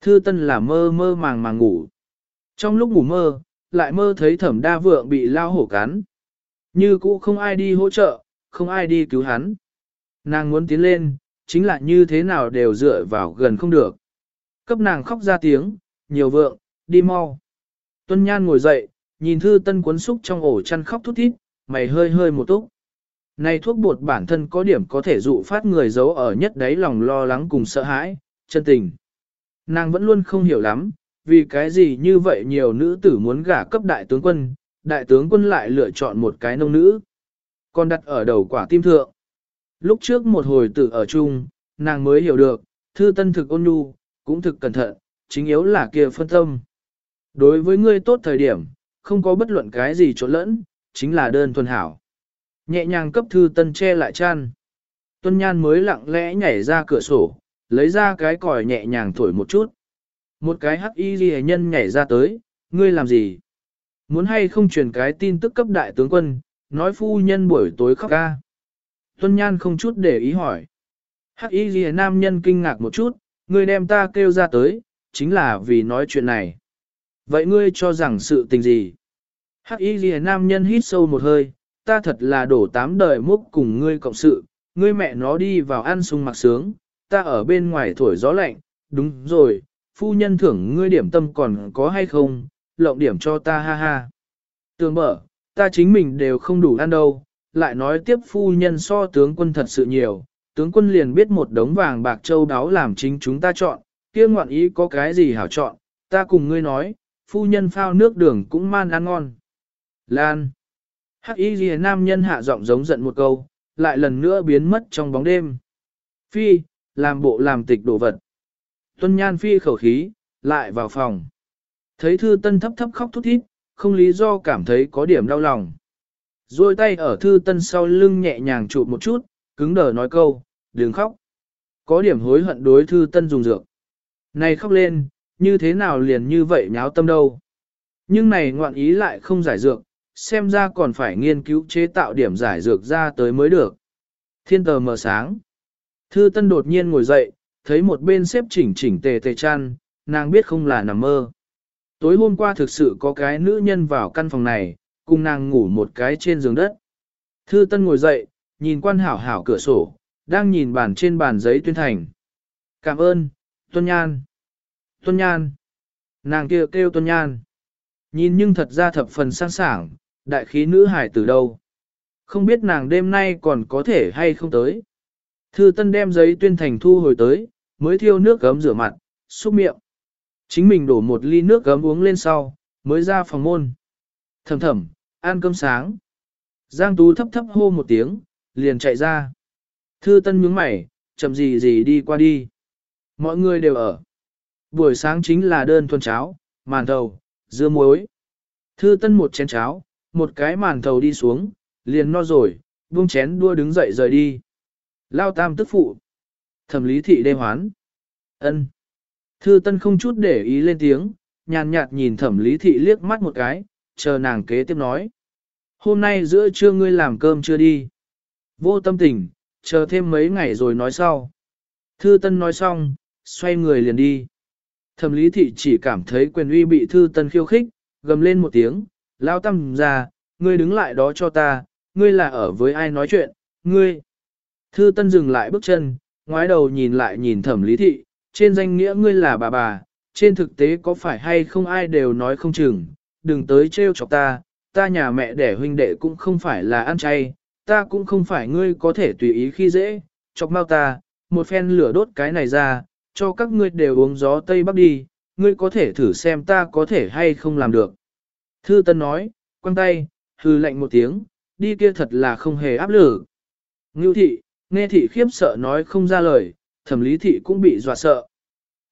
Thư tân là mơ mơ màng màng ngủ. Trong lúc ngủ mơ, lại mơ thấy thẩm đa vượng bị lao hổ cắn. Như cũ không ai đi hỗ trợ, không ai đi cứu hắn. Nàng muốn tiến lên, chính là như thế nào đều dựa vào gần không được. Cấp nàng khóc ra tiếng, nhiều vượng, đi mau. Tuân Nhan ngồi dậy, nhìn thư tân cuốn xúc trong ổ chăn khóc thút thít, mày hơi hơi một túc. Này thuốc bột bản thân có điểm có thể dụ phát người giấu ở nhất đáy lòng lo lắng cùng sợ hãi, chân tình. Nàng vẫn luôn không hiểu lắm, vì cái gì như vậy nhiều nữ tử muốn gả cấp đại tướng quân, đại tướng quân lại lựa chọn một cái nông nữ. Còn đặt ở đầu quả tim thượng. Lúc trước một hồi tử ở chung, nàng mới hiểu được, thư tân thực ôn nhu, cũng thực cẩn thận, chính yếu là kia phân tâm. Đối với ngươi tốt thời điểm, không có bất luận cái gì chỗ lẫn, chính là đơn thuần hảo. Nhẹ nhàng cấp thư tân che lại chăn. Tuân Nhan mới lặng lẽ nhảy ra cửa sổ, lấy ra cái còi nhẹ nhàng thổi một chút. Một cái hắc y ghi nhân nhảy ra tới, ngươi làm gì? Muốn hay không truyền cái tin tức cấp đại tướng quân, nói phu nhân buổi tối khóc ca. Tuân Nhan không chút để ý hỏi. Hắc y ghi nam nhân kinh ngạc một chút, ngươi đem ta kêu ra tới, chính là vì nói chuyện này. Vậy ngươi cho rằng sự tình gì? Hắc y ghi nam nhân hít sâu một hơi, ta thật là đổ tám đời múc cùng ngươi cộng sự, ngươi mẹ nó đi vào ăn sung mặc sướng, ta ở bên ngoài thổi gió lạnh, đúng rồi, phu nhân thưởng ngươi điểm tâm còn có hay không, lộng điểm cho ta ha ha. Tường mở, ta chính mình đều không đủ ăn đâu, lại nói tiếp phu nhân so tướng quân thật sự nhiều, tướng quân liền biết một đống vàng bạc châu đáo làm chính chúng ta chọn, kia ngoạn ý có cái gì hảo chọn, ta cùng ngươi nói, phu nhân phao nước đường cũng man ăn ngon. Lan. Hắc y ghi nam nhân hạ giọng giống giận một câu, lại lần nữa biến mất trong bóng đêm. Phi, làm bộ làm tịch đồ vật. Tuân nhan phi khẩu khí, lại vào phòng. Thấy thư tân thấp thấp khóc thút thít, không lý do cảm thấy có điểm đau lòng. Rồi tay ở thư tân sau lưng nhẹ nhàng chụp một chút, cứng đờ nói câu, đừng khóc. Có điểm hối hận đối thư tân dùng dược. Này khóc lên, như thế nào liền như vậy nháo tâm đâu. Nhưng này ngoạn ý lại không giải dược, xem ra còn phải nghiên cứu chế tạo điểm giải dược ra tới mới được. Thiên tờ mở sáng. Thư Tân đột nhiên ngồi dậy, thấy một bên xếp chỉnh chỉnh tề tề chăn, nàng biết không là nằm mơ. Tối hôm qua thực sự có cái nữ nhân vào căn phòng này, cùng nàng ngủ một cái trên giường đất. Thư Tân ngồi dậy, nhìn quan hảo hảo cửa sổ, đang nhìn bàn trên bàn giấy tuyên thành. Cảm ơn, Tuân Nhan. Tuân Nhan. Nàng kia kêu, kêu Tuân Nhan. Nhìn nhưng thật ra thập phần sang sảng, đại khí nữ hải từ đâu. Không biết nàng đêm nay còn có thể hay không tới. Thư Tân đem giấy tuyên thành thu hồi tới, mới thiêu nước gấm rửa mặt, xúc miệng. Chính mình đổ một ly nước gấm uống lên sau, mới ra phòng môn. Thầm thầm, ăn cơm sáng. Giang Tú thấp thấp hô một tiếng, liền chạy ra. Thư Tân nhướng mày, chậm gì gì đi qua đi. Mọi người đều ở. Buổi sáng chính là đơn thuần cháo, màn thầu, dưa muối. Thư Tân một chén cháo, một cái màn thầu đi xuống, liền no rồi, buông chén đua đứng dậy rời đi. Lao tam tức phụ. Thẩm lý thị đê hoán. ân Thư Tân không chút để ý lên tiếng, nhàn nhạt nhìn thẩm lý thị liếc mắt một cái, chờ nàng kế tiếp nói. Hôm nay giữa trưa ngươi làm cơm chưa đi. Vô tâm tình, chờ thêm mấy ngày rồi nói sau. Thư Tân nói xong, xoay người liền đi. Thẩm lý thị chỉ cảm thấy quyền uy bị Thư Tân khiêu khích, gầm lên một tiếng, lao tâm ra, ngươi đứng lại đó cho ta, ngươi là ở với ai nói chuyện, ngươi. Thư Tân dừng lại bước chân, ngoái đầu nhìn lại nhìn thẩm lý thị, trên danh nghĩa ngươi là bà bà, trên thực tế có phải hay không ai đều nói không chừng, đừng tới trêu chọc ta, ta nhà mẹ đẻ huynh đệ cũng không phải là ăn chay, ta cũng không phải ngươi có thể tùy ý khi dễ, chọc mau ta, một phen lửa đốt cái này ra, cho các ngươi đều uống gió Tây Bắc đi, ngươi có thể thử xem ta có thể hay không làm được. Thư Tân nói, quăng tay, hư lạnh một tiếng, đi kia thật là không hề áp lực. Ngưu thị, nghe thị khiếp sợ nói không ra lời, thẩm lý thị cũng bị dọa sợ.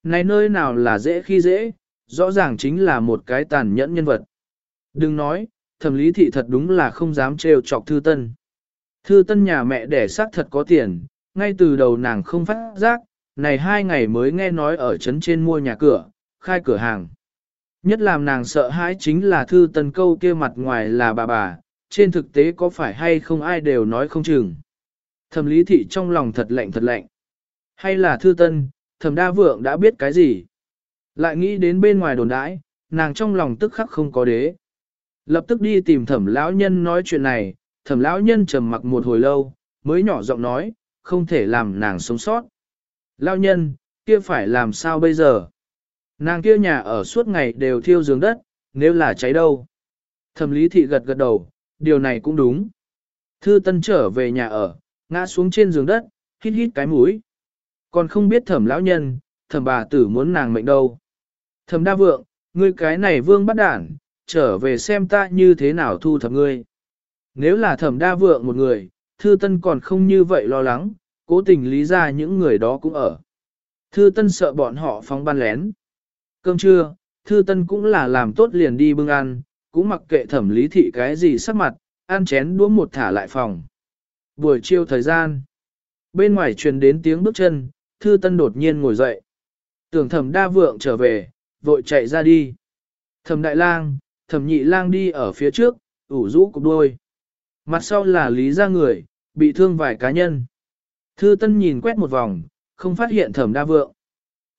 Này nơi nào là dễ khi dễ, rõ ràng chính là một cái tàn nhẫn nhân vật. Đừng nói, thẩm lý thị thật đúng là không dám trêu chọc thư tân. Thư tân nhà mẹ đẻ xác thật có tiền, ngay từ đầu nàng không phát giác, này hai ngày mới nghe nói ở trấn trên mua nhà cửa, khai cửa hàng. Nhất làm nàng sợ hãi chính là thư tân câu kia mặt ngoài là bà bà, trên thực tế có phải hay không ai đều nói không chừng. Thẩm lý thị trong lòng thật lạnh thật lạnh. Hay là thư tân, thẩm đa vượng đã biết cái gì? Lại nghĩ đến bên ngoài đồn đãi, nàng trong lòng tức khắc không có đế. Lập tức đi tìm thẩm lão nhân nói chuyện này, thẩm lão nhân trầm mặc một hồi lâu, mới nhỏ giọng nói, không thể làm nàng sống sót. Lão nhân, kia phải làm sao bây giờ? Nàng kia nhà ở suốt ngày đều thiêu giường đất, nếu là cháy đâu? Thẩm lý thị gật gật đầu, điều này cũng đúng. Thư tân trở về nhà ở, ngã xuống trên giường đất, hít hít cái mũi. Còn không biết thẩm lão nhân, thẩm bà tử muốn nàng mệnh đâu. Thẩm đa vượng, ngươi cái này vương bắt đản, trở về xem ta như thế nào thu thập ngươi. Nếu là thẩm đa vượng một người, thư tân còn không như vậy lo lắng, cố tình lý ra những người đó cũng ở. Thư tân sợ bọn họ phóng ban lén. Cơm trưa, thư tân cũng là làm tốt liền đi bưng ăn, cũng mặc kệ thẩm lý thị cái gì sắc mặt, ăn chén đũa một thả lại phòng. Buổi chiều thời gian, bên ngoài truyền đến tiếng bước chân, thư tân đột nhiên ngồi dậy. Tưởng thẩm đa vượng trở về, vội chạy ra đi. Thẩm đại lang, thẩm nhị lang đi ở phía trước, ủ rũ cục đôi. Mặt sau là lý ra người, bị thương vài cá nhân. Thư tân nhìn quét một vòng, không phát hiện thẩm đa vượng.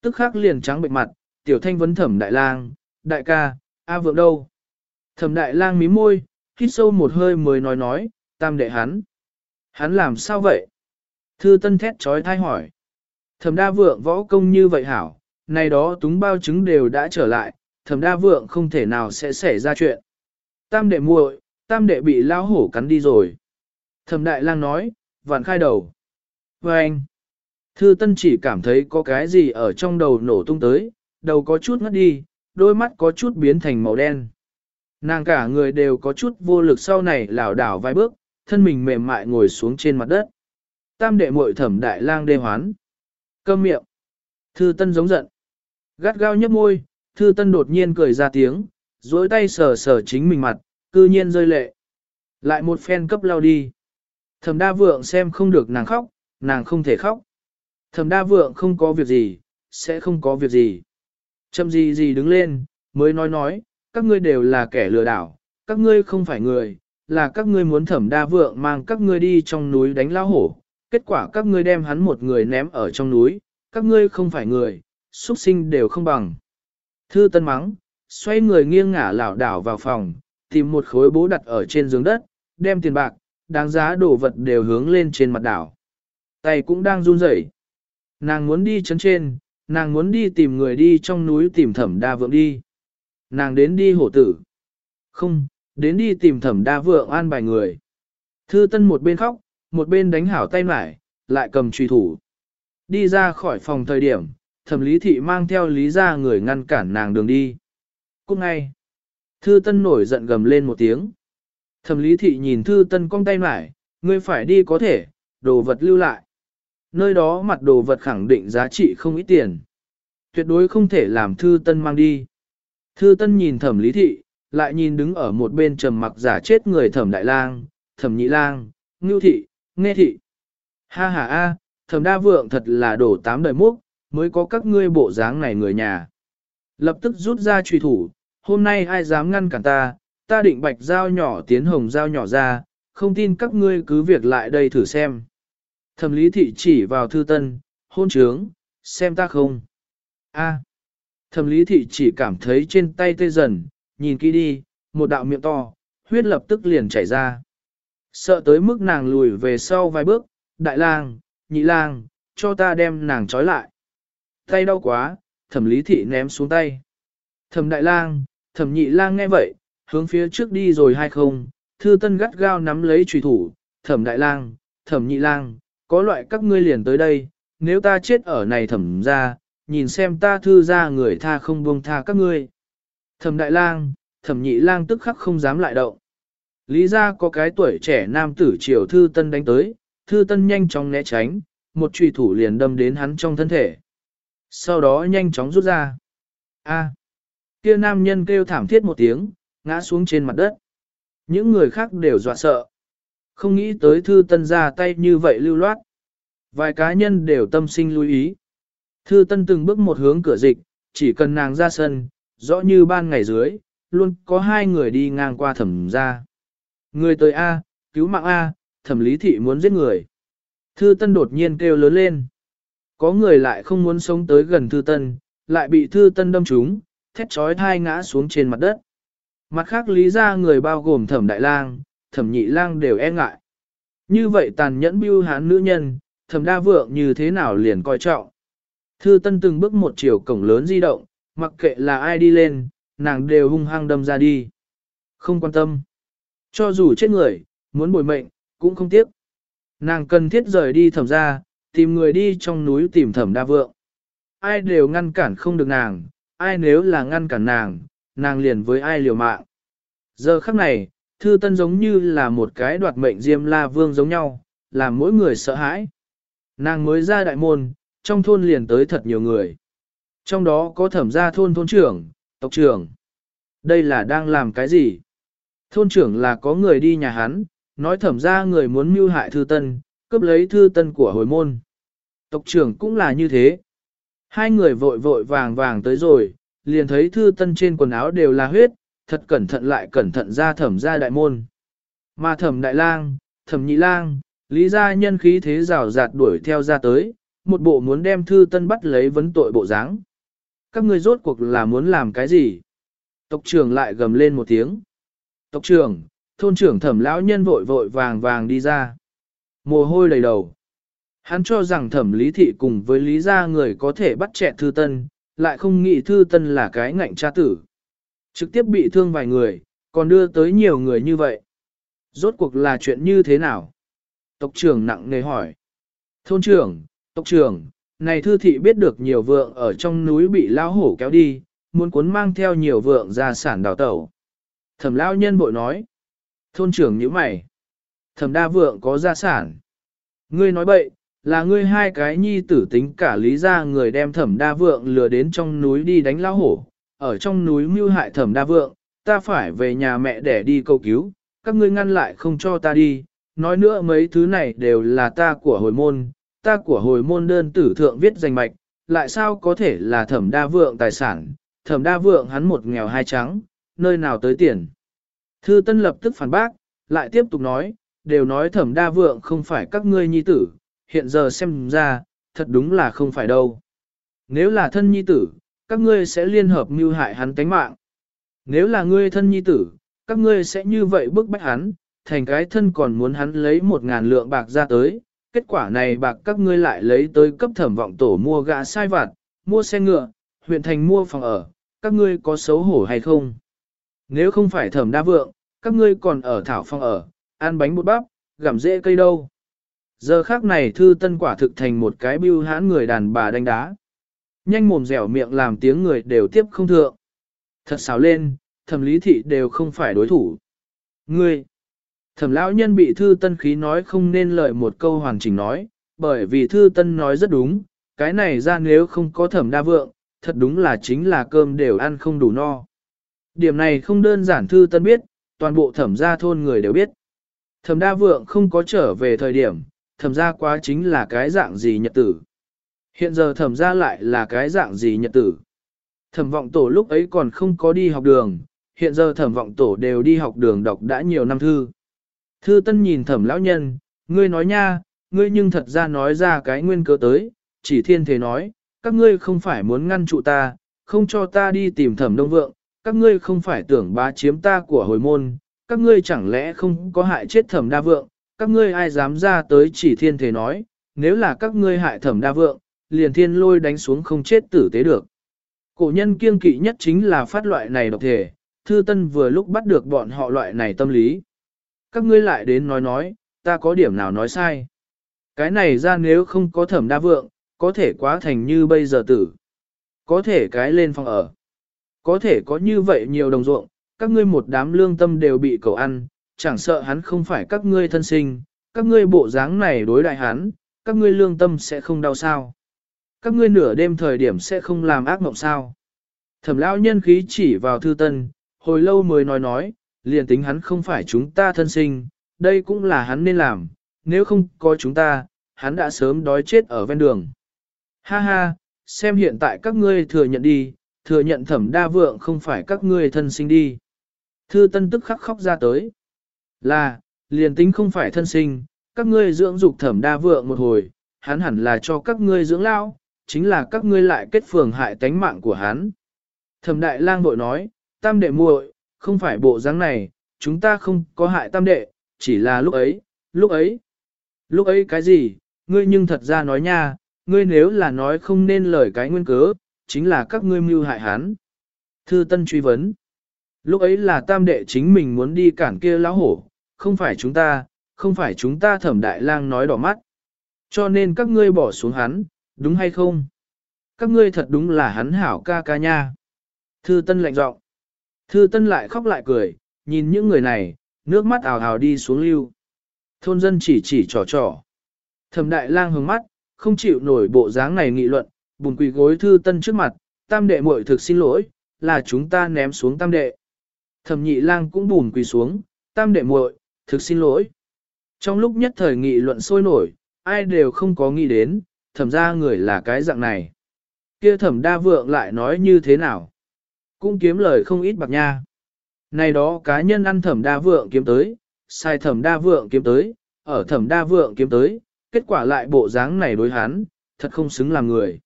Tức khắc liền trắng bệnh mặt, tiểu thanh vấn thẩm đại lang, đại ca, A vượng đâu? Thẩm đại lang mí môi, hít sâu một hơi mới nói nói, tam đệ hắn. Hắn làm sao vậy? Thư tân thét trói thai hỏi. Thẩm đa vượng võ công như vậy hảo, này đó túng bao chứng đều đã trở lại, thẩm đa vượng không thể nào sẽ xảy ra chuyện. Tam đệ muội, tam đệ bị lao hổ cắn đi rồi. Thẩm đại lang nói, vạn khai đầu. Và anh, thư tân chỉ cảm thấy có cái gì ở trong đầu nổ tung tới, đầu có chút ngất đi, đôi mắt có chút biến thành màu đen. Nàng cả người đều có chút vô lực sau này lảo đảo vài bước, thân mình mềm mại ngồi xuống trên mặt đất. Tam đệ muội thẩm đại lang đê hoán. Câm miệng. Thư tân giống giận. Gắt gao nhấp môi, thư tân đột nhiên cười ra tiếng, dối tay sờ sờ chính mình mặt, cư nhiên rơi lệ. Lại một phen cấp lao đi. Thẩm đa vượng xem không được nàng khóc, nàng không thể khóc. Thẩm đa vượng không có việc gì, sẽ không có việc gì. Chậm gì gì đứng lên, mới nói nói, các ngươi đều là kẻ lừa đảo, các ngươi không phải người, là các ngươi muốn thẩm đa vượng mang các ngươi đi trong núi đánh lao hổ, kết quả các ngươi đem hắn một người ném ở trong núi, các ngươi không phải người, xuất sinh đều không bằng. Thư tân mắng, xoay người nghiêng ngả lảo đảo vào phòng, tìm một khối bố đặt ở trên giường đất, đem tiền bạc, đáng giá đồ vật đều hướng lên trên mặt đảo. Tay cũng đang run rẩy. Nàng muốn đi chấn trên, nàng muốn đi tìm người đi trong núi tìm thẩm đa vượng đi. Nàng đến đi hổ tử. Không, đến đi tìm thẩm đa vượng an bài người. Thư tân một bên khóc, một bên đánh hảo tay mải, lại cầm truy thủ. Đi ra khỏi phòng thời điểm, thẩm lý thị mang theo lý ra người ngăn cản nàng đường đi. Cũng ngay. Thư tân nổi giận gầm lên một tiếng. Thẩm lý thị nhìn thư tân cong tay mải, ngươi phải đi có thể, đồ vật lưu lại. Nơi đó mặt đồ vật khẳng định giá trị không ít tiền. Tuyệt đối không thể làm thư tân mang đi. Thư tân nhìn thẩm lý thị, lại nhìn đứng ở một bên trầm mặc giả chết người thẩm đại lang, thẩm nhị lang, ngưu thị, nghe thị. Ha ha a, thẩm đa vượng thật là đổ tám đời múc, mới có các ngươi bộ dáng này người nhà. Lập tức rút ra truy thủ, hôm nay ai dám ngăn cản ta, ta định bạch dao nhỏ tiến hồng dao nhỏ ra, không tin các ngươi cứ việc lại đây thử xem. Thẩm lý thị chỉ vào thư tân, hôn trướng, xem ta không. A. Thẩm lý thị chỉ cảm thấy trên tay tê dần, nhìn kỹ đi, một đạo miệng to, huyết lập tức liền chảy ra. Sợ tới mức nàng lùi về sau vài bước, đại lang, nhị lang, cho ta đem nàng trói lại. Tay đau quá, thẩm lý thị ném xuống tay. Thẩm đại lang, thẩm nhị lang nghe vậy, hướng phía trước đi rồi hay không, thư tân gắt gao nắm lấy trùy thủ, thẩm đại lang, thẩm nhị lang, có loại các ngươi liền tới đây, nếu ta chết ở này thẩm ra, nhìn xem ta thư ra người tha không buông tha các ngươi. Thẩm đại lang, thẩm nhị lang tức khắc không dám lại động. Lý ra có cái tuổi trẻ nam tử triều thư tân đánh tới, thư tân nhanh chóng né tránh, một trùy thủ liền đâm đến hắn trong thân thể. Sau đó nhanh chóng rút ra. A. kia nam nhân kêu thảm thiết một tiếng, ngã xuống trên mặt đất. Những người khác đều dọa sợ. Không nghĩ tới thư tân ra tay như vậy lưu loát. Vài cá nhân đều tâm sinh lưu ý. Thư tân từng bước một hướng cửa dịch, chỉ cần nàng ra sân, rõ như ban ngày dưới, luôn có hai người đi ngang qua thẩm ra. Người tới A, cứu mạng A, thẩm lý thị muốn giết người. Thư tân đột nhiên kêu lớn lên. Có người lại không muốn sống tới gần thư tân, lại bị thư tân đâm trúng, thét trói thai ngã xuống trên mặt đất. Mặt khác lý ra người bao gồm thẩm đại lang, thẩm nhị lang đều e ngại. Như vậy tàn nhẫn bưu hán nữ nhân, thẩm đa vượng như thế nào liền coi trọng. Thư tân từng bước một chiều cổng lớn di động, mặc kệ là ai đi lên, nàng đều hung hăng đâm ra đi. Không quan tâm. Cho dù chết người, muốn bồi mệnh, cũng không tiếc. Nàng cần thiết rời đi thẩm ra, tìm người đi trong núi tìm thẩm đa vượng. Ai đều ngăn cản không được nàng, ai nếu là ngăn cản nàng, nàng liền với ai liều mạng. Giờ khắc này, thư tân giống như là một cái đoạt mệnh diêm la vương giống nhau, làm mỗi người sợ hãi. Nàng mới ra đại môn, trong thôn liền tới thật nhiều người. Trong đó có thẩm gia thôn thôn trưởng, tộc trưởng. Đây là đang làm cái gì? Thôn trưởng là có người đi nhà hắn, nói thẩm gia người muốn mưu hại thư tân, cướp lấy thư tân của hồi môn. Tộc trưởng cũng là như thế. Hai người vội vội vàng vàng tới rồi, liền thấy thư tân trên quần áo đều là huyết, thật cẩn thận lại cẩn thận ra thẩm ra đại môn. Mà thẩm đại lang, thẩm nhị lang, lý gia nhân khí thế rào rạt đuổi theo ra tới, một bộ muốn đem thư tân bắt lấy vấn tội bộ dáng. Các ngươi rốt cuộc là muốn làm cái gì? Tộc trưởng lại gầm lên một tiếng. Tộc trưởng, thôn trưởng thẩm lão nhân vội vội vàng vàng đi ra. Mồ hôi đầy đầu. Hắn cho rằng thẩm lý thị cùng với lý gia người có thể bắt chẹt thư tân, lại không nghĩ thư tân là cái ngạnh cha tử. Trực tiếp bị thương vài người, còn đưa tới nhiều người như vậy. Rốt cuộc là chuyện như thế nào? Tộc trưởng nặng nề hỏi. Thôn trưởng, tộc trưởng, này thư thị biết được nhiều vượng ở trong núi bị lao hổ kéo đi, muốn cuốn mang theo nhiều vượng ra sản đào tẩu. Thẩm lao nhân bội nói. Thôn trưởng như mày. Thẩm đa vượng có gia sản. Ngươi nói bậy, là ngươi hai cái nhi tử tính cả lý ra người đem thẩm đa vượng lừa đến trong núi đi đánh lao hổ, ở trong núi mưu hại thẩm đa vượng, ta phải về nhà mẹ để đi cầu cứu, các ngươi ngăn lại không cho ta đi, nói nữa mấy thứ này đều là ta của hồi môn, ta của hồi môn đơn tử thượng viết danh mạch, lại sao có thể là thẩm đa vượng tài sản, thẩm đa vượng hắn một nghèo hai trắng, nơi nào tới tiền. Thư Tân lập tức phản bác, lại tiếp tục nói, đều nói thẩm đa vượng không phải các ngươi nhi tử, hiện giờ xem ra, thật đúng là không phải đâu. Nếu là thân nhi tử, các ngươi sẽ liên hợp mưu hại hắn tánh mạng. Nếu là ngươi thân nhi tử, các ngươi sẽ như vậy bức bách hắn, thành cái thân còn muốn hắn lấy một ngàn lượng bạc ra tới. Kết quả này bạc các ngươi lại lấy tới cấp thẩm vọng tổ mua gã sai vặt, mua xe ngựa, huyện thành mua phòng ở, các ngươi có xấu hổ hay không? Nếu không phải thẩm đa vượng, các ngươi còn ở thảo phòng ở, ăn bánh bột bắp, gặm rễ cây đâu. Giờ khác này thư tân quả thực thành một cái bưu hãn người đàn bà đánh đá. Nhanh mồm dẻo miệng làm tiếng người đều tiếp không thượng. Thật xáo lên, thẩm lý thị đều không phải đối thủ. Ngươi! Thẩm lão nhân bị thư tân khí nói không nên lời một câu hoàn chỉnh nói, bởi vì thư tân nói rất đúng, cái này ra nếu không có thẩm đa vượng, thật đúng là chính là cơm đều ăn không đủ no. Điểm này không đơn giản thư tân biết, toàn bộ thẩm gia thôn người đều biết. Thẩm đa vượng không có trở về thời điểm, thẩm gia quá chính là cái dạng gì nhật tử. Hiện giờ thẩm gia lại là cái dạng gì nhật tử. Thẩm vọng tổ lúc ấy còn không có đi học đường, hiện giờ thẩm vọng tổ đều đi học đường đọc đã nhiều năm thư. Thư tân nhìn thẩm lão nhân, ngươi nói nha, ngươi nhưng thật ra nói ra cái nguyên cớ tới, chỉ thiên thế nói, các ngươi không phải muốn ngăn trụ ta, không cho ta đi tìm thẩm đông vượng, các ngươi không phải tưởng bá chiếm ta của hồi môn, các ngươi chẳng lẽ không có hại chết thẩm đa vượng, các ngươi ai dám ra tới chỉ thiên thế nói, nếu là các ngươi hại thẩm đa vượng, liền thiên lôi đánh xuống không chết tử tế được. Cổ nhân kiêng kỵ nhất chính là phát loại này độc thể, thư tân vừa lúc bắt được bọn họ loại này tâm lý. Các ngươi lại đến nói nói, ta có điểm nào nói sai. Cái này ra nếu không có thẩm đa vượng, có thể quá thành như bây giờ tử. Có thể cái lên phòng ở. Có thể có như vậy nhiều đồng ruộng, các ngươi một đám lương tâm đều bị cầu ăn, chẳng sợ hắn không phải các ngươi thân sinh, các ngươi bộ dáng này đối đại hắn, các ngươi lương tâm sẽ không đau sao. Các ngươi nửa đêm thời điểm sẽ không làm ác mộng sao. Thẩm lão nhân khí chỉ vào thư tân, hồi lâu mới nói nói, liền tính hắn không phải chúng ta thân sinh, đây cũng là hắn nên làm, nếu không có chúng ta, hắn đã sớm đói chết ở ven đường. Ha ha, xem hiện tại các ngươi thừa nhận đi, thừa nhận thẩm đa vượng không phải các ngươi thân sinh đi. Thư tân tức khắc khóc ra tới. Là, liền tính không phải thân sinh, các ngươi dưỡng dục thẩm đa vượng một hồi, hắn hẳn là cho các ngươi dưỡng lão, chính là các ngươi lại kết phường hại tánh mạng của hắn. Thẩm đại lang vội nói, tam đệ muội, không phải bộ dáng này, chúng ta không có hại tam đệ, chỉ là lúc ấy, lúc ấy. Lúc ấy cái gì, ngươi nhưng thật ra nói nha, ngươi nếu là nói không nên lời cái nguyên cớ, chính là các ngươi mưu hại hắn. Thư Tân truy vấn. Lúc ấy là tam đệ chính mình muốn đi cản kia lão hổ, không phải chúng ta, không phải chúng ta thẩm đại lang nói đỏ mắt. Cho nên các ngươi bỏ xuống hắn, đúng hay không? Các ngươi thật đúng là hắn hảo ca ca nha. Thư Tân lạnh giọng. Thư Tân lại khóc lại cười, nhìn những người này, nước mắt ào ào đi xuống lưu. Thôn dân chỉ chỉ trò trò. Thẩm đại lang hướng mắt, không chịu nổi bộ dáng này nghị luận, bùn quỳ gối Thư Tân trước mặt, tam đệ muội thực xin lỗi, là chúng ta ném xuống tam đệ. Thẩm nhị lang cũng bùn quỳ xuống, tam đệ muội, thực xin lỗi. Trong lúc nhất thời nghị luận sôi nổi, ai đều không có nghĩ đến, thẩm ra người là cái dạng này. Kia thẩm đa vượng lại nói như thế nào? Cũng kiếm lời không ít bạc nha. Này đó cá nhân ăn thẩm đa vượng kiếm tới, sai thẩm đa vượng kiếm tới, ở thẩm đa vượng kiếm tới, kết quả lại bộ dáng này đối hắn, thật không xứng làm người.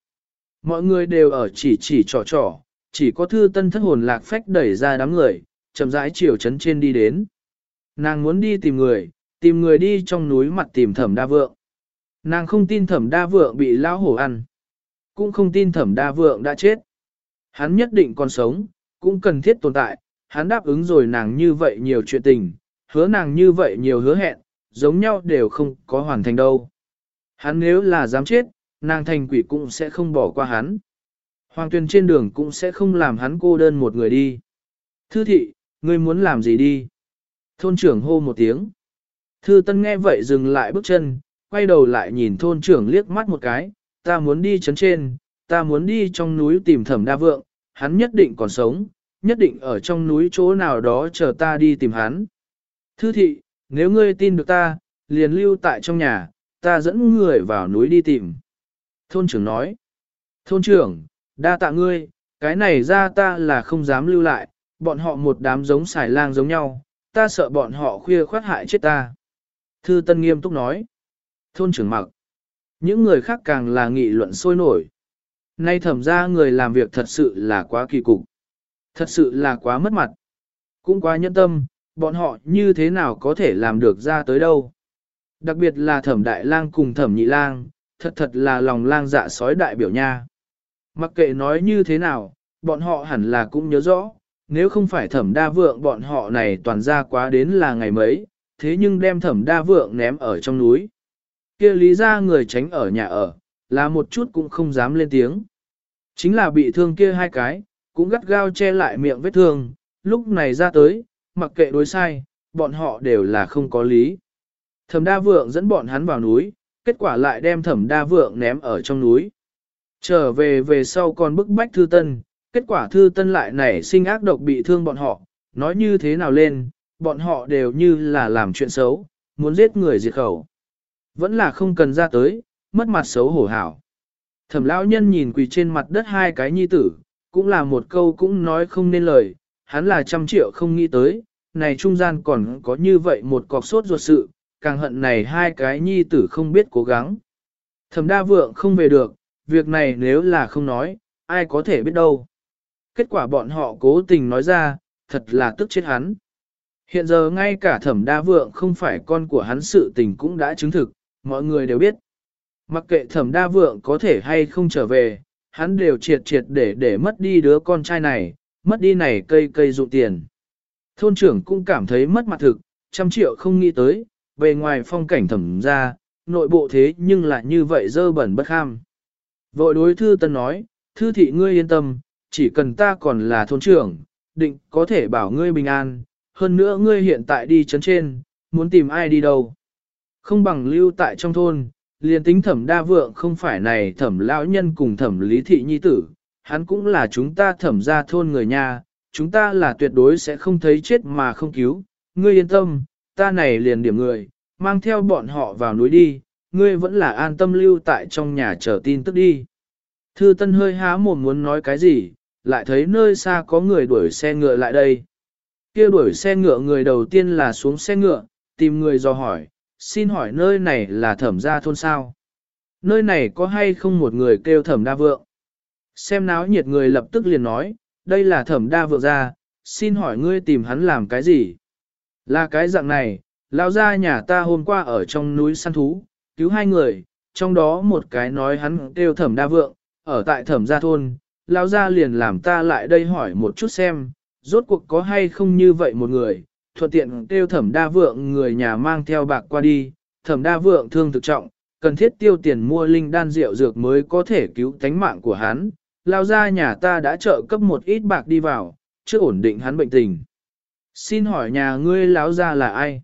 Mọi người đều ở chỉ chỉ trò trò, chỉ có thư tân thất hồn lạc phách đẩy ra đám người, chậm rãi chiều chấn trên đi đến. Nàng muốn đi tìm người, tìm người đi trong núi mặt tìm thẩm đa vượng. Nàng không tin thẩm đa vượng bị lão hổ ăn. Cũng không tin thẩm đa vượng đã chết. Hắn nhất định còn sống, cũng cần thiết tồn tại, hắn đáp ứng rồi nàng như vậy nhiều chuyện tình, hứa nàng như vậy nhiều hứa hẹn, giống nhau đều không có hoàn thành đâu. Hắn nếu là dám chết, nàng thành quỷ cũng sẽ không bỏ qua hắn. Hoàng tuyên trên đường cũng sẽ không làm hắn cô đơn một người đi. Thư thị, ngươi muốn làm gì đi? Thôn trưởng hô một tiếng. Thư tân nghe vậy dừng lại bước chân, quay đầu lại nhìn thôn trưởng liếc mắt một cái, ta muốn đi chấn trên, ta muốn đi trong núi tìm thẩm đa vượng, hắn nhất định còn sống, nhất định ở trong núi chỗ nào đó chờ ta đi tìm hắn. Thư thị, nếu ngươi tin được ta, liền lưu tại trong nhà, ta dẫn người vào núi đi tìm. Thôn trưởng nói, thôn trưởng, đa tạ ngươi, cái này ra ta là không dám lưu lại, bọn họ một đám giống xài lang giống nhau, ta sợ bọn họ khuya khoát hại chết ta. Thư Tân nghiêm túc nói. Thôn trưởng mặc. Những người khác càng là nghị luận sôi nổi. Nay thẩm ra người làm việc thật sự là quá kỳ cục. Thật sự là quá mất mặt. Cũng quá nhẫn tâm, bọn họ như thế nào có thể làm được ra tới đâu. Đặc biệt là thẩm đại lang cùng thẩm nhị lang, thật thật là lòng lang dạ sói đại biểu nha. Mặc kệ nói như thế nào, bọn họ hẳn là cũng nhớ rõ, nếu không phải thẩm đa vượng bọn họ này toàn ra quá đến là ngày mấy, thế nhưng đem thẩm đa vượng ném ở trong núi. kia lý ra người tránh ở nhà ở, là một chút cũng không dám lên tiếng. Chính là bị thương kia hai cái, cũng gắt gao che lại miệng vết thương, lúc này ra tới, mặc kệ đối sai, bọn họ đều là không có lý. Thẩm đa vượng dẫn bọn hắn vào núi, kết quả lại đem thẩm đa vượng ném ở trong núi. Trở về về sau còn bức bách thư tân, kết quả thư tân lại nảy sinh ác độc bị thương bọn họ, nói như thế nào lên, bọn họ đều như là làm chuyện xấu, muốn giết người diệt khẩu. Vẫn là không cần ra tới, mất mặt xấu hổ hảo. Thẩm lão nhân nhìn quỳ trên mặt đất hai cái nhi tử, cũng là một câu cũng nói không nên lời, hắn là trăm triệu không nghĩ tới, này trung gian còn có như vậy một cọc sốt ruột sự, càng hận này hai cái nhi tử không biết cố gắng. Thẩm đa vượng không về được, việc này nếu là không nói, ai có thể biết đâu. Kết quả bọn họ cố tình nói ra, thật là tức chết hắn. Hiện giờ ngay cả thẩm đa vượng không phải con của hắn sự tình cũng đã chứng thực, mọi người đều biết. Mặc kệ thẩm đa vượng có thể hay không trở về, hắn đều triệt triệt để để mất đi đứa con trai này, mất đi này cây cây dụ tiền. Thôn trưởng cũng cảm thấy mất mặt thực, trăm triệu không nghĩ tới, về ngoài phong cảnh thẩm ra, nội bộ thế nhưng lại như vậy dơ bẩn bất ham. Vội đối thư tân nói, thư thị ngươi yên tâm, chỉ cần ta còn là thôn trưởng, định có thể bảo ngươi bình an, hơn nữa ngươi hiện tại đi chấn trên, muốn tìm ai đi đâu. Không bằng lưu tại trong thôn, liền tính thẩm đa vượng không phải này thẩm lão nhân cùng thẩm lý thị nhi tử, hắn cũng là chúng ta thẩm ra thôn người nhà, chúng ta là tuyệt đối sẽ không thấy chết mà không cứu, ngươi yên tâm, ta này liền điểm người, mang theo bọn họ vào núi đi, ngươi vẫn là an tâm lưu tại trong nhà chờ tin tức đi. Thư Tân hơi há mồm muốn nói cái gì, lại thấy nơi xa có người đuổi xe ngựa lại đây. Kia đuổi xe ngựa người đầu tiên là xuống xe ngựa, tìm người dò hỏi, xin hỏi nơi này là thẩm gia thôn sao. nơi này có hay không một người kêu thẩm đa vượng. Xem náo nhiệt người lập tức liền nói, đây là thẩm đa vượng ra, xin hỏi ngươi tìm hắn làm cái gì? Là cái dạng này, lão gia nhà ta hôm qua ở trong núi săn thú, cứu hai người, trong đó một cái nói hắn kêu thẩm đa vượng, ở tại thẩm gia thôn, lão gia liền làm ta lại đây hỏi một chút xem, rốt cuộc có hay không như vậy một người, thuận tiện kêu thẩm đa vượng người nhà mang theo bạc qua đi, thẩm đa vượng thương thực trọng, cần thiết tiêu tiền mua linh đan rượu dược mới có thể cứu tánh mạng của hắn, lao ra nhà ta đã trợ cấp một ít bạc đi vào, chưa ổn định hắn bệnh tình. Xin hỏi nhà ngươi lão gia là ai?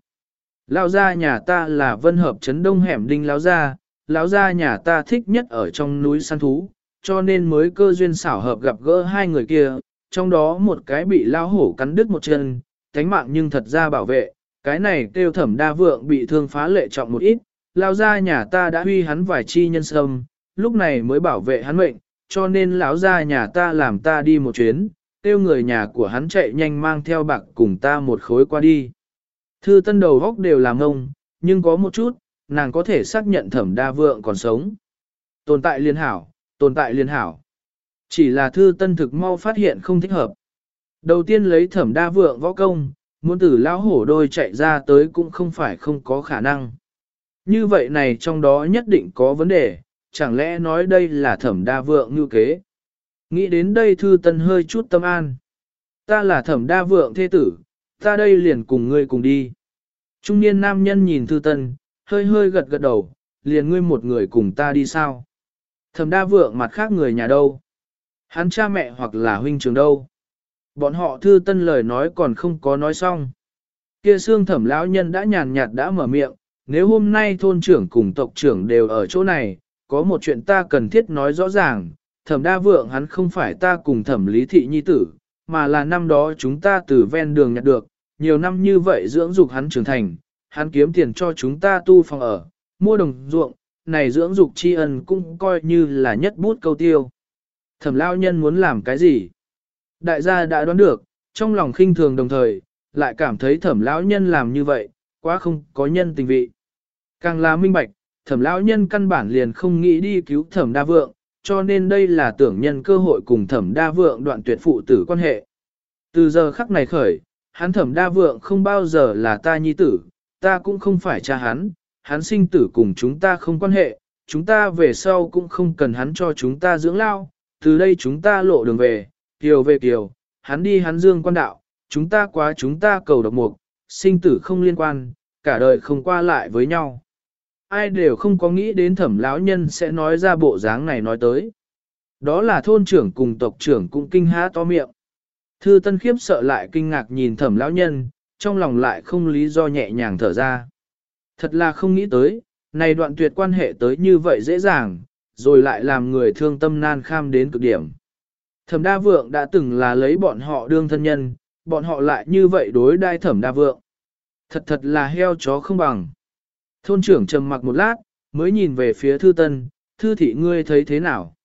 Lão gia nhà ta là vân hợp trấn đông hẻm đinh lão gia, lão gia nhà ta thích nhất ở trong núi săn thú, cho nên mới cơ duyên xảo hợp gặp gỡ hai người kia, trong đó một cái bị lao hổ cắn đứt một chân, thánh mạng nhưng thật ra bảo vệ, cái này kêu thẩm đa vượng bị thương phá lệ trọng một ít, lao gia nhà ta đã huy hắn vài chi nhân sâm, lúc này mới bảo vệ hắn mệnh, cho nên lão gia nhà ta làm ta đi một chuyến, kêu người nhà của hắn chạy nhanh mang theo bạc cùng ta một khối qua đi. Thư tân đầu góc đều làm ngông, nhưng có một chút, nàng có thể xác nhận thẩm đa vượng còn sống. Tồn tại liên hảo, tồn tại liên hảo. Chỉ là thư tân thực mau phát hiện không thích hợp. Đầu tiên lấy thẩm đa vượng võ công, muốn tử lão hổ đôi chạy ra tới cũng không phải không có khả năng. Như vậy này trong đó nhất định có vấn đề, chẳng lẽ nói đây là thẩm đa vượng như kế. Nghĩ đến đây thư tân hơi chút tâm an. Ta là thẩm đa vượng thế tử, ta đây liền cùng ngươi cùng đi. Trung niên nam nhân nhìn thư tân, hơi hơi gật gật đầu, liền ngươi một người cùng ta đi sao. Thẩm đa vượng mặt khác người nhà đâu? Hắn cha mẹ hoặc là huynh trường đâu? Bọn họ thư tân lời nói còn không có nói xong. Kia xương thẩm lão nhân đã nhàn nhạt đã mở miệng, nếu hôm nay thôn trưởng cùng tộc trưởng đều ở chỗ này, có một chuyện ta cần thiết nói rõ ràng, thẩm đa vượng hắn không phải ta cùng thẩm lý thị nhi tử, mà là năm đó chúng ta từ ven đường nhặt được, nhiều năm như vậy dưỡng dục hắn trưởng thành, hắn kiếm tiền cho chúng ta tu phòng ở, mua đồng ruộng, này dưỡng dục tri ân cũng coi như là nhất bút câu tiêu. Thẩm lao nhân muốn làm cái gì? Đại gia đã đoán được, trong lòng khinh thường đồng thời, lại cảm thấy thẩm lão nhân làm như vậy, quá không có nhân tình vị. Càng là minh bạch, thẩm lão nhân căn bản liền không nghĩ đi cứu thẩm đa vượng, cho nên đây là tưởng nhân cơ hội cùng thẩm đa vượng đoạn tuyệt phụ tử quan hệ. Từ giờ khắc này khởi, hắn thẩm đa vượng không bao giờ là ta nhi tử, ta cũng không phải cha hắn, hắn sinh tử cùng chúng ta không quan hệ, chúng ta về sau cũng không cần hắn cho chúng ta dưỡng lao, từ đây chúng ta lộ đường về, kiều về kiều, hắn đi hắn dương quan đạo, chúng ta quá chúng ta cầu độc mục, sinh tử không liên quan, cả đời không qua lại với nhau ai đều không có nghĩ đến thẩm lão nhân sẽ nói ra bộ dáng này nói tới. Đó là thôn trưởng cùng tộc trưởng cũng kinh há to miệng. Thư tân khiếp sợ lại kinh ngạc nhìn thẩm lão nhân, trong lòng lại không lý do nhẹ nhàng thở ra. Thật là không nghĩ tới, này đoạn tuyệt quan hệ tới như vậy dễ dàng, rồi lại làm người thương tâm nan kham đến cực điểm. Thẩm đa vượng đã từng là lấy bọn họ đương thân nhân, bọn họ lại như vậy đối đai thẩm đa vượng. Thật thật là heo chó không bằng. Thôn trưởng trầm mặc một lát, mới nhìn về phía thư tân, thư thị ngươi thấy thế nào?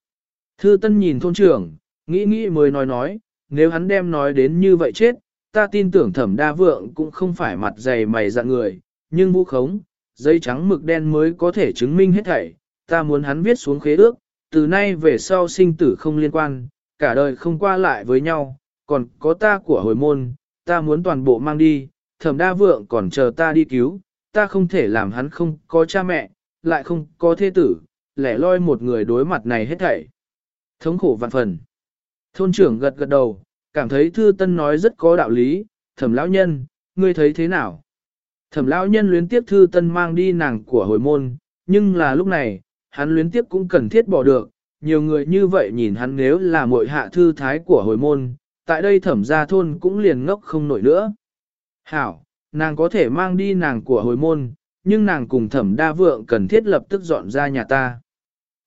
Thư tân nhìn thôn trưởng, nghĩ nghĩ mới nói nói, nếu hắn đem nói đến như vậy chết, ta tin tưởng thẩm đa vượng cũng không phải mặt dày mày dạng người, nhưng vũ khống, giấy trắng mực đen mới có thể chứng minh hết thảy, ta muốn hắn viết xuống khế ước, từ nay về sau sinh tử không liên quan, cả đời không qua lại với nhau, còn có ta của hồi môn, ta muốn toàn bộ mang đi, thẩm đa vượng còn chờ ta đi cứu, ta không thể làm hắn không có cha mẹ, lại không có thế tử, lẻ loi một người đối mặt này hết thảy. Thống khổ vạn phần. Thôn trưởng gật gật đầu, cảm thấy thư tân nói rất có đạo lý, thẩm lão nhân, ngươi thấy thế nào? Thẩm lão nhân luyến tiếp thư tân mang đi nàng của hồi môn, nhưng là lúc này, hắn luyến tiếp cũng cần thiết bỏ được, nhiều người như vậy nhìn hắn nếu là muội hạ thư thái của hồi môn, tại đây thẩm gia thôn cũng liền ngốc không nổi nữa. Hảo, Nàng có thể mang đi nàng của hồi môn, nhưng nàng cùng thẩm đa vượng cần thiết lập tức dọn ra nhà ta.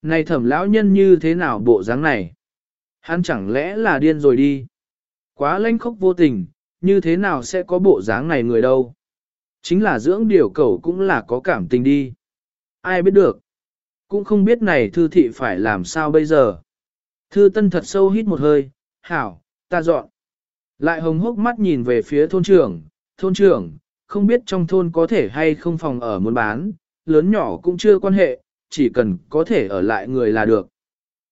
Này thẩm lão nhân như thế nào bộ dáng này? Hắn chẳng lẽ là điên rồi đi? Quá lanh khốc vô tình, như thế nào sẽ có bộ dáng này người đâu? Chính là dưỡng điều cầu cũng là có cảm tình đi. Ai biết được? Cũng không biết này thư thị phải làm sao bây giờ. Thư tân thật sâu hít một hơi, hảo, ta dọn. Lại hồng hốc mắt nhìn về phía thôn trưởng, thôn trưởng, không biết trong thôn có thể hay không phòng ở muốn bán, lớn nhỏ cũng chưa quan hệ, chỉ cần có thể ở lại người là được.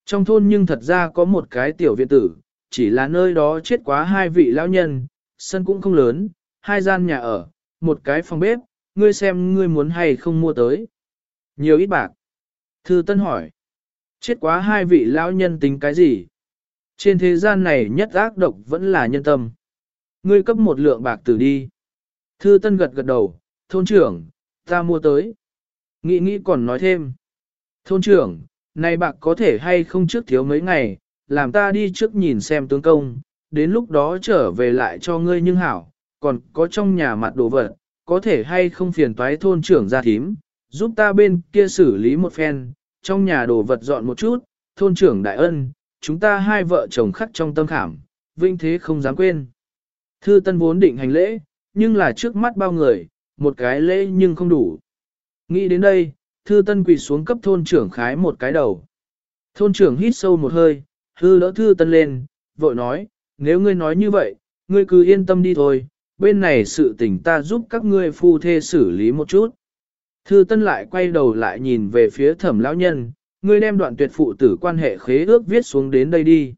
Trong thôn nhưng thật ra có một cái tiểu viện tử, chỉ là nơi đó chết quá hai vị lão nhân, sân cũng không lớn, hai gian nhà ở, một cái phòng bếp, ngươi xem ngươi muốn hay không mua tới. Nhiều ít bạc. Thư Tân hỏi. Chết quá hai vị lão nhân tính cái gì? Trên thế gian này nhất ác độc vẫn là nhân tâm. Ngươi cấp một lượng bạc tử đi. Thư Tân gật gật đầu, thôn trưởng, ta mua tới. Nghĩ nghĩ còn nói thêm. Thôn trưởng, này bạc có thể hay không trước thiếu mấy ngày, làm ta đi trước nhìn xem tướng công, đến lúc đó trở về lại cho ngươi nhưng hảo, còn có trong nhà mặt đồ vật, có thể hay không phiền toái thôn trưởng ra thím, giúp ta bên kia xử lý một phen, trong nhà đồ vật dọn một chút, thôn trưởng đại ân, chúng ta hai vợ chồng khắc trong tâm khảm, vinh thế không dám quên. Thư tân vốn định hành lễ, nhưng là trước mắt bao người, một cái lễ nhưng không đủ. Nghĩ đến đây, thư tân quỳ xuống cấp thôn trưởng khái một cái đầu. Thôn trưởng hít sâu một hơi, hư đỡ thư tân lên, vội nói, nếu ngươi nói như vậy, ngươi cứ yên tâm đi thôi, bên này sự tình ta giúp các ngươi phu thê xử lý một chút. Thư tân lại quay đầu lại nhìn về phía thẩm lão nhân, ngươi đem đoạn tuyệt phụ tử quan hệ khế ước viết xuống đến đây đi.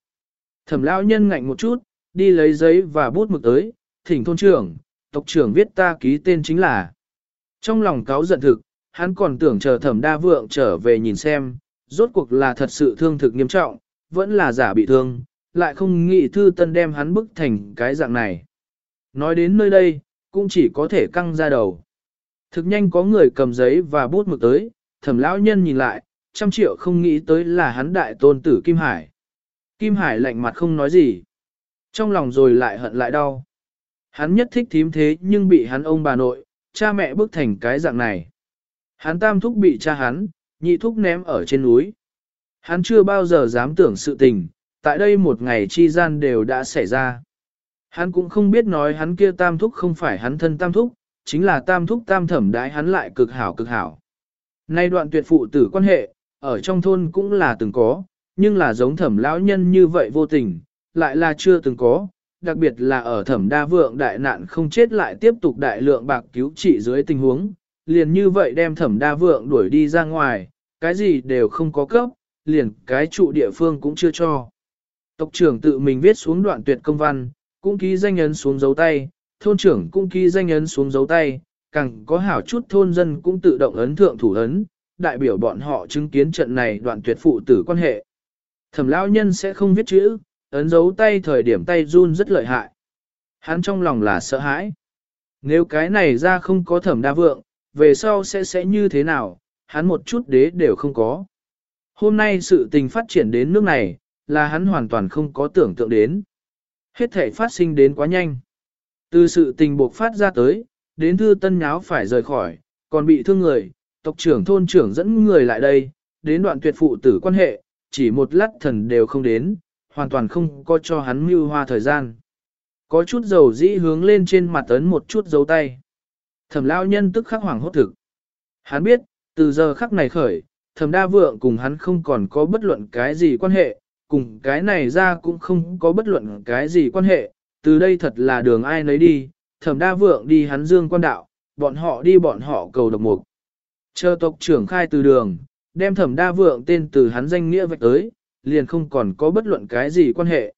Thẩm lão nhân ngạnh một chút, đi lấy giấy và bút mực tới, thỉnh thôn trưởng, tộc trưởng viết ta ký tên chính là. Trong lòng cáo giận thực, hắn còn tưởng chờ thẩm đa vượng trở về nhìn xem, rốt cuộc là thật sự thương thực nghiêm trọng, vẫn là giả bị thương, lại không nghĩ thư tân đem hắn bức thành cái dạng này. Nói đến nơi đây, cũng chỉ có thể căng ra đầu. Thực nhanh có người cầm giấy và bút mực tới, thẩm lão nhân nhìn lại, trăm triệu không nghĩ tới là hắn đại tôn tử Kim Hải. Kim Hải lạnh mặt không nói gì. Trong lòng rồi lại hận lại đau. Hắn nhất thích thím thế nhưng bị hắn ông bà nội, cha mẹ bức thành cái dạng này. Hắn tam thúc bị cha hắn, nhị thúc ném ở trên núi. Hắn chưa bao giờ dám tưởng sự tình, tại đây một ngày chi gian đều đã xảy ra. Hắn cũng không biết nói hắn kia tam thúc không phải hắn thân tam thúc, chính là tam thúc tam thẩm đái hắn lại cực hảo cực hảo. Nay đoạn tuyệt phụ tử quan hệ, ở trong thôn cũng là từng có, nhưng là giống thẩm lão nhân như vậy vô tình, lại là chưa từng có, đặc biệt là ở thẩm đa vượng đại nạn không chết lại tiếp tục đại lượng bạc cứu trị dưới tình huống, liền như vậy đem thẩm đa vượng đuổi đi ra ngoài, cái gì đều không có cấp, liền cái trụ địa phương cũng chưa cho. Tộc trưởng tự mình viết xuống đoạn tuyệt công văn, cũng ký danh ấn xuống dấu tay, thôn trưởng cũng ký danh ấn xuống dấu tay, càng có hảo chút thôn dân cũng tự động ấn thượng thủ ấn, đại biểu bọn họ chứng kiến trận này đoạn tuyệt phụ tử quan hệ. Thẩm lão nhân sẽ không viết chữ, ấn dấu tay thời điểm tay run rất lợi hại. Hắn trong lòng là sợ hãi. Nếu cái này ra không có thẩm đa vượng, về sau sẽ sẽ như thế nào, hắn một chút đế đều không có. Hôm nay sự tình phát triển đến nước này, là hắn hoàn toàn không có tưởng tượng đến. Hết thể phát sinh đến quá nhanh. Từ sự tình buộc phát ra tới, đến thư tân nháo phải rời khỏi, còn bị thương người, tộc trưởng thôn trưởng dẫn người lại đây, đến đoạn tuyệt phụ tử quan hệ, chỉ một lát thần đều không đến, hoàn toàn không có cho hắn mưu hoa thời gian. Có chút dầu dĩ hướng lên trên mặt ấn một chút dấu tay. Thẩm lao nhân tức khắc hoàng hốt thực. Hắn biết, từ giờ khắc này khởi, thẩm đa vượng cùng hắn không còn có bất luận cái gì quan hệ, cùng cái này ra cũng không có bất luận cái gì quan hệ, từ đây thật là đường ai nấy đi, thẩm đa vượng đi hắn dương quan đạo, bọn họ đi bọn họ cầu độc mục. Chờ tộc trưởng khai từ đường, đem thẩm đa vượng tên từ hắn danh nghĩa vạch tới, liền không còn có bất luận cái gì quan hệ.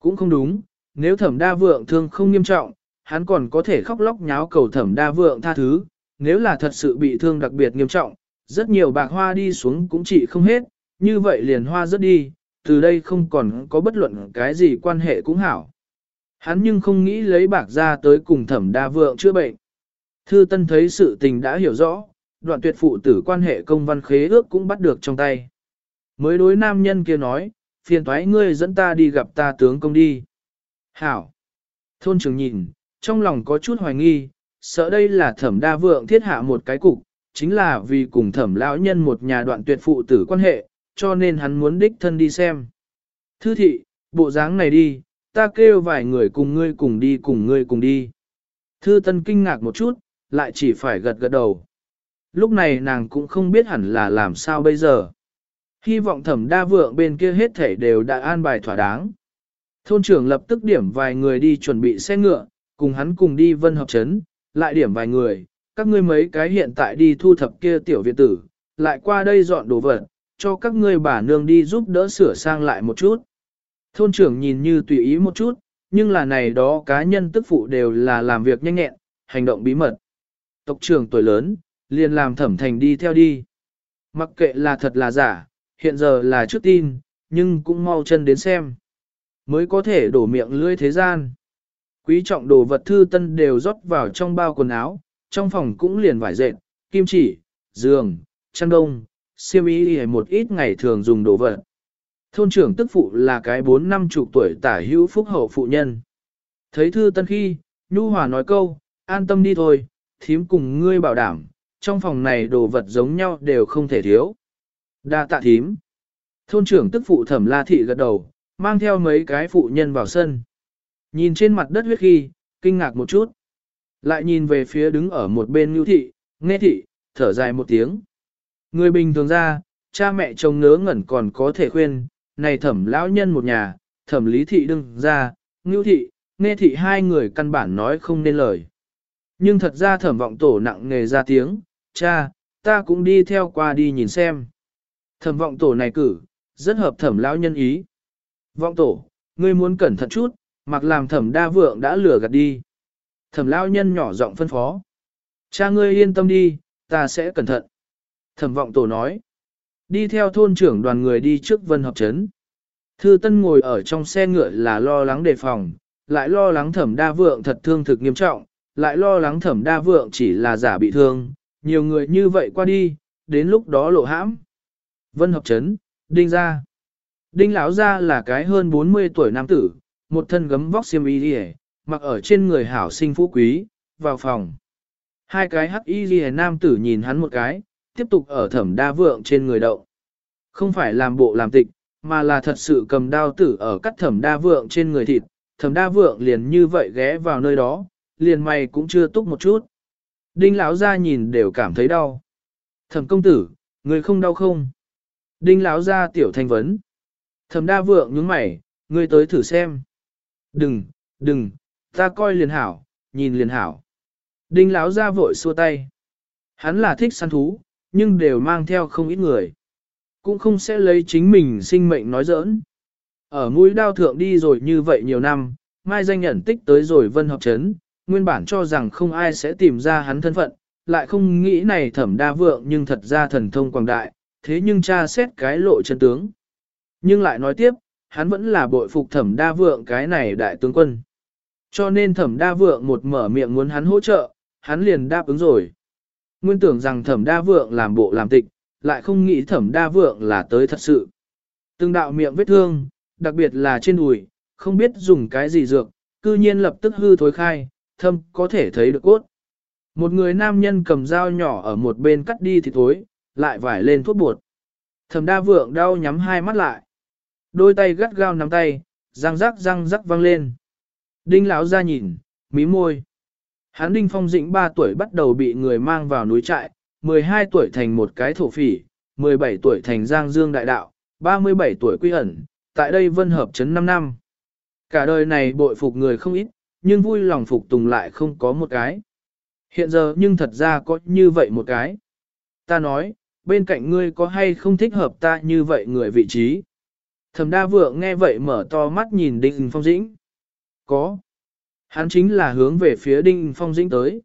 Cũng không đúng, nếu thẩm đa vượng thương không nghiêm trọng, hắn còn có thể khóc lóc nháo cầu thẩm đa vượng tha thứ, nếu là thật sự bị thương đặc biệt nghiêm trọng, rất nhiều bạc hoa đi xuống cũng chỉ không hết, như vậy liền hoa rất đi, từ đây không còn có bất luận cái gì quan hệ cũng hảo. Hắn nhưng không nghĩ lấy bạc ra tới cùng thẩm đa vượng chữa bệnh. Thư Tân thấy sự tình đã hiểu rõ, đoạn tuyệt phụ tử quan hệ công văn khế ước cũng bắt được trong tay. Mới đối nam nhân kia nói, phiền thoái ngươi dẫn ta đi gặp ta tướng công đi. Hảo. Thôn trưởng nhìn, trong lòng có chút hoài nghi, sợ đây là thẩm đa vượng thiết hạ một cái cục, chính là vì cùng thẩm lão nhân một nhà đoạn tuyệt phụ tử quan hệ, cho nên hắn muốn đích thân đi xem. Thư thị, bộ dáng này đi, ta kêu vài người cùng ngươi cùng đi cùng ngươi cùng đi. Thư tân kinh ngạc một chút, lại chỉ phải gật gật đầu. Lúc này nàng cũng không biết hẳn là làm sao bây giờ. Hy vọng thẩm đa vượng bên kia hết thể đều đã an bài thỏa đáng. Thôn trưởng lập tức điểm vài người đi chuẩn bị xe ngựa, cùng hắn cùng đi vân hợp chấn, lại điểm vài người, các ngươi mấy cái hiện tại đi thu thập kia tiểu viện tử, lại qua đây dọn đồ vật, cho các ngươi bà nương đi giúp đỡ sửa sang lại một chút. Thôn trưởng nhìn như tùy ý một chút, nhưng là này đó cá nhân tức phụ đều là làm việc nhanh nhẹn, hành động bí mật. Tộc trưởng tuổi lớn, liền làm thẩm thành đi theo đi. Mặc kệ là thật là giả, hiện giờ là trước tin, nhưng cũng mau chân đến xem. Mới có thể đổ miệng lưỡi thế gian. Quý trọng đồ vật thư tân đều rót vào trong bao quần áo, trong phòng cũng liền vải dệt, kim chỉ, giường, chăn đông, xiêm y một ít ngày thường dùng đồ vật. Thôn trưởng tức phụ là cái bốn năm chục tuổi tả hữu phúc hậu phụ nhân. Thấy thư tân khi, Nhu Hòa nói câu, an tâm đi thôi, thím cùng ngươi bảo đảm, trong phòng này đồ vật giống nhau đều không thể thiếu. Đa tạ thím. Thôn trưởng tức phụ thẩm la thị gật đầu, mang theo mấy cái phụ nhân vào sân. Nhìn trên mặt đất huyết khi, kinh ngạc một chút. Lại nhìn về phía đứng ở một bên ngưu thị, nghe thị, thở dài một tiếng. Người bình thường ra, cha mẹ chồng ngớ ngẩn còn có thể khuyên, này thẩm lão nhân một nhà, thẩm lý thị đương ra, ngưu thị, nghe thị hai người căn bản nói không nên lời. Nhưng thật ra thẩm vọng tổ nặng nghề ra tiếng, cha, ta cũng đi theo qua đi nhìn xem. Thẩm vọng tổ này cử, rất hợp thẩm lão nhân ý. Vọng tổ, ngươi muốn cẩn thận chút, mặc làm thẩm đa vượng đã lừa gạt đi. Thẩm lão nhân nhỏ giọng phân phó. Cha ngươi yên tâm đi, ta sẽ cẩn thận. Thẩm vọng tổ nói. Đi theo thôn trưởng đoàn người đi trước vân hợp trấn. Thư Tân ngồi ở trong xe ngựa là lo lắng đề phòng, lại lo lắng thẩm đa vượng thật thương thực nghiêm trọng, lại lo lắng thẩm đa vượng chỉ là giả bị thương, nhiều người như vậy qua đi, đến lúc đó lộ hãm. Vân hợp trấn, đinh ra. Đinh lão ra là cái hơn 40 tuổi nam tử, một thân gấm vóc xiêm y đi mặc ở trên người hảo sinh phú quý, vào phòng. Hai cái hắc y ghi nam tử nhìn hắn một cái, tiếp tục ở thẩm đa vượng trên người đậu. Không phải làm bộ làm tịch, mà là thật sự cầm đao tử ở cắt thẩm đa vượng trên người thịt, thẩm đa vượng liền như vậy ghé vào nơi đó, liền mày cũng chưa túc một chút. Đinh lão ra nhìn đều cảm thấy đau. Thẩm công tử, người không đau không? Đinh lão ra tiểu thanh vấn. Thẩm đa vượng nhướng mày, người tới thử xem. Đừng, đừng, ta coi liền hảo, nhìn liền hảo. Đinh lão ra vội xua tay. Hắn là thích săn thú, nhưng đều mang theo không ít người. Cũng không sẽ lấy chính mình sinh mệnh nói giỡn. Ở mũi đao thượng đi rồi như vậy nhiều năm, mai danh nhận tích tới rồi vân học chấn, nguyên bản cho rằng không ai sẽ tìm ra hắn thân phận, lại không nghĩ này thẩm đa vượng nhưng thật ra thần thông quảng đại, thế nhưng cha xét cái lộ chân tướng. Nhưng lại nói tiếp, hắn vẫn là bội phục thẩm đa vượng cái này đại tướng quân. Cho nên thẩm đa vượng một mở miệng muốn hắn hỗ trợ, hắn liền đáp ứng rồi. Nguyên tưởng rằng thẩm đa vượng làm bộ làm tịch, lại không nghĩ thẩm đa vượng là tới thật sự. Từng đạo miệng vết thương, đặc biệt là trên đùi, không biết dùng cái gì dược, cư nhiên lập tức hư thối khai, thâm có thể thấy được cốt. Một người nam nhân cầm dao nhỏ ở một bên cắt đi thì thối, lại vải lên thuốc bột. Thẩm đa vượng đau nhắm hai mắt lại. Đôi tay gắt gao nắm tay, răng rắc răng rắc văng lên. Đinh lão ra nhìn, mí môi. Hắn Đinh Phong Dĩnh 3 tuổi bắt đầu bị người mang vào núi trại, 12 tuổi thành một cái thổ phỉ, 17 tuổi thành Giang Dương Đại Đạo, 37 tuổi quy ẩn, tại đây vân hợp chấn 5 năm. Cả đời này bội phục người không ít, nhưng vui lòng phục tùng lại không có một cái. Hiện giờ nhưng thật ra có như vậy một cái. Ta nói, bên cạnh ngươi có hay không thích hợp ta như vậy người vị trí. Thẩm đa vượng nghe vậy mở to mắt nhìn Đinh Phong Dĩnh. Có. Hắn chính là hướng về phía Đinh Phong Dĩnh tới.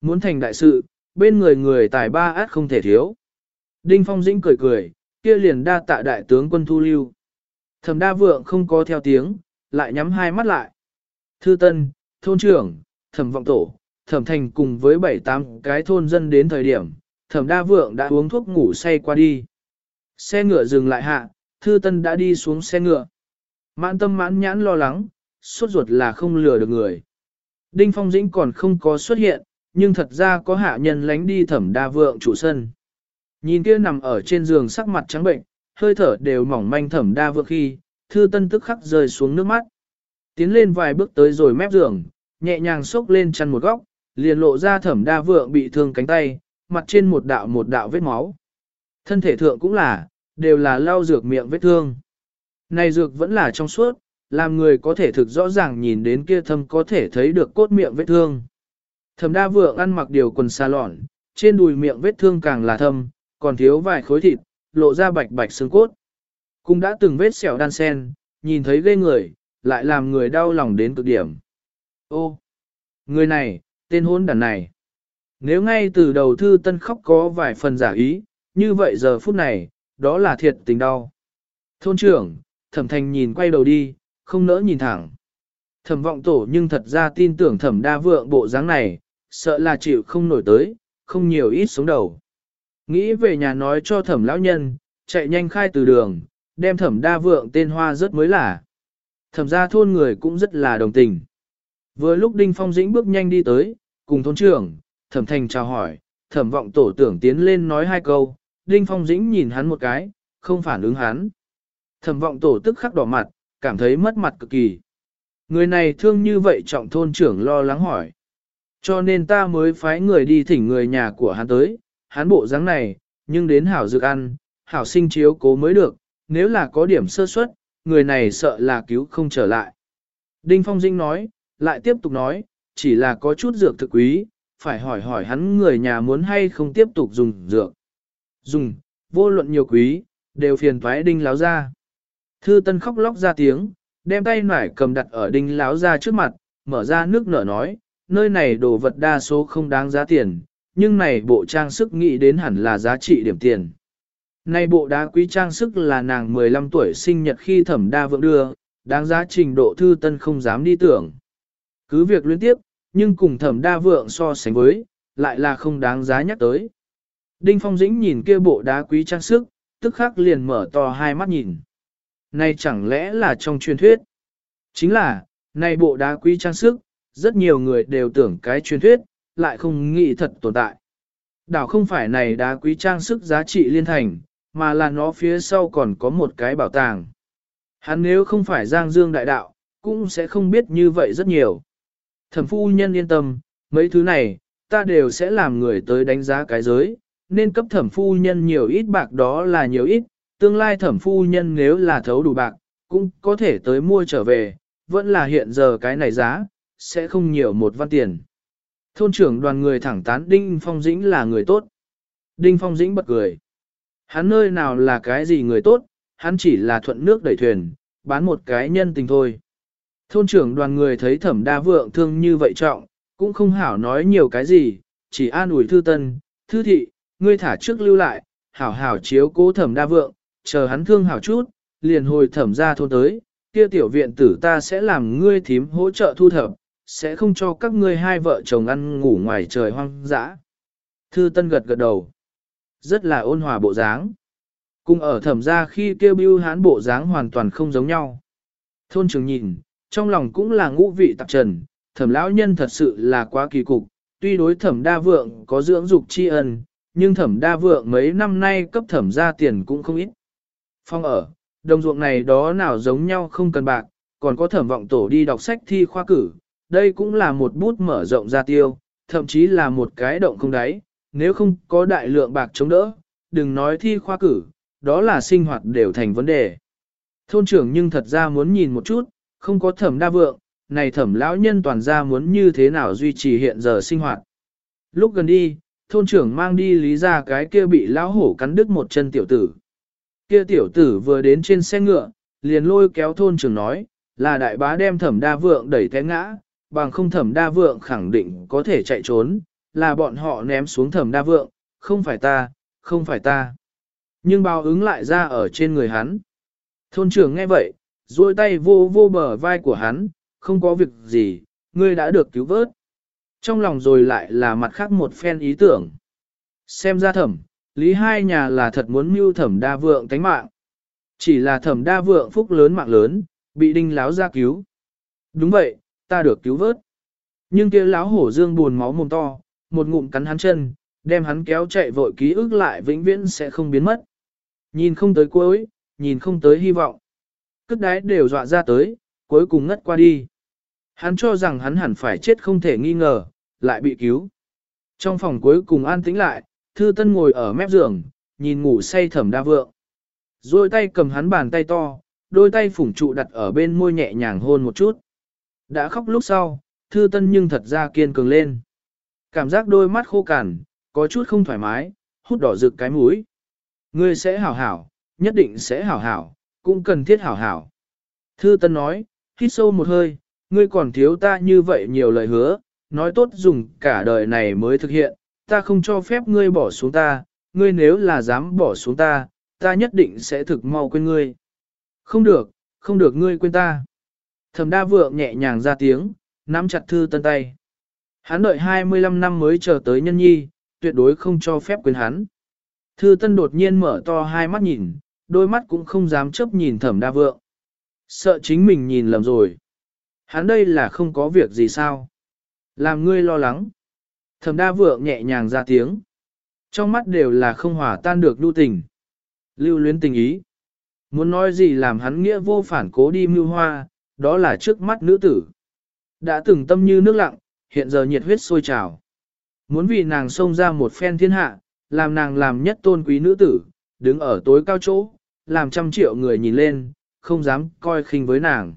Muốn thành đại sự, bên người người tài ba át không thể thiếu. Đinh Phong Dĩnh cười cười, kia liền đa tạ đại tướng quân thu lưu. Thẩm đa vượng không có theo tiếng, lại nhắm hai mắt lại. Thư Tân, thôn trưởng, thẩm vọng tổ, thẩm thành cùng với bảy tám cái thôn dân đến thời điểm, thẩm đa vượng đã uống thuốc ngủ say qua đi. Xe ngựa dừng lại hạ, Thư Tân đã đi xuống xe ngựa. Mãn tâm mãn nhãn lo lắng, suốt ruột là không lừa được người. Đinh Phong Dĩnh còn không có xuất hiện, nhưng thật ra có hạ nhân lánh đi thẩm đa vượng chủ sân. Nhìn kia nằm ở trên giường sắc mặt trắng bệnh, hơi thở đều mỏng manh thẩm đa vượng khi, thư tân tức khắc rơi xuống nước mắt. Tiến lên vài bước tới rồi mép giường, nhẹ nhàng xốc lên chăn một góc, liền lộ ra thẩm đa vượng bị thương cánh tay, mặt trên một đạo một đạo vết máu. Thân thể thượng cũng là, đều là lau dược miệng vết thương. Này dược vẫn là trong suốt, làm người có thể thực rõ ràng nhìn đến kia thâm có thể thấy được cốt miệng vết thương. Thẩm đa vượng ăn mặc điều quần xa lọn, trên đùi miệng vết thương càng là thâm, còn thiếu vài khối thịt, lộ ra bạch bạch xương cốt. Cũng đã từng vết sẹo đan sen, nhìn thấy ghê người, lại làm người đau lòng đến cực điểm. Ô, người này, tên hôn đàn này. Nếu ngay từ đầu thư tân khóc có vài phần giả ý, như vậy giờ phút này, đó là thiệt tình đau. Thôn trưởng, thẩm thành nhìn quay đầu đi, không nỡ nhìn thẳng. Thẩm vọng tổ nhưng thật ra tin tưởng thẩm đa vượng bộ dáng này, sợ là chịu không nổi tới, không nhiều ít sống đầu. Nghĩ về nhà nói cho thẩm lão nhân, chạy nhanh khai từ đường, đem thẩm đa vượng tên hoa rất mới là. Thẩm ra thôn người cũng rất là đồng tình. Vừa lúc Đinh Phong Dĩnh bước nhanh đi tới, cùng thôn trưởng, thẩm thành chào hỏi, thẩm vọng tổ tưởng tiến lên nói hai câu, Đinh Phong Dĩnh nhìn hắn một cái, không phản ứng hắn. Thẩm vọng tổ tức khắc đỏ mặt, cảm thấy mất mặt cực kỳ. Người này thương như vậy trọng thôn trưởng lo lắng hỏi. Cho nên ta mới phái người đi thỉnh người nhà của hắn tới, hắn bộ dáng này, nhưng đến hảo dược ăn, hảo sinh chiếu cố mới được, nếu là có điểm sơ suất, người này sợ là cứu không trở lại. Đinh Phong Dinh nói, lại tiếp tục nói, chỉ là có chút dược thực quý, phải hỏi hỏi hắn người nhà muốn hay không tiếp tục dùng dược. Dùng, vô luận nhiều quý, đều phiền thoái Đinh láo ra. Thư Tân khóc lóc ra tiếng, đem tay nải cầm đặt ở Đinh láo ra trước mặt, mở ra nước nở nói, nơi này đồ vật đa số không đáng giá tiền, nhưng này bộ trang sức nghĩ đến hẳn là giá trị điểm tiền. Này bộ đá quý trang sức là nàng 15 tuổi sinh nhật khi thẩm đa vượng đưa, đáng giá trình độ thư tân không dám đi tưởng. Cứ việc liên tiếp, nhưng cùng thẩm đa vượng so sánh với, lại là không đáng giá nhắc tới. Đinh Phong Dĩnh nhìn kia bộ đá quý trang sức, tức khắc liền mở to hai mắt nhìn. Này chẳng lẽ là trong truyền thuyết? Chính là, này bộ đá quý trang sức, rất nhiều người đều tưởng cái truyền thuyết, lại không nghĩ thật tồn tại. Đảo không phải này đá quý trang sức giá trị liên thành, mà là nó phía sau còn có một cái bảo tàng. Hắn nếu không phải Giang Dương đại đạo, cũng sẽ không biết như vậy rất nhiều. Thẩm phu nhân yên tâm, mấy thứ này, ta đều sẽ làm người tới đánh giá cái giới, nên cấp thẩm phu nhân nhiều ít bạc đó là nhiều ít, tương lai thẩm phu nhân nếu là thấu đủ bạc, cũng có thể tới mua trở về, vẫn là hiện giờ cái này giá, sẽ không nhiều một văn tiền. Thôn trưởng đoàn người thẳng tán Đinh Phong Dĩnh là người tốt. Đinh Phong Dĩnh bật cười. Hắn nơi nào là cái gì người tốt, hắn chỉ là thuận nước đẩy thuyền, bán một cái nhân tình thôi. Thôn trưởng đoàn người thấy thẩm đa vượng thương như vậy trọng, cũng không hảo nói nhiều cái gì, chỉ an ủi thư tân, thư thị, ngươi thả trước lưu lại, hảo hảo chiếu cố thẩm đa vượng, chờ hắn thương hảo chút, liền hồi thẩm ra thôn tới, kia tiểu viện tử ta sẽ làm ngươi thím hỗ trợ thu thập, sẽ không cho các ngươi hai vợ chồng ăn ngủ ngoài trời hoang dã. Thư Tân gật gật đầu. Rất là ôn hòa bộ dáng. Cùng ở thẩm gia khi kêu bưu hán bộ dáng hoàn toàn không giống nhau. Thôn trưởng nhìn, trong lòng cũng là ngũ vị tạp trần, thẩm lão nhân thật sự là quá kỳ cục, tuy đối thẩm đa vượng có dưỡng dục tri ân, nhưng thẩm đa vượng mấy năm nay cấp thẩm gia tiền cũng không ít. Phong ở, đồng ruộng này đó nào giống nhau không cần bạc, còn có thẩm vọng tổ đi đọc sách thi khoa cử, đây cũng là một bút mở rộng ra tiêu, thậm chí là một cái động không đáy, nếu không có đại lượng bạc chống đỡ, đừng nói thi khoa cử, đó là sinh hoạt đều thành vấn đề. Thôn trưởng nhưng thật ra muốn nhìn một chút, không có thẩm đa vượng, này thẩm lão nhân toàn ra muốn như thế nào duy trì hiện giờ sinh hoạt. Lúc gần đi, thôn trưởng mang đi lý ra cái kia bị lão hổ cắn đứt một chân tiểu tử. Kia tiểu tử vừa đến trên xe ngựa, liền lôi kéo thôn trưởng nói, là đại bá đem thẩm đa vượng đẩy té ngã, bằng không thẩm đa vượng khẳng định có thể chạy trốn, là bọn họ ném xuống thẩm đa vượng, không phải ta, không phải ta. Nhưng báo ứng lại ra ở trên người hắn. Thôn trưởng nghe vậy, duỗi tay vô vô bờ vai của hắn, không có việc gì, ngươi đã được cứu vớt. Trong lòng rồi lại là mặt khác một phen ý tưởng. Xem ra thẩm, lý hai nhà là thật muốn mưu thẩm đa vượng tánh mạng. Chỉ là thẩm đa vượng phúc lớn mạng lớn, bị đinh láo ra cứu. Đúng vậy, ta được cứu vớt. Nhưng kia láo hổ dương buồn máu mồm to, một ngụm cắn hắn chân, đem hắn kéo chạy vội ký ức lại vĩnh viễn sẽ không biến mất. Nhìn không tới cuối, nhìn không tới hy vọng. Cất đái đều dọa ra tới, cuối cùng ngất qua đi. Hắn cho rằng hắn hẳn phải chết không thể nghi ngờ, lại bị cứu. Trong phòng cuối cùng an tĩnh lại, thư tân ngồi ở mép giường, nhìn ngủ say thẩm đa vượng. Rồi tay cầm hắn bàn tay to, đôi tay phủng trụ đặt ở bên môi nhẹ nhàng hôn một chút. Đã khóc lúc sau, thư tân nhưng thật ra kiên cường lên. Cảm giác đôi mắt khô cằn, có chút không thoải mái, hút đỏ rực cái mũi. Ngươi sẽ hảo hảo, nhất định sẽ hảo hảo, cũng cần thiết hảo hảo. Thư Tân nói, hít sâu một hơi, ngươi còn thiếu ta như vậy nhiều lời hứa, nói tốt dùng cả đời này mới thực hiện, ta không cho phép ngươi bỏ xuống ta, ngươi nếu là dám bỏ xuống ta, ta nhất định sẽ thực mau quên ngươi. Không được, không được ngươi quên ta. Thẩm đa vượng nhẹ nhàng ra tiếng, nắm chặt thư tân tay. Hắn đợi 25 năm mới chờ tới nhân nhi, tuyệt đối không cho phép quên hắn. Thư tân đột nhiên mở to hai mắt nhìn, đôi mắt cũng không dám chấp nhìn thẩm đa vượng. Sợ chính mình nhìn lầm rồi. Hắn đây là không có việc gì sao. Làm ngươi lo lắng. Thẩm đa vượng nhẹ nhàng ra tiếng. Trong mắt đều là không hòa tan được lưu tình. Lưu luyến tình ý. Muốn nói gì làm hắn nghĩa vô phản cố đi mưu hoa, đó là trước mắt nữ tử. Đã từng tâm như nước lặng, hiện giờ nhiệt huyết sôi trào. Muốn vì nàng xông ra một phen thiên hạ, làm nàng làm nhất tôn quý nữ tử, đứng ở tối cao chỗ, làm trăm triệu người nhìn lên, không dám coi khinh với nàng.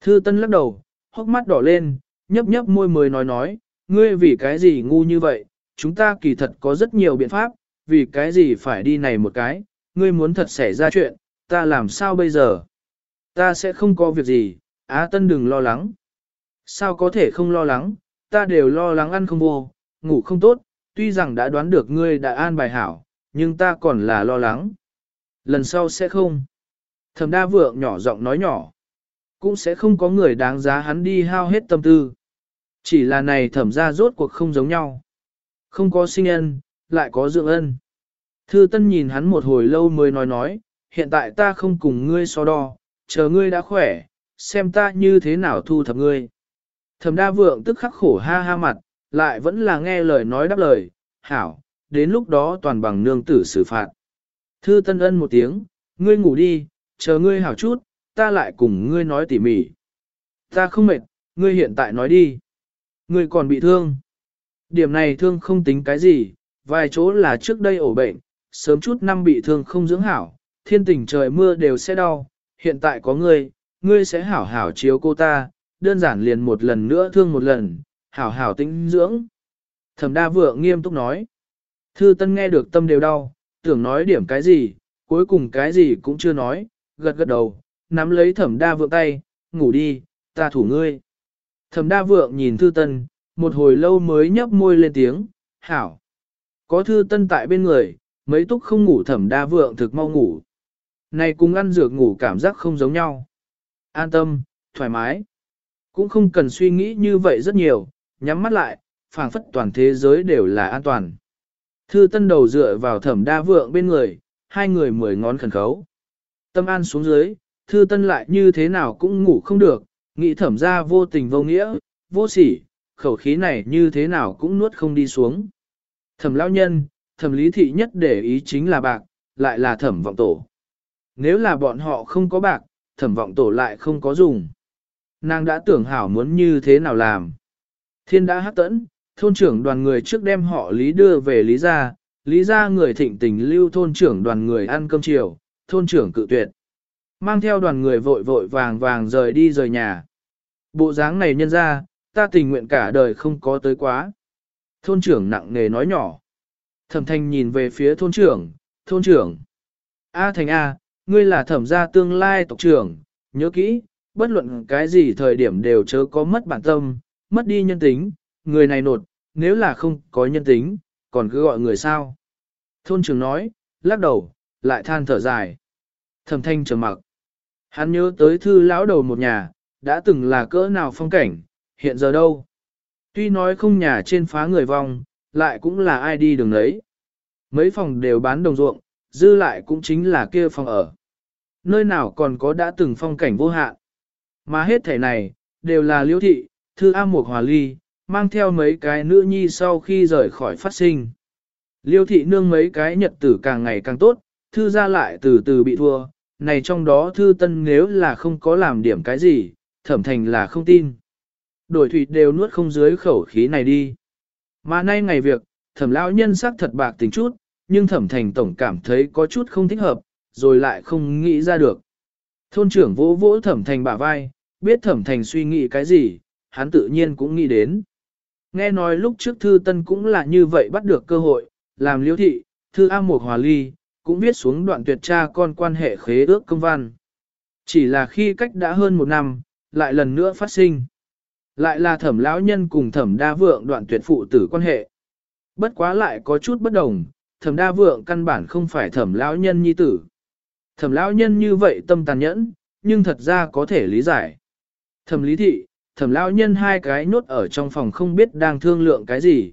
Thư Tân lắc đầu, hốc mắt đỏ lên, nhấp nhấp môi mới nói nói, ngươi vì cái gì ngu như vậy, chúng ta kỳ thật có rất nhiều biện pháp, vì cái gì phải đi này một cái, ngươi muốn thật xảy ra chuyện, ta làm sao bây giờ? Ta sẽ không có việc gì, Á Tân đừng lo lắng. Sao có thể không lo lắng, ta đều lo lắng ăn không vô, ngủ không tốt, tuy rằng đã đoán được ngươi đã an bài hảo, nhưng ta còn là lo lắng. Lần sau sẽ không. Thẩm đa vượng nhỏ giọng nói nhỏ. Cũng sẽ không có người đáng giá hắn đi hao hết tâm tư. Chỉ là này thẩm ra rốt cuộc không giống nhau. Không có sinh ân, lại có dưỡng ân. Thư Tân nhìn hắn một hồi lâu mới nói nói, hiện tại ta không cùng ngươi so đo, chờ ngươi đã khỏe, xem ta như thế nào thu thập ngươi. Thẩm đa vượng tức khắc khổ ha ha mặt, lại vẫn là nghe lời nói đáp lời, hảo, đến lúc đó toàn bằng nương tử xử phạt. Thư Tân ân một tiếng, ngươi ngủ đi, chờ ngươi hảo chút, ta lại cùng ngươi nói tỉ mỉ. Ta không mệt, ngươi hiện tại nói đi. Ngươi còn bị thương. Điểm này thương không tính cái gì, vài chỗ là trước đây ổ bệnh, sớm chút năm bị thương không dưỡng hảo, thiên tình trời mưa đều sẽ đau, hiện tại có ngươi, ngươi sẽ hảo hảo chiếu cô ta, đơn giản liền một lần nữa thương một lần, hảo hảo tĩnh dưỡng. Thẩm đa vượng nghiêm túc nói. Thư tân nghe được tâm đều đau, tưởng nói điểm cái gì, cuối cùng cái gì cũng chưa nói, gật gật đầu, nắm lấy thẩm đa vượng tay, ngủ đi, ta thủ ngươi. Thẩm đa vượng nhìn thư tân, một hồi lâu mới nhấp môi lên tiếng, hảo. Có thư tân tại bên người, mấy túc không ngủ thẩm đa vượng thực mau ngủ. Này cùng ăn dược ngủ cảm giác không giống nhau. An tâm, thoải mái. Cũng không cần suy nghĩ như vậy rất nhiều, nhắm mắt lại, phảng phất toàn thế giới đều là an toàn. Thư tân đầu dựa vào thẩm đa vượng bên người, hai người mười ngón khẩn khấu. Tâm an xuống dưới, thư tân lại như thế nào cũng ngủ không được, nghĩ thẩm ra vô tình vô nghĩa, vô sỉ, khẩu khí này như thế nào cũng nuốt không đi xuống. Thẩm lão nhân, thẩm lý thị nhất để ý chính là bạc, lại là thẩm vọng tổ. Nếu là bọn họ không có bạc, thẩm vọng tổ lại không có dùng. Nàng đã tưởng hảo muốn như thế nào làm. Thiên đã hát tẫn, thôn trưởng đoàn người trước đem họ lý đưa về lý gia, lý gia người thịnh tình lưu thôn trưởng đoàn người ăn cơm chiều, thôn trưởng cự tuyệt. Mang theo đoàn người vội vội vàng vàng rời đi rời nhà. Bộ dáng này nhân ra, ta tình nguyện cả đời không có tới quá. Thôn trưởng nặng nề nói nhỏ. Thẩm thanh nhìn về phía thôn trưởng, thôn trưởng. A thành A, ngươi là thẩm gia tương lai tộc trưởng, nhớ kỹ, bất luận cái gì thời điểm đều chớ có mất bản tâm, mất đi nhân tính, người này nột, nếu là không có nhân tính, còn cứ gọi người sao. Thôn trưởng nói, lắc đầu, lại than thở dài. Thẩm thanh trầm mặc. Hắn nhớ tới thư lão đầu một nhà, đã từng là cỡ nào phong cảnh, hiện giờ đâu. Tuy nói không nhà trên phá người vong, lại cũng là ai đi đường đấy. Mấy phòng đều bán đồng ruộng, dư lại cũng chính là kia phòng ở. Nơi nào còn có đã từng phong cảnh vô hạn. Mà hết thể này, đều là liễu thị, thư A Mục Hòa Ly, mang theo mấy cái nữ nhi sau khi rời khỏi phát sinh. Liêu thị nương mấy cái nhật tử càng ngày càng tốt, thư ra lại từ từ bị thua, này trong đó thư tân nếu là không có làm điểm cái gì, thẩm thành là không tin. Đổi thủy đều nuốt không dưới khẩu khí này đi. Mà nay ngày việc, thẩm lão nhân sắc thật bạc tính chút, nhưng thẩm thành tổng cảm thấy có chút không thích hợp, rồi lại không nghĩ ra được. Thôn trưởng vỗ vỗ thẩm thành bả vai, biết thẩm thành suy nghĩ cái gì, hắn tự nhiên cũng nghĩ đến. Nghe nói lúc trước thư tân cũng là như vậy bắt được cơ hội, làm liễu thị, thư A một Hòa Ly, cũng viết xuống đoạn tuyệt tra con quan hệ khế ước công văn. Chỉ là khi cách đã hơn một năm, lại lần nữa phát sinh. Lại là thẩm lão nhân cùng thẩm đa vượng đoạn tuyệt phụ tử quan hệ. Bất quá lại có chút bất đồng, thẩm đa vượng căn bản không phải thẩm lão nhân nhi tử. Thẩm lão nhân như vậy tâm tàn nhẫn, nhưng thật ra có thể lý giải. Thẩm lý thị, thẩm lão nhân hai cái nốt ở trong phòng không biết đang thương lượng cái gì.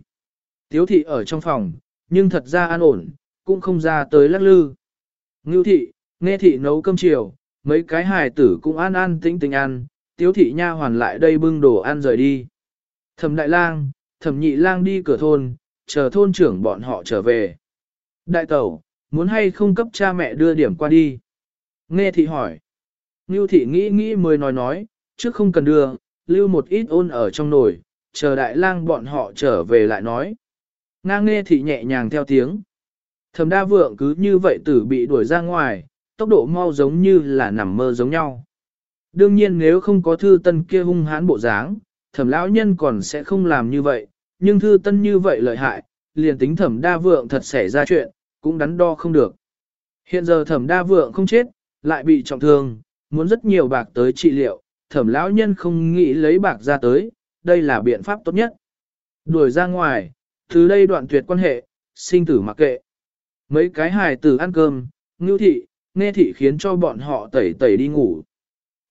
Tiếu thị ở trong phòng, nhưng thật ra an ổn, cũng không ra tới lắc lư. Ngưu thị, nghe thị nấu cơm chiều, mấy cái hài tử cũng an an tĩnh tĩnh ăn, tiếu thị nha hoàn lại đây bưng đồ ăn rời đi. Thẩm đại lang, thẩm nhị lang đi cửa thôn, chờ thôn trưởng bọn họ trở về. Đại tẩu, muốn hay không cấp cha mẹ đưa điểm qua đi? Nghe thị hỏi. Ngưu thị nghĩ nghĩ mới nói nói, trước không cần đưa, lưu một ít ôn ở trong nồi, chờ đại lang bọn họ trở về lại nói. Ngang nghe thị nhẹ nhàng theo tiếng. Thẩm đa vượng cứ như vậy tử bị đuổi ra ngoài, tốc độ mau giống như là nằm mơ giống nhau. Đương nhiên nếu không có thư tân kia hung hãn bộ dáng, thẩm lão nhân còn sẽ không làm như vậy, nhưng thư tân như vậy lợi hại, liền tính thẩm đa vượng thật xảy ra chuyện, cũng đắn đo không được. Hiện giờ thẩm đa vượng không chết, lại bị trọng thương, muốn rất nhiều bạc tới trị liệu, thẩm lão nhân không nghĩ lấy bạc ra tới, đây là biện pháp tốt nhất. Đuổi ra ngoài, từ đây đoạn tuyệt quan hệ, sinh tử mặc kệ. Mấy cái hài tử ăn cơm, ngưu thị, nghe thị khiến cho bọn họ tẩy tẩy đi ngủ.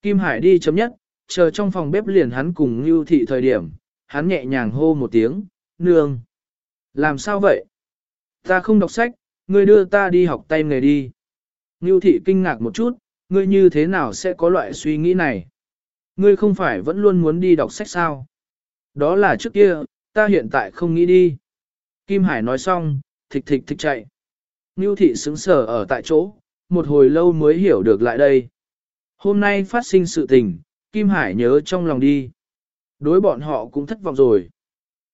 Kim Hải đi chấm nhất, chờ trong phòng bếp liền hắn cùng ngưu thị thời điểm, hắn nhẹ nhàng hô một tiếng, nương. Làm sao vậy? Ta không đọc sách, ngươi đưa ta đi học tay nghề đi. Ngưu thị kinh ngạc một chút, ngươi như thế nào sẽ có loại suy nghĩ này? Ngươi không phải vẫn luôn muốn đi đọc sách sao? Đó là trước kia, ta hiện tại không nghĩ đi. Kim Hải nói xong, thịch thịch thịch chạy. Ngưu thị sững sờ ở tại chỗ, một hồi lâu mới hiểu được lại đây. Hôm nay phát sinh sự tình, Kim Hải nhớ trong lòng đi. Đối bọn họ cũng thất vọng rồi.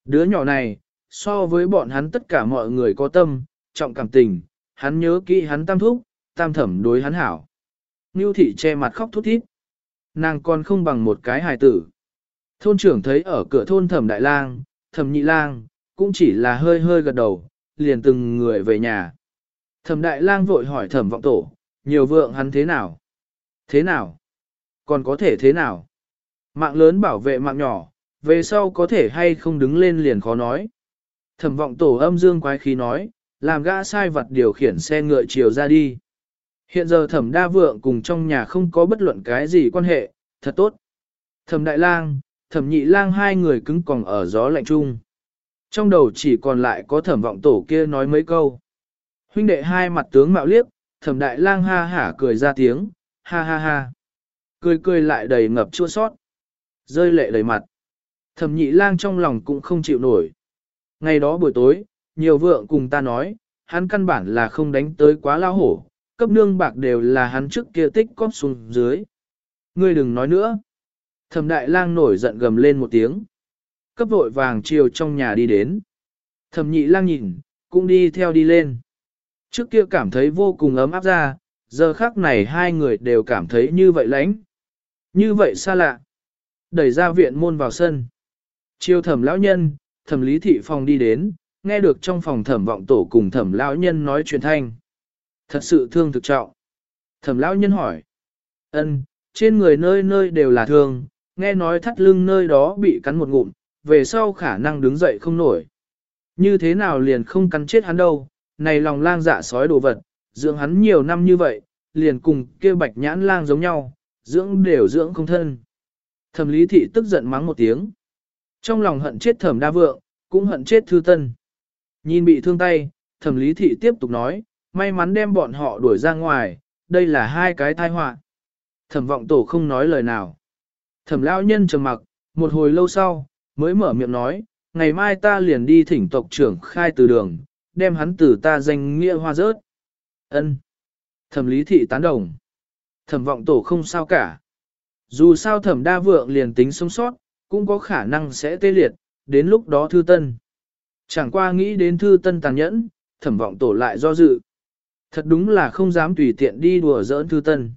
Đứa nhỏ này, so với bọn hắn tất cả mọi người có tâm, trọng cảm tình, hắn nhớ kỹ hắn tam thúc, tam thẩm đối hắn hảo. Ngưu thị che mặt khóc thút thít. Nàng còn không bằng một cái hài tử. Thôn trưởng thấy ở cửa thôn thẩm đại lang, thẩm nhị lang, cũng chỉ là hơi hơi gật đầu, liền từng người về nhà. Thẩm đại lang vội hỏi thẩm vọng tổ, nhiều vượng hắn thế nào? Thế nào? Còn có thể thế nào? Mạng lớn bảo vệ mạng nhỏ, về sau có thể hay không đứng lên liền khó nói. Thẩm vọng tổ âm dương quái khí nói, làm gã sai vật điều khiển xe ngựa chiều ra đi. Hiện giờ thẩm đa vượng cùng trong nhà không có bất luận cái gì quan hệ, thật tốt. Thẩm đại lang, thẩm nhị lang hai người cứng còn ở gió lạnh chung. Trong đầu chỉ còn lại có thẩm vọng tổ kia nói mấy câu. Huynh đệ hai mặt tướng mạo liếc, thẩm đại lang ha hả cười ra tiếng, ha ha ha. Cười cười lại đầy ngập chua sót. Rơi lệ đầy mặt. Thẩm nhị lang trong lòng cũng không chịu nổi. Ngày đó buổi tối, nhiều vượng cùng ta nói, hắn căn bản là không đánh tới quá lao hổ, cấp nương bạc đều là hắn trước kia tích cóp xuống dưới. Ngươi đừng nói nữa. Thẩm đại lang nổi giận gầm lên một tiếng. Cấp vội vàng chiều trong nhà đi đến. Thẩm nhị lang nhìn, cũng đi theo đi lên. Trước kia cảm thấy vô cùng ấm áp ra, giờ khác này hai người đều cảm thấy như vậy lãnh. Như vậy xa lạ. Đẩy ra viện môn vào sân. Chiêu thẩm lão nhân, thẩm lý thị phòng đi đến, nghe được trong phòng thẩm vọng tổ cùng thẩm lão nhân nói chuyện thanh. Thật sự thương thực trọng. Thẩm lão nhân hỏi. ân trên người nơi nơi đều là thương, nghe nói thắt lưng nơi đó bị cắn một ngụm, về sau khả năng đứng dậy không nổi. Như thế nào liền không cắn chết hắn đâu, này lòng lang dạ sói đồ vật, dưỡng hắn nhiều năm như vậy, liền cùng kia bạch nhãn lang giống nhau, dưỡng đều dưỡng không thân. Thẩm lý thị tức giận mắng một tiếng. Trong lòng hận chết thẩm đa vượng, cũng hận chết thư tân. Nhìn bị thương tay, thẩm lý thị tiếp tục nói, may mắn đem bọn họ đuổi ra ngoài, đây là hai cái tai họa. Thẩm vọng tổ không nói lời nào. Thẩm lão nhân trầm mặc, một hồi lâu sau, mới mở miệng nói, ngày mai ta liền đi thỉnh tộc trưởng khai từ đường, đem hắn từ ta danh nghĩa hoa rớt. Ân. Thẩm lý thị tán đồng. Thẩm vọng tổ không sao cả. Dù sao thẩm đa vượng liền tính sống sót, cũng có khả năng sẽ tê liệt, đến lúc đó thư tân. Chẳng qua nghĩ đến thư tân tàn nhẫn, thẩm vọng tổ lại do dự. Thật đúng là không dám tùy tiện đi đùa giỡn thư tân.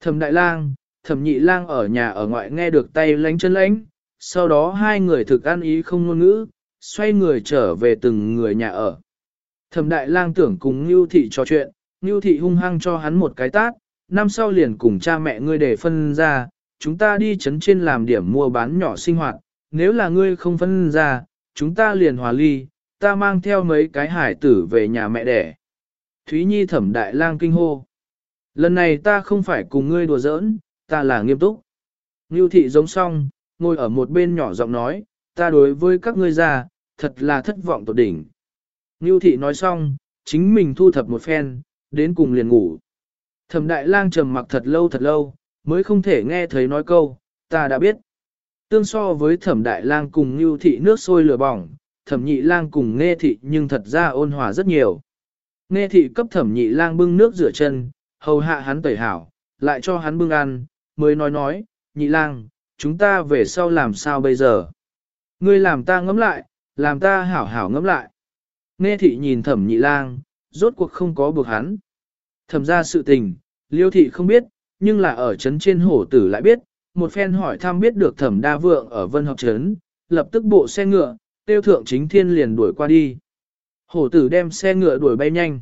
Thẩm đại lang, thẩm nhị lang ở nhà ở ngoại nghe được tay lánh chân lánh, sau đó hai người thực ăn ý không ngôn ngữ, xoay người trở về từng người nhà ở. Thẩm đại lang tưởng cùng Ngưu thị trò chuyện, Ngưu thị hung hăng cho hắn một cái tát, năm sau liền cùng cha mẹ ngươi để phân ra, chúng ta đi chấn trên làm điểm mua bán nhỏ sinh hoạt, nếu là ngươi không phân ra, chúng ta liền hòa ly, ta mang theo mấy cái hải tử về nhà mẹ đẻ. Thúy Nhi thẩm đại lang kinh hô. Lần này ta không phải cùng ngươi đùa giỡn, ta là nghiêm túc. Ngưu thị giống song, ngồi ở một bên nhỏ giọng nói, ta đối với các ngươi già, thật là thất vọng tột đỉnh. Ngưu thị nói xong, chính mình thu thập một phen, đến cùng liền ngủ. Thẩm đại lang trầm mặc thật lâu thật lâu, mới không thể nghe thấy nói câu, ta đã biết. Tương so với thẩm đại lang cùng Ngưu thị nước sôi lửa bỏng, thẩm nhị lang cùng nghe thị nhưng thật ra ôn hòa rất nhiều. Nghe thị cấp thẩm nhị lang bưng nước rửa chân, hầu hạ hắn tẩy hảo, lại cho hắn bưng ăn, mới nói nói, nhị lang, chúng ta về sau làm sao bây giờ? Ngươi làm ta ngẫm lại, làm ta hảo hảo ngẫm lại. Nghe thị nhìn thẩm nhị lang, rốt cuộc không có buộc hắn. Thẩm ra sự tình, liêu thị không biết, nhưng là ở trấn trên hổ tử lại biết, một phen hỏi thăm biết được thẩm đa vượng ở vân học trấn, lập tức bộ xe ngựa, tiêu thượng chính thiên liền đuổi qua đi. Hổ tử đem xe ngựa đuổi bay nhanh.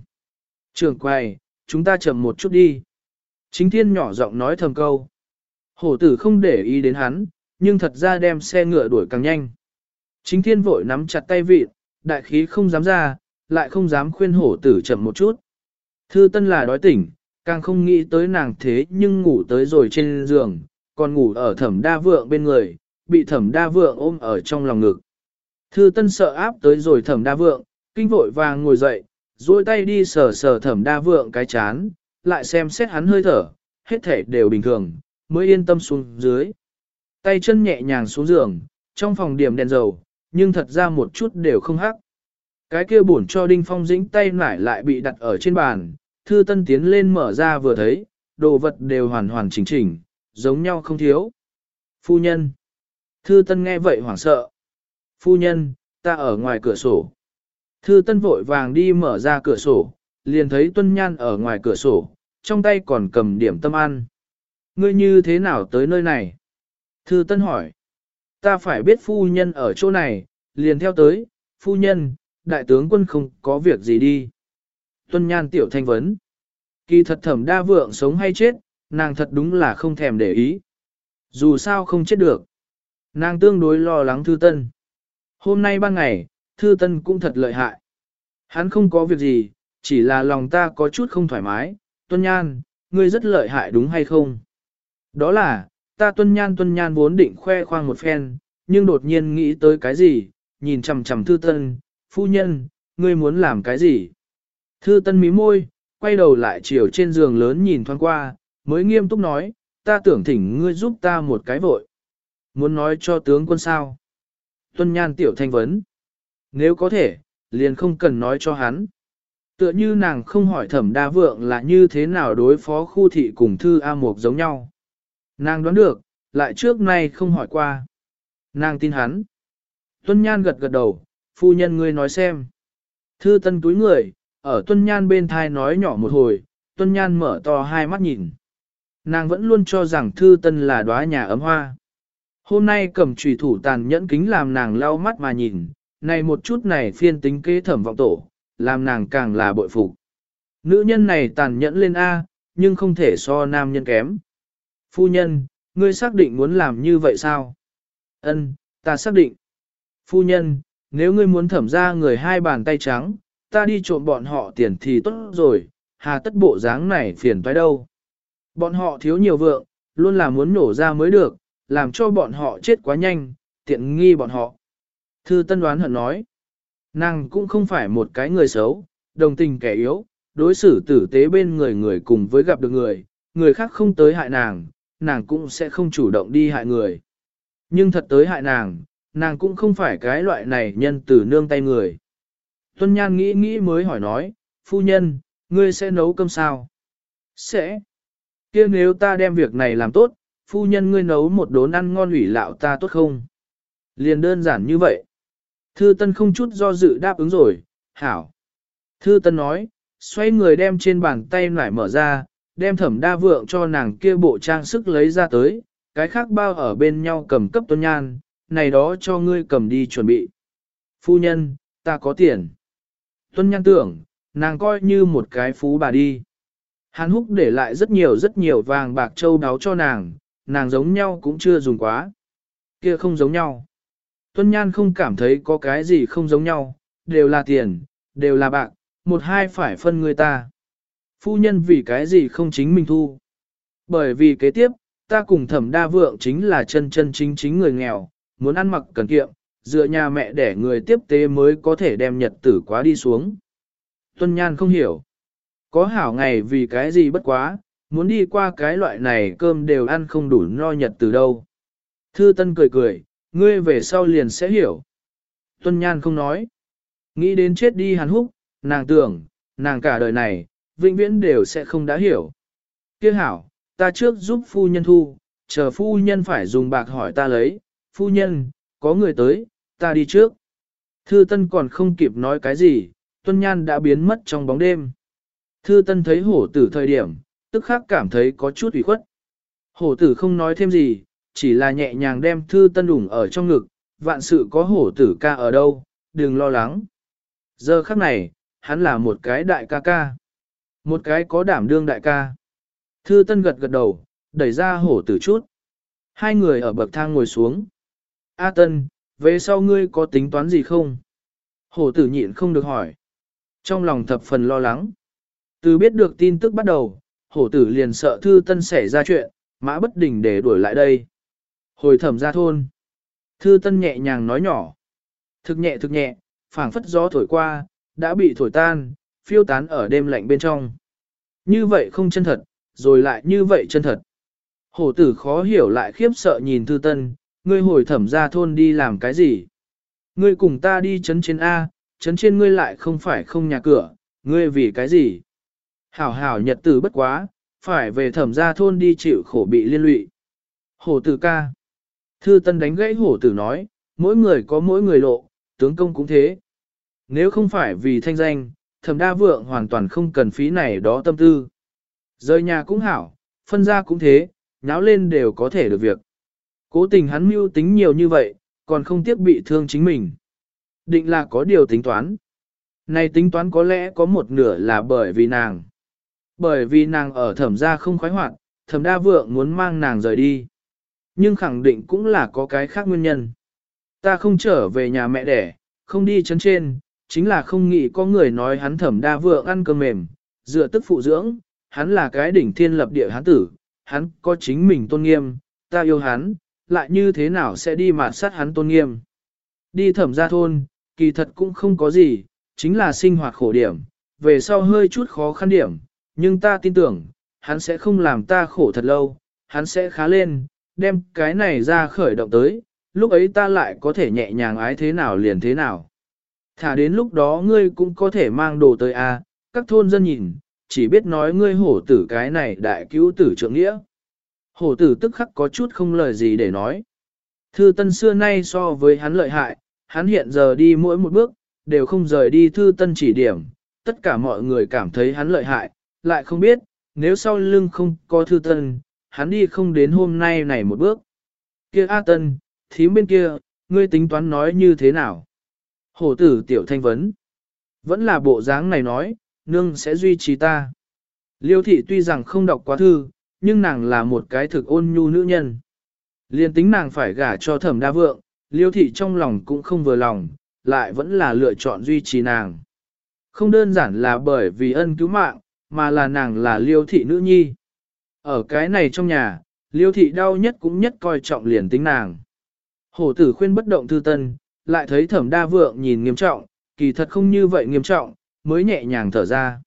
Trường quầy, chúng ta chậm một chút đi. Chính thiên nhỏ giọng nói thầm câu. Hổ tử không để ý đến hắn, nhưng thật ra đem xe ngựa đuổi càng nhanh. Chính thiên vội nắm chặt tay vịt, đại khí không dám ra, lại không dám khuyên hổ tử chậm một chút. Thư tân là đói tỉnh, càng không nghĩ tới nàng thế nhưng ngủ tới rồi trên giường, còn ngủ ở thẩm đa vượng bên người, bị thẩm đa vượng ôm ở trong lòng ngực. Thư tân sợ áp tới rồi thẩm đa vượng, kinh vội vàng ngồi dậy, duỗi tay đi sờ sờ thẩm đa vượng cái chán, lại xem xét hắn hơi thở, hết thể đều bình thường, mới yên tâm xuống dưới. Tay chân nhẹ nhàng xuống giường, trong phòng điểm đèn dầu, nhưng thật ra một chút đều không hắc. Cái kia bổn cho Đinh Phong dĩnh tay nải lại bị đặt ở trên bàn, thư tân tiến lên mở ra vừa thấy, đồ vật đều hoàn hoàn chỉnh chỉnh, giống nhau không thiếu. Phu nhân. Thư tân nghe vậy hoảng sợ. Phu nhân, ta ở ngoài cửa sổ. Thư tân vội vàng đi mở ra cửa sổ, liền thấy tuân nhan ở ngoài cửa sổ, trong tay còn cầm điểm tâm ăn. Ngươi như thế nào tới nơi này? Thư tân hỏi. Ta phải biết phu nhân ở chỗ này, liền theo tới, phu nhân, đại tướng quân không có việc gì đi. Tuân nhan tiểu thanh vấn. Kỳ thật thẩm đa vượng sống hay chết, nàng thật đúng là không thèm để ý. Dù sao không chết được. Nàng tương đối lo lắng thư tân. Hôm nay ban ngày, thư tân cũng thật lợi hại. Hắn không có việc gì, chỉ là lòng ta có chút không thoải mái. Tuân nhan, ngươi rất lợi hại đúng hay không? Đó là, ta tuân nhan tuân nhan vốn định khoe khoang một phen, nhưng đột nhiên nghĩ tới cái gì, nhìn chằm chằm thư tân, phu nhân, ngươi muốn làm cái gì? Thư tân mí môi, quay đầu lại chiều trên giường lớn nhìn thoáng qua, mới nghiêm túc nói, ta tưởng thỉnh ngươi giúp ta một cái vội. Muốn nói cho tướng quân sao? Tuân nhan tiểu thanh vấn. Nếu có thể, liền không cần nói cho hắn. Tựa như nàng không hỏi thẩm đa vượng là như thế nào đối phó khu thị cùng thư A Mộc giống nhau. Nàng đoán được, lại trước nay không hỏi qua. Nàng tin hắn. Tuân Nhan gật gật đầu, phu nhân ngươi nói xem. Thư tân túi người, ở Tuân Nhan bên thai nói nhỏ một hồi, Tuân Nhan mở to hai mắt nhìn. Nàng vẫn luôn cho rằng Thư Tân là đóa nhà ấm hoa. Hôm nay cầm trùy thủ tàn nhẫn kính làm nàng lau mắt mà nhìn, này một chút này phiên tính kế thẩm vọng tổ, làm nàng càng là bội phục. Nữ nhân này tàn nhẫn lên A, nhưng không thể so nam nhân kém. Phu nhân, ngươi xác định muốn làm như vậy sao? Ân, ta xác định. Phu nhân, nếu ngươi muốn thẩm ra người hai bàn tay trắng, ta đi trộm bọn họ tiền thì tốt rồi, hà tất bộ dáng này phiền toái đâu. Bọn họ thiếu nhiều vượng, luôn là muốn nổ ra mới được, làm cho bọn họ chết quá nhanh, tiện nghi bọn họ. Thư Tân đoán hận nói, nàng cũng không phải một cái người xấu, đồng tình kẻ yếu, đối xử tử tế bên người người cùng với gặp được người, người khác không tới hại nàng, nàng cũng sẽ không chủ động đi hại người. Nhưng thật tới hại nàng, nàng cũng không phải cái loại này nhân từ nương tay người. Tuân Nhan nghĩ nghĩ mới hỏi nói, phu nhân, ngươi sẽ nấu cơm sao? Sẽ. kia nếu ta đem việc này làm tốt, phu nhân ngươi nấu một đốn ăn ngon ủy lạo ta tốt không? Liền đơn giản như vậy. Thư Tân không chút do dự đáp ứng rồi, hảo. Thư Tân nói, xoay người đem trên bàn tay nải mở ra, đem thẩm đa vượng cho nàng kia bộ trang sức lấy ra tới, cái khác bao ở bên nhau cầm cấp tuân nhan, này đó cho ngươi cầm đi chuẩn bị. Phu nhân, ta có tiền. Tuân nhan tưởng, nàng coi như một cái phú bà đi. Hàn húc để lại rất nhiều rất nhiều vàng bạc châu đáo cho nàng, nàng giống nhau cũng chưa dùng quá. Kia không giống nhau. Tuân nhan không cảm thấy có cái gì không giống nhau, đều là tiền, đều là bạc, một hai phải phân người ta. Phu nhân vì cái gì không chính mình thu. Bởi vì kế tiếp, ta cùng thẩm đa vượng chính là chân chân chính chính người nghèo, muốn ăn mặc cần kiệm, dựa nhà mẹ để người tiếp tế mới có thể đem nhật tử quá đi xuống. Tuân Nhan không hiểu. Có hảo ngày vì cái gì bất quá, muốn đi qua cái loại này cơm đều ăn không đủ no nhật từ đâu. Thư Tân cười cười, ngươi về sau liền sẽ hiểu. Tuân Nhan không nói. Nghĩ đến chết đi hàn húc, nàng tưởng, nàng cả đời này, vĩnh viễn đều sẽ không đã hiểu. Kia hảo, ta trước giúp phu nhân thu, chờ phu nhân phải dùng bạc hỏi ta lấy, phu nhân, có người tới, ta đi trước. Thư Tân còn không kịp nói cái gì, Tuân Nhan đã biến mất trong bóng đêm. Thư Tân thấy hổ tử thời điểm, tức khắc cảm thấy có chút ủy khuất. Hổ tử không nói thêm gì, chỉ là nhẹ nhàng đem Thư Tân đủng ở trong ngực, vạn sự có hổ tử ca ở đâu, đừng lo lắng. Giờ khắc này, hắn là một cái đại ca ca. Một cái có đảm đương đại ca. Thư Tân gật gật đầu, đẩy ra hổ tử chút. Hai người ở bậc thang ngồi xuống. A Tân, về sau ngươi có tính toán gì không? Hổ tử nhịn không được hỏi. Trong lòng thập phần lo lắng. Từ biết được tin tức bắt đầu, hổ tử liền sợ thư tân xảy ra chuyện, mã bất đình để đuổi lại đây. Hồi thẩm ra thôn. Thư tân nhẹ nhàng nói nhỏ. Thực nhẹ thực nhẹ, phảng phất gió thổi qua, đã bị thổi tan, phiêu tán ở đêm lạnh bên trong. Như vậy không chân thật, rồi lại như vậy chân thật. Hổ tử khó hiểu lại khiếp sợ nhìn thư tân, ngươi hồi thẩm ra thôn đi làm cái gì? Ngươi cùng ta đi chấn trên A, chấn trên ngươi lại không phải không nhà cửa, ngươi vì cái gì? Hảo hảo nhật tử bất quá, phải về thẩm ra thôn đi chịu khổ bị liên lụy. Hổ tử ca. Thư tân đánh gãy hổ tử nói, mỗi người có mỗi người lộ, tướng công cũng thế. Nếu không phải vì thanh danh, thẩm đa vượng hoàn toàn không cần phí này đó tâm tư. Rời nhà cũng hảo, phân ra cũng thế, nháo lên đều có thể được việc. Cố tình hắn mưu tính nhiều như vậy, còn không tiếc bị thương chính mình. Định là có điều tính toán. Này tính toán có lẽ có một nửa là bởi vì nàng. Bởi vì nàng ở thẩm gia không khoái hoạt, thẩm đa vượng muốn mang nàng rời đi. Nhưng khẳng định cũng là có cái khác nguyên nhân. Ta không trở về nhà mẹ đẻ, không đi chấn trên, chính là không nghĩ có người nói hắn thẩm đa vượng ăn cơm mềm, dựa tức phụ dưỡng, hắn là cái đỉnh thiên lập địa hắn tử, hắn có chính mình tôn nghiêm, ta yêu hắn, lại như thế nào sẽ đi mạt sát hắn tôn nghiêm. Đi thẩm gia thôn, kỳ thật cũng không có gì, chính là sinh hoạt khổ điểm, về sau hơi chút khó khăn điểm, nhưng ta tin tưởng, hắn sẽ không làm ta khổ thật lâu, hắn sẽ khá lên, đem cái này ra khởi động tới, lúc ấy ta lại có thể nhẹ nhàng ái thế nào liền thế nào. Thả đến lúc đó ngươi cũng có thể mang đồ tới a, à, các thôn dân nhìn, chỉ biết nói ngươi hổ tử cái này đại cứu tử trưởng nghĩa. Hổ tử tức khắc có chút không lời gì để nói. Thư tân xưa nay so với hắn lợi hại, hắn hiện giờ đi mỗi một bước, đều không rời đi thư tân chỉ điểm. Tất cả mọi người cảm thấy hắn lợi hại, lại không biết, nếu sau lưng không có thư tân, hắn đi không đến hôm nay này một bước. Kia A Tân, thím bên kia, ngươi tính toán nói như thế nào? Hổ tử tiểu thanh vấn. Vẫn là bộ dáng này nói, nương sẽ duy trì ta. Liêu thị tuy rằng không đọc quá thư, nhưng nàng là một cái thực ôn nhu nữ nhân. Liên tính nàng phải gả cho thẩm đa vượng, liêu thị trong lòng cũng không vừa lòng, lại vẫn là lựa chọn duy trì nàng. Không đơn giản là bởi vì ân cứu mạng, mà là nàng là liêu thị nữ nhi. Ở cái này trong nhà, liêu thị đau nhất cũng nhất coi trọng liền tính nàng. Hổ tử khuyên bất động thư tân, lại thấy thẩm đa vượng nhìn nghiêm trọng, kỳ thật không như vậy nghiêm trọng, mới nhẹ nhàng thở ra.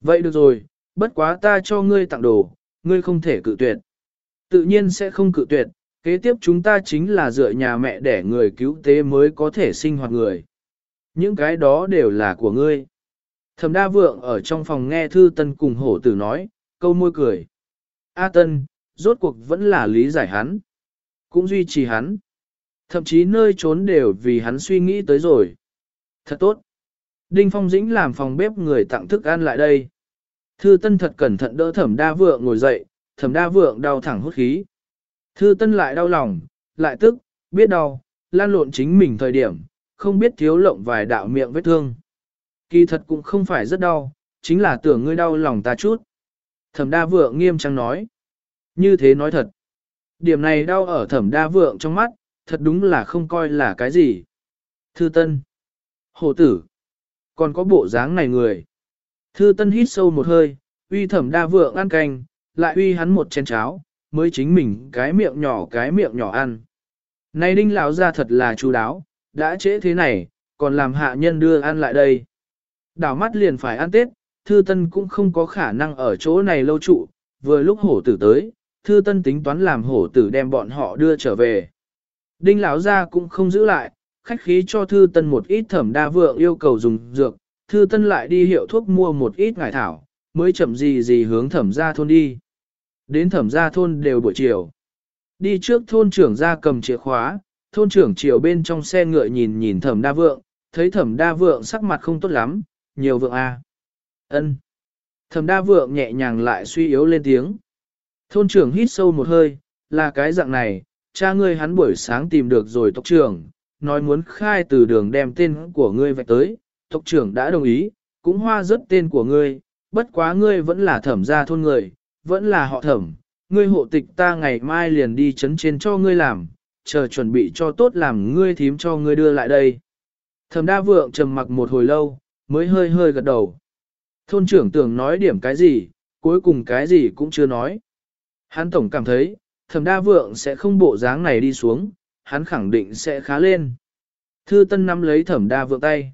Vậy được rồi, bất quá ta cho ngươi tặng đồ, ngươi không thể cự tuyệt. Tự nhiên sẽ không cự tuyệt, kế tiếp chúng ta chính là dựa nhà mẹ để người cứu tế mới có thể sinh hoạt người. Những cái đó đều là của ngươi. Thẩm đa vượng ở trong phòng nghe thư tân cùng hổ tử nói, câu môi cười. A tân, rốt cuộc vẫn là lý giải hắn. Cũng duy trì hắn. Thậm chí nơi trốn đều vì hắn suy nghĩ tới rồi. Thật tốt. Đinh Phong Dĩnh làm phòng bếp người tặng thức ăn lại đây. Thư Tân thật cẩn thận đỡ Thẩm Đa Vượng ngồi dậy, Thẩm Đa Vượng đau thẳng hút khí. Thư Tân lại đau lòng, lại tức, biết đau, lan lộn chính mình thời điểm, không biết thiếu lộng vài đạo miệng vết thương. Kỳ thật cũng không phải rất đau, chính là tưởng ngươi đau lòng ta chút. Thẩm đa vượng nghiêm trang nói. Như thế nói thật. Điểm này đau ở thẩm đa vượng trong mắt, thật đúng là không coi là cái gì. Thư Tân. Hồ tử. Còn có bộ dáng này người. Thư Tân hít sâu một hơi, uy thẩm đa vượng ăn canh, lại uy hắn một chén cháo, mới chính mình cái miệng nhỏ cái miệng nhỏ ăn. Này đinh lão ra thật là chú đáo, đã trễ thế này, còn làm hạ nhân đưa ăn lại đây. Đảo mắt liền phải ăn Tết, Thư Tân cũng không có khả năng ở chỗ này lâu trụ, vừa lúc hổ tử tới, Thư Tân tính toán làm hổ tử đem bọn họ đưa trở về. Đinh lão gia cũng không giữ lại, khách khí cho Thư Tân một ít thẩm đa vượng yêu cầu dùng dược, Thư Tân lại đi hiệu thuốc mua một ít ngải thảo, mới chậm gì gì hướng thẩm gia thôn đi. Đến thẩm gia thôn đều buổi chiều. Đi trước thôn trưởng ra cầm chìa khóa, thôn trưởng chiều bên trong xe ngựa nhìn nhìn thẩm đa vượng, thấy thẩm đa vượng sắc mặt không tốt lắm, nhiều vượng a. À. Ân. Thẩm đa vượng nhẹ nhàng lại suy yếu lên tiếng. Thôn trưởng hít sâu một hơi, là cái dạng này, cha ngươi hắn buổi sáng tìm được rồi tộc trưởng, nói muốn khai từ đường đem tên của ngươi vạch tới, tộc trưởng đã đồng ý, cũng hoa rất tên của ngươi, bất quá ngươi vẫn là thẩm gia thôn người, vẫn là họ thẩm, ngươi hộ tịch ta ngày mai liền đi chấn trên cho ngươi làm, chờ chuẩn bị cho tốt làm ngươi thím cho ngươi đưa lại đây. Thẩm đa vượng trầm mặc một hồi lâu, mới hơi hơi gật đầu. Thôn trưởng tưởng nói điểm cái gì, cuối cùng cái gì cũng chưa nói. Hắn tổng cảm thấy, thẩm đa vượng sẽ không bộ dáng này đi xuống, hắn khẳng định sẽ khá lên. Thư tân nắm lấy thẩm đa vượng tay.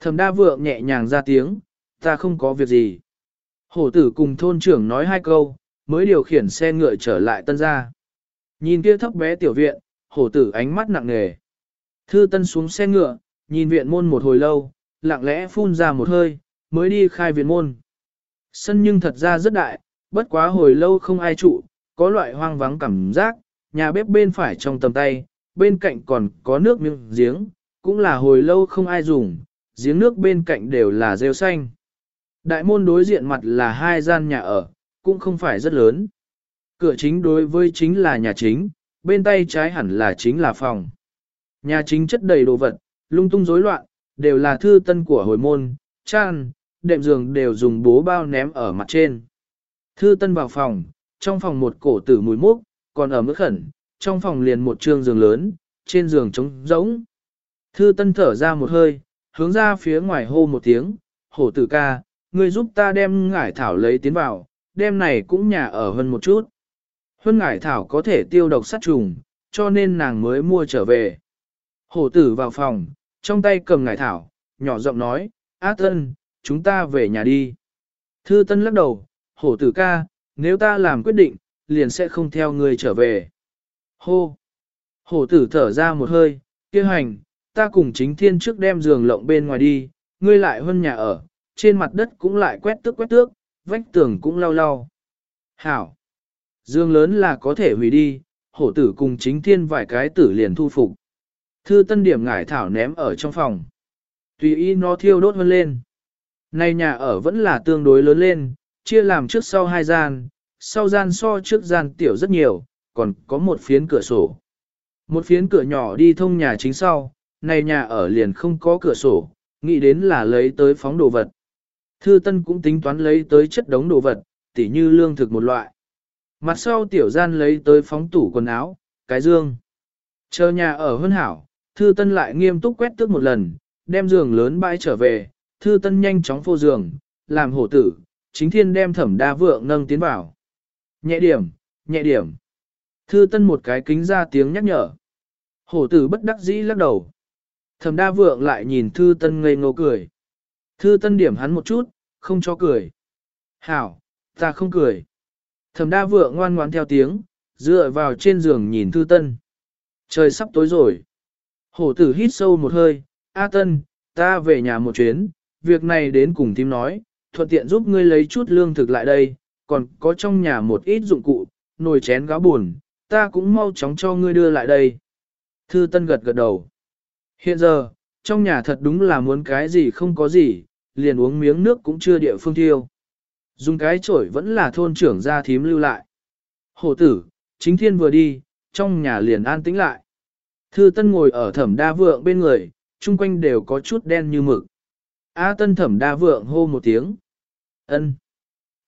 Thẩm đa vượng nhẹ nhàng ra tiếng, ta không có việc gì. Hổ tử cùng thôn trưởng nói hai câu, mới điều khiển xe ngựa trở lại tân gia. Nhìn kia thấp bé tiểu viện, hổ tử ánh mắt nặng nề. Thư tân xuống xe ngựa, nhìn viện môn một hồi lâu, lặng lẽ phun ra một hơi, mới đi khai viện môn. Sân nhưng thật ra rất đại, bất quá hồi lâu không ai trụ, có loại hoang vắng cảm giác, nhà bếp bên phải trong tầm tay, bên cạnh còn có nước miếng giếng, cũng là hồi lâu không ai dùng, giếng nước bên cạnh đều là rêu xanh. Đại môn đối diện mặt là hai gian nhà ở, cũng không phải rất lớn. Cửa chính đối với chính là nhà chính, bên tay trái hẳn là chính là phòng. Nhà chính chất đầy đồ vật, lung tung rối loạn, đều là thư tân của hồi môn, chan, đệm giường đều dùng bố bao ném ở mặt trên. Thư tân vào phòng, trong phòng một cổ tử mùi mốc, còn ở mức khẩn, trong phòng liền một trương giường lớn, trên giường trống rỗng. Thư tân thở ra một hơi, hướng ra phía ngoài hô một tiếng, hổ tử ca, ngươi giúp ta đem ngải thảo lấy tiến vào, đem này cũng nhà ở hơn một chút. Hơn ngải thảo có thể tiêu độc sát trùng, cho nên nàng mới mua trở về. Hổ tử vào phòng, trong tay cầm ngải thảo, nhỏ giọng nói, A Tân, chúng ta về nhà đi. Thư Tân lắc đầu, hổ tử ca, nếu ta làm quyết định, liền sẽ không theo ngươi trở về. Hô! Hổ tử thở ra một hơi, kia hành, ta cùng chính thiên trước đem giường lộng bên ngoài đi, ngươi lại hơn nhà ở, trên mặt đất cũng lại quét tước quét tước, vách tường cũng lau lau. Hảo! Dương lớn là có thể hủy đi, hổ tử cùng chính thiên vài cái tử liền thu phục. Thư tân điểm ngải thảo ném ở trong phòng. Tùy ý nó thiêu đốt hơn lên. Này nhà ở vẫn là tương đối lớn lên, chia làm trước sau hai gian, sau gian so trước gian tiểu rất nhiều, còn có một phiến cửa sổ. Một phiến cửa nhỏ đi thông nhà chính sau, này nhà ở liền không có cửa sổ, nghĩ đến là lấy tới phóng đồ vật. Thư Tân cũng tính toán lấy tới chất đống đồ vật, tỉ như lương thực một loại. Mặt sau tiểu gian lấy tới phóng tủ quần áo, cái dương. Chờ nhà ở hơn hảo, Thư Tân lại nghiêm túc quét tước một lần, đem giường lớn bãi trở về, Thư Tân nhanh chóng phô giường, làm hổ tử, chính thiên đem thẩm đa vượng nâng tiến vào. Nhẹ điểm, nhẹ điểm. Thư Tân một cái kính ra tiếng nhắc nhở. Hổ tử bất đắc dĩ lắc đầu. Thẩm đa vượng lại nhìn Thư Tân ngây ngô cười. Thư Tân điểm hắn một chút, không cho cười. Hảo, ta không cười. Thẩm đa vượng ngoan ngoãn theo tiếng, dựa vào trên giường nhìn Thư Tân. Trời sắp tối rồi. Hổ tử hít sâu một hơi, A Tân, ta về nhà một chuyến, việc này đến cùng tím nói, thuận tiện giúp ngươi lấy chút lương thực lại đây, còn có trong nhà một ít dụng cụ, nồi chén gáo buồn, ta cũng mau chóng cho ngươi đưa lại đây. Thư Tân gật gật đầu. Hiện giờ, trong nhà thật đúng là muốn cái gì không có gì, liền uống miếng nước cũng chưa địa phương tiêu. Dùng cái chổi vẫn là thôn trưởng gia thím lưu lại. Hổ tử, chính thiên vừa đi, trong nhà liền an tĩnh lại. Thư Tân ngồi ở thẩm đa vượng bên người, chung quanh đều có chút đen như mực. A tân thẩm đa vượng hô một tiếng. ân.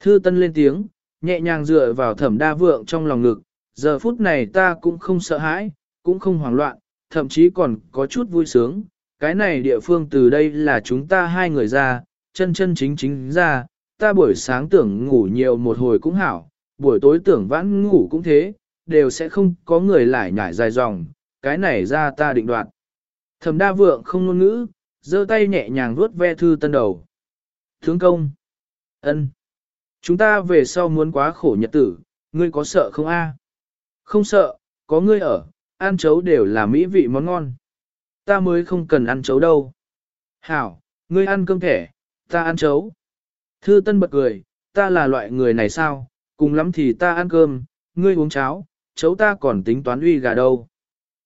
Thư tân lên tiếng, nhẹ nhàng dựa vào thẩm đa vượng trong lòng ngực. Giờ phút này ta cũng không sợ hãi, cũng không hoảng loạn, thậm chí còn có chút vui sướng. Cái này địa phương từ đây là chúng ta hai người ra, chân chân chính chính ra, ta buổi sáng tưởng ngủ nhiều một hồi cũng hảo, buổi tối tưởng vãn ngủ cũng thế, đều sẽ không có người lại nhảy dài dòng, cái này ra ta định đoạt. Thẩm đa vượng không ngôn ngữ, giơ tay nhẹ nhàng vuốt ve thư tân đầu. Thướng công. ân, Chúng ta về sau muốn quá khổ nhật tử, ngươi có sợ không a? Không sợ, có ngươi ở, ăn chấu đều là mỹ vị món ngon. Ta mới không cần ăn chấu đâu. Hảo, ngươi ăn cơm thẻ, ta ăn chấu. Thư Tân bật cười, ta là loại người này sao, cùng lắm thì ta ăn cơm, ngươi uống cháo, chấu ta còn tính toán uy gà đâu.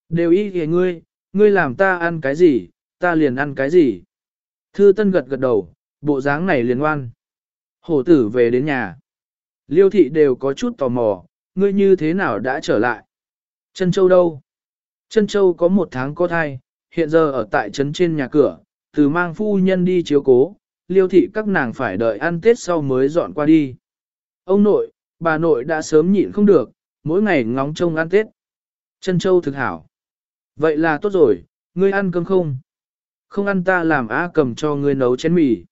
Đều y kìa ngươi, ngươi làm ta ăn cái gì, ta liền ăn cái gì. Thư Tân gật gật đầu, bộ dáng này liền ngoan. Hổ tử về đến nhà. Liêu thị đều có chút tò mò, ngươi như thế nào đã trở lại? Trân Châu đâu? Trân Châu có một tháng có thai, hiện giờ ở tại trấn trên nhà cửa, từ mang phu nhân đi chiếu cố, liêu thị các nàng phải đợi ăn Tết sau mới dọn qua đi. Ông nội, bà nội đã sớm nhịn không được, mỗi ngày ngóng trông ăn Tết. Trân Châu thực hảo. Vậy là tốt rồi, ngươi ăn cơm không? Không ăn ta làm á cầm cho ngươi nấu chén mì.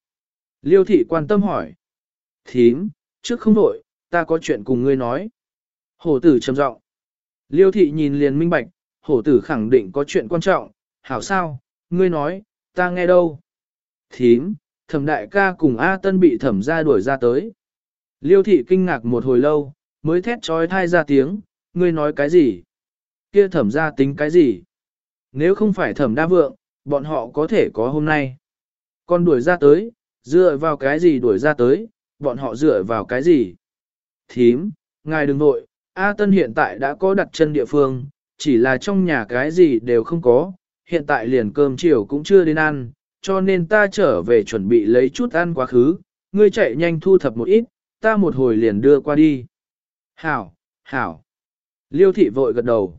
Liêu thị quan tâm hỏi. Thím, trước không đổi, ta có chuyện cùng ngươi nói. Hổ tử trầm giọng. Liêu thị nhìn liền minh bạch, hổ tử khẳng định có chuyện quan trọng, hảo sao, ngươi nói, ta nghe đâu. Thím, thẩm đại ca cùng A Tân bị thẩm ra đuổi ra tới. Liêu thị kinh ngạc một hồi lâu, mới thét trói thai ra tiếng, ngươi nói cái gì? Kia thẩm ra tính cái gì? Nếu không phải thẩm đa vượng, bọn họ có thể có hôm nay. Còn đuổi ra tới, dựa vào cái gì đuổi ra tới, bọn họ dựa vào cái gì? Thím, ngài đừng nội, A Tân hiện tại đã có đặt chân địa phương, chỉ là trong nhà cái gì đều không có, hiện tại liền cơm chiều cũng chưa đến ăn, cho nên ta trở về chuẩn bị lấy chút ăn quá khứ, ngươi chạy nhanh thu thập một ít, ta một hồi liền đưa qua đi. Hảo, hảo. Liêu thị vội gật đầu.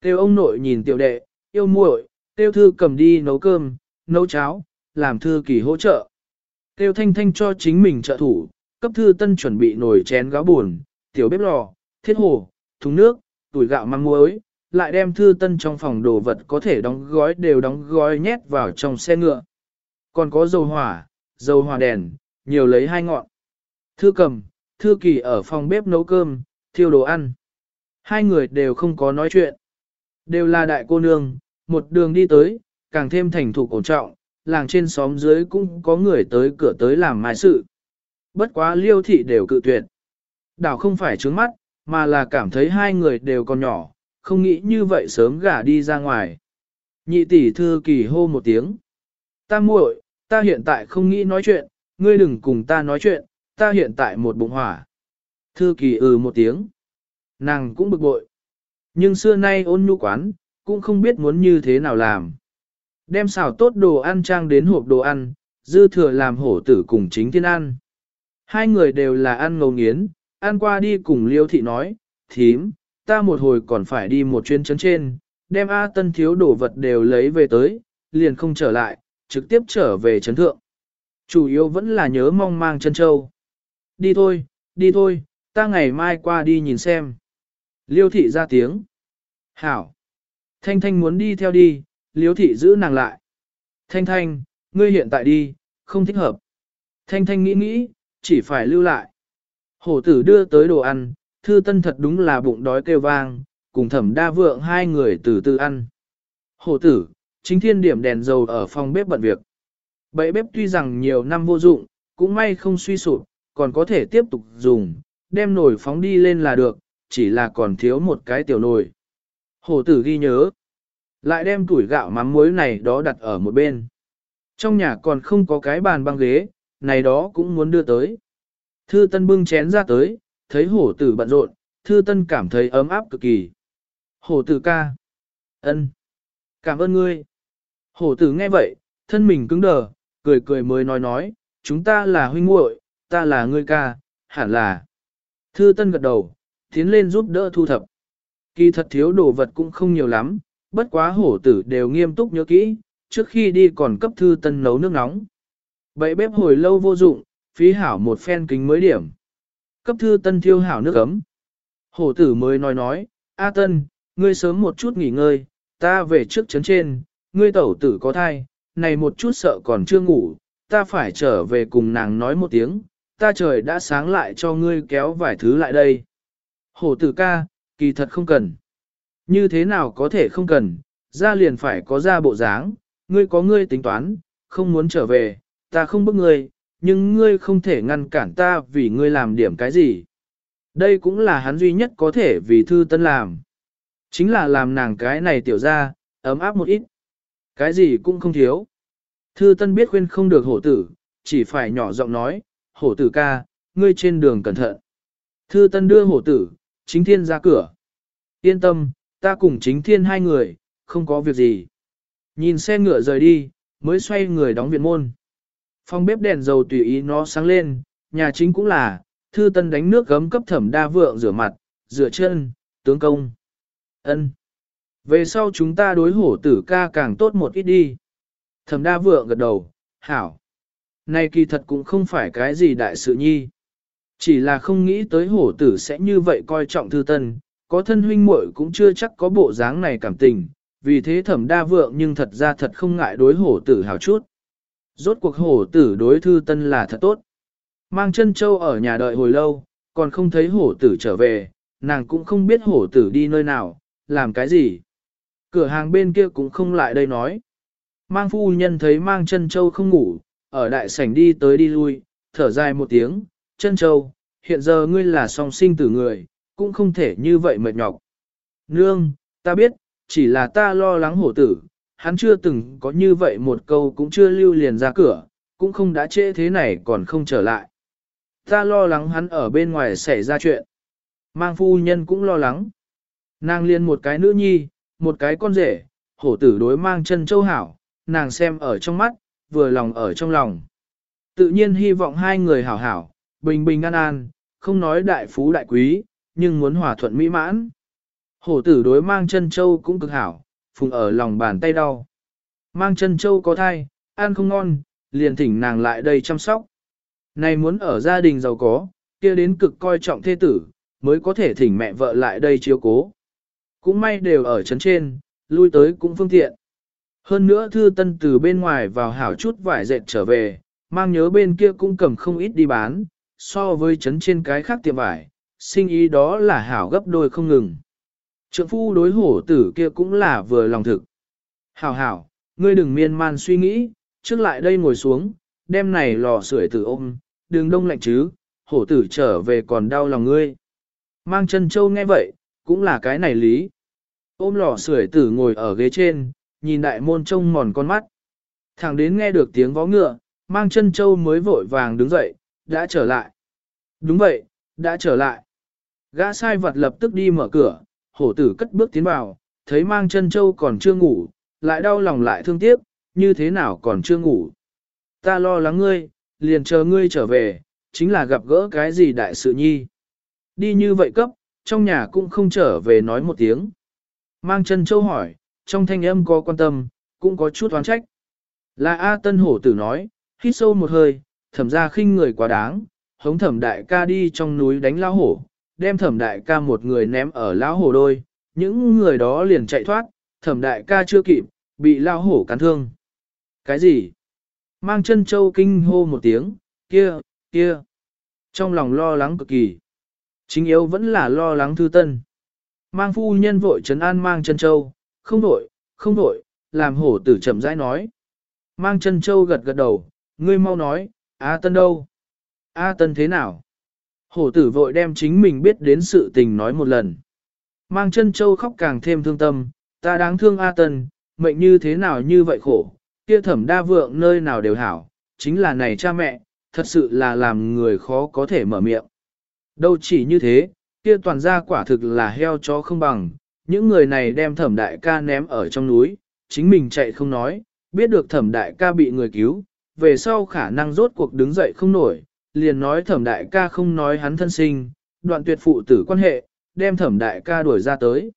Tiêu ông nội nhìn tiểu đệ, yêu muội, tiêu thư cầm đi nấu cơm, nấu cháo, làm thư kỳ hỗ trợ. Tiêu thanh thanh cho chính mình trợ thủ, cấp thư tân chuẩn bị nồi chén gáo buồn, tiểu bếp lò, thiết hồ, thùng nước, tuổi gạo măng muối, lại đem thư tân trong phòng đồ vật có thể đóng gói đều đóng gói nhét vào trong xe ngựa. Còn có dầu hỏa, dầu hỏa đèn, nhiều lấy hai ngọn. Thư cầm, thư kỳ ở phòng bếp nấu cơm, thiêu đồ ăn. Hai người đều không có nói chuyện. Đều là đại cô nương, một đường đi tới, càng thêm thành thủ cổ trọng, làng trên xóm dưới cũng có người tới cửa tới làm mai sự. Bất quá liêu thị đều cự tuyệt. Đảo không phải trướng mắt, mà là cảm thấy hai người đều còn nhỏ, không nghĩ như vậy sớm gả đi ra ngoài. Nhị tỷ thư kỳ hô một tiếng. Ta muội, ta hiện tại không nghĩ nói chuyện, ngươi đừng cùng ta nói chuyện, ta hiện tại một bụng hỏa. Thư kỳ ừ một tiếng. Nàng cũng bực bội. Nhưng xưa nay ôn nhu quán, cũng không biết muốn như thế nào làm. Đem xào tốt đồ ăn trang đến hộp đồ ăn, dư thừa làm hổ tử cùng chính thiên ăn. Hai người đều là ăn ngầu nghiến, ăn qua đi cùng liêu thị nói, thím, ta một hồi còn phải đi một chuyến chấn trên, đem A tân thiếu đồ vật đều lấy về tới, liền không trở lại, trực tiếp trở về chấn thượng. Chủ yếu vẫn là nhớ mong mang chân châu. Đi thôi, đi thôi, ta ngày mai qua đi nhìn xem. Liêu thị ra tiếng. Hảo. Thanh Thanh muốn đi theo đi, Liêu thị giữ nàng lại. Thanh Thanh, ngươi hiện tại đi, không thích hợp. Thanh Thanh nghĩ nghĩ, chỉ phải lưu lại. Hổ tử đưa tới đồ ăn, thư tân thật đúng là bụng đói kêu vang, cùng thẩm đa vượng hai người từ từ ăn. Hổ tử, chính thiên điểm đèn dầu ở phòng bếp bận việc. Bậy bếp tuy rằng nhiều năm vô dụng, cũng may không suy sụp, còn có thể tiếp tục dùng, đem nồi phóng đi lên là được, chỉ là còn thiếu một cái tiểu nồi. Hổ tử ghi nhớ, lại đem tuổi gạo mắm muối này đó đặt ở một bên. Trong nhà còn không có cái bàn băng ghế, này đó cũng muốn đưa tới. Thư Tân bưng chén ra tới, thấy hổ tử bận rộn, Thư Tân cảm thấy ấm áp cực kỳ. Hổ tử ca. ân, Cảm ơn ngươi. Hổ tử nghe vậy, thân mình cứng đờ, cười cười mới nói nói, chúng ta là huynh muội, ta là ngươi ca, hẳn là. Thư Tân gật đầu, tiến lên giúp đỡ thu thập. Kỳ thật thiếu đồ vật cũng không nhiều lắm, bất quá hổ tử đều nghiêm túc nhớ kỹ, trước khi đi còn cấp Thư Tân nấu nước nóng. Bậy bếp hồi lâu vô dụng, phí hảo một phen kính mới điểm. Cấp thư tân thiêu hảo nước ấm. Hổ tử mới nói nói, A tân, ngươi sớm một chút nghỉ ngơi, ta về trước chấn trên, ngươi tẩu tử có thai, này một chút sợ còn chưa ngủ, ta phải trở về cùng nàng nói một tiếng, ta trời đã sáng lại cho ngươi kéo vài thứ lại đây. Hổ tử ca, kỳ thật không cần. Như thế nào có thể không cần, ra liền phải có ra bộ dáng, ngươi có ngươi tính toán, không muốn trở về, ta không bức ngươi, nhưng ngươi không thể ngăn cản ta vì ngươi làm điểm cái gì. Đây cũng là hắn duy nhất có thể vì thư tân làm. Chính là làm nàng cái này tiểu ra, ấm áp một ít. Cái gì cũng không thiếu. Thư tân biết khuyên không được hổ tử, chỉ phải nhỏ giọng nói, hổ tử ca, ngươi trên đường cẩn thận. Thư tân đưa hổ tử, chính thiên ra cửa. Yên tâm, ta cùng chính thiên hai người, không có việc gì. Nhìn xe ngựa rời đi, mới xoay người đóng viện môn. Phòng bếp đèn dầu tùy ý nó sáng lên, nhà chính cũng là, thư tân đánh nước gấm cấp thẩm đa vượng rửa mặt, rửa chân, tướng công. ân Về sau chúng ta đối hổ tử ca càng tốt một ít đi. Thẩm đa vượng gật đầu, hảo. Này kỳ thật cũng không phải cái gì đại sự nhi. Chỉ là không nghĩ tới hổ tử sẽ như vậy coi trọng thư tân, có thân huynh muội cũng chưa chắc có bộ dáng này cảm tình, vì thế thẩm đa vượng nhưng thật ra thật không ngại đối hổ tử hào chút. Rốt cuộc hổ tử đối thư tân là thật tốt. Mang chân châu ở nhà đợi hồi lâu, còn không thấy hổ tử trở về, nàng cũng không biết hổ tử đi nơi nào, làm cái gì. Cửa hàng bên kia cũng không lại đây nói. Mang phu nhân thấy mang chân châu không ngủ, ở đại sảnh đi tới đi lui, thở dài một tiếng, chân châu, hiện giờ ngươi là song sinh tử người, cũng không thể như vậy mệt nhọc. Nương, ta biết, chỉ là ta lo lắng hổ tử, hắn chưa từng có như vậy một câu cũng chưa lưu liền ra cửa, cũng không đã trễ thế này còn không trở lại. Ta lo lắng hắn ở bên ngoài xảy ra chuyện. Mang phu nhân cũng lo lắng. Nàng liền một cái nữ nhi, một cái con rể, hổ tử đối mang chân châu hảo, nàng xem ở trong mắt, vừa lòng ở trong lòng. Tự nhiên hy vọng hai người hảo hảo, bình bình an an, không nói đại phú đại quý, nhưng muốn hòa thuận mỹ mãn. Hổ tử đối mang chân châu cũng cực hảo, phùng ở lòng bàn tay đau. Mang chân châu có thai, ăn không ngon, liền thỉnh nàng lại đây chăm sóc. Này muốn ở gia đình giàu có, kia đến cực coi trọng thê tử, mới có thể thỉnh mẹ vợ lại đây chiếu cố. Cũng may đều ở chấn trên, lui tới cũng phương tiện. Hơn nữa thư tân từ bên ngoài vào hảo chút vải dệt trở về, mang nhớ bên kia cũng cầm không ít đi bán, so với chấn trên cái khác tiệm vải, sinh ý đó là hảo gấp đôi không ngừng. Trượng phu đối hổ tử kia cũng là vừa lòng thực. Hảo hảo, ngươi đừng miên man suy nghĩ, trước lại đây ngồi xuống, đem này lò sưởi tử ôm, đừng đông lạnh chứ, hổ tử trở về còn đau lòng ngươi. Mang chân châu nghe vậy, cũng là cái này lý. Ôm lò sưởi tử ngồi ở ghế trên, nhìn đại môn trông mòn con mắt. Thẳng đến nghe được tiếng vó ngựa, mang chân châu mới vội vàng đứng dậy, đã trở lại. Đúng vậy, đã trở lại. Gã sai vật lập tức đi mở cửa, hổ tử cất bước tiến vào, thấy mang chân châu còn chưa ngủ, lại đau lòng lại thương tiếc, như thế nào còn chưa ngủ. Ta lo lắng ngươi, liền chờ ngươi trở về, chính là gặp gỡ cái gì đại sự nhi. Đi như vậy cấp, trong nhà cũng không trở về nói một tiếng. Mang chân châu hỏi, trong thanh âm có quan tâm, cũng có chút oán trách. Là A Tân Hổ Tử nói, hít sâu một hơi, thẩm ra khinh người quá đáng, hống thẩm đại ca đi trong núi đánh lao hổ, đem thẩm đại ca một người ném ở lão hổ đôi, những người đó liền chạy thoát, thẩm đại ca chưa kịp, bị lao hổ cắn thương. Cái gì? Mang chân châu kinh hô một tiếng, kia, kia. Trong lòng lo lắng cực kỳ. Chính yếu vẫn là lo lắng thư tân. Mang phu nhân vội trấn an mang chân châu, không vội, không vội, làm hổ tử chậm rãi nói. Mang chân châu gật gật đầu, ngươi mau nói, A tân đâu? A tân thế nào? Hổ tử vội đem chính mình biết đến sự tình nói một lần. Mang chân châu khóc càng thêm thương tâm, ta đáng thương A tân, mệnh như thế nào như vậy khổ, kia thẩm đa vượng nơi nào đều hảo, chính là này cha mẹ, thật sự là làm người khó có thể mở miệng. Đâu chỉ như thế, kia toàn gia quả thực là heo chó không bằng, những người này đem thẩm đại ca ném ở trong núi, chính mình chạy không nói, biết được thẩm đại ca bị người cứu, về sau khả năng rốt cuộc đứng dậy không nổi, liền nói thẩm đại ca không nói hắn thân sinh, đoạn tuyệt phụ tử quan hệ, đem thẩm đại ca đuổi ra tới.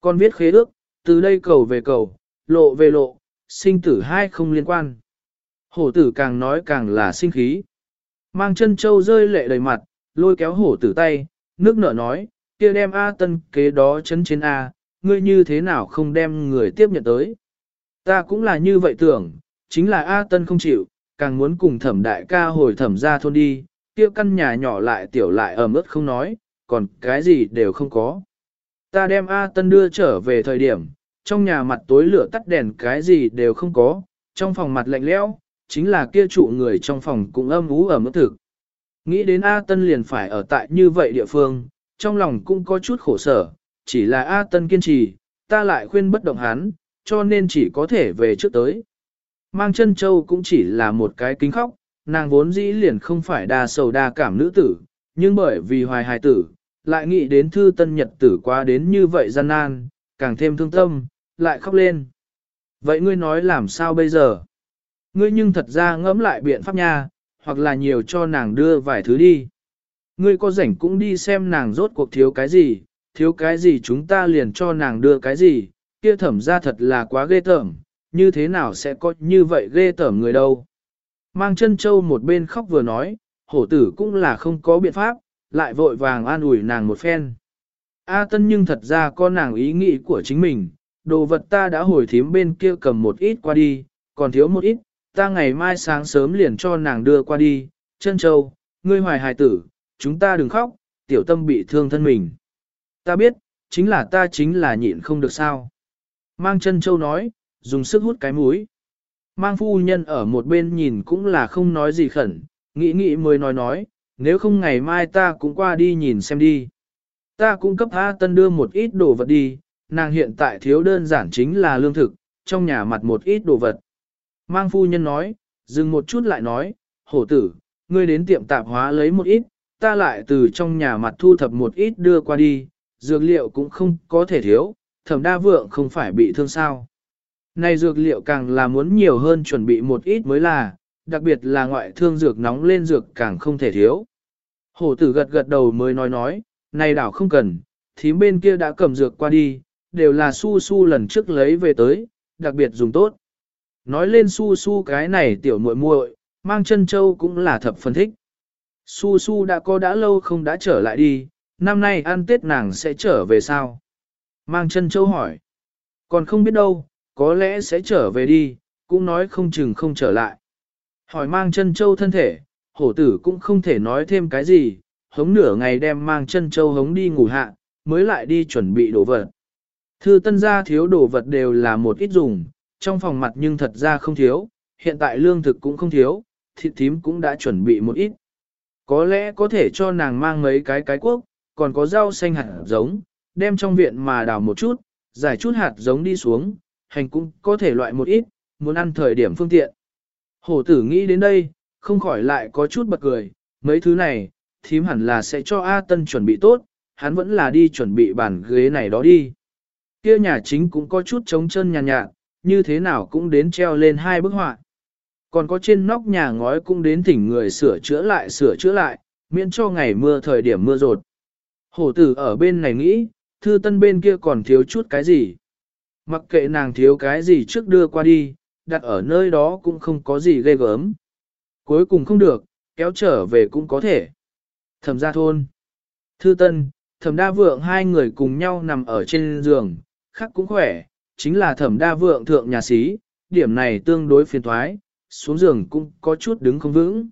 Con viết khế ước, từ đây cầu về cầu, lộ về lộ, sinh tử hai không liên quan. Hổ tử càng nói càng là sinh khí. Mang chân châu rơi lệ đầy mặt, lôi kéo hổ tử tay, nước nở nói, kia đem A tân kế đó chấn chiến A, ngươi như thế nào không đem người tiếp nhận tới. Ta cũng là như vậy tưởng, chính là A tân không chịu, càng muốn cùng thẩm đại ca hồi thẩm ra thôn đi, kia căn nhà nhỏ lại tiểu lại ẩm ướt không nói, còn cái gì đều không có. Ta đem A tân đưa trở về thời điểm, trong nhà mặt tối lửa tắt đèn cái gì đều không có, trong phòng mặt lạnh lẽo, chính là kia trụ người trong phòng cũng âm ú ở mức thực. Nghĩ đến A Tân liền phải ở tại như vậy địa phương, trong lòng cũng có chút khổ sở, chỉ là A Tân kiên trì, ta lại khuyên bất động hắn, cho nên chỉ có thể về trước tới. Mang chân châu cũng chỉ là một cái kính khóc, nàng vốn dĩ liền không phải đa sầu đa cảm nữ tử, nhưng bởi vì hoài hài tử, lại nghĩ đến thư tân nhật tử qua đến như vậy gian nan, càng thêm thương tâm, lại khóc lên. Vậy ngươi nói làm sao bây giờ? Ngươi nhưng thật ra ngẫm lại biện pháp nha, hoặc là nhiều cho nàng đưa vài thứ đi. Ngươi có rảnh cũng đi xem nàng rốt cuộc thiếu cái gì, thiếu cái gì chúng ta liền cho nàng đưa cái gì, kia thẩm ra thật là quá ghê tởm, như thế nào sẽ có như vậy ghê tởm người đâu. Mang chân châu một bên khóc vừa nói, hổ tử cũng là không có biện pháp, lại vội vàng an ủi nàng một phen. A tân nhưng thật ra có nàng ý nghĩ của chính mình, đồ vật ta đã hồi thím bên kia cầm một ít qua đi, còn thiếu một ít, ta ngày mai sáng sớm liền cho nàng đưa qua đi, chân châu, ngươi hoài hài tử, chúng ta đừng khóc, tiểu tâm bị thương thân mình. Ta biết, chính là ta chính là nhịn không được sao. Mang chân châu nói, dùng sức hút cái mũi. Mang phu nhân ở một bên nhìn cũng là không nói gì khẩn, nghĩ nghĩ mới nói nói, nếu không ngày mai ta cũng qua đi nhìn xem đi. Ta cũng cấp A Tân đưa một ít đồ vật đi, nàng hiện tại thiếu đơn giản chính là lương thực, trong nhà mặt một ít đồ vật. Mang phu nhân nói, dừng một chút lại nói, hổ tử, ngươi đến tiệm tạp hóa lấy một ít, ta lại từ trong nhà mặt thu thập một ít đưa qua đi, dược liệu cũng không có thể thiếu, thẩm đa vượng không phải bị thương sao. Này dược liệu càng là muốn nhiều hơn chuẩn bị một ít mới là, đặc biệt là ngoại thương dược nóng lên dược càng không thể thiếu. Hổ tử gật gật đầu mới nói nói, này đảo không cần, thím bên kia đã cầm dược qua đi, đều là su su lần trước lấy về tới, đặc biệt dùng tốt. Nói lên su su cái này tiểu muội muội, mang chân châu cũng là thập phân thích. Su su đã có đã lâu không đã trở lại đi, năm nay ăn tết nàng sẽ trở về sao? Mang chân châu hỏi. Còn không biết đâu, có lẽ sẽ trở về đi, cũng nói không chừng không trở lại. Hỏi mang chân châu thân thể, hổ tử cũng không thể nói thêm cái gì, hống nửa ngày đem mang chân châu hống đi ngủ hạ, mới lại đi chuẩn bị đồ vật. Thư tân gia thiếu đồ vật đều là một ít dùng, trong phòng mặt nhưng thật ra không thiếu, hiện tại lương thực cũng không thiếu, thịt thím cũng đã chuẩn bị một ít. Có lẽ có thể cho nàng mang mấy cái cái quốc, còn có rau xanh hạt giống, đem trong viện mà đào một chút, giải chút hạt giống đi xuống, hành cũng có thể loại một ít, muốn ăn thời điểm phương tiện. Hổ tử nghĩ đến đây, không khỏi lại có chút bật cười, mấy thứ này, thím hẳn là sẽ cho A Tân chuẩn bị tốt, hắn vẫn là đi chuẩn bị bàn ghế này đó đi. Kia nhà chính cũng có chút trống chân nhàn nhạt, nhạt, như thế nào cũng đến treo lên hai bức họa. Còn có trên nóc nhà ngói cũng đến thỉnh người sửa chữa lại sửa chữa lại, miễn cho ngày mưa thời điểm mưa rột. Hổ tử ở bên này nghĩ, thư tân bên kia còn thiếu chút cái gì. Mặc kệ nàng thiếu cái gì trước đưa qua đi, đặt ở nơi đó cũng không có gì ghê gớm. Cuối cùng không được, kéo trở về cũng có thể. Thẩm gia thôn. Thư tân, thẩm đa vượng hai người cùng nhau nằm ở trên giường, khác cũng khỏe, chính là thẩm đa vượng thượng nhà sĩ, điểm này tương đối phiền thoái, xuống giường cũng có chút đứng không vững.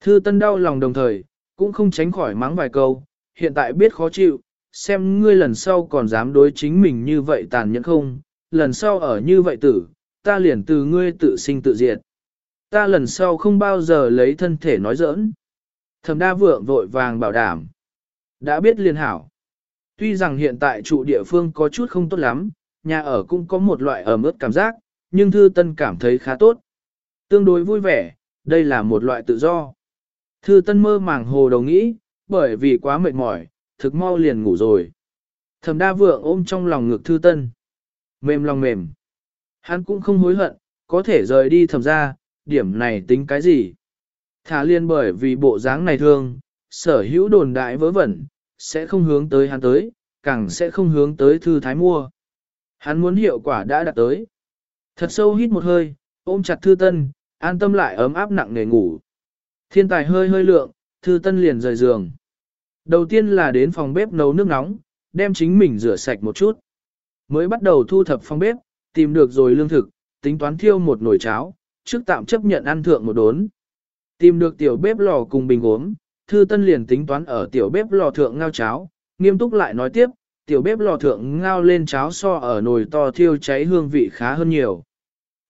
Thư tân đau lòng đồng thời, cũng không tránh khỏi mắng vài câu, hiện tại biết khó chịu, xem ngươi lần sau còn dám đối chính mình như vậy tàn nhẫn không, lần sau ở như vậy tử, ta liền từ ngươi tự sinh tự diệt. Ta lần sau không bao giờ lấy thân thể nói giỡn. Thẩm đa vượng vội vàng bảo đảm. Đã biết liền hảo. Tuy rằng hiện tại trụ địa phương có chút không tốt lắm, nhà ở cũng có một loại ẩm ướt cảm giác, nhưng Thư Tân cảm thấy khá tốt. Tương đối vui vẻ, đây là một loại tự do. Thư Tân mơ màng hồ đầu nghĩ, bởi vì quá mệt mỏi, thực mau liền ngủ rồi. Thẩm đa vượng ôm trong lòng ngực Thư Tân. Mềm lòng mềm. Hắn cũng không hối hận, có thể rời đi thẩm ra, điểm này tính cái gì. Thả liên bởi vì bộ dáng này thương, sở hữu đồn đại vớ vẩn, sẽ không hướng tới hắn tới, càng sẽ không hướng tới thư thái mua. Hắn muốn hiệu quả đã đạt tới. Thật sâu hít một hơi, ôm chặt thư tân, an tâm lại ấm áp nặng nề ngủ. Thiên tài hơi hơi lượng, thư tân liền rời giường. Đầu tiên là đến phòng bếp nấu nước nóng, đem chính mình rửa sạch một chút. Mới bắt đầu thu thập phòng bếp, tìm được rồi lương thực, tính toán thiêu một nồi cháo, trước tạm chấp nhận ăn thượng một đốn. Tìm được tiểu bếp lò cùng bình uống, thư tân liền tính toán ở tiểu bếp lò thượng ngao cháo, nghiêm túc lại nói tiếp, tiểu bếp lò thượng ngao lên cháo so ở nồi to thiêu cháy hương vị khá hơn nhiều.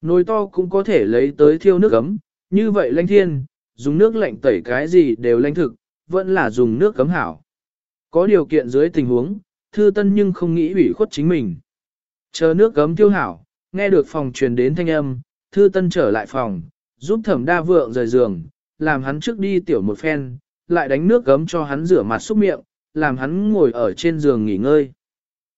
Nồi to cũng có thể lấy tới thiêu nước ấm, như vậy lanh thiên, dùng nước lạnh tẩy cái gì đều lanh thực, vẫn là dùng nước cấm hảo. Có điều kiện dưới tình huống, thư tân nhưng không nghĩ ủy khuất chính mình. Chờ nước cấm tiêu hảo, nghe được phòng truyền đến thanh âm, thư tân trở lại phòng, giúp thẩm đa vượng rời giường, làm hắn trước đi tiểu một phen, lại đánh nước cấm cho hắn rửa mặt xúc miệng, làm hắn ngồi ở trên giường nghỉ ngơi.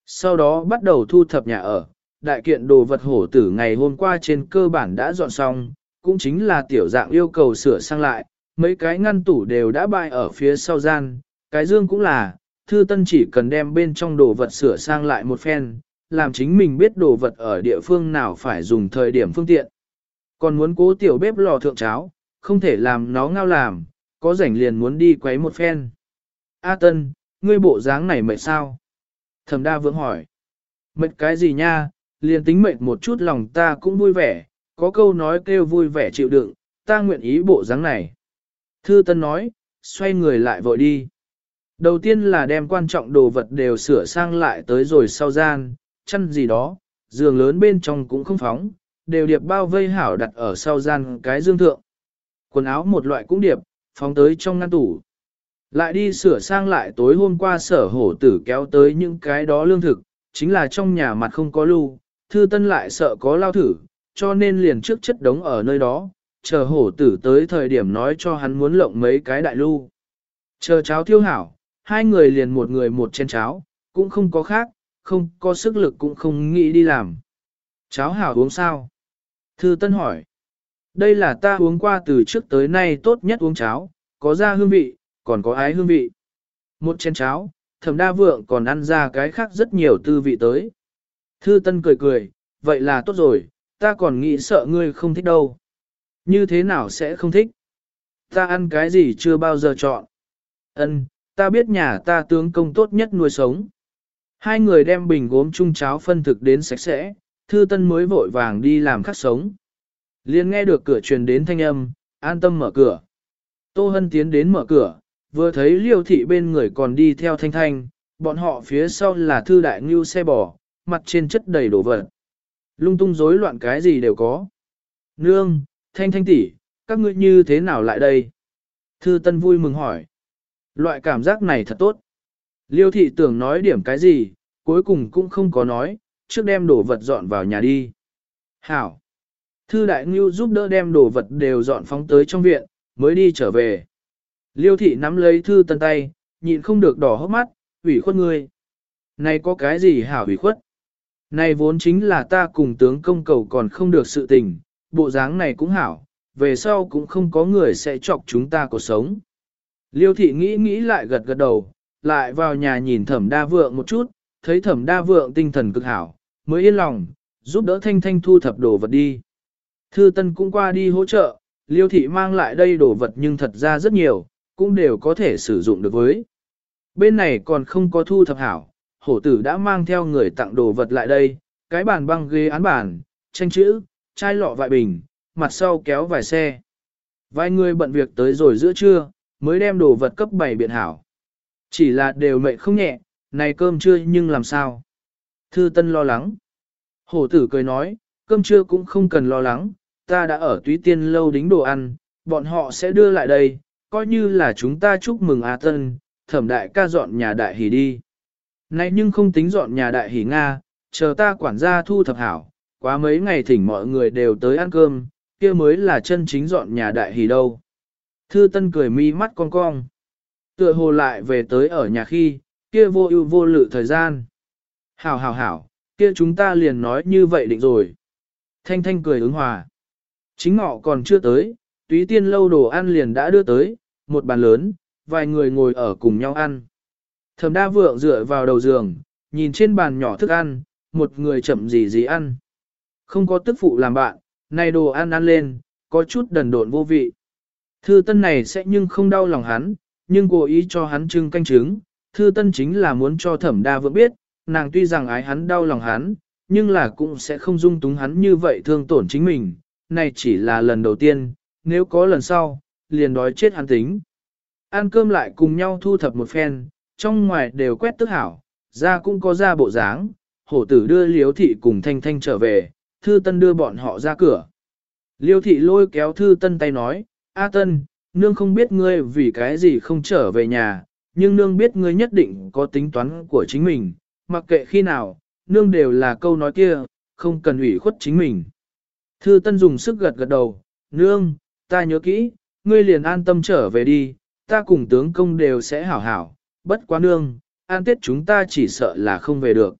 Sau đó bắt đầu thu thập nhà ở, đại kiện đồ vật hổ tử ngày hôm qua trên cơ bản đã dọn xong, cũng chính là tiểu dạng yêu cầu sửa sang lại, mấy cái ngăn tủ đều đã bại ở phía sau gian, cái dương cũng là, thư tân chỉ cần đem bên trong đồ vật sửa sang lại một phen, làm chính mình biết đồ vật ở địa phương nào phải dùng thời điểm phương tiện. Còn muốn cố tiểu bếp lò thượng cháo, không thể làm nó ngao làm, có rảnh liền muốn đi quấy một phen. A Tân, ngươi bộ dáng này mệt sao? Thẩm đa vượng hỏi. Mệt cái gì nha, liền tính mệt một chút lòng ta cũng vui vẻ, có câu nói kêu vui vẻ chịu đựng, ta nguyện ý bộ dáng này. Thư Tân nói, xoay người lại vội đi. Đầu tiên là đem quan trọng đồ vật đều sửa sang lại tới rồi sau gian, chăn gì đó, giường lớn bên trong cũng không phóng, đều điệp bao vây hảo đặt ở sau gian cái dương thượng. Quần áo một loại cũng điệp, phóng tới trong ngăn tủ. Lại đi sửa sang lại tối hôm qua sở hổ tử kéo tới những cái đó lương thực, chính là trong nhà mặt không có lưu, thư tân lại sợ có lao thử, cho nên liền trước chất đống ở nơi đó, chờ hổ tử tới thời điểm nói cho hắn muốn lộng mấy cái đại lưu. Chờ cháo thiêu hảo, hai người liền một người một chén cháo, cũng không có khác, không có sức lực cũng không nghĩ đi làm. Cháo hảo uống sao? Thư Tân hỏi. Đây là ta uống qua từ trước tới nay tốt nhất uống cháo, có ra hương vị, còn có ái hương vị. Một chén cháo, thẩm đa vượng còn ăn ra cái khác rất nhiều tư vị tới. Thư Tân cười cười, vậy là tốt rồi, ta còn nghĩ sợ ngươi không thích đâu. Như thế nào sẽ không thích? Ta ăn cái gì chưa bao giờ chọn. Ân, ta biết nhà ta tướng công tốt nhất nuôi sống. Hai người đem bình gốm chung cháo phân thực đến sạch sẽ, thư tân mới vội vàng đi làm khắc sống. Liên nghe được cửa truyền đến thanh âm, an tâm mở cửa. Tô Hân tiến đến mở cửa, vừa thấy liêu thị bên người còn đi theo thanh thanh, bọn họ phía sau là thư đại ngưu xe bò, mặt trên chất đầy đồ vật. Lung tung rối loạn cái gì đều có. Nương, thanh thanh tỷ, các ngươi như thế nào lại đây? Thư Tân vui mừng hỏi. Loại cảm giác này thật tốt. Liêu thị tưởng nói điểm cái gì, cuối cùng cũng không có nói, trước đem đồ vật dọn vào nhà đi. Hảo. Thư Đại Ngưu giúp đỡ đem đồ vật đều dọn phóng tới trong viện, mới đi trở về. Liêu thị nắm lấy Thư Tân tay, nhịn không được đỏ hốc mắt, ủy khuất ngươi. Này có cái gì hảo ủy khuất? Này vốn chính là ta cùng tướng công cầu còn không được sự tình, bộ dáng này cũng hảo, về sau cũng không có người sẽ chọc chúng ta cuộc sống. Liêu thị nghĩ nghĩ lại gật gật đầu, lại vào nhà nhìn thẩm đa vượng một chút, thấy thẩm đa vượng tinh thần cực hảo, mới yên lòng, giúp đỡ thanh thanh thu thập đồ vật đi. Thư tân cũng qua đi hỗ trợ, liêu thị mang lại đây đồ vật nhưng thật ra rất nhiều, cũng đều có thể sử dụng được với. Bên này còn không có thu thập hảo, hổ tử đã mang theo người tặng đồ vật lại đây, cái bàn băng ghế án bàn, tranh chữ, chai lọ vại bình, mặt sau kéo vài xe. Vài người bận việc tới rồi giữa trưa, mới đem đồ vật cấp bảy biện hảo. Chỉ là đều mệnh không nhẹ, này cơm trưa nhưng làm sao? Thư Tân lo lắng. Hổ tử cười nói, cơm trưa cũng không cần lo lắng, ta đã ở túy tiên lâu đính đồ ăn, bọn họ sẽ đưa lại đây, coi như là chúng ta chúc mừng A Tân, thẩm đại ca dọn nhà đại hỉ đi. Này nhưng không tính dọn nhà đại hỉ Nga, chờ ta quản gia thu thập hảo, quá mấy ngày thỉnh mọi người đều tới ăn cơm, kia mới là chân chính dọn nhà đại hỉ đâu. Thư Tân cười mi mắt cong cong. Tựa hồ lại về tới ở nhà khi, kia vô ưu vô lự thời gian. Hảo hảo hảo, kia chúng ta liền nói như vậy định rồi. Thanh Thanh cười ứng hòa. Chính ngọ còn chưa tới, túy tiên lâu đồ ăn liền đã đưa tới, một bàn lớn, vài người ngồi ở cùng nhau ăn. Thẩm đa vượng dựa vào đầu giường, nhìn trên bàn nhỏ thức ăn, một người chậm gì gì ăn. Không có tức phụ làm bạn, này đồ ăn ăn lên, có chút đần độn vô vị. Thư tân này sẽ nhưng không đau lòng hắn, nhưng cố ý cho hắn trưng canh trứng. Thư tân chính là muốn cho thẩm đa vượng biết, nàng tuy rằng ái hắn đau lòng hắn, nhưng là cũng sẽ không dung túng hắn như vậy thương tổn chính mình. Này chỉ là lần đầu tiên, nếu có lần sau, liền đói chết hắn tính. Ăn cơm lại cùng nhau thu thập một phen, trong ngoài đều quét tức hảo, ra cũng có ra bộ dáng, hổ tử đưa liếu thị cùng thanh thanh trở về, thư tân đưa bọn họ ra cửa. Liêu thị lôi kéo thư tân tay nói, A tân, nương không biết ngươi vì cái gì không trở về nhà, nhưng nương biết ngươi nhất định có tính toán của chính mình, mặc kệ khi nào, nương đều là câu nói kia, không cần ủy khuất chính mình. Thư tân dùng sức gật gật đầu, nương, ta nhớ kỹ, ngươi liền an tâm trở về đi, ta cùng tướng công đều sẽ hảo hảo, bất quá nương, an tết chúng ta chỉ sợ là không về được.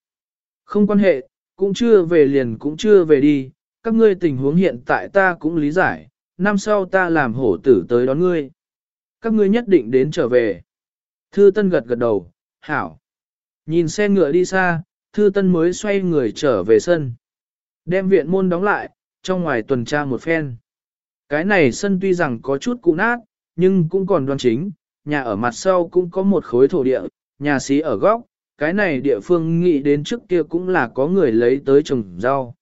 Không quan hệ, cũng chưa về liền cũng chưa về đi, các ngươi tình huống hiện tại ta cũng lý giải, năm sau ta làm hổ tử tới đón ngươi. Các ngươi nhất định đến trở về. Thư Tân gật gật đầu, hảo. Nhìn xe ngựa đi xa, Thư Tân mới xoay người trở về sân. Đem viện môn đóng lại, trong ngoài tuần tra một phen. Cái này sân tuy rằng có chút cũ nát, nhưng cũng còn đoan chính, nhà ở mặt sau cũng có một khối thổ địa, nhà xí ở góc, cái này địa phương nghĩ đến trước kia cũng là có người lấy tới trồng rau.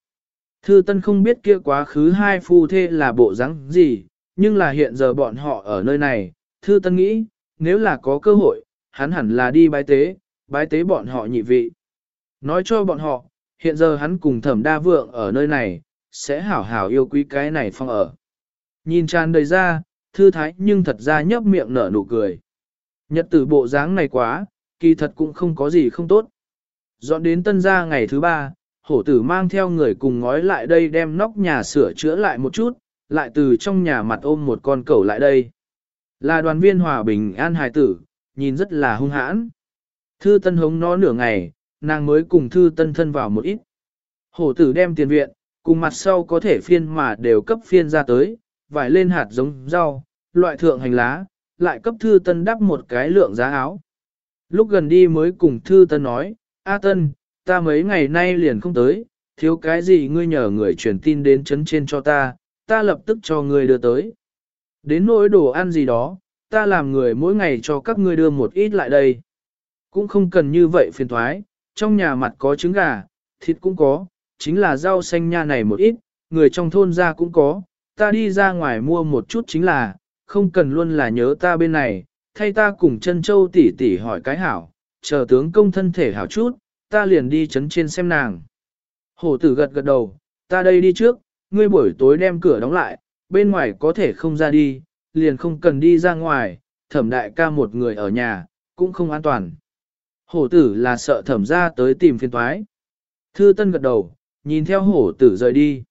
Thư Tân không biết kia quá khứ hai phu thê là bộ dáng gì, nhưng là hiện giờ bọn họ ở nơi này, Thư Tân nghĩ, nếu là có cơ hội, hắn hẳn là đi bái tế, bái tế bọn họ nhị vị. Nói cho bọn họ, hiện giờ hắn cùng Thẩm Đa Vượng ở nơi này, sẽ hảo hảo yêu quý cái này phong ở. Nhìn tràn đầy ra, thư thái nhưng thật ra nhấp miệng nở nụ cười. Nhật tử bộ dáng này quá, kỳ thật cũng không có gì không tốt. Dọn đến tân gia ngày thứ ba, hổ tử mang theo người cùng ngói lại đây đem nóc nhà sửa chữa lại một chút, lại từ trong nhà mặt ôm một con cẩu lại đây. Là đoàn viên hòa bình an hài tử, nhìn rất là hung hãn. Thư tân hống nó nửa ngày, nàng mới cùng thư tân thân vào một ít. Hổ tử đem tiền viện, cùng mặt sau có thể phiên mà đều cấp phiên ra tới, vải lên hạt giống rau, loại thượng hành lá, lại cấp thư tân đắp một cái lượng giá áo. Lúc gần đi mới cùng thư tân nói, A tân, ta mấy ngày nay liền không tới, thiếu cái gì ngươi nhờ người truyền tin đến chấn trên cho ta, ta lập tức cho ngươi đưa tới. Đến nỗi đồ ăn gì đó, ta làm người mỗi ngày cho các ngươi đưa một ít lại đây. Cũng không cần như vậy phiền thoái, trong nhà mặt có trứng gà, thịt cũng có, chính là rau xanh nha này một ít, người trong thôn ra cũng có, ta đi ra ngoài mua một chút chính là, không cần luôn là nhớ ta bên này, thay ta cùng chân châu tỷ tỷ hỏi cái hảo, chờ tướng công thân thể hảo chút, ta liền đi chấn trên xem nàng. Hổ tử gật gật đầu, ta đây đi trước, ngươi buổi tối đem cửa đóng lại, bên ngoài có thể không ra đi, liền không cần đi ra ngoài, thẩm đại ca một người ở nhà, cũng không an toàn. Hổ tử là sợ thẩm ra tới tìm phiên toái. Thư tân gật đầu, nhìn theo hổ tử rời đi.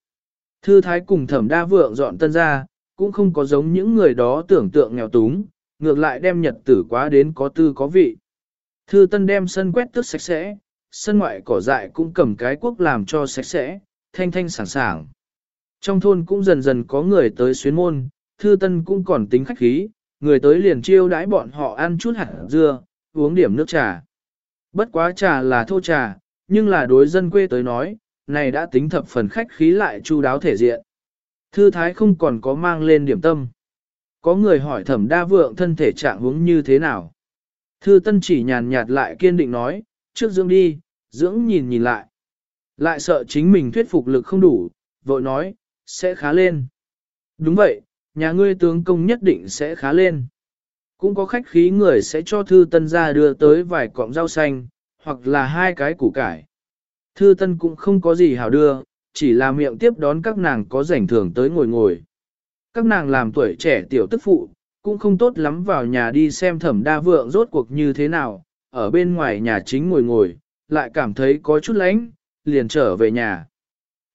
Thư thái cùng thẩm đa vượng dọn tân ra, cũng không có giống những người đó tưởng tượng nghèo túng, ngược lại đem nhật tử quá đến có tư có vị. Thư tân đem sân quét tước sạch sẽ, sân ngoại cỏ dại cũng cầm cái quốc làm cho sạch sẽ, thanh thanh sảng sảng. Trong thôn cũng dần dần có người tới xuyến môn, thư tân cũng còn tính khách khí, người tới liền chiêu đãi bọn họ ăn chút hạt dưa, uống điểm nước trà. Bất quá trà là thô trà, nhưng là đối dân quê tới nói, này đã tính thập phần khách khí lại chu đáo thể diện. Thư thái không còn có mang lên điểm tâm. Có người hỏi thẩm đa vượng thân thể trạng huống như thế nào. Thư tân chỉ nhàn nhạt lại kiên định nói, trước dưỡng đi, dưỡng nhìn nhìn lại. Lại sợ chính mình thuyết phục lực không đủ, vội nói, sẽ khá lên. Đúng vậy, nhà ngươi tướng công nhất định sẽ khá lên. Cũng có khách khí người sẽ cho thư tân ra đưa tới vài cọng rau xanh, hoặc là hai cái củ cải. Thư tân cũng không có gì hảo đưa, chỉ là miệng tiếp đón các nàng có rảnh thường tới ngồi ngồi. Các nàng làm tuổi trẻ tiểu tức phụ, cũng không tốt lắm vào nhà đi xem thẩm đa vượng rốt cuộc như thế nào, ở bên ngoài nhà chính ngồi ngồi, lại cảm thấy có chút lánh, liền trở về nhà.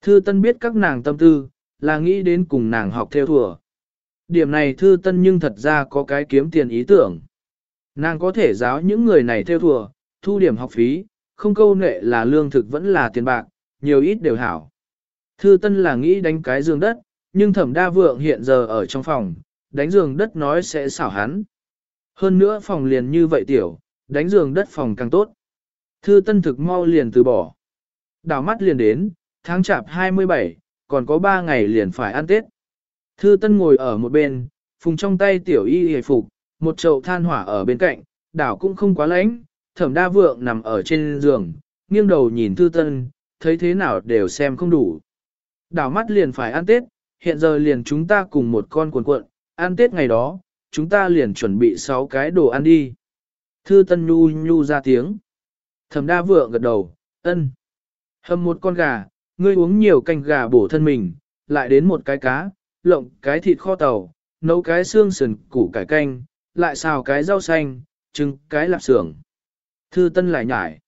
Thư Tân biết các nàng tâm tư, là nghĩ đến cùng nàng học theo thùa. Điểm này Thư Tân nhưng thật ra có cái kiếm tiền ý tưởng. Nàng có thể giáo những người này theo thùa, thu điểm học phí, không câu nệ là lương thực vẫn là tiền bạc, nhiều ít đều hảo. Thư Tân là nghĩ đánh cái giường đất, nhưng Thẩm Đa Vượng hiện giờ ở trong phòng, đánh giường đất nói sẽ xảo hắn. Hơn nữa phòng liền như vậy tiểu, đánh giường đất phòng càng tốt. Thư Tân thực mau liền từ bỏ. Đảo mắt liền đến, tháng chạp 27, còn có 3 ngày liền phải ăn Tết. Thư Tân ngồi ở một bên, phùng trong tay tiểu y hề phục, một chậu than hỏa ở bên cạnh, đảo cũng không quá lạnh, thẩm đa vượng nằm ở trên giường, nghiêng đầu nhìn Thư Tân, thấy thế nào đều xem không đủ. Đảo mắt liền phải ăn Tết, hiện giờ liền chúng ta cùng một con cuộn cuộn, ăn Tết ngày đó, chúng ta liền chuẩn bị 6 cái đồ ăn đi. Thư Tân nhu nhu ra tiếng. Thẩm đa vượng gật đầu, ân. Hầm một con gà, ngươi uống nhiều canh gà bổ thân mình, lại đến một cái cá, lộng cái thịt kho tàu, nấu cái xương sườn củ cải canh, lại xào cái rau xanh, trứng cái lạp xưởng. Thư Tân lại nhải.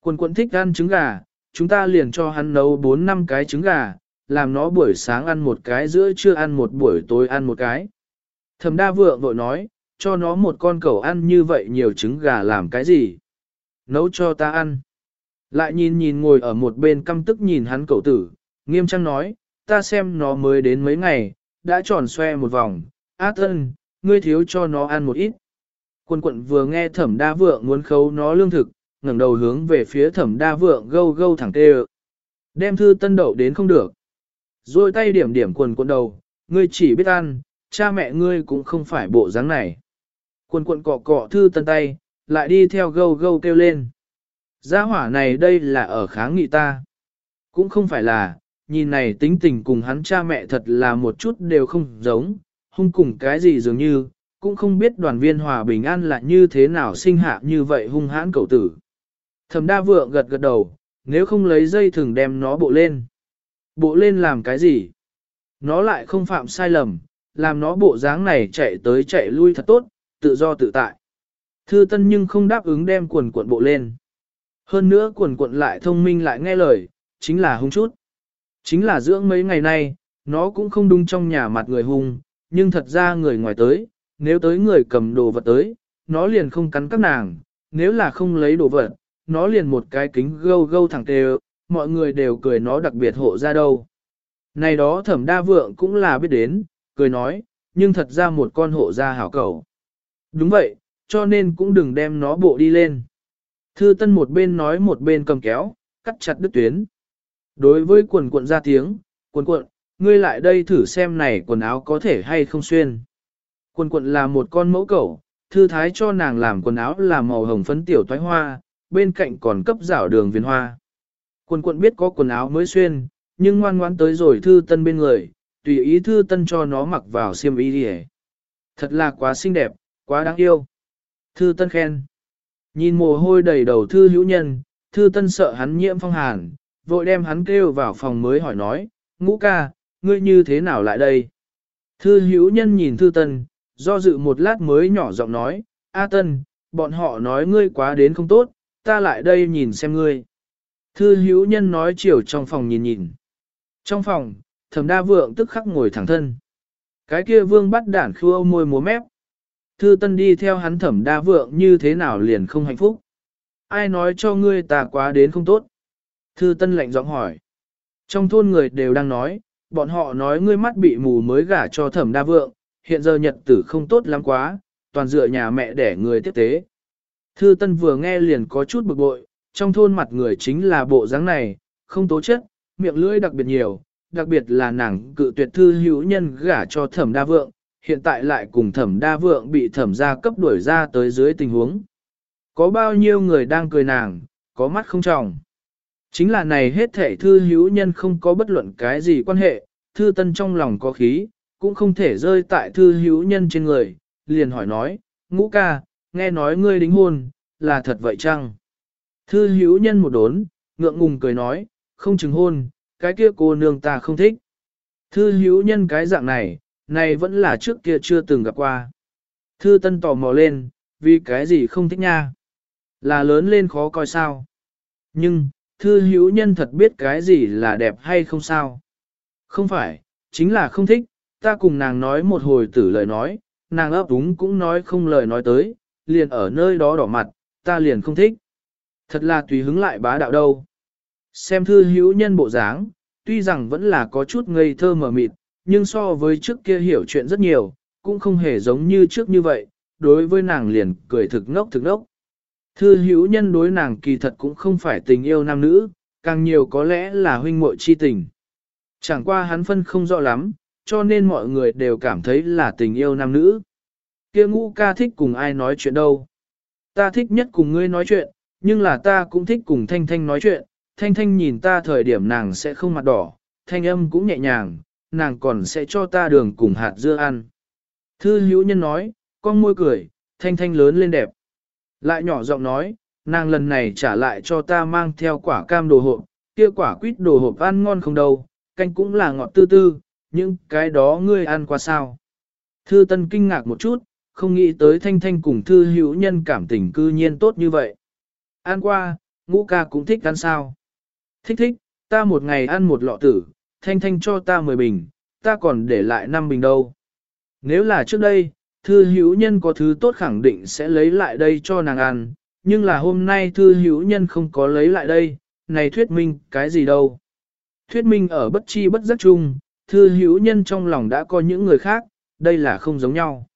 Quân quân thích ăn trứng gà, chúng ta liền cho hắn nấu 4 năm cái trứng gà, làm nó buổi sáng ăn một cái giữa trưa ăn một buổi tối ăn một cái. Thẩm đa vượng vội nói, cho nó một con cẩu ăn như vậy nhiều trứng gà làm cái gì? Nấu cho ta ăn. Lại nhìn nhìn ngồi ở một bên căm tức nhìn hắn cậu tử, nghiêm trang nói, ta xem nó mới đến mấy ngày, đã tròn xoe một vòng, á thân, ngươi thiếu cho nó ăn một ít. Quân quận vừa nghe thẩm đa vượng muốn khấu nó lương thực, ngẩng đầu hướng về phía thẩm đa vượng gâu gâu thẳng tê Đem thư tân đậu đến không được. Rồi tay điểm điểm quần quần đầu, ngươi chỉ biết ăn, cha mẹ ngươi cũng không phải bộ dáng này. Quần quần cọ cọ thư tân tay, lại đi theo gâu gâu kêu lên. Gia hỏa này đây là ở kháng nghị ta. Cũng không phải là, nhìn này tính tình cùng hắn cha mẹ thật là một chút đều không giống, hung cùng cái gì dường như, cũng không biết đoàn viên hòa bình an là như thế nào sinh hạ như vậy hung hãn cậu tử. Thẩm đa vượng gật gật đầu, nếu không lấy dây thừng đem nó bộ lên. Bộ lên làm cái gì? Nó lại không phạm sai lầm, làm nó bộ dáng này chạy tới chạy lui thật tốt, tự do tự tại. Thư tân nhưng không đáp ứng đem quần cuộn bộ lên. Hơn nữa quần cuộn lại thông minh lại nghe lời, chính là hung chút. Chính là dưỡng mấy ngày nay, nó cũng không đúng trong nhà mặt người hung, nhưng thật ra người ngoài tới, nếu tới người cầm đồ vật tới, nó liền không cắn các nàng, nếu là không lấy đồ vật, nó liền một cái kính gâu gâu thẳng tề, mọi người đều cười nó đặc biệt hộ ra đâu. Này đó thẩm đa vượng cũng là biết đến, cười nói, nhưng thật ra một con hộ ra hảo cầu. Đúng vậy, cho nên cũng đừng đem nó bộ đi lên. Thư Tân một bên nói một bên cầm kéo, cắt chặt đứt tuyến. Đối với quần cuộn ra tiếng, quần cuộn, ngươi lại đây thử xem này quần áo có thể hay không xuyên. Quần cuộn là một con mẫu cẩu, thư thái cho nàng làm quần áo là màu hồng phấn tiểu toái hoa, bên cạnh còn cấp rảo đường viên hoa. Quần quận biết có quần áo mới xuyên, nhưng ngoan ngoãn tới rồi thư tân bên người, tùy ý thư tân cho nó mặc vào xiêm y đi Thật là quá xinh đẹp, quá đáng yêu. Thư tân khen. Nhìn mồ hôi đầy đầu thư hữu nhân, thư tân sợ hắn nhiễm phong hàn, vội đem hắn kêu vào phòng mới hỏi nói, ngũ ca, ngươi như thế nào lại đây? Thư hữu nhân nhìn thư tân, do dự một lát mới nhỏ giọng nói, A tân, bọn họ nói ngươi quá đến không tốt, ta lại đây nhìn xem ngươi. Thư hữu nhân nói chiều trong phòng nhìn nhìn. Trong phòng, thẩm đa vượng tức khắc ngồi thẳng thân. Cái kia vương bắt đản khua môi múa mép. Thư tân đi theo hắn thẩm đa vượng như thế nào liền không hạnh phúc. Ai nói cho ngươi ta quá đến không tốt? Thư tân lạnh giọng hỏi. Trong thôn người đều đang nói, bọn họ nói ngươi mắt bị mù mới gả cho thẩm đa vượng, hiện giờ nhật tử không tốt lắm quá, toàn dựa nhà mẹ để người tiếp tế. Thư Tân vừa nghe liền có chút bực bội, trong thôn mặt người chính là bộ dáng này, không tố chất, miệng lưỡi đặc biệt nhiều, đặc biệt là nàng cự tuyệt thư hữu nhân gả cho thẩm đa vượng, hiện tại lại cùng thẩm đa vượng bị thẩm gia cấp đuổi ra tới dưới tình huống. Có bao nhiêu người đang cười nàng, có mắt không tròng. Chính là này hết thể thư hữu nhân không có bất luận cái gì quan hệ, thư tân trong lòng có khí, cũng không thể rơi tại thư hữu nhân trên người, liền hỏi nói, ngũ ca, nghe nói ngươi đính hôn, là thật vậy chăng? Thư hữu nhân một đốn, ngượng ngùng cười nói, không chừng hôn, cái kia cô nương ta không thích. Thư hữu nhân cái dạng này, này vẫn là trước kia chưa từng gặp qua. Thư tân tò mò lên, vì cái gì không thích nha? Là lớn lên khó coi sao? Nhưng, thư hữu nhân thật biết cái gì là đẹp hay không sao? Không phải, chính là không thích, ta cùng nàng nói một hồi tử lời nói, nàng ấp úng cũng nói không lời nói tới, liền ở nơi đó đỏ mặt, ta liền không thích. Thật là tùy hứng lại bá đạo đâu. Xem thư hữu nhân bộ dáng, tuy rằng vẫn là có chút ngây thơ mờ mịt, nhưng so với trước kia hiểu chuyện rất nhiều, cũng không hề giống như trước như vậy, đối với nàng liền cười thực ngốc thực ngốc. Thư hữu nhân đối nàng kỳ thật cũng không phải tình yêu nam nữ, càng nhiều có lẽ là huynh muội chi tình. Chẳng qua hắn phân không rõ lắm, cho nên mọi người đều cảm thấy là tình yêu nam nữ. Kia ngũ ca thích cùng ai nói chuyện đâu. Ta thích nhất cùng ngươi nói chuyện, nhưng là ta cũng thích cùng Thanh Thanh nói chuyện. Thanh Thanh nhìn ta thời điểm nàng sẽ không mặt đỏ, thanh âm cũng nhẹ nhàng, nàng còn sẽ cho ta đường cùng hạt dưa ăn. Thư hữu nhân nói, con môi cười, Thanh Thanh lớn lên đẹp. Lại nhỏ giọng nói, nàng lần này trả lại cho ta mang theo quả cam đồ hộp, kia quả quýt đồ hộp ăn ngon không đâu, canh cũng là ngọt tư tư, nhưng cái đó ngươi ăn qua sao. Thư Tân kinh ngạc một chút, không nghĩ tới Thanh Thanh cùng Thư Hữu Nhân cảm tình cư nhiên tốt như vậy. Ăn qua, ngũ ca cũng thích ăn sao. Thích thích, ta một ngày ăn một lọ tử, Thanh Thanh cho ta 10 bình, ta còn để lại 5 bình đâu. Nếu là trước đây, Thư Hữu Nhân có thứ tốt khẳng định sẽ lấy lại đây cho nàng ăn, nhưng là hôm nay Thư Hữu Nhân không có lấy lại đây, này thuyết minh cái gì đâu. Thuyết minh ở bất chi bất giác chung, Thư Hữu Nhân trong lòng đã có những người khác, đây là không giống nhau.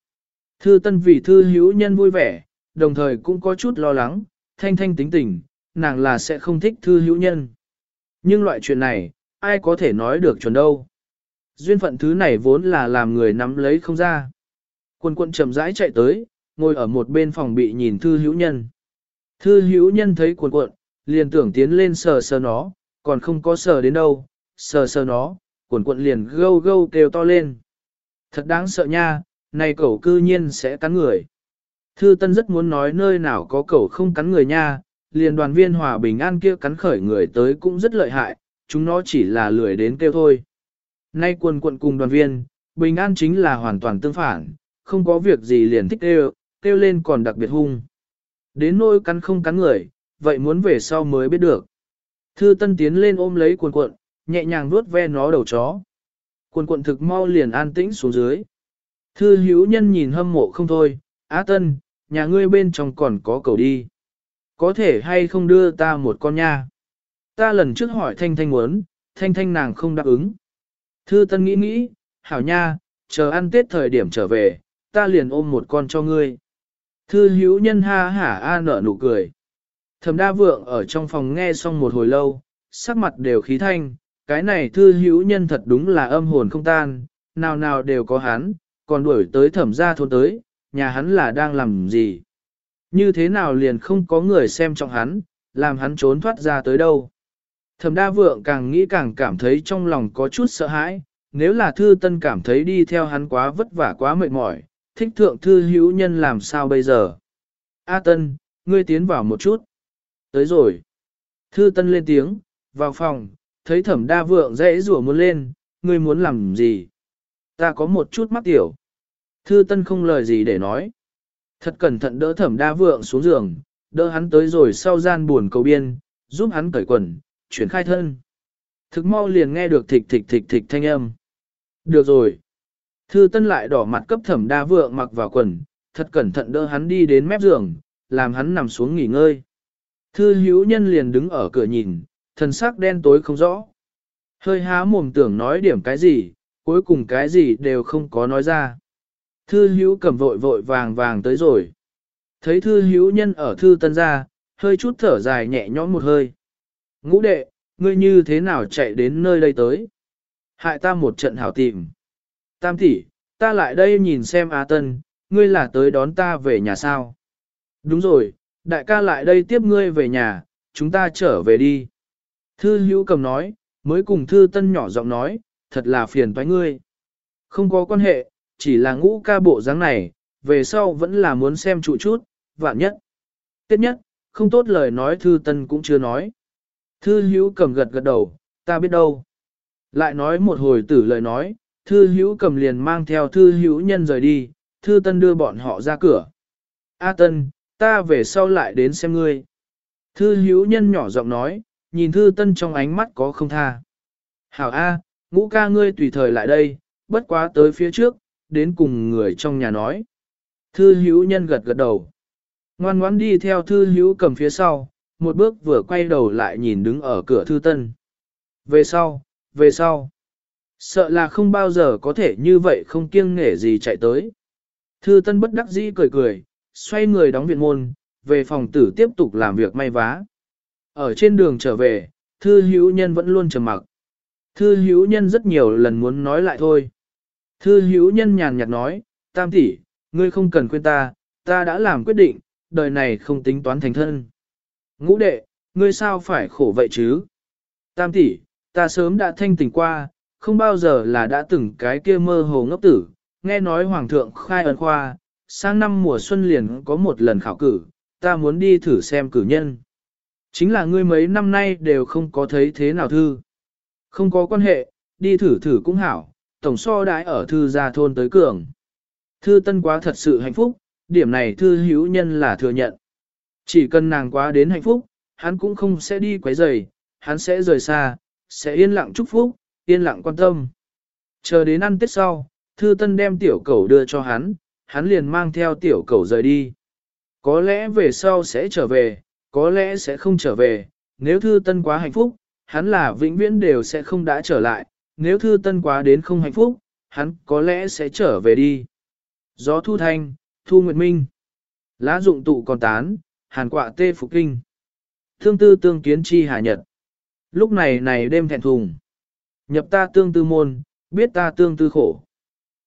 Thư tân vì thư hữu nhân vui vẻ, đồng thời cũng có chút lo lắng, thanh thanh tính tình, nàng là sẽ không thích thư hữu nhân. Nhưng loại chuyện này, ai có thể nói được chuẩn đâu. Duyên phận thứ này vốn là làm người nắm lấy không ra. Quân quân chậm rãi chạy tới, ngồi ở một bên phòng bị nhìn thư hữu nhân. Thư hữu nhân thấy quân quân, liền tưởng tiến lên sờ sờ nó, còn không có sờ đến đâu, sờ sờ nó, quần cuộn liền gâu gâu kêu to lên. Thật đáng sợ nha, này cẩu cư nhiên sẽ cắn người. Thư Tân rất muốn nói nơi nào có cẩu không cắn người nha, liền đoàn viên hòa bình an kia cắn khởi người tới cũng rất lợi hại, chúng nó chỉ là lười đến kêu thôi. Nay quần quận cùng đoàn viên, bình an chính là hoàn toàn tương phản, không có việc gì liền thích kêu, kêu lên còn đặc biệt hung. Đến nỗi cắn không cắn người, vậy muốn về sau mới biết được. Thư Tân tiến lên ôm lấy quần quận, nhẹ nhàng vuốt ve nó đầu chó. Quần quận thực mau liền an tĩnh xuống dưới. Thư hữu nhân nhìn hâm mộ không thôi, Á Tân, nhà ngươi bên trong còn có cầu đi. Có thể hay không đưa ta một con nha? Ta lần trước hỏi Thanh Thanh muốn, Thanh Thanh nàng không đáp ứng. Thư Tân nghĩ nghĩ, hảo nha, chờ ăn Tết thời điểm trở về, ta liền ôm một con cho ngươi. Thư hữu nhân ha hả a nở nụ cười. Thẩm đa vượng ở trong phòng nghe xong một hồi lâu, sắc mặt đều khí thanh, cái này thư hữu nhân thật đúng là âm hồn không tan, nào nào đều có hắn, còn đuổi tới thẩm gia thôn tới, nhà hắn là đang làm gì? Như thế nào liền không có người xem trọng hắn, làm hắn trốn thoát ra tới đâu? Thẩm đa vượng càng nghĩ càng cảm thấy trong lòng có chút sợ hãi, nếu là thư tân cảm thấy đi theo hắn quá vất vả quá mệt mỏi, thích thượng thư hữu nhân làm sao bây giờ? A tân, ngươi tiến vào một chút. Tới rồi. Thư tân lên tiếng, vào phòng, thấy thẩm đa vượng dễ rủa muốn lên, ngươi muốn làm gì? Ta có một chút mắc tiểu. Thư Tân không lời gì để nói. Thật cẩn thận đỡ thẩm đa vượng xuống giường, đỡ hắn tới rồi sau gian buồn cầu biên, giúp hắn cởi quần, chuyển khai thân. Thực mau liền nghe được thịch thịch thịch thịch thanh âm. Được rồi. Thư Tân lại đỏ mặt cấp thẩm đa vượng mặc vào quần, thật cẩn thận đỡ hắn đi đến mép giường, làm hắn nằm xuống nghỉ ngơi. Thư hữu nhân liền đứng ở cửa nhìn, thần sắc đen tối không rõ. Hơi há mồm tưởng nói điểm cái gì, cuối cùng cái gì đều không có nói ra. Thư hữu cầm vội vội vàng vàng tới rồi. Thấy thư hữu nhân ở thư tân ra, hơi chút thở dài nhẹ nhõm một hơi. Ngũ đệ, ngươi như thế nào chạy đến nơi đây tới? Hại ta một trận hảo tìm. Tam tỷ, ta lại đây nhìn xem a Tân, ngươi là tới đón ta về nhà sao? Đúng rồi, đại ca lại đây tiếp ngươi về nhà, chúng ta trở về đi. Thư hữu cầm nói, mới cùng thư tân nhỏ giọng nói, thật là phiền toái ngươi. Không có quan hệ, chỉ là ngũ ca bộ dáng này, về sau vẫn là muốn xem trụ chút, vạn nhất. Tiết nhất, không tốt lời nói thư tân cũng chưa nói. Thư hữu cầm gật gật đầu, ta biết đâu. Lại nói một hồi tử lời nói, thư hữu cầm liền mang theo thư hữu nhân rời đi, thư tân đưa bọn họ ra cửa. A tân, ta về sau lại đến xem ngươi. Thư hữu nhân nhỏ giọng nói, nhìn thư tân trong ánh mắt có không tha. Hảo A, ngũ ca ngươi tùy thời lại đây, bất quá tới phía trước, đến cùng người trong nhà nói. Thư hữu nhân gật gật đầu. Ngoan ngoãn đi theo thư hữu cầm phía sau, một bước vừa quay đầu lại nhìn đứng ở cửa thư tân. Về sau, về sau. Sợ là không bao giờ có thể như vậy không kiêng nghể gì chạy tới. Thư tân bất đắc dĩ cười cười, xoay người đóng viện môn, về phòng tử tiếp tục làm việc may vá. Ở trên đường trở về, thư hữu nhân vẫn luôn trầm mặc. Thư hữu nhân rất nhiều lần muốn nói lại thôi. Thư hữu nhân nhàn nhạt nói, tam tỷ, ngươi không cần quên ta, ta đã làm quyết định, đời này không tính toán thành thân. Ngũ đệ, ngươi sao phải khổ vậy chứ? Tam tỷ, ta sớm đã thanh tỉnh qua, không bao giờ là đã từng cái kia mơ hồ ngốc tử, nghe nói hoàng thượng khai ấn khoa, sang năm mùa xuân liền có một lần khảo cử, ta muốn đi thử xem cử nhân. Chính là ngươi mấy năm nay đều không có thấy thế nào thư. Không có quan hệ, đi thử thử cũng hảo, tổng so đãi ở thư gia thôn tới cường. Thư tân quá thật sự hạnh phúc, điểm này thư hữu nhân là thừa nhận. Chỉ cần nàng quá đến hạnh phúc, hắn cũng không sẽ đi quấy rầy, hắn sẽ rời xa, sẽ yên lặng chúc phúc, yên lặng quan tâm. Chờ đến ăn tết sau, thư tân đem tiểu cầu đưa cho hắn, hắn liền mang theo tiểu cầu rời đi. Có lẽ về sau sẽ trở về, có lẽ sẽ không trở về, nếu thư tân quá hạnh phúc, hắn là vĩnh viễn đều sẽ không đã trở lại, nếu thư tân quá đến không hạnh phúc, hắn có lẽ sẽ trở về đi. Gió thu thanh, thu nguyệt minh, lá dụng tụ còn tán, hàn quạ tê phục kinh. Thương tư tương kiến chi hà nhật. Lúc này này đêm thẹn thùng. Nhập ta tương tư môn, biết ta tương tư khổ.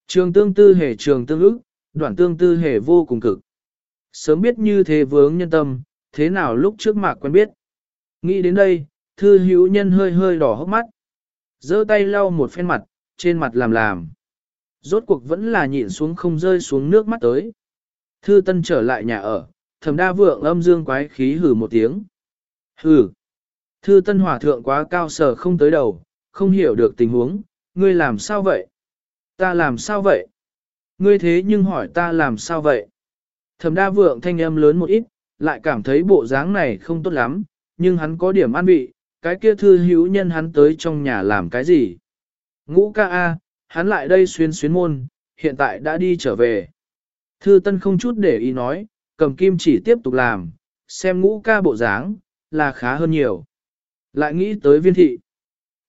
Trường tương tư hề trường tương ức, đoạn tương tư hề vô cùng cực. Sớm biết như thế vướng nhân tâm, thế nào lúc trước mạc quen biết. Nghĩ đến đây, thư hữu nhân hơi hơi đỏ hốc mắt giơ tay lau một phen mặt, trên mặt làm làm. Rốt cuộc vẫn là nhịn xuống không rơi xuống nước mắt tới. Thư tân trở lại nhà ở, Thẩm đa vượng âm dương quái khí hử một tiếng. Hử! Thư tân hỏa thượng quá cao sở không tới đầu, không hiểu được tình huống, ngươi làm sao vậy? Ta làm sao vậy? Ngươi thế nhưng hỏi ta làm sao vậy? Thẩm đa vượng thanh âm lớn một ít, lại cảm thấy bộ dáng này không tốt lắm, nhưng hắn có điểm an vị, cái kia thư hữu nhân hắn tới trong nhà làm cái gì? Ngũ ca A, hắn lại đây xuyên xuyến môn, hiện tại đã đi trở về. Thư tân không chút để ý nói, cầm kim chỉ tiếp tục làm, xem ngũ ca bộ dáng, là khá hơn nhiều. Lại nghĩ tới viên thị.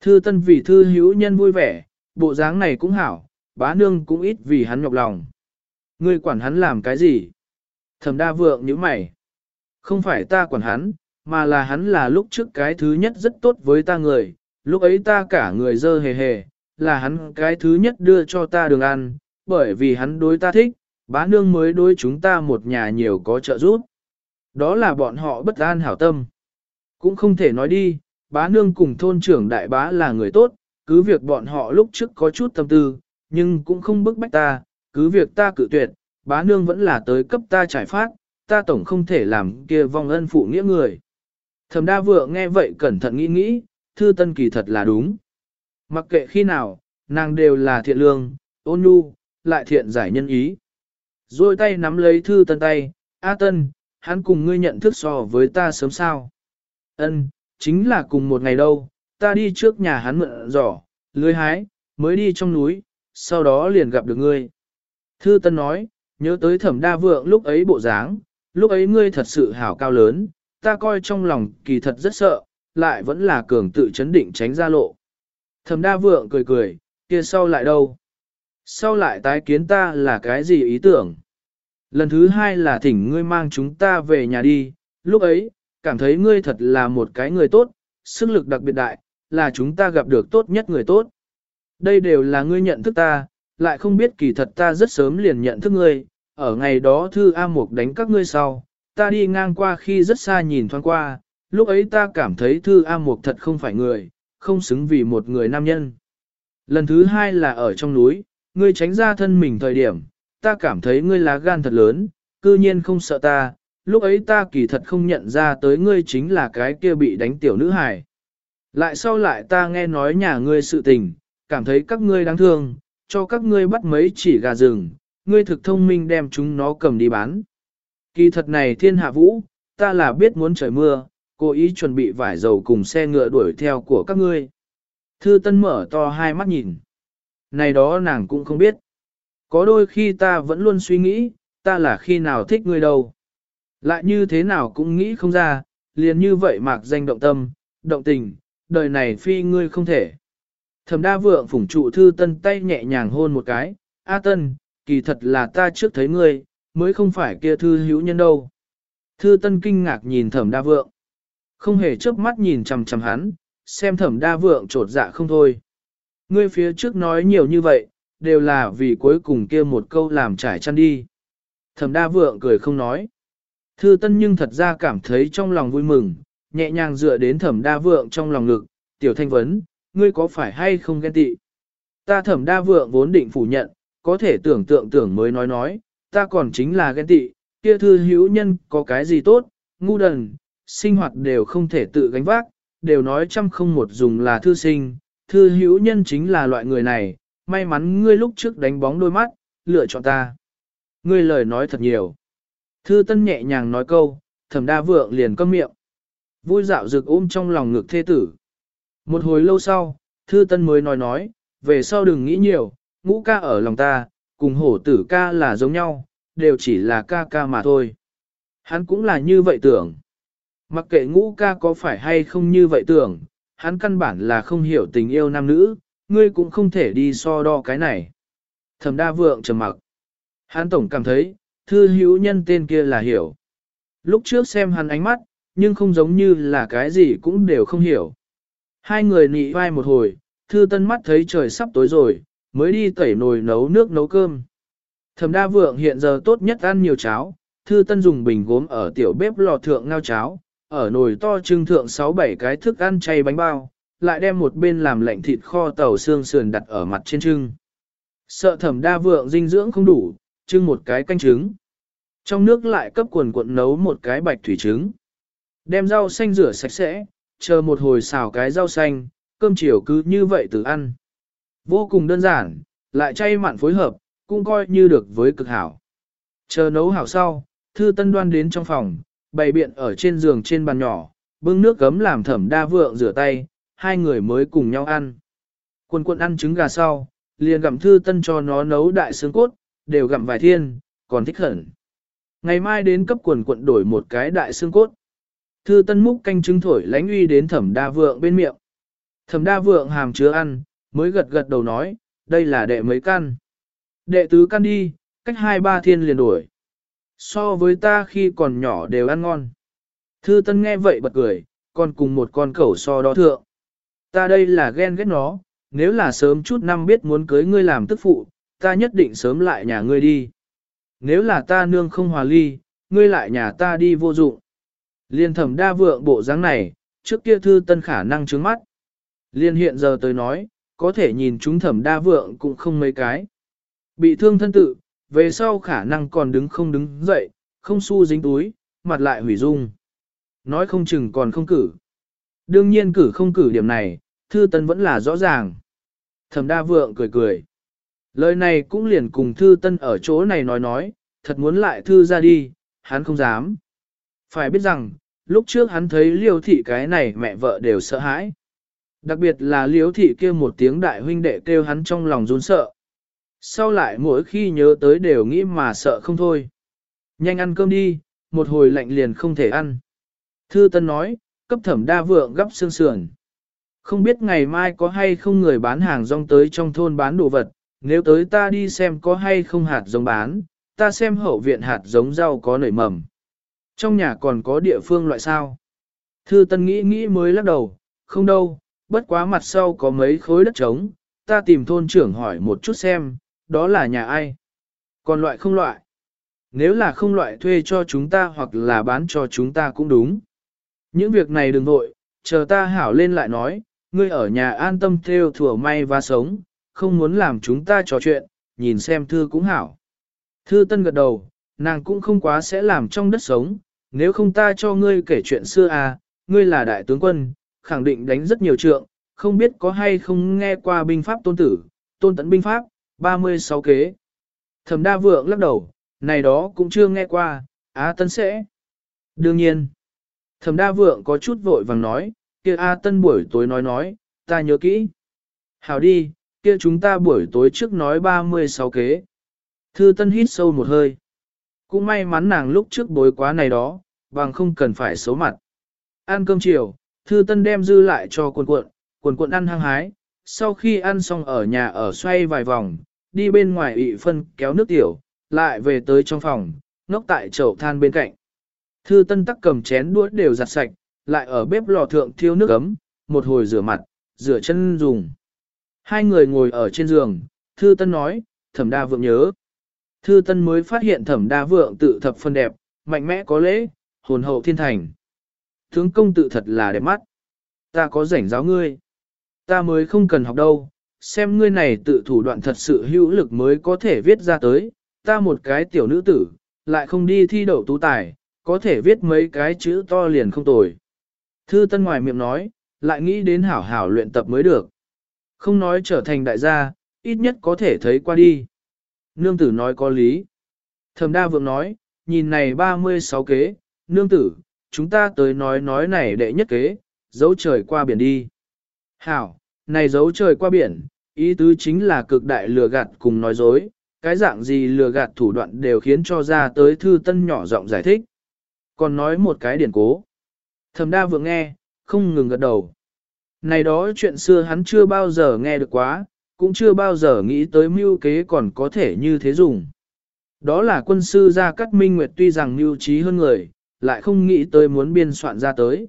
Thư tân vì thư hữu nhân vui vẻ, bộ dáng này cũng hảo, bá nương cũng ít vì hắn nhọc lòng. Ngươi quản hắn làm cái gì? Thẩm đa vượng như mày. Không phải ta quản hắn, mà là hắn là lúc trước cái thứ nhất rất tốt với ta người, lúc ấy ta cả người dơ hề hề, là hắn cái thứ nhất đưa cho ta đường ăn, bởi vì hắn đối ta thích, bá nương mới đối chúng ta một nhà nhiều có trợ giúp. Đó là bọn họ bất an hảo tâm. Cũng không thể nói đi, bá nương cùng thôn trưởng đại bá là người tốt, cứ việc bọn họ lúc trước có chút tâm tư, nhưng cũng không bức bách ta, cứ việc ta cự tuyệt, bá nương vẫn là tới cấp ta trải phát, ta tổng không thể làm kia vong ân phụ nghĩa người. Thẩm đa vượng nghe vậy cẩn thận nghĩ nghĩ, thư tân kỳ thật là đúng. Mặc kệ khi nào, nàng đều là thiện lương, ôn nhu, lại thiện giải nhân ý. Rồi tay nắm lấy thư tân tay, A tân, hắn cùng ngươi nhận thức so với ta sớm sao. Ân, chính là cùng một ngày đâu, ta đi trước nhà hắn mượn giỏ, lưới hái, mới đi trong núi, sau đó liền gặp được ngươi. Thư Tân nói, nhớ tới thẩm đa vượng lúc ấy bộ dáng, lúc ấy ngươi thật sự hảo cao lớn, ta coi trong lòng kỳ thật rất sợ, lại vẫn là cường tự chấn định tránh ra lộ. Thẩm đa vượng cười cười, kia sau lại đâu? Sau lại tái kiến ta là cái gì ý tưởng? Lần thứ hai là thỉnh ngươi mang chúng ta về nhà đi, lúc ấy, cảm thấy ngươi thật là một cái người tốt, sức lực đặc biệt đại, là chúng ta gặp được tốt nhất người tốt. Đây đều là ngươi nhận thức ta, lại không biết kỳ thật ta rất sớm liền nhận thức ngươi, ở ngày đó thư A Mục đánh các ngươi sau, ta đi ngang qua khi rất xa nhìn thoáng qua, lúc ấy ta cảm thấy thư A Mục thật không phải người, không xứng vì một người nam nhân. Lần thứ hai là ở trong núi, ngươi tránh ra thân mình thời điểm, ta cảm thấy ngươi lá gan thật lớn, cư nhiên không sợ ta, lúc ấy ta kỳ thật không nhận ra tới ngươi chính là cái kia bị đánh tiểu nữ hài. Lại sau lại ta nghe nói nhà ngươi sự tình, cảm thấy các ngươi đáng thương, cho các ngươi bắt mấy chỉ gà rừng, ngươi thực thông minh đem chúng nó cầm đi bán. Kỳ thật này thiên hạ vũ, ta là biết muốn trời mưa, cố ý chuẩn bị vải dầu cùng xe ngựa đuổi theo của các ngươi. Thư Tân mở to hai mắt nhìn. Này đó nàng cũng không biết. Có đôi khi ta vẫn luôn suy nghĩ, ta là khi nào thích ngươi đâu. Lại như thế nào cũng nghĩ không ra, liền như vậy mạc danh động tâm, động tình, đời này phi ngươi không thể. Thẩm đa vượng phủng trụ thư tân tay nhẹ nhàng hôn một cái, A tân, kỳ thật là ta trước thấy ngươi, mới không phải kia thư hữu nhân đâu. Thư tân kinh ngạc nhìn thẩm đa vượng. Không hề chớp mắt nhìn chằm chằm hắn, xem thẩm đa vượng trột dạ không thôi. Ngươi phía trước nói nhiều như vậy, đều là vì cuối cùng kia một câu làm trải chăn đi. Thẩm đa vượng cười không nói. Thư tân nhưng thật ra cảm thấy trong lòng vui mừng, nhẹ nhàng dựa đến thẩm đa vượng trong lòng ngực, tiểu thanh vấn, ngươi có phải hay không ghen tị? Ta thẩm đa vượng vốn định phủ nhận, có thể tưởng tượng tưởng mới nói nói, ta còn chính là ghen tị, kia thư hữu nhân có cái gì tốt, ngu đần, sinh hoạt đều không thể tự gánh vác, đều nói trăm không một dùng là thư sinh, thư hữu nhân chính là loại người này, may mắn ngươi lúc trước đánh bóng đôi mắt, lựa chọn ta. Ngươi lời nói thật nhiều. Thư tân nhẹ nhàng nói câu, thẩm đa vượng liền câm miệng. Vui dạo rực ôm trong lòng ngực thê tử. Một hồi lâu sau, thư tân mới nói nói, về sau đừng nghĩ nhiều, ngũ ca ở lòng ta, cùng hổ tử ca là giống nhau, đều chỉ là ca ca mà thôi. Hắn cũng là như vậy tưởng. Mặc kệ ngũ ca có phải hay không như vậy tưởng, hắn căn bản là không hiểu tình yêu nam nữ, ngươi cũng không thể đi so đo cái này. Thẩm đa vượng trầm mặc. Hắn tổng cảm thấy, thư hữu nhân tên kia là hiểu. Lúc trước xem hắn ánh mắt, nhưng không giống như là cái gì cũng đều không hiểu. Hai người nị vai một hồi, thư tân mắt thấy trời sắp tối rồi, mới đi tẩy nồi nấu nước nấu cơm. Thẩm đa vượng hiện giờ tốt nhất ăn nhiều cháo, thư tân dùng bình gốm ở tiểu bếp lò thượng ngao cháo, ở nồi to trưng thượng 6-7 cái thức ăn chay bánh bao, lại đem một bên làm lạnh thịt kho tàu xương sườn đặt ở mặt trên trưng. Sợ thẩm đa vượng dinh dưỡng không đủ, trưng một cái canh trứng. Trong nước lại cấp quần cuộn nấu một cái bạch thủy trứng. Đem rau xanh rửa sạch sẽ, chờ một hồi xào cái rau xanh, cơm chiều cứ như vậy từ ăn. Vô cùng đơn giản, lại chay mặn phối hợp, cũng coi như được với cực hảo. Chờ nấu hảo sau, thư tân đoan đến trong phòng, bày biện ở trên giường trên bàn nhỏ, bưng nước gấm làm thẩm đa vượng rửa tay, hai người mới cùng nhau ăn. Quân quân ăn trứng gà sau, liền gặm thư tân cho nó nấu đại xương cốt, đều gặm vài thiên, còn thích hẳn. Ngày mai đến cấp quần quận đổi một cái đại xương cốt. Thư tân múc canh trứng thổi lánh uy đến thẩm đa vượng bên miệng. Thẩm đa vượng hàm chứa ăn, mới gật gật đầu nói, đây là đệ mấy căn. Đệ tứ căn đi, cách hai ba thiên liền đuổi. So với ta khi còn nhỏ đều ăn ngon. Thư Tân nghe vậy bật cười, còn cùng một con cẩu so đó thượng. Ta đây là ghen ghét nó, nếu là sớm chút năm biết muốn cưới ngươi làm tức phụ, ta nhất định sớm lại nhà ngươi đi. Nếu là ta nương không hòa ly, ngươi lại nhà ta đi vô dụng. Liên thẩm đa vượng bộ dáng này, trước kia Thư Tân khả năng trướng mắt. Liên hiện giờ tới nói, có thể nhìn chúng thẩm đa vượng cũng không mấy cái. Bị thương thân tự, về sau khả năng còn đứng không đứng dậy, không xu dính túi, mặt lại hủy dung. Nói không chừng còn không cử. Đương nhiên cử không cử điểm này, thư tân vẫn là rõ ràng. Thẩm đa vượng cười cười. Lời này cũng liền cùng thư tân ở chỗ này nói nói, thật muốn lại thư ra đi, hắn không dám. Phải biết rằng, lúc trước hắn thấy liêu thị cái này mẹ vợ đều sợ hãi. Đặc biệt là liếu thị kia một tiếng đại huynh đệ kêu hắn trong lòng run sợ, sau lại mỗi khi nhớ tới đều nghĩ mà sợ không thôi. Nhanh ăn cơm đi, một hồi lạnh liền không thể ăn. Thư Tân nói, cấp thẩm đa vượng gấp xương sườn. Không biết ngày mai có hay không người bán hàng rong tới trong thôn bán đồ vật, nếu tới ta đi xem có hay không hạt giống bán, ta xem hậu viện hạt giống rau có nảy mầm. Trong nhà còn có địa phương loại sao? Thư Tân nghĩ nghĩ mới lắc đầu, không đâu, bất quá mặt sau có mấy khối đất trống, ta tìm thôn trưởng hỏi một chút xem, đó là nhà ai? Còn loại không loại? Nếu là không loại thuê cho chúng ta hoặc là bán cho chúng ta cũng đúng. Những việc này đừng vội, chờ ta hảo lên lại nói, ngươi ở nhà an tâm theo thừa may và sống, không muốn làm chúng ta trò chuyện, nhìn xem thư cũng hảo. Thư tân gật đầu, nàng cũng không quá sẽ làm trong đất sống, nếu không ta cho ngươi kể chuyện xưa à, ngươi là đại tướng quân, khẳng định đánh rất nhiều trượng, không biết có hay không nghe qua binh pháp tôn tử, tôn tấn binh pháp, 36 kế. Thẩm đa vượng lắc đầu, này đó cũng chưa nghe qua, Á Tân sẽ. Đương nhiên, thẩm đa vượng có chút vội vàng nói, kia A Tân buổi tối nói nói, ta nhớ kỹ. Hảo đi, kia chúng ta buổi tối trước nói 36 kế. Thư Tân hít sâu một hơi. Cũng may mắn nàng lúc trước bối quá này đó, bằng không cần phải xấu mặt. Ăn cơm chiều, Thư Tân đem dư lại cho quần cuộn, quần cuộn ăn hăng hái, sau khi ăn xong ở nhà ở xoay vài vòng, đi bên ngoài ị phân kéo nước tiểu, lại về tới trong phòng, ngốc tại chậu than bên cạnh. Thư tân tắc cầm chén đũa đều giặt sạch, lại ở bếp lò thượng thiêu nước ấm, một hồi rửa mặt, rửa chân dùng. Hai người ngồi ở trên giường, Thư Tân nói, thẩm đa vượng nhớ. Thư Tân mới phát hiện thẩm đa vượng tự thập phân đẹp, mạnh mẽ có lễ, hồn hậu thiên thành. Tướng công tự thật là đẹp mắt. Ta có rảnh giáo ngươi. Ta mới không cần học đâu, xem ngươi này tự thủ đoạn thật sự hữu lực mới có thể viết ra tới. Ta một cái tiểu nữ tử, lại không đi thi đậu tú tài, có thể viết mấy cái chữ to liền không tồi. Thư Tân ngoài miệng nói, lại nghĩ đến hảo hảo luyện tập mới được. Không nói trở thành đại gia, ít nhất có thể thấy qua đi. Nương tử nói có lý. Thẩm đa vượng nói, nhìn này 36 kế, nương tử, chúng ta tới nói nói này đệ nhất kế, dấu trời qua biển đi. Hảo, này dấu trời qua biển, ý tứ chính là cực đại lừa gạt cùng nói dối, cái dạng gì lừa gạt thủ đoạn đều khiến cho ra tới thư tân nhỏ giọng giải thích. Còn nói một cái điển cố. Thẩm đa vừa nghe, không ngừng gật đầu. Này đó chuyện xưa hắn chưa bao giờ nghe được quá, cũng chưa bao giờ nghĩ tới mưu kế còn có thể như thế dùng. Đó là quân sư gia cắt minh nguyệt tuy rằng mưu trí hơn người, lại không nghĩ tới muốn biên soạn ra tới.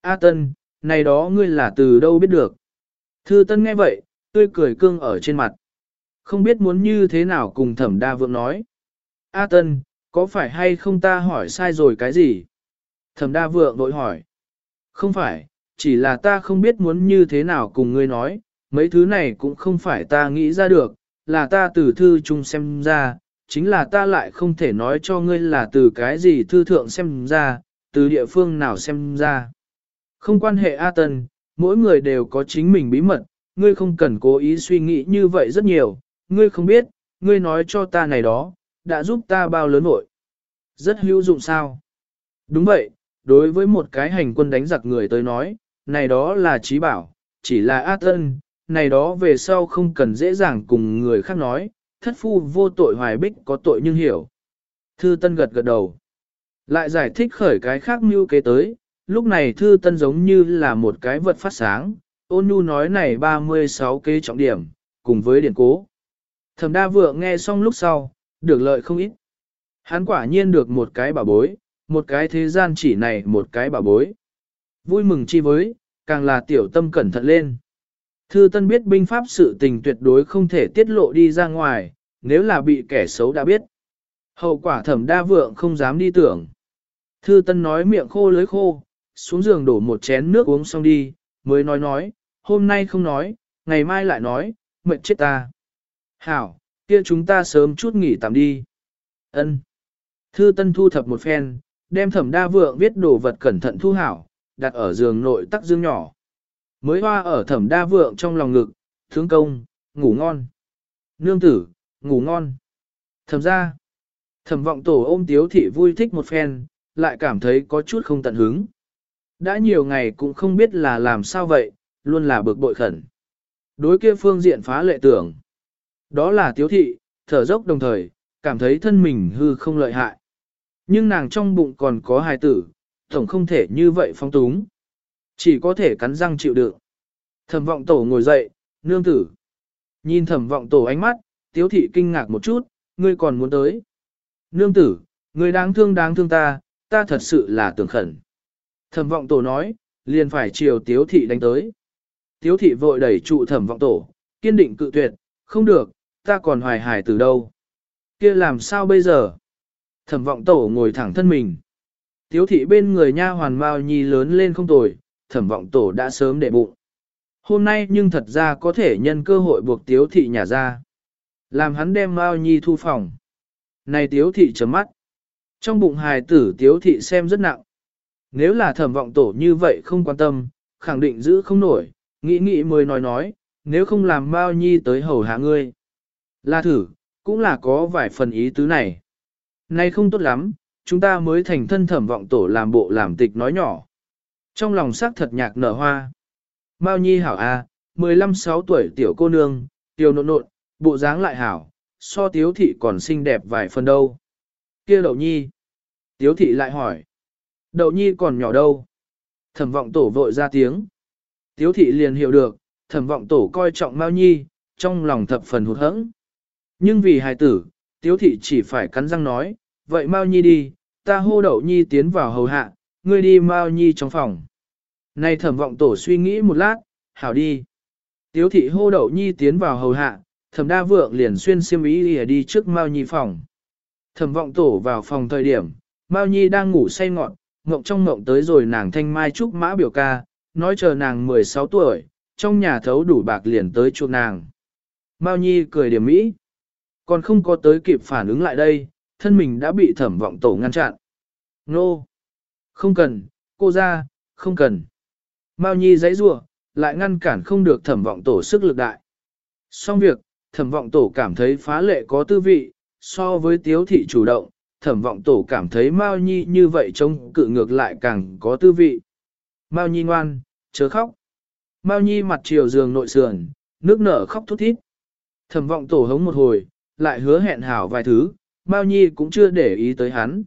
A Tân, này đó ngươi là từ đâu biết được? Thư Tân nghe vậy, tươi cười cương ở trên mặt. Không biết muốn như thế nào cùng thẩm đa vượng nói. A Tân, có phải hay không ta hỏi sai rồi cái gì? Thẩm đa vượng vội hỏi. Không phải, chỉ là ta không biết muốn như thế nào cùng ngươi nói, mấy thứ này cũng không phải ta nghĩ ra được, là ta từ thư chung xem ra, chính là ta lại không thể nói cho ngươi là từ cái gì thư thượng xem ra, từ địa phương nào xem ra. Không quan hệ A Tân, mỗi người đều có chính mình bí mật, ngươi không cần cố ý suy nghĩ như vậy rất nhiều, ngươi không biết, ngươi nói cho ta này đó, đã giúp ta bao lớn nội. Rất hữu dụng sao? Đúng vậy, đối với một cái hành quân đánh giặc người tới nói, này đó là trí bảo, chỉ là A Tân, này đó về sau không cần dễ dàng cùng người khác nói, thất phu vô tội hoài bích có tội nhưng hiểu. Thư Tân gật gật đầu. Lại giải thích khởi cái khác mưu kế tới, lúc này Thư Tân giống như là một cái vật phát sáng, ôn nhu nói này 36 kế trọng điểm, cùng với điển cố. Thẩm đa vượng nghe xong lúc sau, được lợi không ít. Hắn quả nhiên được một cái bảo bối, một cái thế gian chỉ này một cái bảo bối. Vui mừng chi với, càng là tiểu tâm cẩn thận lên. Thư Tân biết binh pháp sự tình tuyệt đối không thể tiết lộ đi ra ngoài, nếu là bị kẻ xấu đã biết. Hậu quả thẩm đa vượng không dám đi tưởng. Thư Tân nói miệng khô lưỡi khô, xuống giường đổ một chén nước uống xong đi, mới nói nói, hôm nay không nói, ngày mai lại nói, mệt chết ta. Hảo, kia chúng ta sớm chút nghỉ tạm đi. Ân. Thư Tân thu thập một phen, đem thẩm đa vượng viết đồ vật cẩn thận thu hảo, đặt ở giường nội tắc dương nhỏ. Mới hoa ở thẩm đa vượng trong lòng ngực, thương công, ngủ ngon. Nương tử, ngủ ngon. Thẩm ra. Thẩm vọng tổ ôm tiếu thị vui thích một phen, lại cảm thấy có chút không tận hứng. Đã nhiều ngày cũng không biết là làm sao vậy, luôn là bực bội khẩn. Đối kia phương diện phá lệ tưởng. Đó là tiếu thị, thở dốc đồng thời, cảm thấy thân mình hư không lợi hại. Nhưng nàng trong bụng còn có hài tử, tổng không thể như vậy phong túng. Chỉ có thể cắn răng chịu đựng. Thẩm vọng tổ ngồi dậy, nương tử. Nhìn thẩm vọng tổ ánh mắt, tiếu thị kinh ngạc một chút, ngươi còn muốn tới. Nương tử, ngươi đáng thương đáng thương ta, ta thật sự là tưởng khẩn. Thẩm vọng tổ nói, liền phải chiều tiếu thị đánh tới. Tiếu thị vội đẩy trụ thẩm vọng tổ, kiên định cự tuyệt, không được, ta còn hoài hải từ đâu. kia làm sao bây giờ? Thẩm vọng tổ ngồi thẳng thân mình. Tiếu thị bên người nha hoàn Mao Nhi lớn lên không tồi, thẩm vọng tổ đã sớm để bụng. Hôm nay nhưng thật ra có thể nhân cơ hội buộc tiếu thị nhà ra. Làm hắn đem Mao Nhi thu phòng. Này tiếu thị chấm mắt. Trong bụng hài tử tiếu thị xem rất nặng. Nếu là thẩm vọng tổ như vậy không quan tâm, khẳng định giữ không nổi, nghĩ nghĩ mới nói nói, nếu không làm Mao Nhi tới hầu hạ ngươi. Là thử, cũng là có vài phần ý tứ này. Này không tốt lắm, chúng ta mới thành thân thẩm vọng tổ làm bộ làm tịch nói nhỏ. Trong lòng sắc thật nhạc nở hoa. Mao Nhi hảo a, à, 15-6 tuổi tiểu cô nương, tiểu nộn nộn, bộ dáng lại hảo, so tiếu thị còn xinh đẹp vài phần đâu. kia đậu nhi. Tiếu thị lại hỏi. Đậu nhi còn nhỏ đâu? Thẩm vọng tổ vội ra tiếng. Tiếu thị liền hiểu được, thẩm vọng tổ coi trọng Mao Nhi, trong lòng thập phần hụt hẫng. Nhưng vì hài tử, tiếu thị chỉ phải cắn răng nói, vậy Mao Nhi đi, ta hô đậu Nhi tiến vào hầu hạ, ngươi đi Mao Nhi trong phòng. Này thẩm vọng tổ suy nghĩ một lát, hảo đi. Tiếu thị hô đậu Nhi tiến vào hầu hạ, Thẩm đa vượng liền xuyên xiêm ý lìa đi trước Mao Nhi phòng. Thẩm vọng tổ vào phòng thời điểm, Mao Nhi đang ngủ say ngọn, ngộng trong ngộng tới rồi nàng thanh mai trúc mã biểu ca, nói chờ nàng 16 tuổi, trong nhà thấu đủ bạc liền tới chuộc nàng. Mao Nhi cười điểm mỹ. Còn không có tới kịp phản ứng lại đây, thân mình đã bị thẩm vọng tổ ngăn chặn. Nô! Không cần, cô ra, không cần. Mao Nhi giấy rủa lại ngăn cản không được thẩm vọng tổ sức lực đại. Xong việc, thẩm vọng tổ cảm thấy phá lệ có tư vị, so với tiếu thị chủ động, thẩm vọng tổ cảm thấy Mao Nhi như vậy trông cự ngược lại càng có tư vị. Mao Nhi ngoan, chớ khóc. Mao Nhi mặt chiều giường nội sườn, nước nở khóc thút thít. Thẩm vọng tổ hống một hồi, lại hứa hẹn hảo vài thứ, Mao Nhi cũng chưa để ý tới hắn.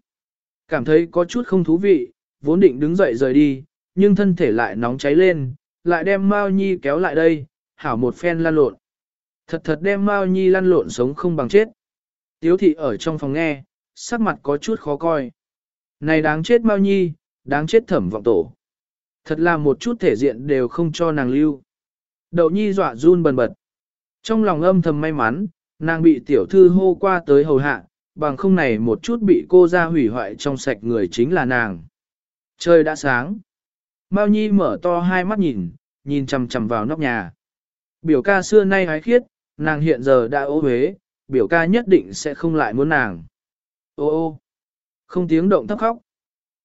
Cảm thấy có chút không thú vị, vốn định đứng dậy rời đi, nhưng thân thể lại nóng cháy lên, lại đem Mao Nhi kéo lại đây, hảo một phen lăn lộn. Thật thật đem Mao Nhi lăn lộn sống không bằng chết. Tiếu thị ở trong phòng nghe, sắc mặt có chút khó coi. Này đáng chết Mao Nhi, đáng chết thẩm vọng tổ. Thật là một chút thể diện đều không cho nàng lưu. Đậu Nhi dọa run bần bật. Trong lòng âm thầm may mắn, nàng bị tiểu thư hô qua tới hầu hạ, bằng không này một chút bị cô ra hủy hoại trong sạch người chính là nàng. Trời đã sáng. Mao Nhi mở to hai mắt nhìn, nhìn chằm chằm vào nóc nhà. Biểu ca xưa nay hái khiết, nàng hiện giờ đã ố huế, biểu ca nhất định sẽ không lại muốn nàng. Ô ô, không tiếng động thấp khóc.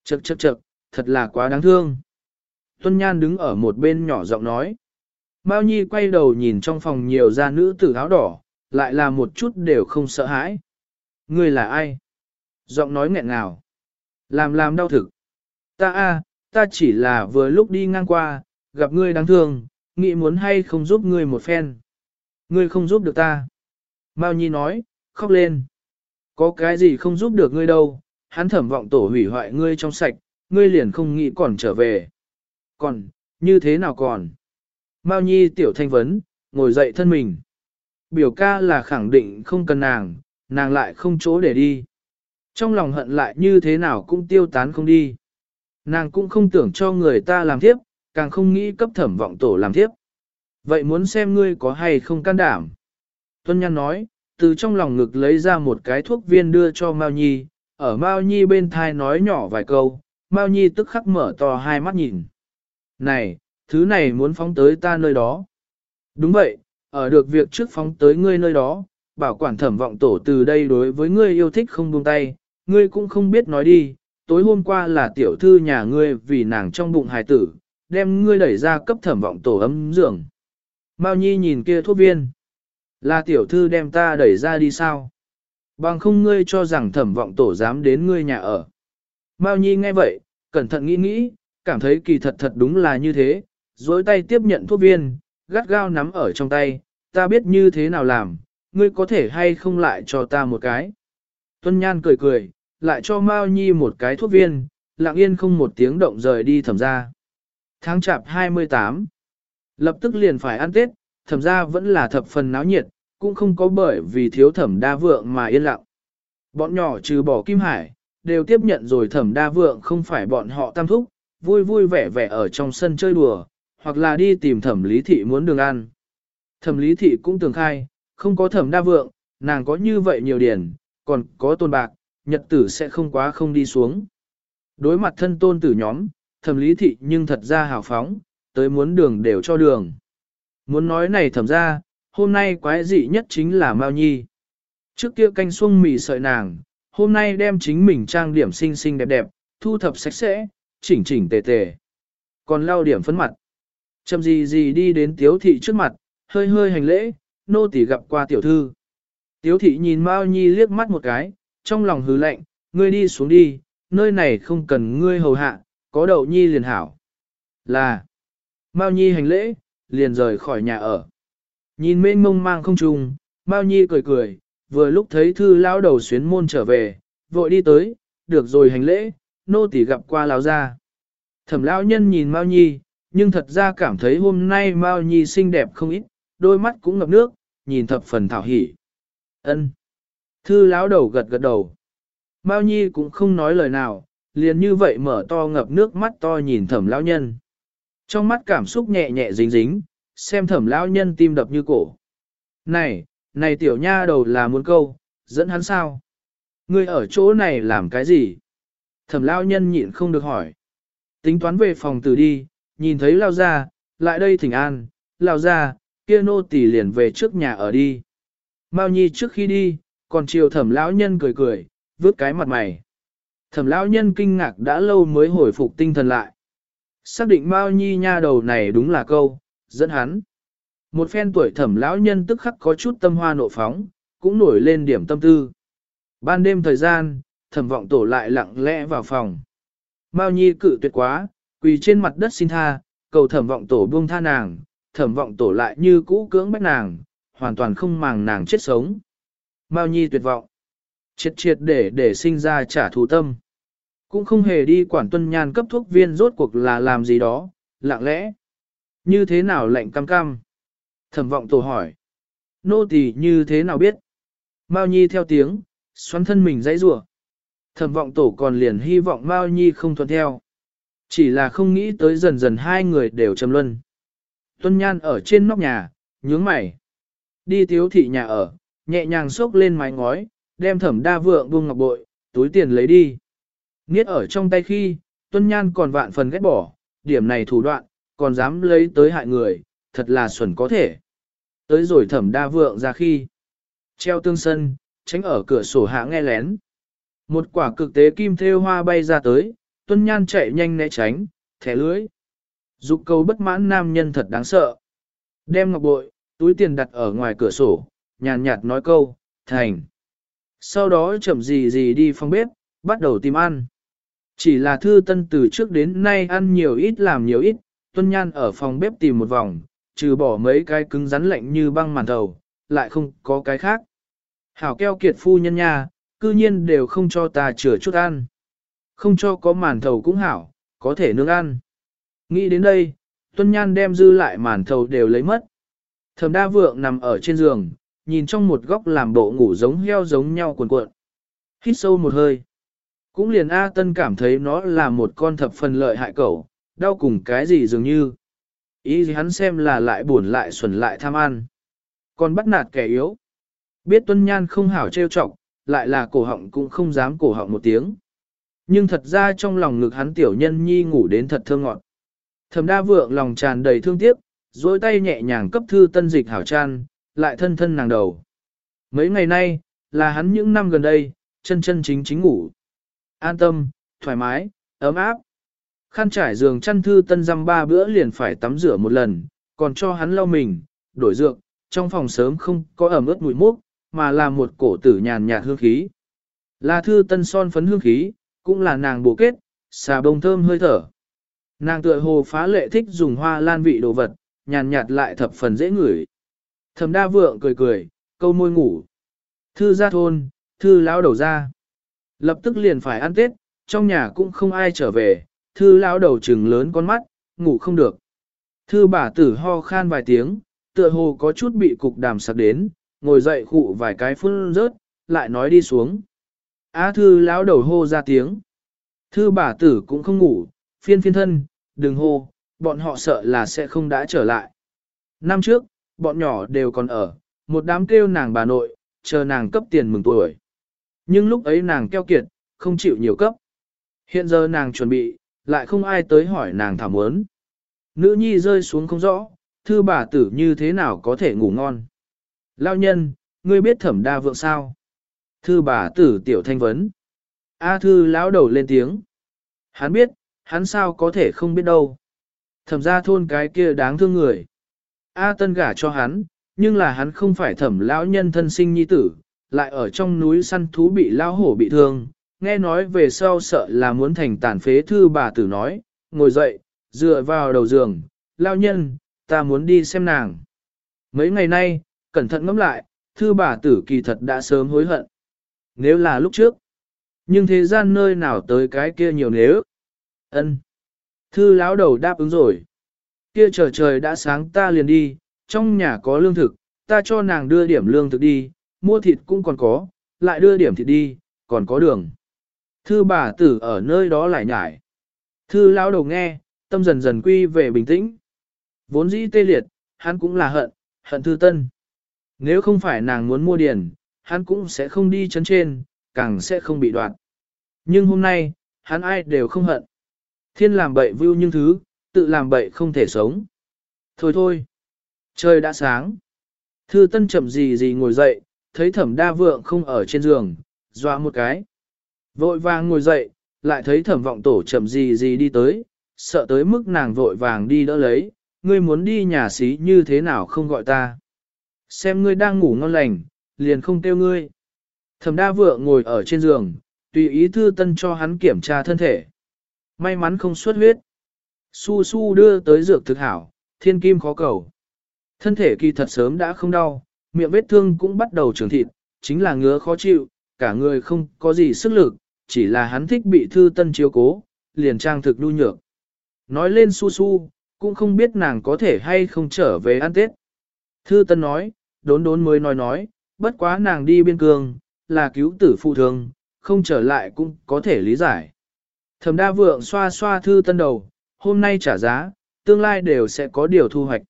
Chậc chậc chậc, thật là quá đáng thương. Tuân Nhan đứng ở một bên nhỏ giọng nói. Mao Nhi quay đầu nhìn trong phòng nhiều gia nữ tử áo đỏ, lại là một chút đều không sợ hãi. Ngươi là ai? Giọng nói nghẹn ngào. Làm làm đau thực. Ta a, ta chỉ là vừa lúc đi ngang qua, gặp ngươi đáng thương, nghĩ muốn hay không giúp ngươi một phen. Ngươi không giúp được ta. Mao Nhi nói, khóc lên. Có cái gì không giúp được ngươi đâu, hắn thẩm vọng tổ hủy hoại ngươi trong sạch, ngươi liền không nghĩ còn trở về. Còn, như thế nào còn? Mao Nhi tiểu thanh vấn, ngồi dậy thân mình. Biểu ca là khẳng định không cần nàng, nàng lại không chỗ để đi. Trong lòng hận lại như thế nào cũng tiêu tán không đi. Nàng cũng không tưởng cho người ta làm thiếp, càng không nghĩ cấp thẩm vọng tổ làm thiếp. Vậy muốn xem ngươi có hay không can đảm. Tuân Nhan nói, từ trong lòng ngực lấy ra một cái thuốc viên đưa cho Mao Nhi, ở Mao Nhi bên thai nói nhỏ vài câu, Mao Nhi tức khắc mở to hai mắt nhìn. Này, thứ này muốn phóng tới ta nơi đó. Đúng vậy, ở được việc trước phóng tới ngươi nơi đó, bảo quản thẩm vọng tổ từ đây đối với ngươi yêu thích không buông tay, ngươi cũng không biết nói đi, tối hôm qua là tiểu thư nhà ngươi vì nàng trong bụng hài tử, đem ngươi đẩy ra cấp thẩm vọng tổ ấm giường. Mao Nhi nhìn kia thuốc viên. Là tiểu thư đem ta đẩy ra đi sao? Bằng không ngươi cho rằng thẩm vọng tổ dám đến ngươi nhà ở. Mao Nhi nghe vậy, cẩn thận nghĩ nghĩ, cảm thấy kỳ thật thật đúng là như thế, dối tay tiếp nhận thuốc viên, gắt gao nắm ở trong tay, ta biết như thế nào làm, ngươi có thể hay không lại cho ta một cái. Tuân Nhan cười cười, lại cho Mao Nhi một cái thuốc viên, lặng yên không một tiếng động rời đi thẩm ra. Tháng chạp 28 Lập tức liền phải ăn Tết, thẩm ra vẫn là thập phần náo nhiệt, cũng không có bởi vì thiếu thẩm đa vượng mà yên lặng. Bọn nhỏ trừ bỏ Kim Hải, đều tiếp nhận rồi thẩm đa vượng không phải bọn họ tam thúc, vui vui vẻ vẻ ở trong sân chơi đùa, hoặc là đi tìm thẩm lý thị muốn đường ăn. Thẩm lý thị cũng tường khai, không có thẩm đa vượng, nàng có như vậy nhiều điển, còn có tôn bạc, nhật tử sẽ không quá không đi xuống. Đối mặt thân tôn tử nhóm, thẩm lý thị nhưng thật ra hào phóng, tới muốn đường đều cho đường. Muốn nói này thẩm ra, hôm nay quái dị nhất chính là Mao Nhi. Trước kia canh xuông mì sợi nàng, hôm nay đem chính mình trang điểm xinh xinh đẹp đẹp, thu thập sạch sẽ, chỉnh chỉnh tề tề. Còn lau điểm phấn mặt. Chầm gì gì đi đến tiếu thị trước mặt, hơi hơi hành lễ, nô tỳ gặp qua tiểu thư. Tiếu thị nhìn Mao Nhi liếc mắt một cái, trong lòng hứ lạnh, ngươi đi xuống đi, nơi này không cần ngươi hầu hạ, có đậu Nhi liền hảo. Là, Mao Nhi hành lễ, liền rời khỏi nhà ở. Nhìn mênh mông mang không trùng, Mao Nhi cười cười, vừa lúc thấy thư lão đầu xuyến môn trở về, vội đi tới, được rồi hành lễ, nô tỳ gặp qua lão gia. Thẩm lão nhân nhìn Mao Nhi, nhưng thật ra cảm thấy hôm nay Mao Nhi xinh đẹp không ít, đôi mắt cũng ngập nước, nhìn thập phần thảo hỉ. Ân. Thư lão đầu gật gật đầu. Mao Nhi cũng không nói lời nào, liền như vậy mở to ngập nước mắt to nhìn thẩm lão nhân. Trong mắt cảm xúc nhẹ nhẹ dính dính, xem thẩm lão nhân tim đập như cổ. Này, này tiểu nha đầu là muốn câu, dẫn hắn sao? Ngươi ở chỗ này làm cái gì? Thẩm lão nhân nhịn không được hỏi. Tính toán về phòng từ đi, nhìn thấy lao ra, lại đây thỉnh an, lao ra, kia nô tỳ liền về trước nhà ở đi. Mao Nhi trước khi đi, còn chiều thẩm lão nhân cười cười, vứt cái mặt mày. Thẩm lão nhân kinh ngạc đã lâu mới hồi phục tinh thần lại. Xác định Mao Nhi nha đầu này đúng là câu, dẫn hắn. Một phen tuổi thẩm lão nhân tức khắc có chút tâm hoa nộ phóng, cũng nổi lên điểm tâm tư. Ban đêm thời gian, thẩm vọng tổ lại lặng lẽ vào phòng. Mao Nhi cự tuyệt quá, quỳ trên mặt đất xin tha, cầu thẩm vọng tổ buông tha nàng, thẩm vọng tổ lại như cũ cưỡng bách nàng, hoàn toàn không màng nàng chết sống. Mao Nhi tuyệt vọng, triệt triệt để để sinh ra trả thù tâm. Cũng không hề đi quản tuân nhan cấp thuốc viên rốt cuộc là làm gì đó, lặng lẽ. Như thế nào lệnh cam cam? Thẩm vọng tổ hỏi. Nô tỳ như thế nào biết? Mao Nhi theo tiếng, xoắn thân mình dãy rủa. Thẩm vọng tổ còn liền hy vọng Mao Nhi không thuận theo. Chỉ là không nghĩ tới dần dần hai người đều trầm luân. Tuân Nhan ở trên nóc nhà, nhướng mày. Đi tiếu thị nhà ở, nhẹ nhàng xốc lên mái ngói, đem thẩm đa vượng buông ngọc bội, túi tiền lấy đi. Niết ở trong tay khi, Tuân Nhan còn vạn phần ghét bỏ, điểm này thủ đoạn, còn dám lấy tới hại người, thật là xuẩn có thể. Tới rồi thẩm đa vượng ra khi, treo tương sân, tránh ở cửa sổ hạ nghe lén. Một quả cực tế kim thêu hoa bay ra tới, Tuân Nhan chạy nhanh né tránh, thẻ lưới. Dục cầu bất mãn nam nhân thật đáng sợ. Đem ngọc bội, túi tiền đặt ở ngoài cửa sổ, nhàn nhạt nói câu, thành. Sau đó chậm gì gì đi phòng bếp, bắt đầu tìm ăn. Chỉ là thư tân từ trước đến nay ăn nhiều ít làm nhiều ít, tuân nhan ở phòng bếp tìm một vòng, trừ bỏ mấy cái cứng rắn lạnh như băng màn thầu, lại không có cái khác. Hảo keo kiệt phu nhân nha, cư nhiên đều không cho ta chữa chút ăn. Không cho có màn thầu cũng hảo, có thể nướng ăn. Nghĩ đến đây, Tuân Nhan đem dư lại màn thầu đều lấy mất. Thẩm đa vượng nằm ở trên giường, nhìn trong một góc làm bộ ngủ giống heo giống nhau cuộn cuộn. Hít sâu một hơi. Cũng liền A Tân cảm thấy nó là một con thập phần lợi hại cẩu, đau cùng cái gì dường như. Ý gì hắn xem là lại buồn lại xuẩn lại tham ăn. Còn bắt nạt kẻ yếu. Biết Tuân Nhan không hảo trêu chọc, lại là cổ họng cũng không dám cổ họng một tiếng. Nhưng thật ra trong lòng ngực hắn tiểu nhân nhi ngủ đến thật thơ ngọt. Thẩm đa vượng lòng tràn đầy thương tiếc, dối tay nhẹ nhàng cấp thư tân dịch hảo tràn, lại thân thân nàng đầu. Mấy ngày nay, là hắn những năm gần đây, chân chân chính chính ngủ. An tâm, thoải mái, ấm áp. Khăn trải giường chăn thư tân dăm ba bữa liền phải tắm rửa một lần, còn cho hắn lau mình, đổi dược, trong phòng sớm không có ẩm ướt mùi mốc, mà là một cổ tử nhàn nhạt hương khí. Là thư tân son phấn hương khí, cũng là nàng bổ kết, xà bông thơm hơi thở. Nàng tựa hồ phá lệ thích dùng hoa lan vị đồ vật, nhàn nhạt lại thập phần dễ ngửi. Thẩm đa vượng cười cười, câu môi ngủ. Thư ra thôn, thư lão đầu ra. Lập tức liền phải ăn Tết, trong nhà cũng không ai trở về, thư lão đầu trừng lớn con mắt, ngủ không được. Thư bà tử ho khan vài tiếng, tựa hồ có chút bị cục đàm sặc đến, ngồi dậy khụ vài cái phun rớt, lại nói đi xuống. Á thư lão đầu hô ra tiếng. Thư bà tử cũng không ngủ, phiên phiên thân, đừng hô, bọn họ sợ là sẽ không đã trở lại. Năm trước, bọn nhỏ đều còn ở, một đám kêu nàng bà nội, chờ nàng cấp tiền mừng tuổi. Nhưng lúc ấy nàng keo kiệt, không chịu nhiều cấp. Hiện giờ nàng chuẩn bị, lại không ai tới hỏi nàng thảm muốn. Nữ nhi rơi xuống không rõ, thư bà tử như thế nào có thể ngủ ngon. Lao nhân, ngươi biết thẩm đa vượng sao? Thư bà tử tiểu thanh vấn. A thư lão đầu lên tiếng. Hắn biết, hắn sao có thể không biết đâu. Thẩm ra thôn cái kia đáng thương người. A tân gả cho hắn, nhưng là hắn không phải thẩm lão nhân thân sinh nhi tử, lại ở trong núi săn thú bị lao hổ bị thương. Nghe nói về sau sợ là muốn thành tàn phế thư bà tử nói, ngồi dậy, dựa vào đầu giường, lao nhân, ta muốn đi xem nàng. Mấy ngày nay, cẩn thận ngẫm lại, thư bà tử kỳ thật đã sớm hối hận. Nếu là lúc trước, nhưng thế gian nơi nào tới cái kia nhiều nếu. ân Thư lão đầu đáp ứng rồi. Kia trời trời đã sáng ta liền đi, trong nhà có lương thực, ta cho nàng đưa điểm lương thực đi, mua thịt cũng còn có, lại đưa điểm thịt đi, còn có đường. Thư bà tử ở nơi đó lại nhải. Thư lão đầu nghe, tâm dần dần quy về bình tĩnh. Vốn dĩ tê liệt, hắn cũng là hận, hận thư tân. Nếu không phải nàng muốn mua điền, hắn cũng sẽ không đi chấn trên, càng sẽ không bị đoạt. Nhưng hôm nay, hắn ai đều không hận. Thiên làm bậy vưu nhưng thứ, tự làm bậy không thể sống. Thôi thôi, trời đã sáng. Thư tân chậm gì gì ngồi dậy, thấy thẩm đa vượng không ở trên giường, dọa một cái. Vội vàng ngồi dậy, lại thấy thẩm vọng tổ chậm gì gì đi tới, sợ tới mức nàng vội vàng đi đỡ lấy, ngươi muốn đi nhà xí như thế nào không gọi ta. Xem ngươi đang ngủ ngon lành, liền không kêu ngươi. Thẩm đa vượng ngồi ở trên giường, tùy ý thư tân cho hắn kiểm tra thân thể. May mắn không xuất huyết. Su su đưa tới dược thực hảo, thiên kim khó cầu. Thân thể kỳ thật sớm đã không đau, miệng vết thương cũng bắt đầu trưởng thịt, chính là ngứa khó chịu, cả người không có gì sức lực, chỉ là hắn thích bị thư tân chiếu cố, liền trang thực đu nhược. Nói lên su su, cũng không biết nàng có thể hay không trở về ăn tết. Thư tân nói, đốn đốn mới nói nói, bất quá nàng đi biên cương, là cứu tử phụ thương, không trở lại cũng có thể lý giải. Thẩm đa vượng xoa xoa thư tân đầu, hôm nay trả giá, tương lai đều sẽ có điều thu hoạch.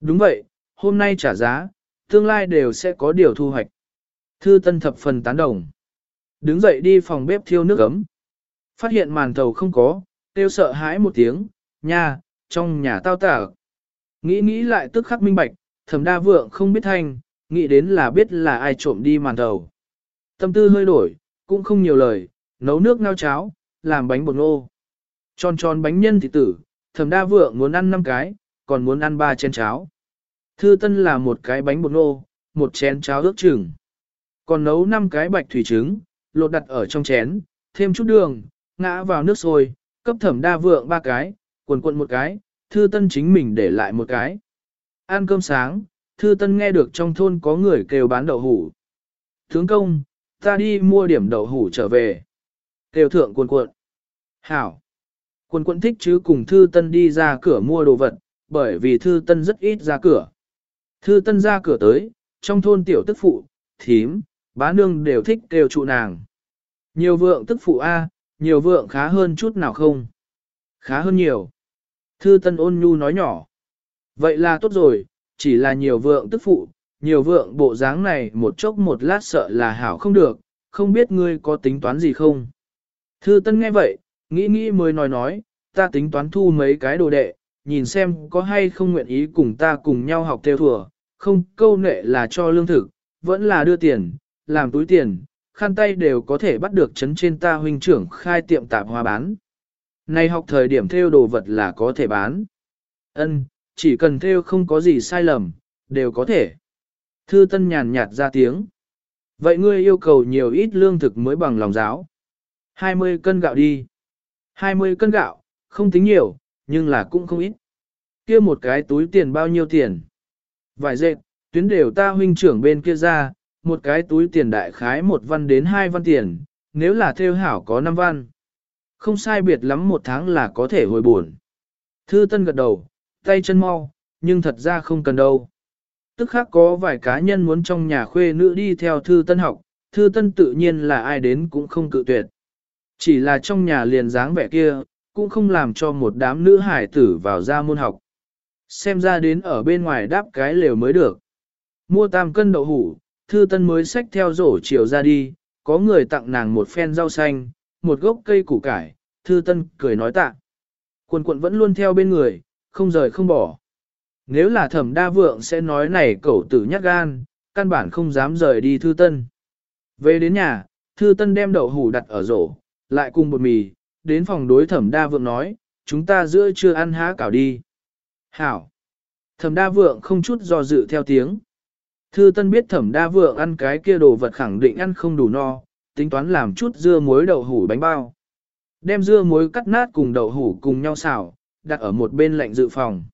Đúng vậy, hôm nay trả giá, tương lai đều sẽ có điều thu hoạch. Thư tân thập phần tán đồng. Đứng dậy đi phòng bếp thiêu nước ấm. Phát hiện màn thầu không có, tiêu sợ hãi một tiếng, nha, trong nhà tao tả. Nghĩ nghĩ lại tức khắc minh bạch, thẩm đa vượng không biết thanh, nghĩ đến là biết là ai trộm đi màn thầu. Tâm tư hơi đổi, cũng không nhiều lời, nấu nước ngao cháo, làm bánh bột ngô. Tròn tròn bánh nhân thịt tử, thẩm đa vượng muốn ăn 5 cái, còn muốn ăn 3 chén cháo. Thư tân là một cái bánh bột ngô, một chén cháo ước chừng. Còn nấu 5 cái bạch thủy trứng, lột đặt ở trong chén, thêm chút đường, ngã vào nước sôi, cấp thẩm đa vượng ba cái, quần quần một cái, thư tân chính mình để lại một cái. Ăn cơm sáng, thư tân nghe được trong thôn có người kêu bán đậu hủ. Tướng công, ta đi mua điểm đậu hủ trở về. Kêu thượng cuộn cuộn Hảo. Quân Quân thích chứ cùng thư tân đi ra cửa mua đồ vật, bởi vì thư tân rất ít ra cửa. Thư tân ra cửa tới, trong thôn tiểu tức phụ, thím, bá nương đều thích kêu trụ nàng. Nhiều vượng tức phụ A, nhiều vượng khá hơn chút nào không? Khá hơn nhiều. Thư Tân ôn nhu nói nhỏ. Vậy là tốt rồi, chỉ là nhiều vượng tức phụ, nhiều vượng bộ dáng này một chốc một lát sợ là hảo không được, không biết ngươi có tính toán gì không? Thư Tân nghe vậy, nghĩ nghĩ mới nói nói, ta tính toán thu mấy cái đồ đệ, nhìn xem có hay không nguyện ý cùng ta cùng nhau học theo thùa, không câu nệ là cho lương thực, vẫn là đưa tiền, làm túi tiền, khăn tay đều có thể bắt được chấn trên ta huynh trưởng khai tiệm tạp hóa bán. Này học thời điểm theo đồ vật là có thể bán. Ân, chỉ cần theo không có gì sai lầm, đều có thể. Thư Tân nhàn nhạt ra tiếng. Vậy ngươi yêu cầu nhiều ít lương thực mới bằng lòng giáo. 20 cân gạo đi. 20 cân gạo, không tính nhiều, nhưng là cũng không ít. Kia một cái túi tiền bao nhiêu tiền? Vài dệt, tuyến đều ta huynh trưởng bên kia ra, một cái túi tiền đại khái một văn đến hai văn tiền, nếu là theo hảo có năm văn. Không sai biệt lắm một tháng là có thể hồi buồn. Thư Tân gật đầu, tay chân mau, nhưng thật ra không cần đâu. Tức khác có vài cá nhân muốn trong nhà khuê nữ đi theo Thư Tân học, Thư Tân tự nhiên là ai đến cũng không cự tuyệt. Chỉ là trong nhà liền dáng vẻ kia, cũng không làm cho một đám nữ hải tử vào ra môn học. Xem ra đến ở bên ngoài đáp cái lều mới được. Mua tam cân đậu hủ, Thư Tân mới xách theo rổ chiều ra đi, có người tặng nàng một phen rau xanh, một gốc cây củ cải, Thư Tân cười nói tạ. Quần quận vẫn luôn theo bên người, không rời không bỏ. Nếu là thẩm đa vượng sẽ nói này cẩu tử nhát gan, căn bản không dám rời đi Thư Tân. Về đến nhà, Thư Tân đem đậu hủ đặt ở rổ, lại cùng bột mì, đến phòng đối thẩm đa vượng nói, chúng ta giữa trưa ăn há cảo đi. Hảo. Thẩm đa vượng không chút do dự theo tiếng. Thư Tân biết thẩm đa vượng ăn cái kia đồ vật khẳng định ăn không đủ no, tính toán làm chút dưa muối đậu hủ bánh bao. Đem dưa muối cắt nát cùng đậu hủ cùng nhau xào, đặt ở một bên lạnh dự phòng.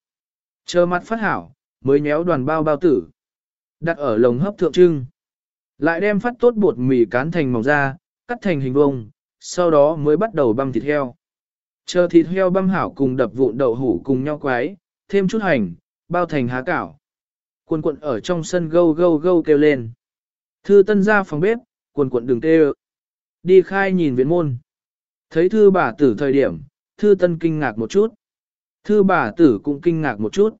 Chờ mặt phát hảo, mới nhéo đoàn bao bao tử. Đặt ở lồng hấp thượng trưng. Lại đem phát tốt bột mì cán thành mỏng ra cắt thành hình vuông, sau đó mới bắt đầu băm thịt heo. Chờ thịt heo băm hảo cùng đập vụn đậu hủ cùng nhau quái, thêm chút hành, bao thành há cảo. Quần quận ở trong sân gâu gâu gâu kêu lên. Thư tân ra phòng bếp, quần quận đừng kêu. Đi khai nhìn viện môn. Thấy thư bà tử thời điểm, thư tân kinh ngạc một chút. Thư bà tử cũng kinh ngạc một chút.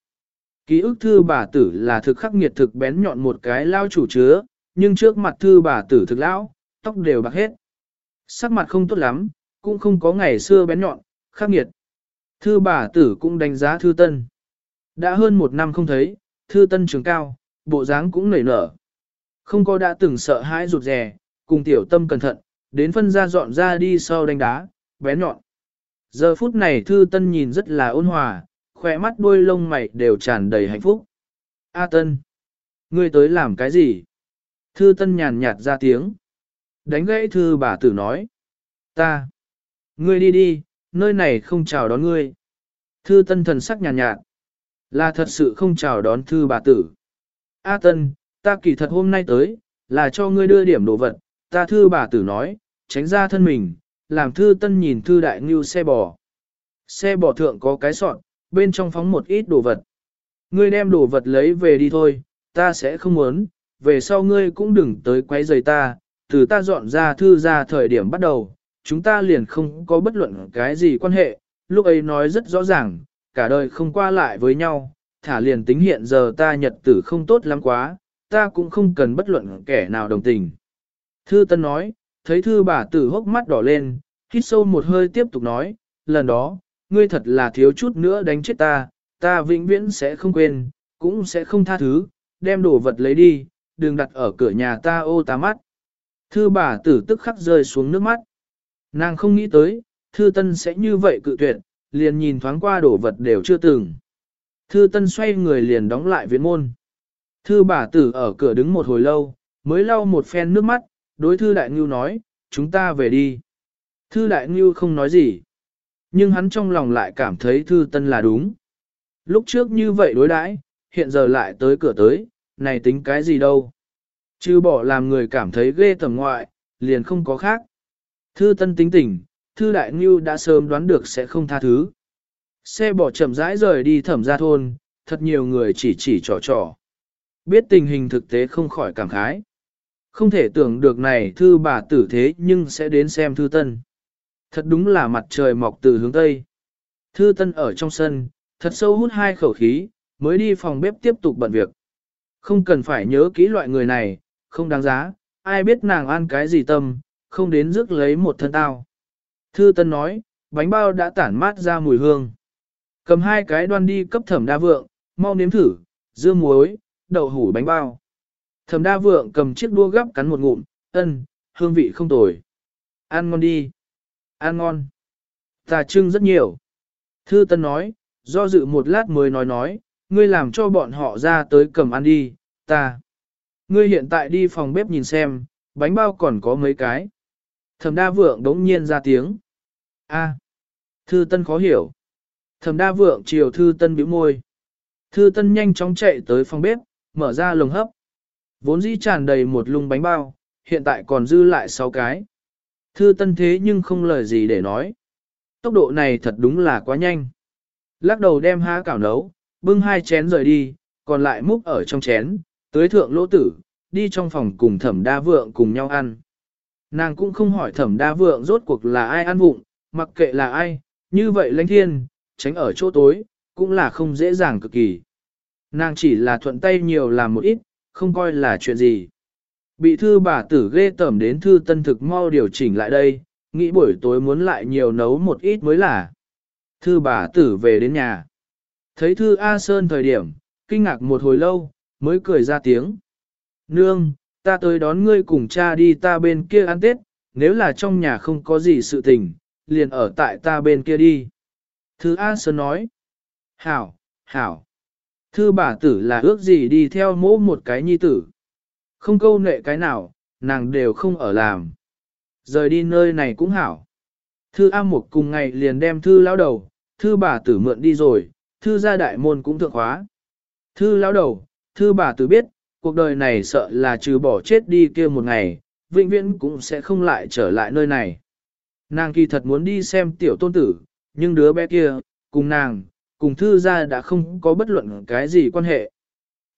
Ký ức thư bà tử là thực khắc nghiệt thực bén nhọn một cái lao chủ chứa, nhưng trước mặt thư bà tử thực lão, tóc đều bạc hết. Sắc mặt không tốt lắm, cũng không có ngày xưa bén nhọn, khắc nghiệt. Thư bà tử cũng đánh giá thư tân. Đã hơn một năm không thấy, thư tân trường cao, bộ dáng cũng nảy nở. Không có đã từng sợ hãi rụt rè, cùng tiểu tâm cẩn thận, đến phân ra dọn ra đi sau đánh đá, bén nhọn. Giờ phút này thư tân nhìn rất là ôn hòa, khỏe mắt đuôi lông mày đều tràn đầy hạnh phúc. A tân, ngươi tới làm cái gì? Thư tân nhàn nhạt ra tiếng. Đánh gãy thư bà tử nói. Ta. Ngươi đi đi, nơi này không chào đón ngươi. Thư tân thần sắc nhàn nhạt. Là thật sự không chào đón thư bà tử. A tân, ta kỳ thật hôm nay tới, là cho ngươi đưa điểm đồ vật. Ta thư bà tử nói, tránh ra thân mình, làm thư tân nhìn thư đại ngưu xe bò. Xe bò thượng có cái sọt bên trong phóng một ít đồ vật. Ngươi đem đồ vật lấy về đi thôi, ta sẽ không muốn, về sau ngươi cũng đừng tới quấy rầy ta, từ ta dọn ra thư ra thời điểm bắt đầu, chúng ta liền không có bất luận cái gì quan hệ, lúc ấy nói rất rõ ràng, cả đời không qua lại với nhau, thả liền tính hiện giờ ta nhật tử không tốt lắm quá, ta cũng không cần bất luận kẻ nào đồng tình. Thư Tân nói, thấy thư bà tử hốc mắt đỏ lên, hít sâu một hơi tiếp tục nói, lần đó, ngươi thật là thiếu chút nữa đánh chết ta, ta vĩnh viễn sẽ không quên, cũng sẽ không tha thứ, đem đồ vật lấy đi, đừng đặt ở cửa nhà ta ô tá mắt. Thư bà tử tức khắc rơi xuống nước mắt. Nàng không nghĩ tới, thư tân sẽ như vậy cự tuyệt, liền nhìn thoáng qua đồ vật đều chưa từng. Thư tân xoay người liền đóng lại viện môn. Thư bà tử ở cửa đứng một hồi lâu, mới lau một phen nước mắt, đối thư đại ngưu nói, chúng ta về đi. Thư đại ngưu không nói gì. Nhưng hắn trong lòng lại cảm thấy thư tân là đúng. Lúc trước như vậy đối đãi, hiện giờ lại tới cửa tới, này tính cái gì đâu. Chứ bỏ làm người cảm thấy ghê tầm ngoại, liền không có khác. Thư tân tính tỉnh, thư đại ngưu đã sớm đoán được sẽ không tha thứ. Xe bỏ chậm rãi rời đi thẩm ra thôn, thật nhiều người chỉ chỉ trò trò. Biết tình hình thực tế không khỏi cảm khái. Không thể tưởng được này thư bà tử thế nhưng sẽ đến xem thư tân. Thật đúng là mặt trời mọc từ hướng Tây. Thư tân ở trong sân, thật sâu hút hai khẩu khí, mới đi phòng bếp tiếp tục bận việc. Không cần phải nhớ kỹ loại người này, không đáng giá, ai biết nàng ăn cái gì tâm, không đến rước lấy một thân tao. Thư Tân nói, bánh bao đã tản mát ra mùi hương. Cầm hai cái đoan đi cấp thẩm đa vượng, mau nếm thử, dưa muối, đậu hủ bánh bao. Thẩm đa vượng cầm chiếc đua gắp cắn một ngụm, ân, hương vị không tồi. Ăn ngon đi. Ăn ngon. Ta trưng rất nhiều. Thư Tân nói, do dự một lát mới nói nói, ngươi làm cho bọn họ ra tới cầm ăn đi, ta. Ngươi hiện tại đi phòng bếp nhìn xem, bánh bao còn có mấy cái. Thẩm đa vượng đống nhiên ra tiếng. A. Thư Tân khó hiểu. Thẩm đa vượng chiều Thư Tân bĩu môi. Thư Tân nhanh chóng chạy tới phòng bếp, mở ra lồng hấp. Vốn dĩ tràn đầy một lung bánh bao, hiện tại còn dư lại 6 cái. Thư Tân thế nhưng không lời gì để nói. Tốc độ này thật đúng là quá nhanh. Lắc đầu đem há cảo nấu, bưng hai chén rời đi, còn lại múc ở trong chén, tới thượng lỗ tử, đi trong phòng cùng thẩm đa vượng cùng nhau ăn. Nàng cũng không hỏi thẩm đa vượng rốt cuộc là ai ăn vụng, mặc kệ là ai, như vậy lãnh thiên, tránh ở chỗ tối, cũng là không dễ dàng cực kỳ. Nàng chỉ là thuận tay nhiều làm một ít, không coi là chuyện gì. Bị thư bà tử ghê tẩm đến thư tân thực mau điều chỉnh lại đây, nghĩ buổi tối muốn lại nhiều nấu một ít mới là. Thư bà tử về đến nhà. Thấy thư A Sơn thời điểm, kinh ngạc một hồi lâu, mới cười ra tiếng. Nương, ta tới đón ngươi cùng cha đi ta bên kia ăn Tết, nếu là trong nhà không có gì sự tình, liền ở tại ta bên kia đi. Thư A Sơn nói. Hảo, hảo. Thư bà tử là ước gì đi theo mỗ một cái nhi tử. Không câu nệ cái nào, nàng đều không ở làm. Rời đi nơi này cũng hảo. Thư A Mục cùng ngày liền đem thư lao đầu, thư bà tử mượn đi rồi, thư gia đại môn cũng thượng khóa. Thư lao đầu, thư bà tử biết, cuộc đời này sợ là trừ bỏ chết đi kia một ngày, vĩnh viễn cũng sẽ không lại trở lại nơi này. Nàng kỳ thật muốn đi xem tiểu tôn tử, nhưng đứa bé kia, cùng nàng, cùng thư gia đã không có bất luận cái gì quan hệ.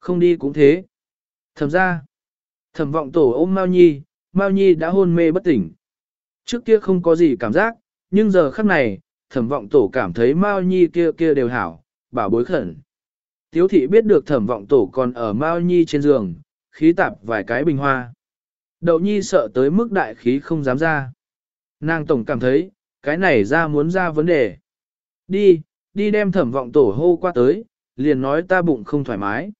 Không đi cũng thế. Thẩm ra, thẩm vọng tổ ôm Mao Nhi, Mao Nhi đã hôn mê bất tỉnh. Trước kia không có gì cảm giác, nhưng giờ khắc này, thẩm vọng tổ cảm thấy Mao Nhi kia kia đều hảo, bảo bối khẩn. Tiếu thị biết được thẩm vọng tổ còn ở Mao Nhi trên giường, khí tạp vài cái bình hoa. Đậu Nhi sợ tới mức đại khí không dám ra. Nàng tổng cảm thấy, cái này ra muốn ra vấn đề. Đi, đi đem thẩm vọng tổ hô qua tới, liền nói ta bụng không thoải mái.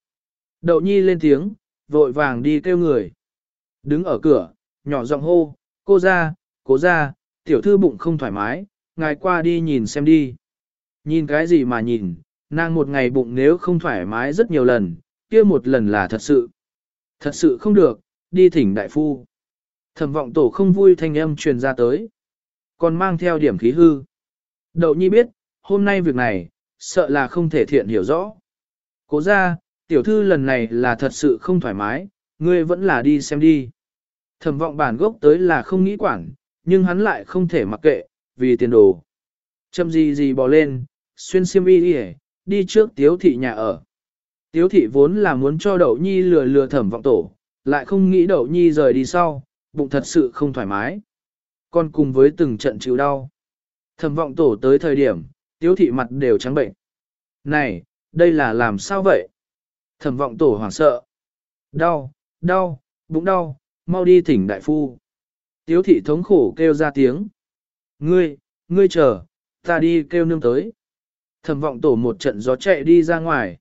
Đậu Nhi lên tiếng, vội vàng đi kêu người. Đứng ở cửa, nhỏ giọng hô, cô ra, cố ra, tiểu thư bụng không thoải mái, ngài qua đi nhìn xem đi. Nhìn cái gì mà nhìn, nàng một ngày bụng nếu không thoải mái rất nhiều lần, kia một lần là thật sự. Thật sự không được, đi thỉnh đại phu. Thẩm vọng tổ không vui thanh âm truyền ra tới. Còn mang theo điểm khí hư. Đậu nhi biết, hôm nay việc này, sợ là không thể thiện hiểu rõ. Cố ra, tiểu thư lần này là thật sự không thoải mái, ngươi vẫn là đi xem đi. Thẩm vọng bản gốc tới là không nghĩ quản, nhưng hắn lại không thể mặc kệ, vì tiền đồ. Châm gì gì bò lên, xuyên xiêm y đi, đi trước tiếu thị nhà ở. Tiếu thị vốn là muốn cho đậu nhi lừa lừa thẩm vọng tổ, lại không nghĩ đậu nhi rời đi sau, bụng thật sự không thoải mái. Còn cùng với từng trận chịu đau. Thẩm vọng tổ tới thời điểm, tiếu thị mặt đều trắng bệnh. Này, đây là làm sao vậy? Thẩm vọng tổ hoảng sợ. Đau, đau, bụng đau, mau đi thỉnh đại phu. Tiếu thị thống khổ kêu ra tiếng. Ngươi, ngươi chờ, ta đi kêu nương tới. Thẩm vọng tổ một trận gió chạy đi ra ngoài.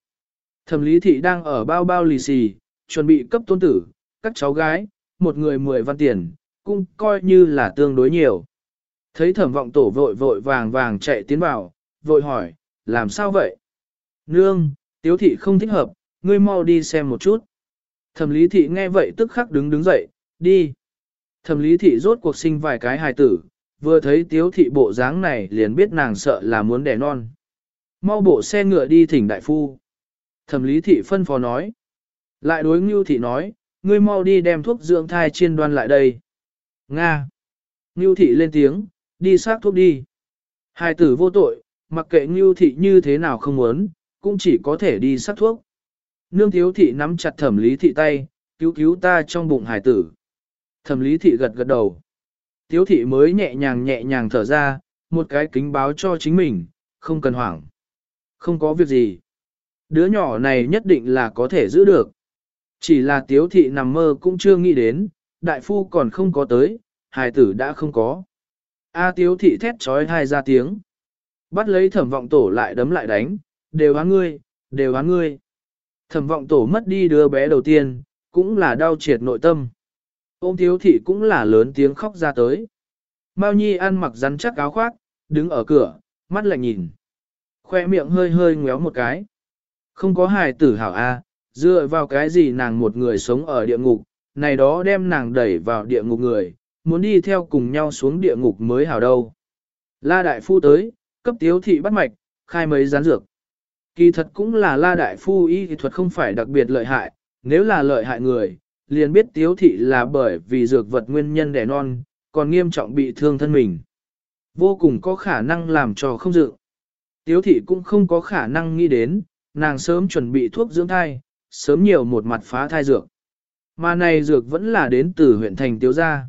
Thẩm lý thị đang ở bao bao lì xì, chuẩn bị cấp tôn tử, các cháu gái, một người mười văn tiền, cũng coi như là tương đối nhiều. Thấy thẩm vọng tổ vội vội vàng vàng chạy tiến vào, vội hỏi, làm sao vậy? Nương, tiếu thị không thích hợp, ngươi mau đi xem một chút. Thẩm lý thị nghe vậy tức khắc đứng đứng dậy, đi. Thẩm lý thị rốt cuộc sinh vài cái hài tử, vừa thấy tiếu thị bộ dáng này liền biết nàng sợ là muốn đẻ non. Mau bộ xe ngựa đi thỉnh đại phu. Thẩm lý thị phân phó nói. Lại đối ngưu thị nói, ngươi mau đi đem thuốc dưỡng thai chiên đoan lại đây. Nga. Ngưu thị lên tiếng, đi xác thuốc đi. Hai tử vô tội, mặc kệ ngưu thị như thế nào không muốn, cũng chỉ có thể đi xác thuốc. Nương thiếu thị nắm chặt thẩm lý thị tay, cứu cứu ta trong bụng hải tử. Thẩm lý thị gật gật đầu. Tiếu thị mới nhẹ nhàng nhẹ nhàng thở ra, một cái kính báo cho chính mình, không cần hoảng. Không có việc gì. Đứa nhỏ này nhất định là có thể giữ được. Chỉ là tiếu thị nằm mơ cũng chưa nghĩ đến, đại phu còn không có tới, hài tử đã không có. A tiếu thị thét trói hai ra tiếng. Bắt lấy thẩm vọng tổ lại đấm lại đánh, đều hán ngươi, đều hán ngươi. Thẩm vọng tổ mất đi đứa bé đầu tiên, cũng là đau triệt nội tâm. Ôm thiếu thị cũng là lớn tiếng khóc ra tới. Mao Nhi ăn mặc rắn chắc áo khoác, đứng ở cửa, mắt lạnh nhìn. Khoe miệng hơi hơi ngéo một cái. Không có hài tử hảo A, dựa vào cái gì nàng một người sống ở địa ngục, này đó đem nàng đẩy vào địa ngục người, muốn đi theo cùng nhau xuống địa ngục mới hảo đâu. La Đại Phu tới, cấp tiếu thị bắt mạch, khai mấy gián dược. Kỳ thật cũng là La Đại Phu y thuật không phải đặc biệt lợi hại, nếu là lợi hại người, liền biết tiếu thị là bởi vì dược vật nguyên nhân đẻ non, còn nghiêm trọng bị thương thân mình. Vô cùng có khả năng làm cho không dự. Tiếu thị cũng không có khả năng nghĩ đến, nàng sớm chuẩn bị thuốc dưỡng thai, sớm nhiều một mặt phá thai dược. Mà này dược vẫn là đến từ huyện thành tiếu gia.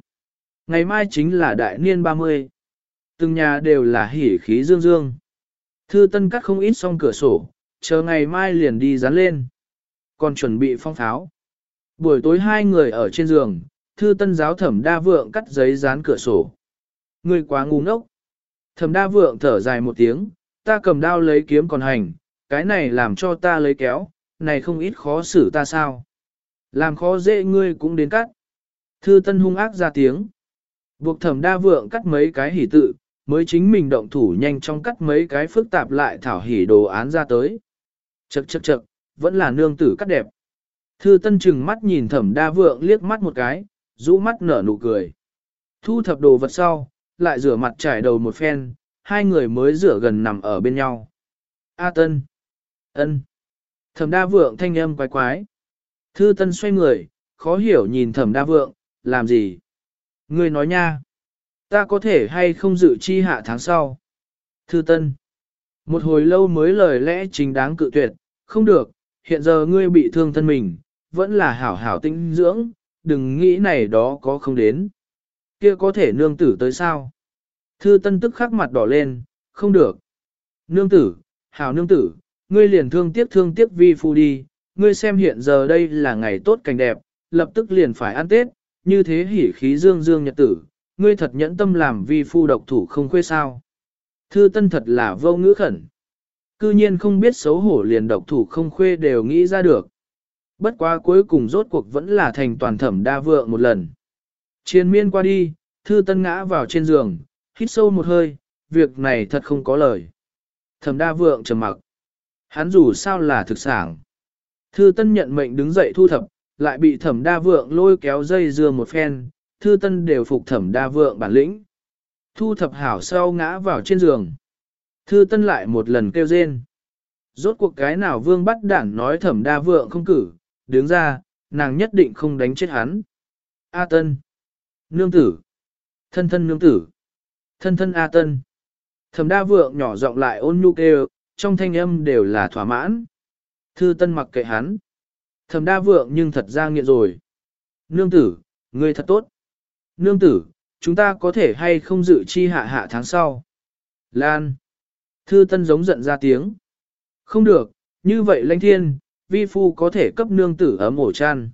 Ngày mai chính là đại niên 30. Từng nhà đều là hỉ khí dương dương. Thư tân cắt không ít xong cửa sổ, chờ ngày mai liền đi dán lên. Còn chuẩn bị phong pháo. Buổi tối hai người ở trên giường, thư tân giáo thẩm đa vượng cắt giấy dán cửa sổ. Người quá ngu ngốc. Thẩm đa vượng thở dài một tiếng, ta cầm đao lấy kiếm còn hành, cái này làm cho ta lấy kéo, này không ít khó xử ta sao. Làm khó dễ ngươi cũng đến cắt. Thư tân hung ác ra tiếng. Buộc thẩm đa vượng cắt mấy cái hỉ tự, mới chính mình động thủ nhanh trong cắt mấy cái phức tạp lại thảo hỉ đồ án ra tới. Chậc chậc chậc, vẫn là nương tử cắt đẹp. Thư tân chừng mắt nhìn thẩm đa vượng liếc mắt một cái, rũ mắt nở nụ cười. Thu thập đồ vật sau, lại rửa mặt trải đầu một phen, hai người mới rửa gần nằm ở bên nhau. A tân. ân. Thẩm đa vượng thanh âm quái quái. Thư tân xoay người, khó hiểu nhìn thẩm đa vượng, làm gì? Ngươi nói nha. Ta có thể hay không dự chi hạ tháng sau? Thư tân. Một hồi lâu mới lời lẽ chính đáng cự tuyệt, không được, hiện giờ ngươi bị thương thân mình, vẫn là hảo hảo tinh dưỡng, đừng nghĩ này đó có không đến. Kia có thể nương tử tới sao? Thư tân tức khắc mặt đỏ lên, không được. Nương tử, hảo nương tử, ngươi liền thương tiếc thương tiếc vi phu đi, ngươi xem hiện giờ đây là ngày tốt cảnh đẹp, lập tức liền phải ăn Tết, như thế hỉ khí dương dương nhật tử, ngươi thật nhẫn tâm làm vi phu độc thủ không khuê sao. Thư tân thật là vô ngữ khẩn. Cư nhiên không biết xấu hổ liền độc thủ không khuê đều nghĩ ra được. Bất quá cuối cùng rốt cuộc vẫn là thành toàn thẩm đa vượng một lần. Chiến miên qua đi, thư tân ngã vào trên giường, hít sâu một hơi, việc này thật không có lời. Thẩm đa vượng trầm mặc. Hắn dù sao là thực sản. Thư tân nhận mệnh đứng dậy thu thập, lại bị thẩm đa vượng lôi kéo dây dưa một phen, thư tân đều phục thẩm đa vượng bản lĩnh. Thu thập hảo sau ngã vào trên giường. Thư tân lại một lần kêu rên. Rốt cuộc cái nào vương bắt đản nói thẩm đa vượng không cử, đứng ra, nàng nhất định không đánh chết hắn. A tân. Nương tử. Thân thân nương tử. Thân thân A tân. Thẩm đa vượng nhỏ giọng lại ôn nhu kêu, trong thanh âm đều là thỏa mãn. Thư tân mặc kệ hắn. Thẩm đa vượng nhưng thật ra nghiện rồi. Nương tử, ngươi thật tốt. Nương tử, chúng ta có thể hay không dự chi hạ hạ tháng sau. Lan. Thư tân giống giận ra tiếng. Không được, như vậy lãnh thiên, vi phu có thể cấp nương tử ấm ổ chăn.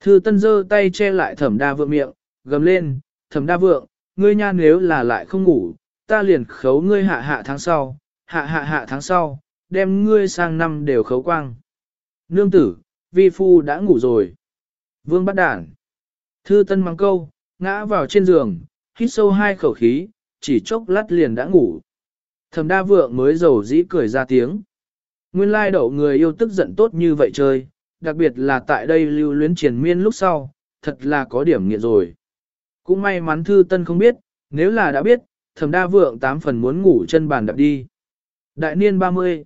Thư tân giơ tay che lại thẩm đa vượng miệng, gầm lên, thẩm đa vượng, ngươi nha nếu là lại không ngủ, ta liền khấu ngươi hạ hạ tháng sau, hạ hạ hạ tháng sau, đem ngươi sang năm đều khấu quang. Nương tử, vi phu đã ngủ rồi. Vương bắt đản. Thư tân mang câu, ngã vào trên giường, hít sâu hai khẩu khí, chỉ chốc lát liền đã ngủ. Thẩm đa vượng mới dầu dĩ cười ra tiếng. Nguyên lai đậu người yêu tức giận tốt như vậy chơi, đặc biệt là tại đây lưu luyến triền miên lúc sau, thật là có điểm nghiện rồi. Cũng may mắn thư tân không biết, nếu là đã biết, thẩm đa vượng tám phần muốn ngủ chân bàn đạp đi. Đại niên 30.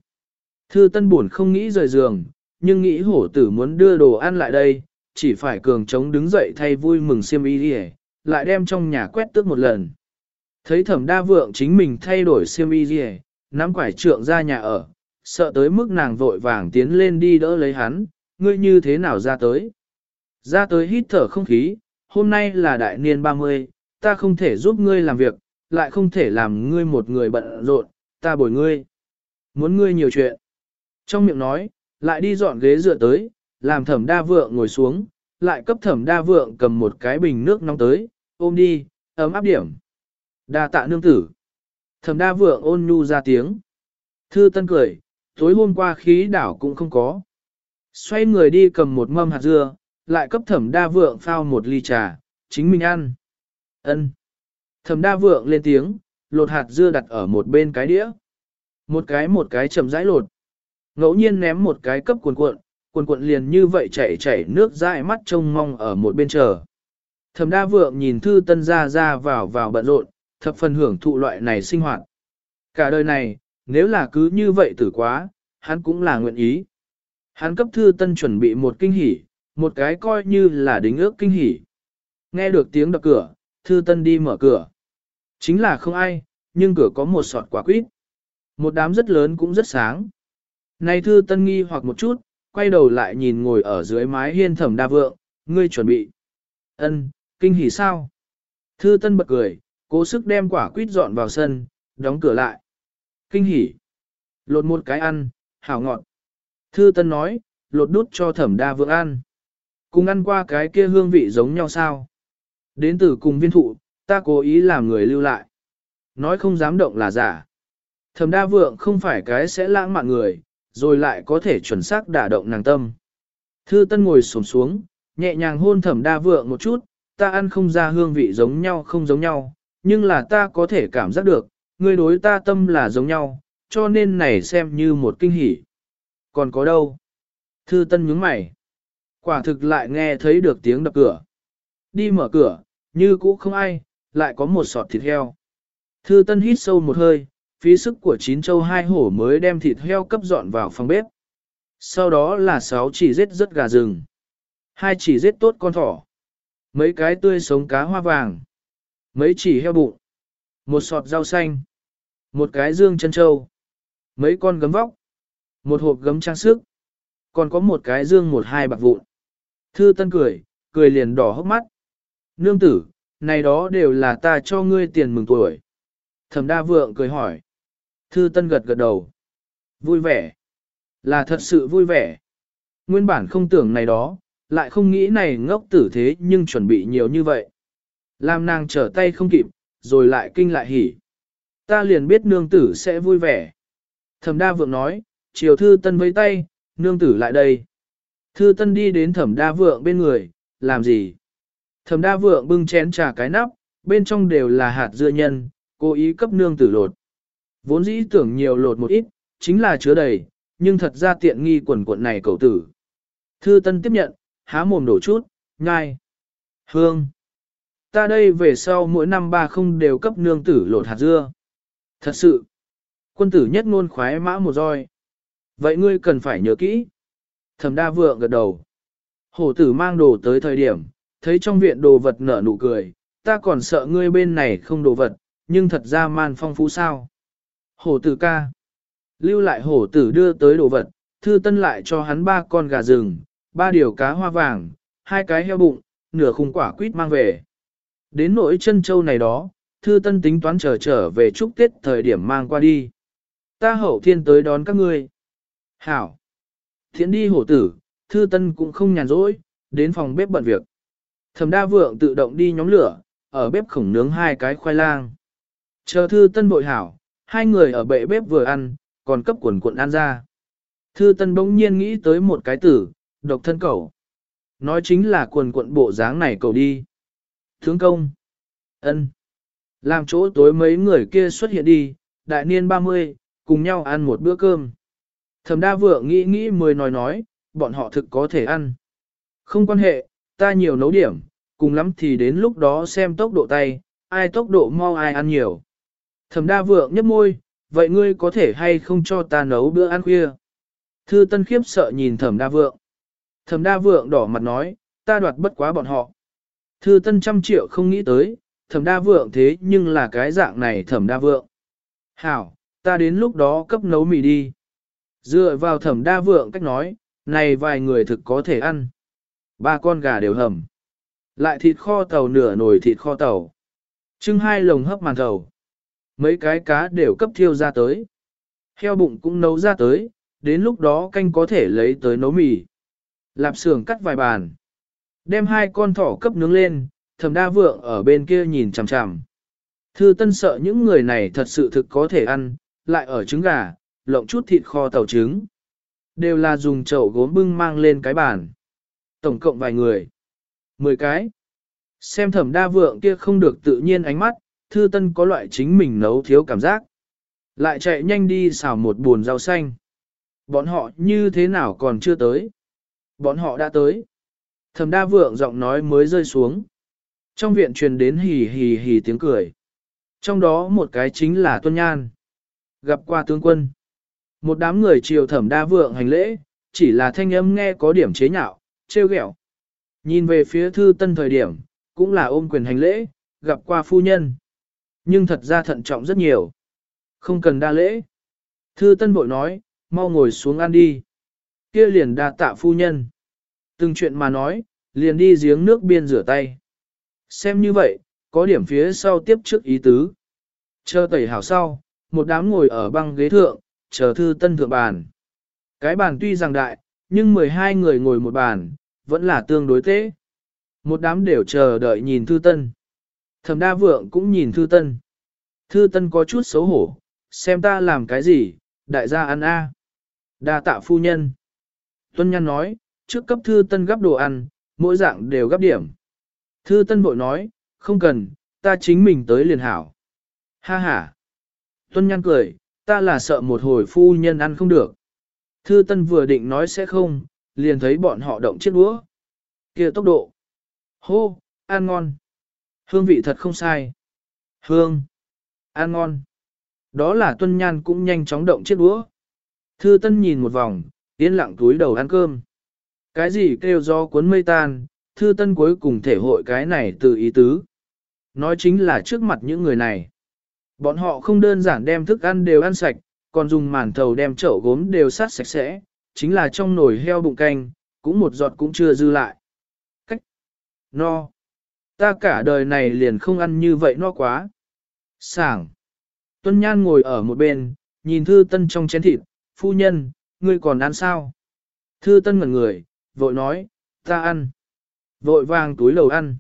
Thư tân buồn không nghĩ rời giường, nhưng nghĩ hổ tử muốn đưa đồ ăn lại đây, chỉ phải cường trống đứng dậy thay vui mừng xiêm y đi lại đem trong nhà quét tước một lần. Thấy thẩm đa vượng chính mình thay đổi xiêm y đi nắm quải trượng ra nhà ở, sợ tới mức nàng vội vàng tiến lên đi đỡ lấy hắn, ngươi như thế nào ra tới. Ra tới hít thở không khí, hôm nay là đại niên 30, ta không thể giúp ngươi làm việc, lại không thể làm ngươi một người bận rộn, ta bồi ngươi. Muốn ngươi nhiều chuyện. Trong miệng nói, lại đi dọn ghế dựa tới, làm thẩm đa vượng ngồi xuống, lại cấp thẩm đa vượng cầm một cái bình nước nóng tới, ôm đi, ấm áp điểm. Đa tạ nương tử. Thẩm đa vượng ôn nhu ra tiếng. Thư tân cười, tối hôm qua khí đảo cũng không có. Xoay người đi cầm một mâm hạt dưa, lại cấp thẩm đa vượng phao một ly trà, chính mình ăn. ân Thẩm đa vượng lên tiếng, lột hạt dưa đặt ở một bên cái đĩa. Một cái một cái chậm rãi lột. Ngẫu nhiên ném một cái cấp cuộn cuộn, cuộn cuộn liền như vậy chảy chảy nước dãi mắt trông mong ở một bên chờ. Thẩm đa vượng nhìn thư tân ra ra vào vào bận rộn, thập phần hưởng thụ loại này sinh hoạt. Cả đời này, nếu là cứ như vậy tử quá, hắn cũng là nguyện ý. Hắn cấp thư tân chuẩn bị một kinh hỉ, một cái coi như là đính ước kinh hỉ. Nghe được tiếng đập cửa, thư tân đi mở cửa. Chính là không ai, nhưng cửa có một sọt quả quýt. Một đám rất lớn cũng rất sáng. Này thư tân nghi hoặc một chút, quay đầu lại nhìn ngồi ở dưới mái hiên thẩm đa vượng, ngươi chuẩn bị. ân kinh hỉ sao? Thư tân bật cười, cố sức đem quả quýt dọn vào sân, đóng cửa lại. Kinh hỉ. Lột một cái ăn, hảo ngọt. Thư tân nói, lột đút cho thẩm đa vượng ăn. Cùng ăn qua cái kia hương vị giống nhau sao? Đến từ cùng viên thụ, ta cố ý làm người lưu lại. Nói không dám động là giả. Thẩm đa vượng không phải cái sẽ lãng mạn người, rồi lại có thể chuẩn xác đả động nàng tâm. Thư Tân ngồi xổm xuống, nhẹ nhàng hôn Thẩm Đa Vượng một chút, ta ăn không ra hương vị giống nhau không giống nhau, nhưng là ta có thể cảm giác được, ngươi đối ta tâm là giống nhau, cho nên này xem như một kinh hỉ. Còn có đâu? Thư Tân nhướng mày. Quả thực lại nghe thấy được tiếng đập cửa. Đi mở cửa, như cũ không ai, lại có một sọt thịt heo. Thư Tân hít sâu một hơi, phí sức của chín châu hai hổ mới đem thịt heo cấp dọn vào phòng bếp. Sau đó là sáu chỉ giết rất gà rừng. Hai chỉ giết tốt con thỏ. Mấy cái tươi sống cá hoa vàng. Mấy chỉ heo bụng. Một sọt rau xanh. Một cái dương chân châu. Mấy con gấm vóc. Một hộp gấm trang sức. Còn có một cái dương một hai bạc vụn. Thư tân cười, cười liền đỏ hốc mắt. Nương tử, này đó đều là ta cho ngươi tiền mừng tuổi. Thẩm đa vượng cười hỏi. Thư Tân gật gật đầu. Vui vẻ. Là thật sự vui vẻ. Nguyên bản không tưởng này đó, lại không nghĩ này ngốc tử thế nhưng chuẩn bị nhiều như vậy. Làm nàng trở tay không kịp, rồi lại kinh lại hỉ. Ta liền biết nương tử sẽ vui vẻ. Thẩm đa vượng nói, chiều thư tân với tay, nương tử lại đây. Thư tân đi đến thẩm đa vượng bên người, làm gì? Thẩm đa vượng bưng chén trà cái nắp, bên trong đều là hạt dưa nhân, cố ý cấp nương tử lột. Vốn dĩ tưởng nhiều lột một ít, chính là chứa đầy, nhưng thật ra tiện nghi quần cuộn này cầu tử. Thư tân tiếp nhận, há mồm đổ chút, ngai. Hương. Ta đây về sau mỗi năm ba không đều cấp nương tử lột hạt dưa. Thật sự. Quân tử nhất ngôn khoái mã một roi. Vậy ngươi cần phải nhớ kỹ. Thẩm đa vượng gật đầu. Hổ tử mang đồ tới thời điểm, thấy trong viện đồ vật nở nụ cười, ta còn sợ ngươi bên này không đồ vật, nhưng thật ra man phong phú sao. Hổ tử ca. Lưu lại hổ tử đưa tới đồ vật, thư tân lại cho hắn ba con gà rừng, ba điều cá hoa vàng, hai cái heo bụng, nửa khung quả quýt mang về. Đến nỗi chân châu này đó, thư tân tính toán trở trở về chúc Tết thời điểm mang qua đi. Ta hậu thiên tới đón các ngươi. Hảo. Thiện đi hổ tử, thư tân cũng không nhàn rỗi, đến phòng bếp bận việc. Thẩm đa vượng tự động đi nhóm lửa, ở bếp khổng nướng hai cái khoai lang. Chờ thư tân bội hảo, hai người ở bệ bếp vừa ăn, còn cấp quần cuộn ăn ra. Thư tân bỗng nhiên nghĩ tới một cái tử, độc thân cầu. Nói chính là quần cuộn bộ dáng này cầu đi. Thướng công. ân Làm chỗ tối mấy người kia xuất hiện đi, đại niên 30, cùng nhau ăn một bữa cơm. Thẩm đa vượng nghĩ nghĩ mới nói nói, bọn họ thực có thể ăn. Không quan hệ, ta nhiều nấu điểm, cùng lắm thì đến lúc đó xem tốc độ tay, ai tốc độ mau ai ăn nhiều. Thẩm đa vượng nhấp môi, vậy ngươi có thể hay không cho ta nấu bữa ăn khuya? Thư tân khiếp sợ nhìn thẩm đa vượng. Thẩm đa vượng đỏ mặt nói, ta đoạt bất quá bọn họ. Thư tân trăm triệu không nghĩ tới, thẩm đa vượng thế nhưng là cái dạng này thẩm đa vượng. Hảo, ta đến lúc đó cấp nấu mì đi. Dựa vào thẩm đa vượng cách nói, này vài người thực có thể ăn. Ba con gà đều hầm. Lại thịt kho tàu nửa nồi thịt kho tàu. Trưng hai lồng hấp màn thầu. Mấy cái cá đều cấp thiêu ra tới. Heo bụng cũng nấu ra tới, đến lúc đó canh có thể lấy tới nấu mì. Lạp xưởng cắt vài bàn. Đem hai con thỏ cấp nướng lên, thầm đa vượng ở bên kia nhìn chằm chằm. Thư tân sợ những người này thật sự thực có thể ăn, lại ở trứng gà, lộng chút thịt kho tàu trứng. Đều là dùng chậu gốm bưng mang lên cái bàn. Tổng cộng vài người. Mười cái. Xem thẩm đa vượng kia không được tự nhiên ánh mắt, thư tân có loại chính mình nấu thiếu cảm giác. Lại chạy nhanh đi xào một buồn rau xanh. Bọn họ như thế nào còn chưa tới? Bọn họ đã tới. Thẩm đa vượng giọng nói mới rơi xuống. Trong viện truyền đến hì hì hì tiếng cười. Trong đó một cái chính là Tuân Nhan. Gặp qua tướng quân. Một đám người chiều thẩm đa vượng hành lễ, chỉ là thanh âm nghe có điểm chế nhạo, trêu ghẹo. Nhìn về phía thư tân thời điểm, cũng là ôm quyền hành lễ, gặp qua phu nhân. Nhưng thật ra thận trọng rất nhiều. Không cần đa lễ. Thư tân bội nói, mau ngồi xuống ăn đi. Kia liền đa tạ phu nhân. Từng chuyện mà nói, liền đi giếng nước biên rửa tay. Xem như vậy, có điểm phía sau tiếp trước ý tứ. Chờ tẩy hảo sau, một đám ngồi ở băng ghế thượng, chờ thư tân thượng bàn. Cái bàn tuy rằng đại, nhưng 12 người ngồi một bàn, vẫn là tương đối tế. Một đám đều chờ đợi nhìn thư tân. Thẩm đa vượng cũng nhìn thư tân. Thư tân có chút xấu hổ, xem ta làm cái gì, đại gia ăn a. Đa tạ phu nhân. Tuân Nhân nói, trước cấp thư tân gấp đồ ăn, mỗi dạng đều gấp điểm. Thư tân bội nói, không cần, ta chính mình tới liền hảo. Ha ha. Tuân Nhân cười, ta là sợ một hồi phu nhân ăn không được. Thư tân vừa định nói sẽ không, liền thấy bọn họ động chiếc đũa. kia tốc độ. Hô, ăn ngon. Hương vị thật không sai. Hương. Ăn ngon. Đó là tuân nhan cũng nhanh chóng động chiếc đũa. Thư tân nhìn một vòng, yên lặng túi đầu ăn cơm. Cái gì kêu do cuốn mây tan, thư tân cuối cùng thể hội cái này từ ý tứ. Nói chính là trước mặt những người này. Bọn họ không đơn giản đem thức ăn đều ăn sạch, còn dùng màn thầu đem chậu gốm đều sát sạch sẽ, chính là trong nồi heo bụng canh, cũng một giọt cũng chưa dư lại. Cách no. Ta cả đời này liền không ăn như vậy no quá. Sảng. Tuân Nhan ngồi ở một bên, nhìn Thư Tân trong chén thịt, phu nhân, ngươi còn ăn sao? Thư tân ngẩn người, vội nói, ta ăn. Vội vàng túi lầu ăn.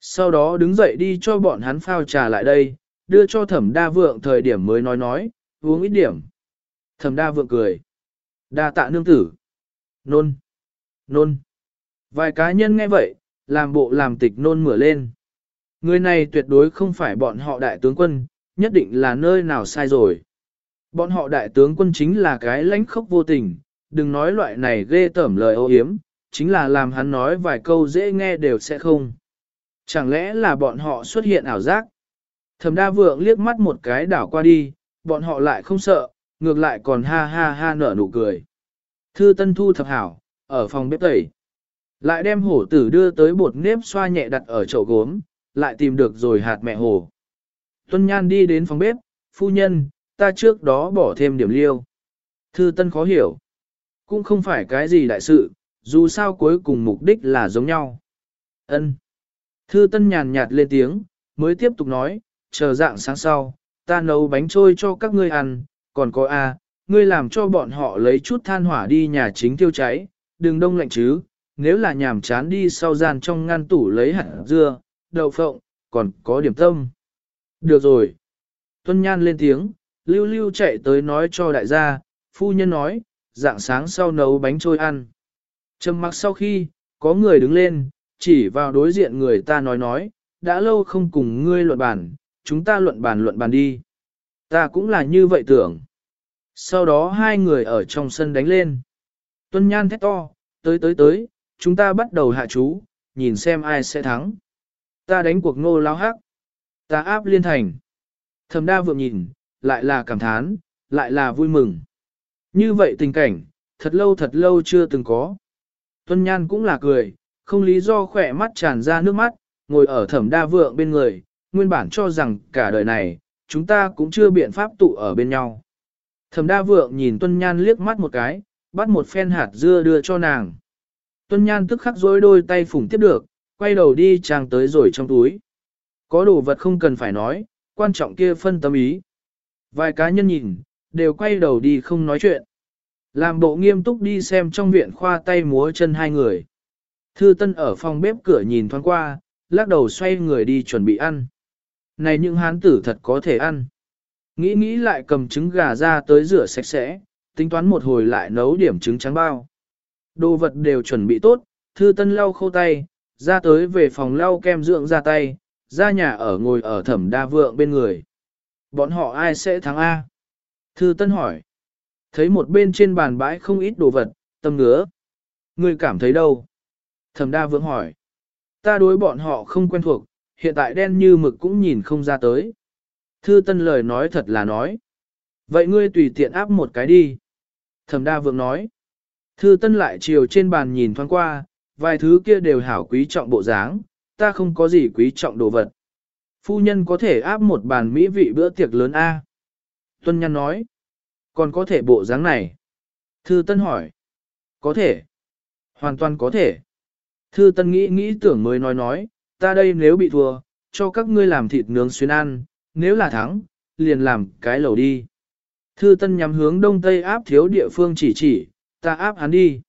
Sau đó đứng dậy đi cho bọn hắn phao trà lại đây, đưa cho thẩm đa vượng thời điểm mới nói nói, uống ít điểm. Thẩm đa vượng cười. Đa tạ nương tử. Nôn. Nôn. Vài cá nhân nghe vậy, làm bộ làm tịch nôn mửa lên. Người này tuyệt đối không phải bọn họ đại tướng quân, nhất định là nơi nào sai rồi. Bọn họ đại tướng quân chính là cái lãnh khốc vô tình, đừng nói loại này ghê tởm lời ô hiếm, chính là làm hắn nói vài câu dễ nghe đều sẽ không. Chẳng lẽ là bọn họ xuất hiện ảo giác? Thẩm đa vượng liếc mắt một cái đảo qua đi, bọn họ lại không sợ, ngược lại còn ha ha ha nở nụ cười. Thư tân thu thập hảo, ở phòng bếp tẩy. Lại đem hổ tử đưa tới bột nếp xoa nhẹ đặt ở chậu gốm, lại tìm được rồi hạt mẹ hổ. Tuân Nhan đi đến phòng bếp, phu nhân, ta trước đó bỏ thêm điểm liêu. Thư Tân khó hiểu. Cũng không phải cái gì đại sự, dù sao cuối cùng mục đích là giống nhau. Ân. Thư Tân nhàn nhạt lên tiếng, mới tiếp tục nói, chờ dạng sáng sau, ta nấu bánh trôi cho các ngươi ăn, còn có a, ngươi làm cho bọn họ lấy chút than hỏa đi nhà chính tiêu cháy, đừng đông lạnh chứ, nếu là nhàm chán đi sau gian trong ngăn tủ lấy hạt dưa, đậu phộng, còn có điểm tâm. Được rồi. Tuân Nhan lên tiếng, lưu lưu chạy tới nói cho đại gia, phu nhân nói, dạng sáng sau nấu bánh trôi ăn. Trầm mặc sau khi, có người đứng lên, chỉ vào đối diện người ta nói nói, đã lâu không cùng ngươi luận bàn, chúng ta luận bàn luận bàn đi. Ta cũng là như vậy tưởng. Sau đó hai người ở trong sân đánh lên. Tuân Nhan thét to, tới tới tới, chúng ta bắt đầu hạ chú, nhìn xem ai sẽ thắng. Ta đánh cuộc ngô lao hắc. Ta áp liên thành. thầm đa vượng nhìn, lại là cảm thán, lại là vui mừng. Như vậy tình cảnh, thật lâu thật lâu chưa từng có. Tuân Nhan cũng là cười, không lý do khỏe mắt tràn ra nước mắt, ngồi ở thẩm đa vượng bên người, nguyên bản cho rằng cả đời này, chúng ta cũng chưa biện pháp tụ ở bên nhau. Thẩm đa vượng nhìn Tuân Nhan liếc mắt một cái, bắt một phen hạt dưa đưa cho nàng. Tuân Nhan tức khắc dối đôi tay phủng tiếp được, quay đầu đi trang tới rồi trong túi. Có đồ vật không cần phải nói, quan trọng kia phân tâm ý. Vài cá nhân nhìn, đều quay đầu đi không nói chuyện. Làm bộ nghiêm túc đi xem trong viện khoa tay múa chân hai người. Thư Tân ở phòng bếp cửa nhìn thoáng qua, lắc đầu xoay người đi chuẩn bị ăn. Này những hán tử thật có thể ăn. Nghĩ nghĩ lại cầm trứng gà ra tới rửa sạch sẽ, tính toán một hồi lại nấu điểm trứng trắng bao. Đồ vật đều chuẩn bị tốt, Thư Tân lau khô tay, ra tới về phòng lau kem dưỡng ra tay, ra nhà ở ngồi ở thẩm đa vượng bên người. Bọn họ ai sẽ thắng A? Thư Tân hỏi. Thấy một bên trên bàn bãi không ít đồ vật, tâm ngứa. người cảm thấy đâu? Thẩm đa vượng hỏi. Ta đối bọn họ không quen thuộc, hiện tại đen như mực cũng nhìn không ra tới. Thư Tân lời nói thật là nói. Vậy ngươi tùy tiện áp một cái đi. Thẩm đa vượng nói. Thư Tân lại chiều trên bàn nhìn thoáng qua, vài thứ kia đều hảo quý trọng bộ dáng, ta không có gì quý trọng đồ vật. Phu nhân có thể áp một bàn mỹ vị bữa tiệc lớn A. Tuân Nhân nói, còn có thể bộ dáng này. Thư Tân hỏi, có thể, hoàn toàn có thể. Thư Tân nghĩ nghĩ tưởng mới nói nói, ta đây nếu bị thua, cho các ngươi làm thịt nướng xuyên ăn, nếu là thắng, liền làm cái lẩu đi. Thư Tân nhắm hướng đông tây áp thiếu địa phương chỉ chỉ, ta áp hắn đi.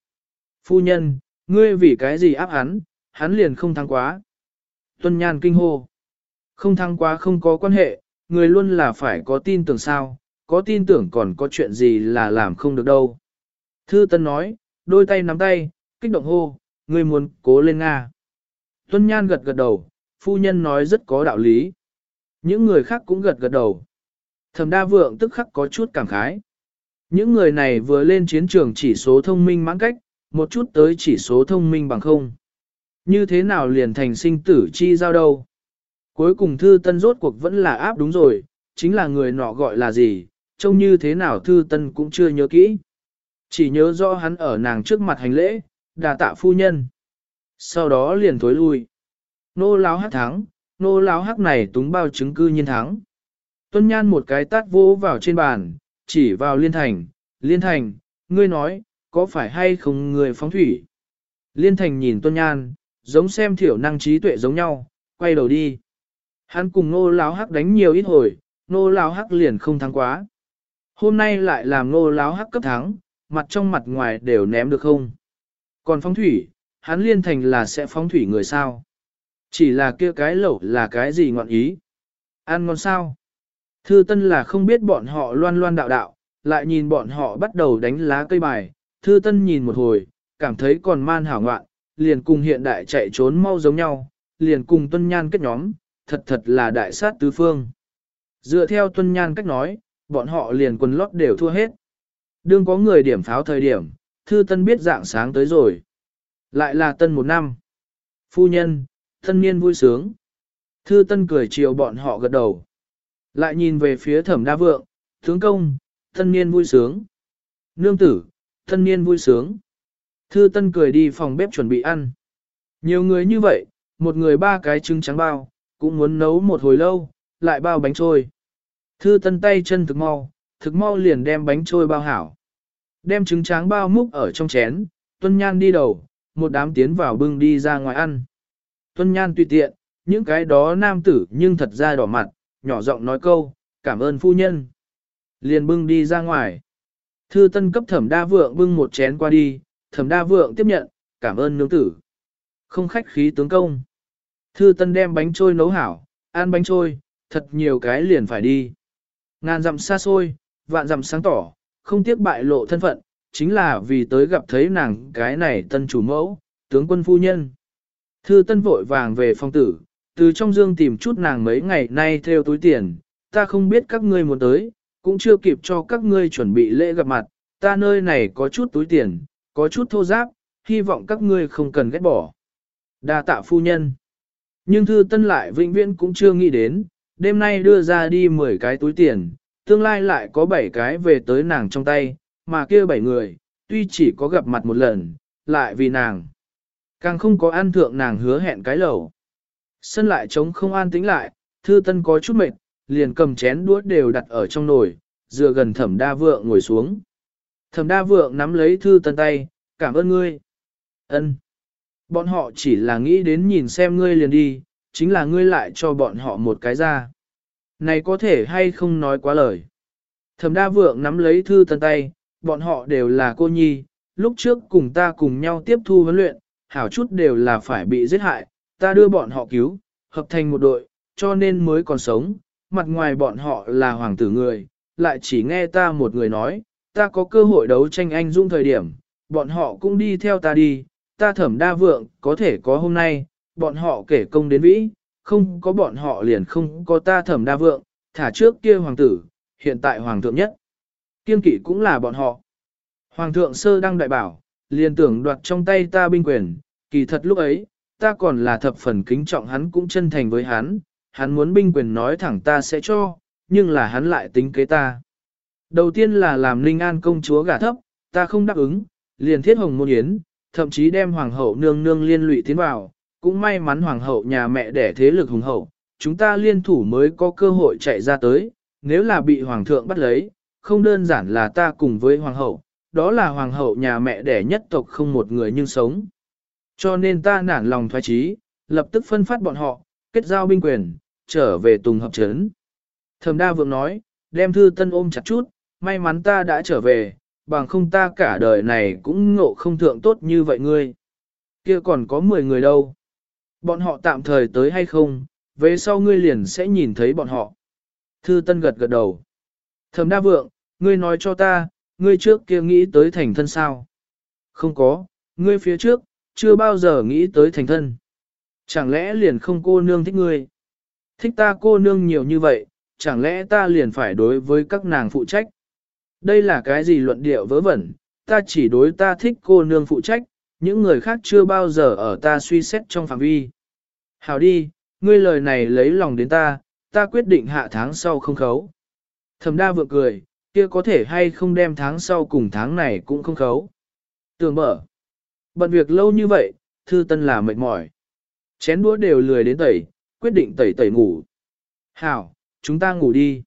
Phu nhân, ngươi vì cái gì áp hắn, hắn liền không thắng quá. Tuân Nhan kinh hô. Không thắng quá không có quan hệ, người luôn là phải có tin tưởng sao, có tin tưởng còn có chuyện gì là làm không được đâu. Thư Tân nói, đôi tay nắm tay, kích động hô, ngươi muốn cố lên Nga. Tuân Nhan gật gật đầu, phu nhân nói rất có đạo lý. Những người khác cũng gật gật đầu. Thẩm đa vượng tức khắc có chút cảm khái. Những người này vừa lên chiến trường chỉ số thông minh mãn cách, một chút tới chỉ số thông minh bằng không. Như thế nào liền thành sinh tử chi giao đâu? Cuối cùng thư tân rốt cuộc vẫn là áp đúng rồi, chính là người nọ gọi là gì, trông như thế nào thư tân cũng chưa nhớ kỹ. Chỉ nhớ rõ hắn ở nàng trước mặt hành lễ, đà tạ phu nhân. Sau đó liền thối lui. Nô láo hắc thắng, nô láo hắc này túng bao chứng cư nhiên thắng. Tuân nhan một cái tát vô vào trên bàn, chỉ vào liên thành, liên thành, ngươi nói, có phải hay không người phóng thủy? Liên thành nhìn tuân nhan, giống xem thiểu năng trí tuệ giống nhau, quay đầu đi. Hắn cùng nô láo hắc đánh nhiều ít hồi, nô láo hắc liền không thắng quá. Hôm nay lại làm nô láo hắc cấp thắng, mặt trong mặt ngoài đều ném được không. Còn phóng thủy, hắn liên thành là sẽ phóng thủy người sao. Chỉ là kia cái lẩu là cái gì ngọn ý. Ăn ngon sao? Thư Tân là không biết bọn họ loan loan đạo đạo, lại nhìn bọn họ bắt đầu đánh lá cây bài. Thư Tân nhìn một hồi, cảm thấy còn man hảo ngoạn, liền cùng hiện đại chạy trốn mau giống nhau, liền cùng Tuân Nhan kết nhóm, thật thật là đại sát tứ phương. Dựa theo Tuân Nhan cách nói, bọn họ liền quần lót đều thua hết. Đương có người điểm pháo thời điểm, Thư Tân biết dạng sáng tới rồi. Lại là tân một năm. Phu nhân, thân niên vui sướng. Thư Tân cười chiều bọn họ gật đầu. Lại nhìn về phía thẩm đa vượng, tướng công, thân niên vui sướng. Nương tử, thân niên vui sướng. Thư Tân cười đi phòng bếp chuẩn bị ăn. Nhiều người như vậy, một người ba cái trứng trắng bao, cũng muốn nấu một hồi lâu, lại bao bánh trôi. Thư Tân tay chân thực mau, thực mau liền đem bánh trôi bao hảo. Đem trứng trắng bao múc ở trong chén, Tuân Nhan đi đầu, một đám tiến vào bưng đi ra ngoài ăn. Tuân Nhan tùy tiện, những cái đó nam tử nhưng thật ra đỏ mặt, nhỏ giọng nói câu, cảm ơn phu nhân. Liền bưng đi ra ngoài. Thư Tân cấp thẩm đa vượng bưng một chén qua đi, thẩm đa vượng tiếp nhận, cảm ơn nương tử. Không khách khí tướng công. Thư Tân đem bánh trôi nấu hảo, ăn bánh trôi, thật nhiều cái liền phải đi. Ngàn dặm xa xôi, vạn dặm sáng tỏ, không tiếc bại lộ thân phận, chính là vì tới gặp thấy nàng cái này tân chủ mẫu, tướng quân phu nhân. Thư Tân vội vàng về phòng tử, từ trong dương tìm chút nàng mấy ngày nay theo túi tiền, ta không biết các ngươi muốn tới, cũng chưa kịp cho các ngươi chuẩn bị lễ gặp mặt, ta nơi này có chút túi tiền, có chút thô giáp, hy vọng các ngươi không cần ghét bỏ. Đa tạ phu nhân. Nhưng thư tân lại vĩnh viễn cũng chưa nghĩ đến, đêm nay đưa ra đi 10 cái túi tiền, tương lai lại có 7 cái về tới nàng trong tay, mà kia bảy người, tuy chỉ có gặp mặt một lần, lại vì nàng. Càng không có ăn thượng nàng hứa hẹn cái lẩu. Sân lại trống không an tĩnh lại, thư tân có chút mệt, liền cầm chén đũa đều đặt ở trong nồi, dựa gần thẩm đa vượng ngồi xuống. Thẩm đa vượng nắm lấy thư tân tay, cảm ơn ngươi. ân Bọn họ chỉ là nghĩ đến nhìn xem ngươi liền đi, chính là ngươi lại cho bọn họ một cái ra. Này có thể hay không nói quá lời. Thẩm đa vượng nắm lấy thư tân tay, bọn họ đều là cô nhi, lúc trước cùng ta cùng nhau tiếp thu huấn luyện, hảo chút đều là phải bị giết hại, ta đưa bọn họ cứu, hợp thành một đội, cho nên mới còn sống, mặt ngoài bọn họ là hoàng tử người, lại chỉ nghe ta một người nói, ta có cơ hội đấu tranh anh dung thời điểm, bọn họ cũng đi theo ta đi, ta thẩm đa vượng, có thể có hôm nay, bọn họ kể công đến vĩ, không có bọn họ liền không có ta thẩm đa vượng, thả trước kia hoàng tử, hiện tại hoàng thượng nhất. Kiên kỵ cũng là bọn họ. Hoàng thượng sơ đăng đại bảo, liền tưởng đoạt trong tay ta binh quyền, kỳ thật lúc ấy, ta còn là thập phần kính trọng hắn cũng chân thành với hắn, hắn muốn binh quyền nói thẳng ta sẽ cho, nhưng là hắn lại tính kế ta. Đầu tiên là làm Linh An công chúa gả thấp, ta không đáp ứng, liền thiết hồng môn yến, thậm chí đem hoàng hậu nương nương liên lụy tiến vào, cũng may mắn hoàng hậu nhà mẹ đẻ thế lực hùng hậu, chúng ta liên thủ mới có cơ hội chạy ra tới, nếu là bị hoàng thượng bắt lấy, không đơn giản là ta cùng với hoàng hậu, đó là hoàng hậu nhà mẹ đẻ nhất tộc không một người nhưng sống. Cho nên ta nản lòng thoái trí, lập tức phân phát bọn họ, kết giao binh quyền, trở về tùng hợp trấn. Thẩm đa vượng nói, đem thư tân ôm chặt chút, may mắn ta đã trở về, bằng không ta cả đời này cũng ngộ không thượng tốt như vậy ngươi. Kia còn có 10 người đâu. Bọn họ tạm thời tới hay không, về sau ngươi liền sẽ nhìn thấy bọn họ. Thư Tân gật gật đầu. Thẩm Đa Vượng, ngươi nói cho ta, ngươi trước kia nghĩ tới thành thân sao? Không có, ngươi phía trước, chưa bao giờ nghĩ tới thành thân. Chẳng lẽ liền không cô nương thích ngươi? Thích ta cô nương nhiều như vậy, chẳng lẽ ta liền phải đối với các nàng phụ trách? Đây là cái gì luận điệu vớ vẩn, ta chỉ đối ta thích cô nương phụ trách, những người khác chưa bao giờ ở ta suy xét trong phạm vi. Hảo đi, ngươi lời này lấy lòng đến ta, ta quyết định hạ tháng sau không khấu. Thẩm đa vượng cười, kia có thể hay không đem tháng sau cùng tháng này cũng không khấu. Tưởng mở. Bận việc lâu như vậy, thư tân là mệt mỏi. Chén đũa đều lười đến tẩy, quyết định tẩy tẩy ngủ. Hảo, chúng ta ngủ đi.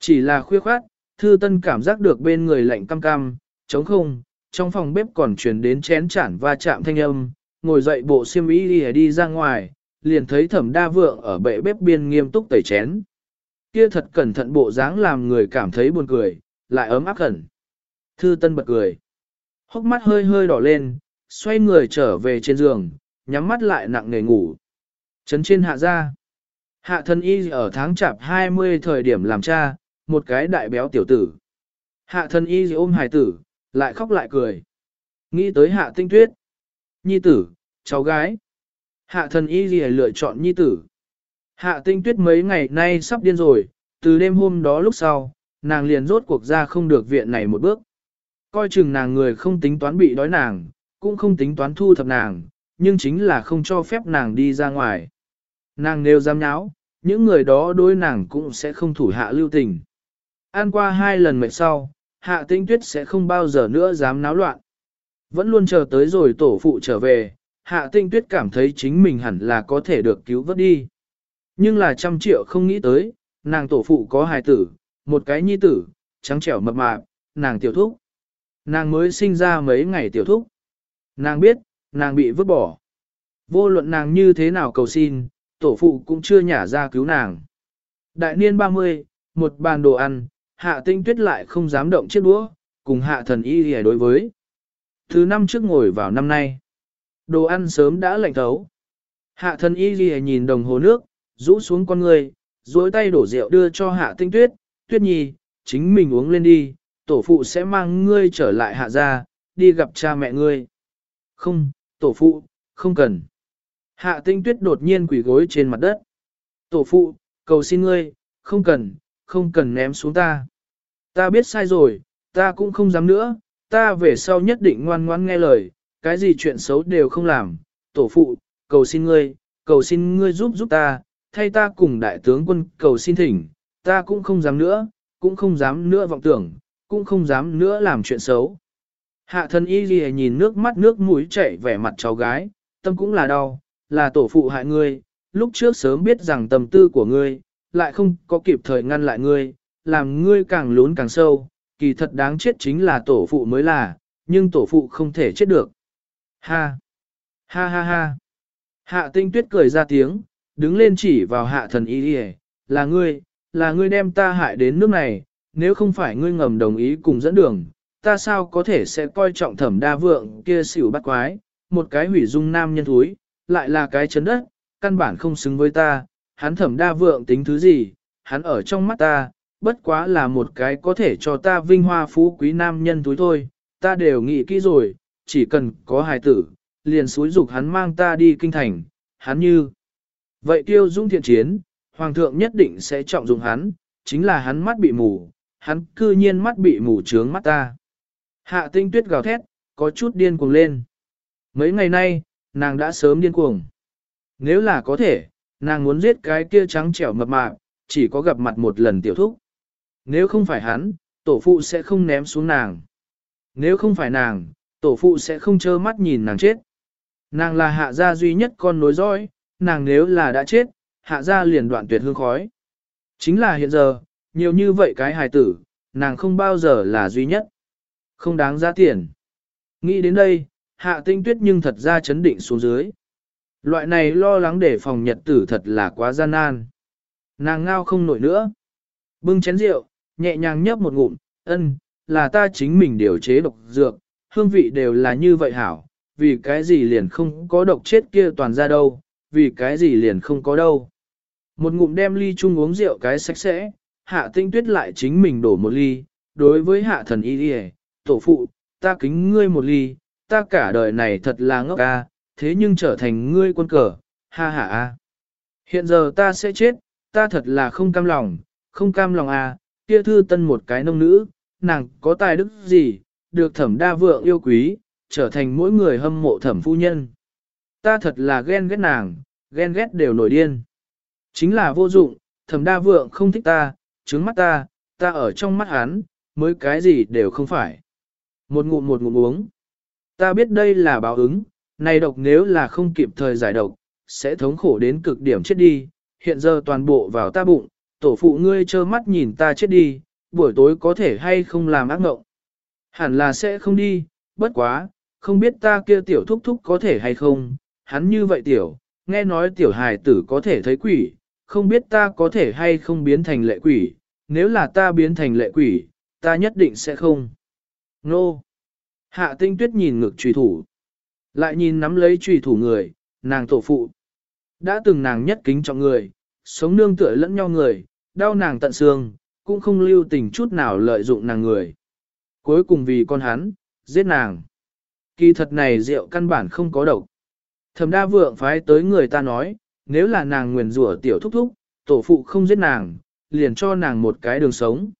Chỉ là khuya khoát, thư tân cảm giác được bên người lạnh cam cam, trống không, trong phòng bếp còn truyền đến chén chản va chạm thanh âm, ngồi dậy bộ xiêm y đi ra ngoài, liền thấy thẩm đa vượng ở bệ bếp biên nghiêm túc tẩy chén. Kia thật cẩn thận bộ dáng làm người cảm thấy buồn cười, lại ấm áp khẩn. Thư Tân bật cười. Hốc mắt hơi hơi đỏ lên, xoay người trở về trên giường, nhắm mắt lại nặng nề ngủ. Trấn trên hạ ra. Hạ thân y ở tháng chạp 20 thời điểm làm cha, một cái đại béo tiểu tử. Hạ thân y ôm hài tử, lại khóc lại cười. Nghĩ tới hạ tinh tuyết. Nhi tử, cháu gái. Hạ Thân y lựa chọn nhi tử. Hạ tinh tuyết mấy ngày nay sắp điên rồi, từ đêm hôm đó lúc sau, nàng liền rốt cuộc ra không được viện này một bước. Coi chừng nàng người không tính toán bị đói nàng, cũng không tính toán thu thập nàng, nhưng chính là không cho phép nàng đi ra ngoài. Nàng nếu dám nháo, những người đó đối nàng cũng sẽ không thủ hạ lưu tình. An qua hai lần mệt sau, hạ tinh tuyết sẽ không bao giờ nữa dám náo loạn. Vẫn luôn chờ tới rồi tổ phụ trở về, hạ tinh tuyết cảm thấy chính mình hẳn là có thể được cứu vớt đi. Nhưng là trăm triệu không nghĩ tới, nàng tổ phụ có hài tử, một cái nhi tử, trắng trẻo mập mạp, nàng tiểu thúc. Nàng mới sinh ra mấy ngày tiểu thúc. Nàng biết, nàng bị vứt bỏ. Vô luận nàng như thế nào cầu xin, tổ phụ cũng chưa nhả ra cứu nàng. Đại niên 30, một bàn đồ ăn, hạ tinh tuyết lại không dám động chiếc đũa, cùng hạ thần y hề đối với. Thứ năm trước ngồi vào năm nay. Đồ ăn sớm đã lạnh thấu. Hạ thần y hề nhìn đồng hồ nước, rũ xuống con người, duỗi tay đổ rượu đưa cho hạ tinh tuyết, tuyết nhi, chính mình uống lên đi, tổ phụ sẽ mang ngươi trở lại hạ gia, đi gặp cha mẹ ngươi. Không, tổ phụ, không cần. Hạ tinh tuyết đột nhiên quỳ gối trên mặt đất. Tổ phụ, cầu xin ngươi, không cần, không cần ném xuống ta. Ta biết sai rồi, ta cũng không dám nữa, ta về sau nhất định ngoan ngoan nghe lời, cái gì chuyện xấu đều không làm, tổ phụ, cầu xin ngươi, cầu xin ngươi giúp giúp ta, thay ta cùng đại tướng quân cầu xin thỉnh, ta cũng không dám nữa, cũng không dám nữa vọng tưởng, cũng không dám nữa làm chuyện xấu. Hạ thần y ghi nhìn nước mắt nước mũi chảy vẻ mặt cháu gái, tâm cũng là đau, là tổ phụ hại ngươi, lúc trước sớm biết rằng tâm tư của ngươi, lại không có kịp thời ngăn lại ngươi, làm ngươi càng lún càng sâu, kỳ thật đáng chết chính là tổ phụ mới là, nhưng tổ phụ không thể chết được. Ha! Ha ha ha! Hạ tinh tuyết cười ra tiếng, đứng lên chỉ vào hạ thần y đi là ngươi, là ngươi đem ta hại đến nước này, nếu không phải ngươi ngầm đồng ý cùng dẫn đường, ta sao có thể sẽ coi trọng thẩm đa vượng kia xỉu bắt quái, một cái hủy dung nam nhân thúi, lại là cái chấn đất, căn bản không xứng với ta, hắn thẩm đa vượng tính thứ gì, hắn ở trong mắt ta, bất quá là một cái có thể cho ta vinh hoa phú quý nam nhân túi thôi, ta đều nghĩ kỹ rồi, chỉ cần có hài tử, liền xúi dục hắn mang ta đi kinh thành, hắn như. Vậy tiêu dung thiện chiến, hoàng thượng nhất định sẽ trọng dụng hắn, chính là hắn mắt bị mù, hắn cư nhiên mắt bị mù trướng mắt ta. Hạ tinh tuyết gào thét, có chút điên cuồng lên. Mấy ngày nay, nàng đã sớm điên cuồng. Nếu là có thể, nàng muốn giết cái kia trắng trẻo mập mạp, chỉ có gặp mặt một lần tiểu thúc. Nếu không phải hắn, tổ phụ sẽ không ném xuống nàng. Nếu không phải nàng, tổ phụ sẽ không trơ mắt nhìn nàng chết. Nàng là hạ gia duy nhất con nối dõi, nàng nếu là đã chết, hạ gia liền đoạn tuyệt hương khói. Chính là hiện giờ, nhiều như vậy cái hài tử, nàng không bao giờ là duy nhất. Không đáng giá tiền. Nghĩ đến đây, hạ tinh tuyết nhưng thật ra chấn định xuống dưới. Loại này lo lắng để phòng nhật tử thật là quá gian nan. Nàng ngao không nổi nữa. Bưng chén rượu, nhẹ nhàng nhấp một ngụm, ân, là ta chính mình điều chế độc dược, hương vị đều là như vậy hảo, vì cái gì liền không có độc chết kia toàn ra đâu, vì cái gì liền không có đâu. Một ngụm đem ly chung uống rượu cái sạch sẽ, hạ tinh tuyết lại chính mình đổ một ly, đối với hạ thần y đi tổ phụ, ta kính ngươi một ly, ta cả đời này thật là ngốc ca, thế nhưng trở thành ngươi quân cờ, ha ha a. Hiện giờ ta sẽ chết, ta thật là không cam lòng, không cam lòng à, kia thư tân một cái nông nữ, nàng có tài đức gì, được thẩm đa vượng yêu quý, trở thành mỗi người hâm mộ thẩm phu nhân. Ta thật là ghen ghét nàng, ghen ghét đều nổi điên. Chính là vô dụng, thẩm đa vượng không thích ta, trứng mắt ta, ta ở trong mắt hắn, mới cái gì đều không phải. Một ngụm một ngụm uống. Ta biết đây là báo ứng, này độc nếu là không kịp thời giải độc, sẽ thống khổ đến cực điểm chết đi, hiện giờ toàn bộ vào ta bụng, tổ phụ ngươi trơ mắt nhìn ta chết đi, buổi tối có thể hay không làm ác ngộng. Hẳn là sẽ không đi, bất quá, không biết ta kia tiểu thúc thúc có thể hay không, hắn như vậy tiểu, nghe nói tiểu hài tử có thể thấy quỷ, không biết ta có thể hay không biến thành lệ quỷ, nếu là ta biến thành lệ quỷ, ta nhất định sẽ không. Nô! Hạ tinh tuyết nhìn ngực trùy thủ. Lại nhìn nắm lấy trùy thủ người, nàng tổ phụ. Đã từng nàng nhất kính trọng người, sống nương tựa lẫn nhau người, đau nàng tận xương, cũng không lưu tình chút nào lợi dụng nàng người. Cuối cùng vì con hắn, giết nàng. Kỳ thật này rượu căn bản không có độc. Thẩm đa vượng phái tới người ta nói, nếu là nàng nguyền rủa tiểu thúc thúc, tổ phụ không giết nàng, liền cho nàng một cái đường sống.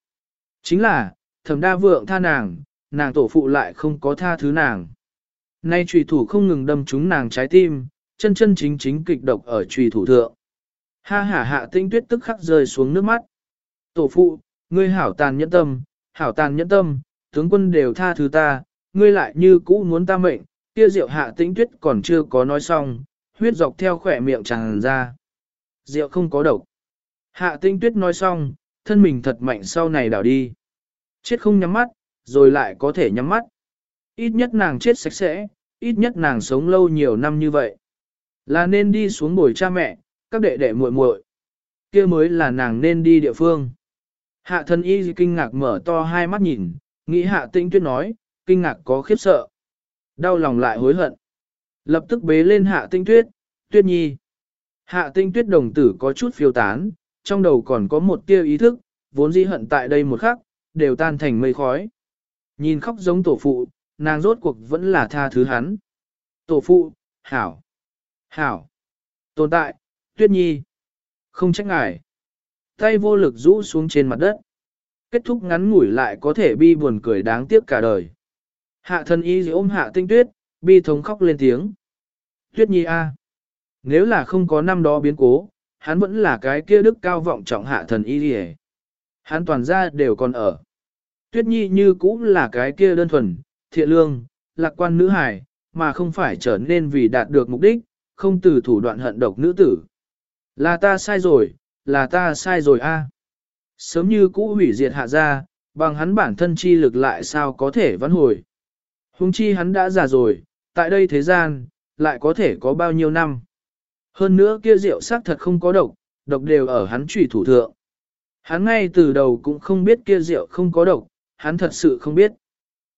Chính là, thẩm đa vượng tha nàng, nàng tổ phụ lại không có tha thứ nàng. Nay trùy thủ không ngừng đâm trúng nàng trái tim, chân chân chính chính kịch độc ở trùy thủ thượng. Ha hả hạ tinh tuyết tức khắc rơi xuống nước mắt. Tổ phụ, ngươi hảo tàn nhẫn tâm, hảo tàn nhẫn tâm, tướng quân đều tha thứ ta, ngươi lại như cũ muốn ta mệnh, kia rượu hạ Tĩnh tuyết còn chưa có nói xong, huyết dọc theo khỏe miệng tràn ra. Rượu không có độc. Hạ Tĩnh tuyết nói xong, thân mình thật mạnh sau này đảo đi. Chết không nhắm mắt, rồi lại có thể nhắm mắt. Ít nhất nàng chết sạch sẽ, ít nhất nàng sống lâu nhiều năm như vậy. Là nên đi xuống bồi cha mẹ, các đệ đệ muội muội, kia mới là nàng nên đi địa phương. Hạ thân y kinh ngạc mở to hai mắt nhìn, nghĩ hạ tĩnh tuyết nói, kinh ngạc có khiếp sợ. Đau lòng lại hối hận. Lập tức bế lên hạ tinh tuyết, tuyết nhi. Hạ tinh tuyết đồng tử có chút phiêu tán, trong đầu còn có một tia ý thức, vốn dĩ hận tại đây một khắc, đều tan thành mây khói. Nhìn khóc giống tổ phụ, nàng rốt cuộc vẫn là tha thứ hắn. Tổ phụ, hảo, hảo, tồn tại, tuyết nhi, không trách ngài. Tay vô lực rũ xuống trên mặt đất. Kết thúc ngắn ngủi lại có thể bi buồn cười đáng tiếc cả đời. Hạ Thần y ôm hạ tinh tuyết, bi thống khóc lên tiếng. Tuyết nhi a, Nếu là không có năm đó biến cố, hắn vẫn là cái kia đức cao vọng trọng hạ thần y đi Hắn toàn ra đều còn ở. Tuyết nhi như cũng là cái kia đơn thuần, thiện lương, lạc quan nữ hài, mà không phải trở nên vì đạt được mục đích, không từ thủ đoạn hận độc nữ tử. Là ta sai rồi, là ta sai rồi a. Sớm như cũ hủy diệt hạ ra, bằng hắn bản thân chi lực lại sao có thể vãn hồi. Hùng chi hắn đã già rồi, tại đây thế gian, lại có thể có bao nhiêu năm. Hơn nữa kia rượu xác thật không có độc, độc đều ở hắn trùy thủ thượng. Hắn ngay từ đầu cũng không biết kia rượu không có độc, hắn thật sự không biết.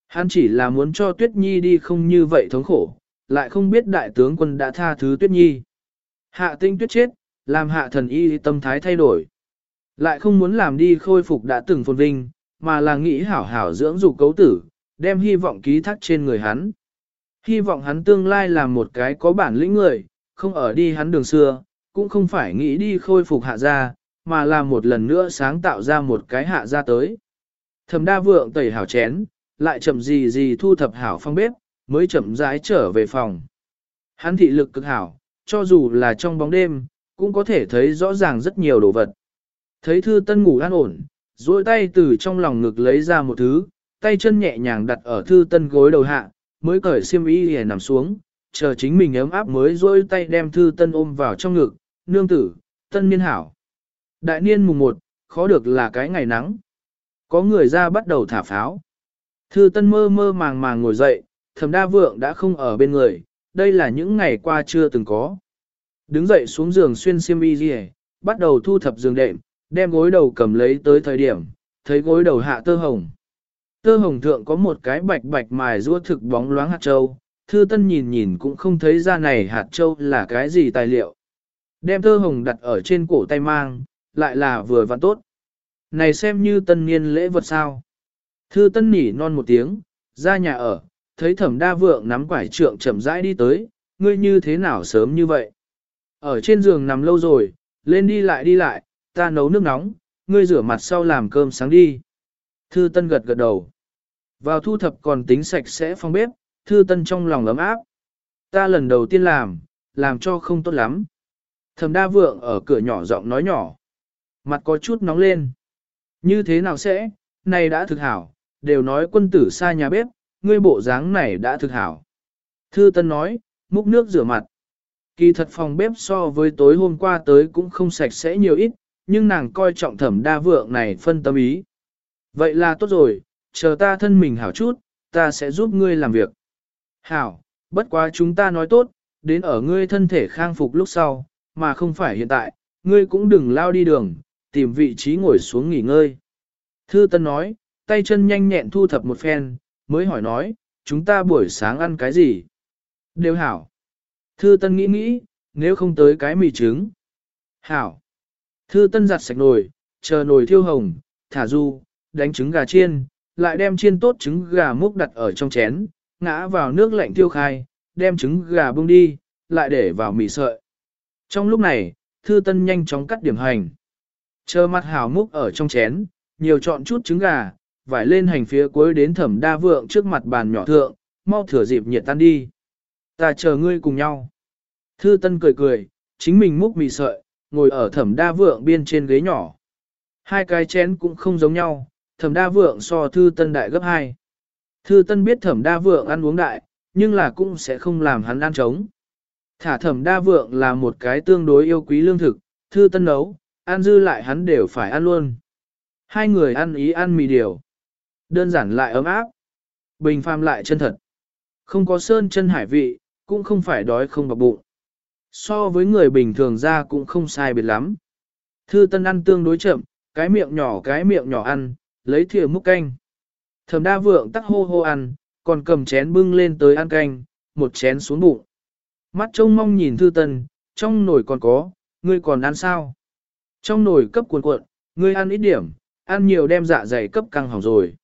Hắn chỉ là muốn cho Tuyết Nhi đi không như vậy thống khổ, lại không biết đại tướng quân đã tha thứ Tuyết Nhi. Hạ tinh tuyết chết, làm hạ thần y tâm thái thay đổi. Lại không muốn làm đi khôi phục đã từng phồn vinh, mà là nghĩ hảo hảo dưỡng dục cấu tử, đem hy vọng ký thác trên người hắn. Hy vọng hắn tương lai là một cái có bản lĩnh người, không ở đi hắn đường xưa, cũng không phải nghĩ đi khôi phục hạ gia, mà là một lần nữa sáng tạo ra một cái hạ gia tới. Thẩm đa vượng tẩy hảo chén, lại chậm gì gì thu thập hảo phong bếp, mới chậm rãi trở về phòng. Hắn thị lực cực hảo, cho dù là trong bóng đêm, cũng có thể thấy rõ ràng rất nhiều đồ vật. Thấy thư tân ngủ an ổn, duỗi tay từ trong lòng ngực lấy ra một thứ, tay chân nhẹ nhàng đặt ở thư tân gối đầu hạ, mới cởi xiêm y hề nằm xuống, chờ chính mình ấm áp mới duỗi tay đem thư tân ôm vào trong ngực, nương tử, tân niên hảo. Đại niên mùng 1, khó được là cái ngày nắng. Có người ra bắt đầu thả pháo. Thư tân mơ mơ màng màng ngồi dậy, thầm đa vượng đã không ở bên người, đây là những ngày qua chưa từng có. Đứng dậy xuống giường xuyên xiêm y gì bắt đầu thu thập giường đệm, đem gối đầu cầm lấy tới thời điểm, thấy gối đầu hạ tơ hồng. Tơ hồng thượng có một cái bạch bạch mài rua thực bóng loáng hạt châu, thư tân nhìn nhìn cũng không thấy ra này hạt châu là cái gì tài liệu. Đem tơ hồng đặt ở trên cổ tay mang, lại là vừa vặn tốt. Này xem như tân niên lễ vật sao. Thư tân nỉ non một tiếng, ra nhà ở, thấy thẩm đa vượng nắm quải trượng chậm rãi đi tới, ngươi như thế nào sớm như vậy. Ở trên giường nằm lâu rồi, lên đi lại đi lại, ta nấu nước nóng, ngươi rửa mặt sau làm cơm sáng đi. Thư Tân gật gật đầu. Vào thu thập còn tính sạch sẽ phòng bếp, Thư Tân trong lòng ấm áp. Ta lần đầu tiên làm, làm cho không tốt lắm. Thẩm Đa Vượng ở cửa nhỏ giọng nói nhỏ. Mặt có chút nóng lên. Như thế nào sẽ, này đã thực hảo, đều nói quân tử xa nhà bếp, ngươi bộ dáng này đã thực hảo. Thư Tân nói, múc nước rửa mặt. Kỳ thật phòng bếp so với tối hôm qua tới cũng không sạch sẽ nhiều ít, nhưng nàng coi trọng thẩm đa vượng này phân tâm ý. Vậy là tốt rồi, chờ ta thân mình hảo chút, ta sẽ giúp ngươi làm việc. Hảo, bất quá chúng ta nói tốt, đến ở ngươi thân thể khang phục lúc sau, mà không phải hiện tại, ngươi cũng đừng lao đi đường, tìm vị trí ngồi xuống nghỉ ngơi. Thư Tân nói, tay chân nhanh nhẹn thu thập một phen, mới hỏi nói, chúng ta buổi sáng ăn cái gì? Đều hảo. Thư Tân nghĩ nghĩ, nếu không tới cái mì trứng. Hảo. Thư Tân giặt sạch nồi, chờ nồi thiêu hồng, thả du, đánh trứng gà chiên, lại đem chiên tốt trứng gà múc đặt ở trong chén, ngã vào nước lạnh thiêu khai, đem trứng gà bung đi, lại để vào mì sợi. Trong lúc này, Thư Tân nhanh chóng cắt điểm hành. Chờ mặt hảo múc ở trong chén, nhiều chọn chút trứng gà, vải lên hành phía cuối đến thẩm đa vượng trước mặt bàn nhỏ thượng, mau thừa dịp nhiệt tan đi. Ta chờ ngươi cùng nhau. Thư Tân cười cười, chính mình múc mì sợi, ngồi ở thẩm đa vượng bên trên ghế nhỏ. Hai cái chén cũng không giống nhau, thẩm đa vượng so thư tân đại gấp hai. Thư tân biết thẩm đa vượng ăn uống đại, nhưng là cũng sẽ không làm hắn ăn trống. Thả thẩm đa vượng là một cái tương đối yêu quý lương thực, thư tân nấu, ăn dư lại hắn đều phải ăn luôn. Hai người ăn ý ăn mì điều. Đơn giản lại ấm áp. Bình phàm lại chân thật. Không có sơn chân hải vị, cũng không phải đói không bọc bụng. So với người bình thường ra cũng không sai biệt lắm. Thư tân ăn tương đối chậm, cái miệng nhỏ cái miệng nhỏ ăn, lấy thìa múc canh. Thẩm đa vượng tắc hô hô ăn, còn cầm chén bưng lên tới ăn canh, một chén xuống bụng. Mắt trông mong nhìn thư tân, trong nồi còn có, ngươi còn ăn sao? Trong nồi cấp cuộn cuộn, ngươi ăn ít điểm, ăn nhiều đem dạ dày cấp căng hỏng rồi.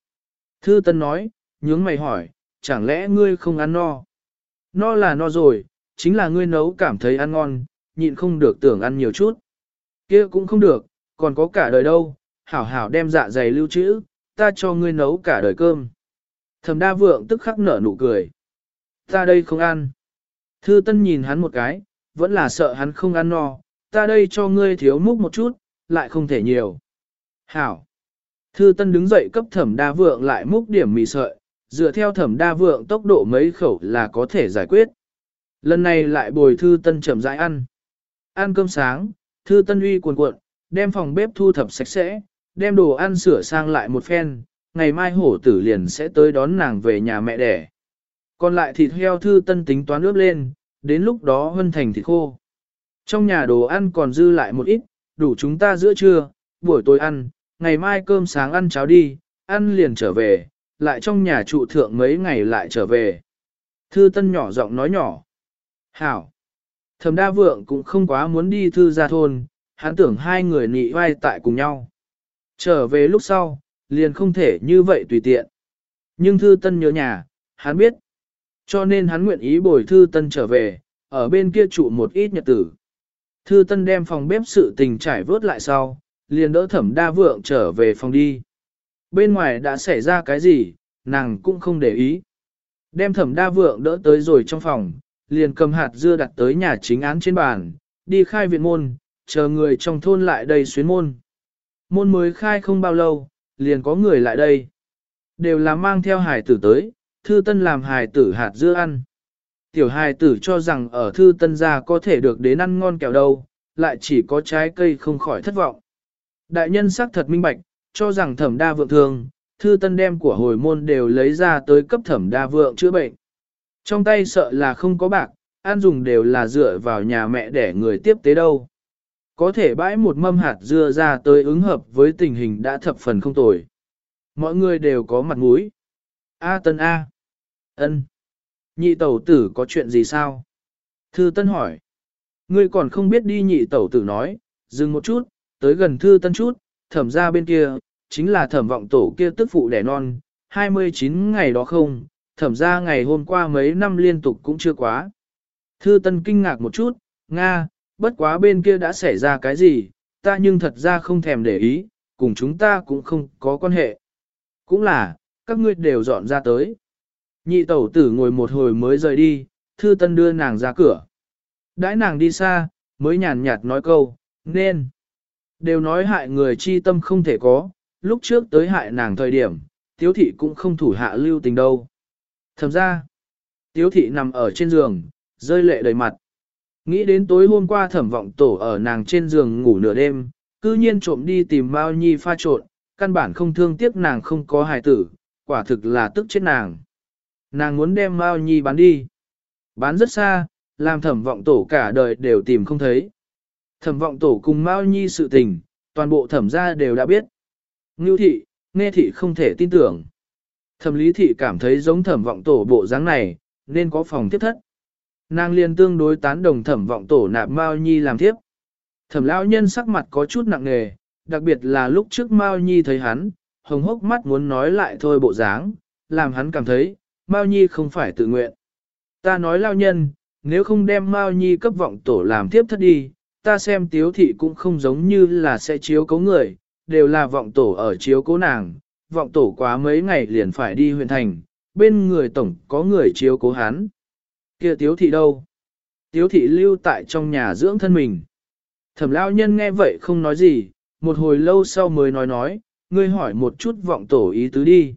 Thư tân nói, nhướng mày hỏi, chẳng lẽ ngươi không ăn no? No là no rồi, chính là ngươi nấu cảm thấy ăn ngon, nhịn không được tưởng ăn nhiều chút. kia cũng không được, còn có cả đời đâu, hảo hảo đem dạ dày lưu trữ, ta cho ngươi nấu cả đời cơm. Thẩm đa vượng tức khắc nở nụ cười. Ta đây không ăn. Thư tân nhìn hắn một cái, vẫn là sợ hắn không ăn no, ta đây cho ngươi thiếu múc một chút, lại không thể nhiều. Hảo. Thư tân đứng dậy cấp thẩm đa vượng lại múc điểm mì sợi, dựa theo thẩm đa vượng tốc độ mấy khẩu là có thể giải quyết. Lần này lại bồi thư tân chậm rãi ăn. Ăn cơm sáng, thư tân uy cuồn cuộn, đem phòng bếp thu thập sạch sẽ, đem đồ ăn sửa sang lại một phen, ngày mai hổ tử liền sẽ tới đón nàng về nhà mẹ đẻ. Còn lại thịt heo thư tân tính toán ướp lên, đến lúc đó hân thành thịt khô. Trong nhà đồ ăn còn dư lại một ít, đủ chúng ta giữa trưa, buổi tối ăn, ngày mai cơm sáng ăn cháo đi, ăn liền trở về, lại trong nhà trụ thượng mấy ngày lại trở về. Thư tân nhỏ giọng nói nhỏ. Hảo. Thẩm đa vượng cũng không quá muốn đi thư ra thôn, hắn tưởng hai người nị vai tại cùng nhau. Trở về lúc sau, liền không thể như vậy tùy tiện. Nhưng thư tân nhớ nhà, hắn biết. Cho nên hắn nguyện ý bồi thư tân trở về, ở bên kia trụ một ít nhật tử. Thư tân đem phòng bếp sự tình trải vớt lại sau, liền đỡ thẩm đa vượng trở về phòng đi. Bên ngoài đã xảy ra cái gì, nàng cũng không để ý. Đem thẩm đa vượng đỡ tới rồi trong phòng, liền cầm hạt dưa đặt tới nhà chính án trên bàn, đi khai viện môn, chờ người trong thôn lại đây xuyến môn. Môn mới khai không bao lâu, liền có người lại đây. Đều là mang theo hải tử tới, thư tân làm hải tử hạt dưa ăn. Tiểu hải tử cho rằng ở thư tân gia có thể được đến ăn ngon kẹo đâu, lại chỉ có trái cây không khỏi thất vọng. Đại nhân sắc thật minh bạch, cho rằng thẩm đa vượng thường, thư tân đem của hồi môn đều lấy ra tới cấp thẩm đa vượng chữa bệnh. Trong tay sợ là không có bạc, ăn dùng đều là dựa vào nhà mẹ để người tiếp tế đâu. Có thể bãi một mâm hạt dưa ra tới ứng hợp với tình hình đã thập phần không tồi. Mọi người đều có mặt mũi. A tân A. ân Nhị tẩu tử có chuyện gì sao? Thư tân hỏi. Ngươi còn không biết đi nhị tẩu tử nói, dừng một chút, tới gần thư tân chút, thẩm ra bên kia, chính là thẩm vọng tổ kia tức phụ đẻ non, 29 ngày đó không, thẩm ra ngày hôm qua mấy năm liên tục cũng chưa quá. Thư Tân kinh ngạc một chút, Nga, bất quá bên kia đã xảy ra cái gì, ta nhưng thật ra không thèm để ý, cùng chúng ta cũng không có quan hệ. Cũng là, các ngươi đều dọn ra tới. Nhị tẩu tử ngồi một hồi mới rời đi, Thư Tân đưa nàng ra cửa. Đãi nàng đi xa, mới nhàn nhạt nói câu, nên. Đều nói hại người chi tâm không thể có, lúc trước tới hại nàng thời điểm, tiếu thị cũng không thủ hạ lưu tình đâu. Thầm ra, tiếu thị nằm ở trên giường, rơi lệ đầy mặt. Nghĩ đến tối hôm qua thẩm vọng tổ ở nàng trên giường ngủ nửa đêm, cư nhiên trộm đi tìm Mao Nhi pha trộn, căn bản không thương tiếc nàng không có hài tử, quả thực là tức chết nàng. Nàng muốn đem Mao Nhi bán đi. Bán rất xa, làm thẩm vọng tổ cả đời đều tìm không thấy. Thẩm vọng tổ cùng Mao Nhi sự tình, toàn bộ thẩm gia đều đã biết. Ngưu thị, nghe thị không thể tin tưởng. Thẩm lý thị cảm thấy giống thẩm vọng tổ bộ dáng này, nên có phòng tiếp thất. Nàng liền tương đối tán đồng thẩm vọng tổ nạp Mao Nhi làm tiếp. Thẩm lão nhân sắc mặt có chút nặng nề, đặc biệt là lúc trước Mao Nhi thấy hắn, hồng hốc mắt muốn nói lại thôi bộ dáng, làm hắn cảm thấy, Mao Nhi không phải tự nguyện. Ta nói lao nhân, nếu không đem Mao Nhi cấp vọng tổ làm tiếp thất đi, ta xem tiếu thị cũng không giống như là sẽ chiếu cấu người, đều là vọng tổ ở chiếu cố nàng, vọng tổ quá mấy ngày liền phải đi huyện thành, bên người tổng có người chiếu cố hắn kia tiếu thị đâu? Tiếu thị lưu tại trong nhà dưỡng thân mình. Thẩm lao nhân nghe vậy không nói gì, một hồi lâu sau mới nói nói, ngươi hỏi một chút vọng tổ ý tứ đi.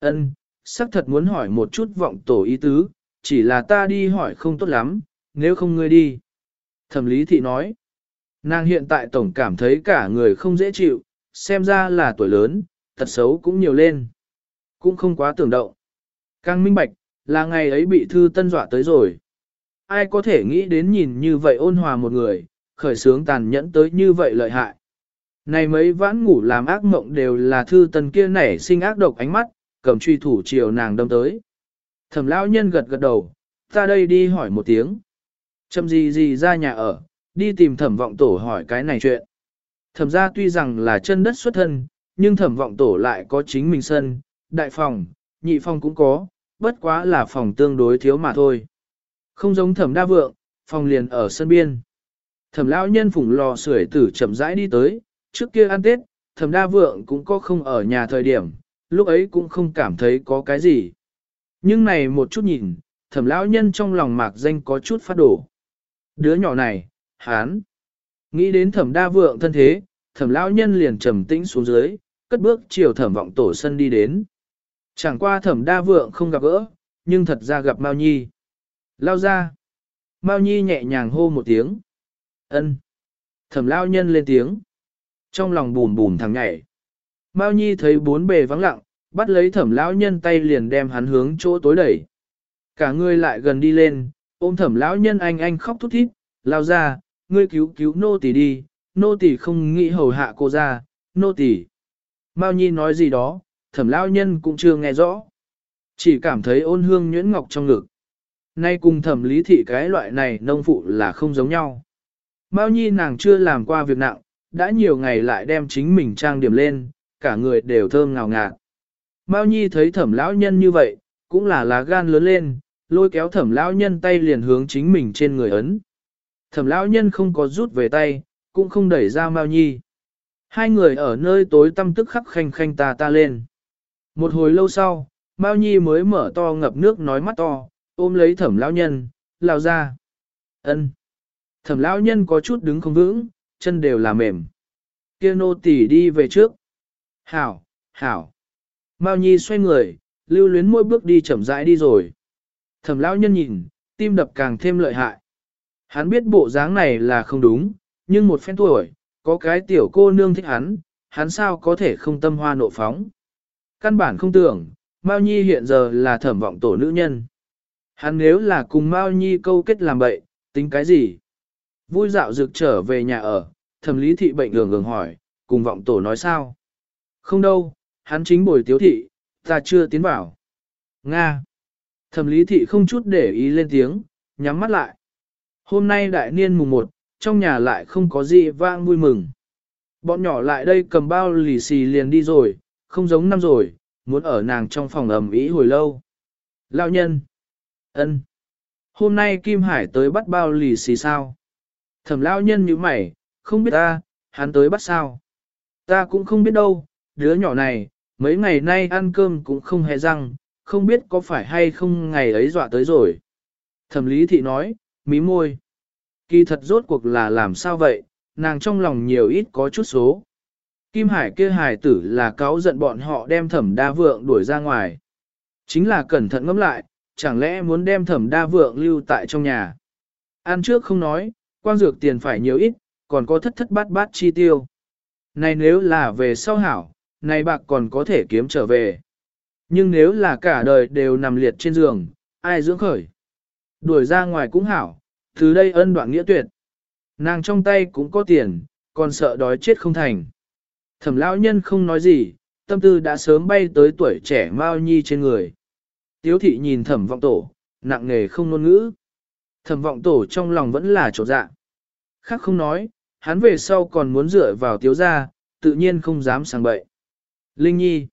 Ân, xác thật muốn hỏi một chút vọng tổ ý tứ, chỉ là ta đi hỏi không tốt lắm, nếu không ngươi đi. Thẩm lý thị nói, nàng hiện tại tổng cảm thấy cả người không dễ chịu, xem ra là tuổi lớn, thật xấu cũng nhiều lên. Cũng không quá tưởng động. Càng minh bạch, là ngày ấy bị thư tân dọa tới rồi. Ai có thể nghĩ đến nhìn như vậy ôn hòa một người, khởi sướng tàn nhẫn tới như vậy lợi hại. Này mấy vãn ngủ làm ác mộng đều là thư tân kia nảy sinh ác độc ánh mắt, cầm truy thủ chiều nàng đâm tới. Thẩm lão nhân gật gật đầu, ta đây đi hỏi một tiếng. Châm gì gì ra nhà ở, đi tìm thẩm vọng tổ hỏi cái này chuyện. Thẩm ra tuy rằng là chân đất xuất thân, nhưng thẩm vọng tổ lại có chính mình sân, đại phòng, nhị phòng cũng có, bất quá là phòng tương đối thiếu mà thôi. Không giống thẩm đa vượng, phòng liền ở sân biên. Thẩm lão nhân phủng lò sưởi tử chậm rãi đi tới, trước kia ăn Tết, thẩm đa vượng cũng có không ở nhà thời điểm, lúc ấy cũng không cảm thấy có cái gì. Nhưng này một chút nhìn, thẩm lão nhân trong lòng mạc danh có chút phát đổ. Đứa nhỏ này, hán. Nghĩ đến thẩm đa vượng thân thế, thẩm lão nhân liền trầm tĩnh xuống dưới, cất bước chiều thẩm vọng tổ sân đi đến. Chẳng qua thẩm đa vượng không gặp gỡ, nhưng thật ra gặp Mao Nhi. Lao ra. Mao Nhi nhẹ nhàng hô một tiếng. ân Thẩm lão nhân lên tiếng. Trong lòng bùn bùn thằng nhảy. Mao Nhi thấy bốn bề vắng lặng, bắt lấy thẩm lão nhân tay liền đem hắn hướng chỗ tối đẩy. Cả người lại gần đi lên, ôm thẩm lão nhân anh anh khóc thút thít, lao ra, ngươi cứu cứu nô tỳ đi, nô tỳ không nghĩ hầu hạ cô ra, nô tỳ. Mao Nhi nói gì đó, thẩm lão nhân cũng chưa nghe rõ. Chỉ cảm thấy ôn hương nhuyễn ngọc trong ngực. Nay cùng thẩm lý thị cái loại này nông phụ là không giống nhau. Mao Nhi nàng chưa làm qua việc nặng, đã nhiều ngày lại đem chính mình trang điểm lên, cả người đều thơm ngào ngạt. Mao Nhi thấy thẩm lão nhân như vậy, cũng là lá gan lớn lên, lôi kéo thẩm lão nhân tay liền hướng chính mình trên người ấn. Thẩm lão nhân không có rút về tay, cũng không đẩy ra Mao Nhi. Hai người ở nơi tối tăm tức khắc khanh khanh ta ta lên. Một hồi lâu sau, Mao Nhi mới mở to ngập nước nói mắt to, ôm lấy thẩm lão nhân, lao ra. ân Thẩm lão nhân có chút đứng không vững, chân đều là mềm. Kia nô tỉ đi về trước. Hảo, hảo. Mao Nhi xoay người, lưu luyến mỗi bước đi chậm rãi đi rồi. Thẩm lão nhân nhìn, tim đập càng thêm lợi hại. Hắn biết bộ dáng này là không đúng, nhưng một phen tuổi, có cái tiểu cô nương thích hắn, hắn sao có thể không tâm hoa nộ phóng. Căn bản không tưởng, Mao Nhi hiện giờ là thẩm vọng tổ nữ nhân. Hắn nếu là cùng Mao Nhi câu kết làm bậy, tính cái gì? Vui dạo dược trở về nhà ở, thẩm lý thị bệnh ngường ngường hỏi, cùng vọng tổ nói sao? Không đâu, hắn chính bồi tiếu thị, ta chưa tiến vào. Nga. Thẩm lý thị không chút để ý lên tiếng, nhắm mắt lại. Hôm nay đại niên mùng 1, trong nhà lại không có gì vang vui mừng. Bọn nhỏ lại đây cầm bao lì xì liền đi rồi, không giống năm rồi, muốn ở nàng trong phòng ẩm ý hồi lâu. Lão nhân. ân, Hôm nay Kim Hải tới bắt bao lì xì sao? Thẩm lão nhân như mày, không biết ta, hắn tới bắt sao? Ta cũng không biết đâu, đứa nhỏ này, mấy ngày nay ăn cơm cũng không hề răng, không biết có phải hay không ngày ấy dọa tới rồi. Thẩm lý thị nói, mí môi. Kỳ thật rốt cuộc là làm sao vậy, nàng trong lòng nhiều ít có chút số. Kim Hải kia hài tử là cáo giận bọn họ đem thẩm đa vượng đuổi ra ngoài. Chính là cẩn thận ngẫm lại, chẳng lẽ muốn đem thẩm đa vượng lưu tại trong nhà. Ăn trước không nói, quang dược tiền phải nhiều ít, còn có thất thất bát bát chi tiêu. Này nếu là về sau hảo, này bạc còn có thể kiếm trở về. Nhưng nếu là cả đời đều nằm liệt trên giường, ai dưỡng khởi? Đuổi ra ngoài cũng hảo, từ đây ân đoạn nghĩa tuyệt. Nàng trong tay cũng có tiền, còn sợ đói chết không thành. Thẩm lão nhân không nói gì, tâm tư đã sớm bay tới tuổi trẻ Mao Nhi trên người. Tiếu thị nhìn thẩm vọng tổ, nặng nề không ngôn ngữ. Thẩm vọng tổ trong lòng vẫn là trột dạ. Khác không nói, hắn về sau còn muốn dựa vào tiếu gia, tự nhiên không dám sang bậy. Linh Nhi.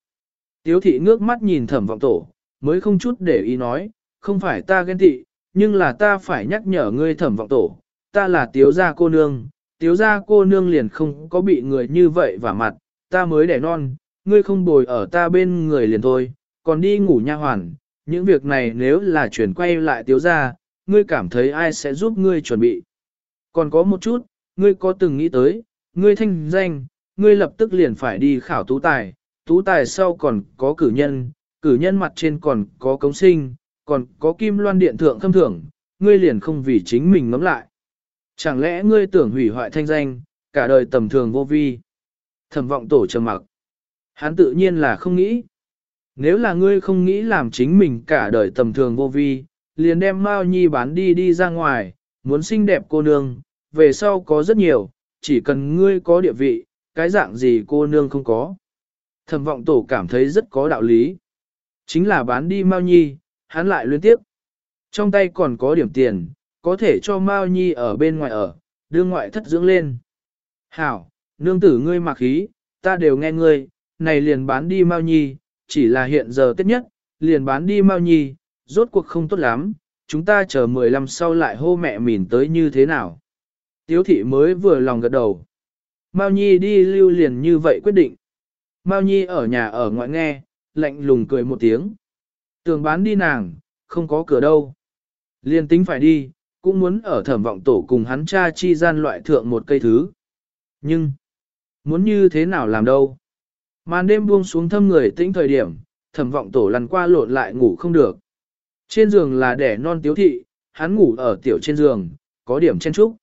Tiếu thị ngước mắt nhìn thẩm vọng tổ, mới không chút để ý nói, không phải ta ghen tị, nhưng là ta phải nhắc nhở ngươi thẩm vọng tổ, ta là tiếu gia cô nương, tiếu gia cô nương liền không có bị người như vậy vả mặt, ta mới đẻ non, ngươi không bồi ở ta bên người liền thôi, còn đi ngủ nha hoàn, những việc này nếu là chuyển quay lại tiếu gia, ngươi cảm thấy ai sẽ giúp ngươi chuẩn bị. Còn có một chút, ngươi có từng nghĩ tới, ngươi thanh danh, ngươi lập tức liền phải đi khảo tú tài, tú tài sau còn có cử nhân, cử nhân mặt trên còn có cống sinh, còn có kim loan điện thượng khâm thưởng, ngươi liền không vì chính mình ngắm lại. Chẳng lẽ ngươi tưởng hủy hoại thanh danh, cả đời tầm thường vô vi? Thẩm vọng tổ trầm mặc. Hắn tự nhiên là không nghĩ. Nếu là ngươi không nghĩ làm chính mình cả đời tầm thường vô vi, liền đem Mao Nhi bán đi đi ra ngoài, muốn xinh đẹp cô nương, về sau có rất nhiều, chỉ cần ngươi có địa vị, cái dạng gì cô nương không có. Thẩm vọng tổ cảm thấy rất có đạo lý. Chính là bán đi Mao Nhi, hắn lại liên tiếp. Trong tay còn có điểm tiền, có thể cho Mao Nhi ở bên ngoài ở, đưa ngoại thất dưỡng lên. Hảo, nương tử ngươi mặc khí, ta đều nghe ngươi, này liền bán đi Mao Nhi, chỉ là hiện giờ tết nhất, liền bán đi Mao Nhi, rốt cuộc không tốt lắm, chúng ta chờ 15 sau lại hô mẹ mỉn tới như thế nào. Tiếu thị mới vừa lòng gật đầu. Mao Nhi đi lưu liền như vậy quyết định. Mao Nhi ở nhà ở ngoại nghe, lạnh lùng cười một tiếng. Tường bán đi nàng, không có cửa đâu. Liên tính phải đi, cũng muốn ở thẩm vọng tổ cùng hắn cha chi gian loại thượng một cây thứ. Nhưng, muốn như thế nào làm đâu? Màn đêm buông xuống thâm người tĩnh thời điểm, thẩm vọng tổ lăn qua lộn lại ngủ không được. Trên giường là đẻ non tiếu thị, hắn ngủ ở tiểu trên giường, có điểm chen trúc.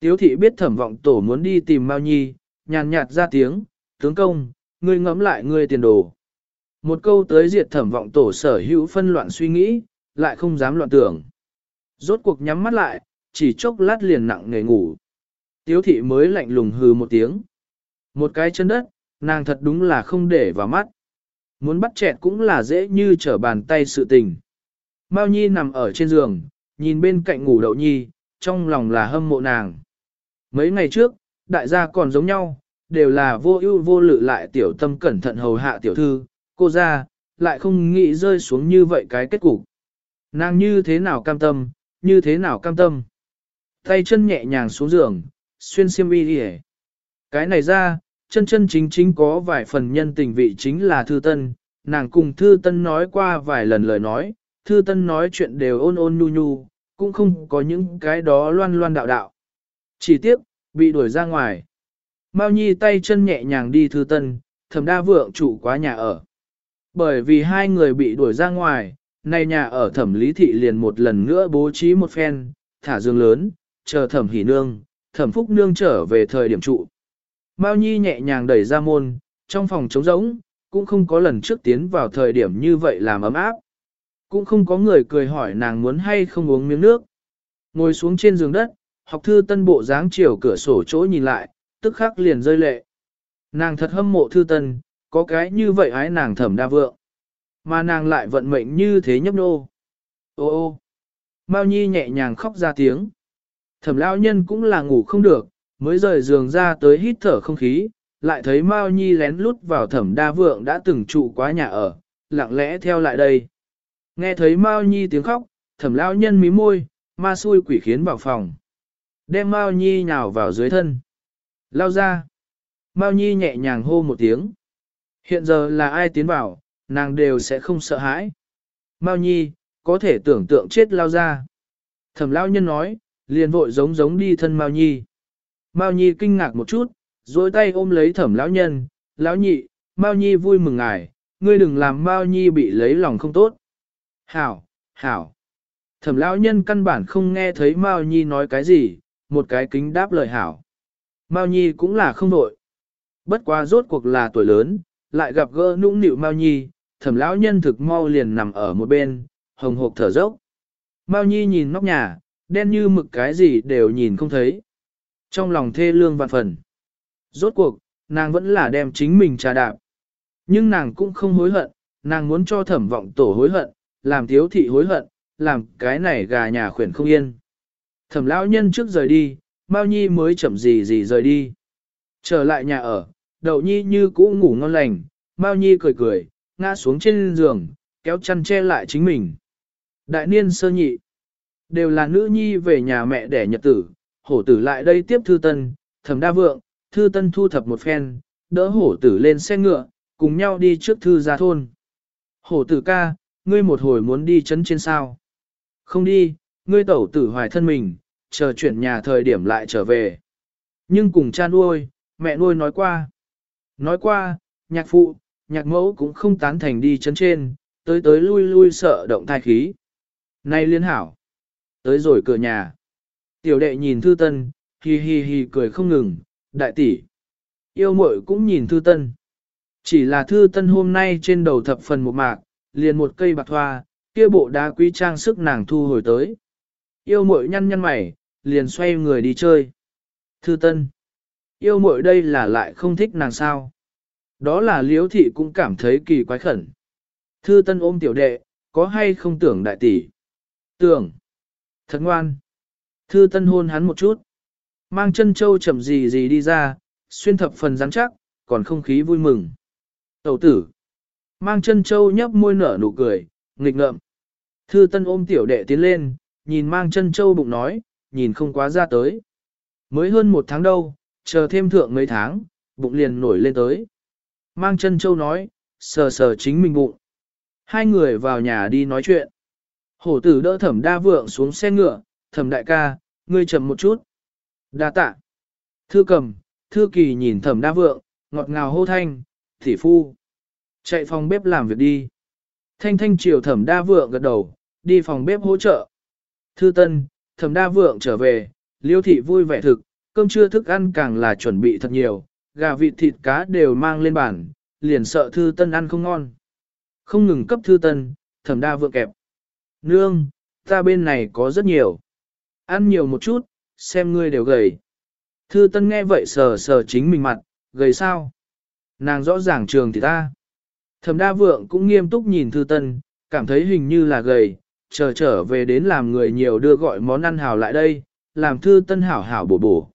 Tiếu thị biết thẩm vọng tổ muốn đi tìm Mao Nhi, nhàn nhạt ra tiếng, tướng công, ngươi ngẫm lại ngươi tiền đồ. Một câu tới diệt thẩm vọng tổ sở hữu phân loạn suy nghĩ, lại không dám loạn tưởng. Rốt cuộc nhắm mắt lại, chỉ chốc lát liền nặng nghề ngủ. Tiếu thị mới lạnh lùng hừ một tiếng. Một cái chân đất, nàng thật đúng là không để vào mắt. Muốn bắt chẹt cũng là dễ như trở bàn tay sự tình. Mao Nhi nằm ở trên giường, nhìn bên cạnh ngủ đậu Nhi, trong lòng là hâm mộ nàng. Mấy ngày trước, đại gia còn giống nhau, đều là vô ưu vô lự lại tiểu tâm cẩn thận hầu hạ tiểu thư, cô ra, lại không nghĩ rơi xuống như vậy cái kết cục. Nàng như thế nào cam tâm, như thế nào cam tâm. Tay chân nhẹ nhàng xuống giường, xuyên xiêm y đi Cái này ra, chân chân chính chính có vài phần nhân tình vị chính là thư tân, nàng cùng thư tân nói qua vài lần lời nói, thư tân nói chuyện đều ôn ôn nhu nhu, cũng không có những cái đó loan loan đạo đạo. Chỉ tiếc, bị đuổi ra ngoài. Mao Nhi tay chân nhẹ nhàng đi thư tân, thầm đa vượng chủ quá nhà ở. Bởi vì hai người bị đuổi ra ngoài, nay nhà ở thẩm lý thị liền một lần nữa bố trí một phen, thả giường lớn, chờ thẩm hỉ nương, thẩm phúc nương trở về thời điểm trụ. Mao Nhi nhẹ nhàng đẩy ra môn, trong phòng trống rỗng, cũng không có lần trước tiến vào thời điểm như vậy làm ấm áp. Cũng không có người cười hỏi nàng muốn hay không uống miếng nước. Ngồi xuống trên giường đất, học thư tân bộ dáng chiều cửa sổ chỗ nhìn lại, tức khắc liền rơi lệ. Nàng thật hâm mộ thư tân, có cái như vậy ái nàng thẩm đa vượng. Mà nàng lại vận mệnh như thế nhấp nô. Ô ô, Mao Nhi nhẹ nhàng khóc ra tiếng. Thẩm lão nhân cũng là ngủ không được, mới rời giường ra tới hít thở không khí, lại thấy Mao Nhi lén lút vào thẩm đa vượng đã từng trụ quá nhà ở, lặng lẽ theo lại đây. Nghe thấy Mao Nhi tiếng khóc, thẩm lão nhân mí môi, ma xui quỷ khiến vào phòng. Đem Mao Nhi nhào vào dưới thân. Lao ra. Mao Nhi nhẹ nhàng hô một tiếng. Hiện giờ là ai tiến vào, nàng đều sẽ không sợ hãi. Mao Nhi, có thể tưởng tượng chết lao ra. Thẩm lão nhân nói, liền vội giống giống đi thân Mao Nhi. Mao Nhi kinh ngạc một chút, dối tay ôm lấy thẩm lão nhân, lão nhị, Mao Nhi vui mừng ngài, ngươi đừng làm Mao Nhi bị lấy lòng không tốt. Hảo, hảo. Thẩm lão nhân căn bản không nghe thấy Mao Nhi nói cái gì, một cái kính đáp lời hảo. Mao Nhi cũng là không đội. Bất quá rốt cuộc là tuổi lớn, lại gặp gỡ nũng nịu Mao Nhi, thẩm lão nhân thực mau liền nằm ở một bên, hồng hộp thở dốc. Mao Nhi nhìn nóc nhà, đen như mực cái gì đều nhìn không thấy. Trong lòng thê lương vạn phần. Rốt cuộc, nàng vẫn là đem chính mình trà đạp. Nhưng nàng cũng không hối hận, nàng muốn cho thẩm vọng tổ hối hận, làm thiếu thị hối hận, làm cái này gà nhà khuyển không yên. Thẩm lão nhân trước rời đi, Mao Nhi mới chậm gì gì rời đi. Trở lại nhà ở, đậu Nhi như cũ ngủ ngon lành, Mao Nhi cười cười, ngã xuống trên giường, kéo chăn che lại chính mình. Đại niên sơ nhị, đều là nữ nhi về nhà mẹ đẻ nhật tử, hổ tử lại đây tiếp thư tân, thẩm đa vượng, thư tân thu thập một phen, đỡ hổ tử lên xe ngựa, cùng nhau đi trước thư ra thôn. Hổ tử ca, ngươi một hồi muốn đi chấn trên sao? Không đi, ngươi tẩu tử hoài thân mình, chờ chuyển nhà thời điểm lại trở về. Nhưng cùng cha nuôi, mẹ nuôi nói qua. Nói qua, nhạc phụ, nhạc mẫu cũng không tán thành đi chấn trên, tới tới lui lui sợ động thai khí. Này liên hảo, tới rồi cửa nhà. Tiểu đệ nhìn thư tân, hi hi hi cười không ngừng, đại tỷ. Yêu muội cũng nhìn thư tân. Chỉ là thư tân hôm nay trên đầu thập phần một mạc, liền một cây bạc hoa, kia bộ đá quý trang sức nàng thu hồi tới. Yêu muội nhăn nhăn mày, liền xoay người đi chơi. Thư tân. Yêu muội đây là lại không thích nàng sao. Đó là liếu thị cũng cảm thấy kỳ quái khẩn. Thư tân ôm tiểu đệ, có hay không tưởng đại tỷ? Tưởng. Thật ngoan. Thư tân hôn hắn một chút. Mang chân châu chậm gì gì đi ra, xuyên thập phần rắn chắc, còn không khí vui mừng. Tẩu tử. Mang chân châu nhấp môi nở nụ cười, nghịch ngợm. Thư tân ôm tiểu đệ tiến lên, nhìn mang chân châu bụng nói, nhìn không quá ra tới. Mới hơn một tháng đâu, chờ thêm thượng mấy tháng, bụng liền nổi lên tới. Mang chân châu nói, sờ sờ chính mình bụng. Hai người vào nhà đi nói chuyện. Hổ tử đỡ thẩm đa vượng xuống xe ngựa, thẩm đại ca, ngươi chậm một chút. Đa tạ. Thư cầm, thư kỳ nhìn thẩm đa vượng, ngọt ngào hô thanh, thị phu. Chạy phòng bếp làm việc đi. Thanh thanh chiều thẩm đa vượng gật đầu, đi phòng bếp hỗ trợ. Thư tân, thẩm đa vượng trở về, liêu thị vui vẻ thực, cơm trưa thức ăn càng là chuẩn bị thật nhiều, gà vịt thịt cá đều mang lên bàn, liền sợ thư tân ăn không ngon. Không ngừng cấp thư tân, thẩm đa vượng kẹp. Nương, ta bên này có rất nhiều. Ăn nhiều một chút, xem ngươi đều gầy. Thư tân nghe vậy sờ sờ chính mình mặt, gầy sao? Nàng rõ ràng trường thì ta. Thẩm đa vượng cũng nghiêm túc nhìn thư tân, cảm thấy hình như là gầy, chờ trở về đến làm người nhiều đưa gọi món ăn hào lại đây, làm thư tân hảo hảo bổ bổ.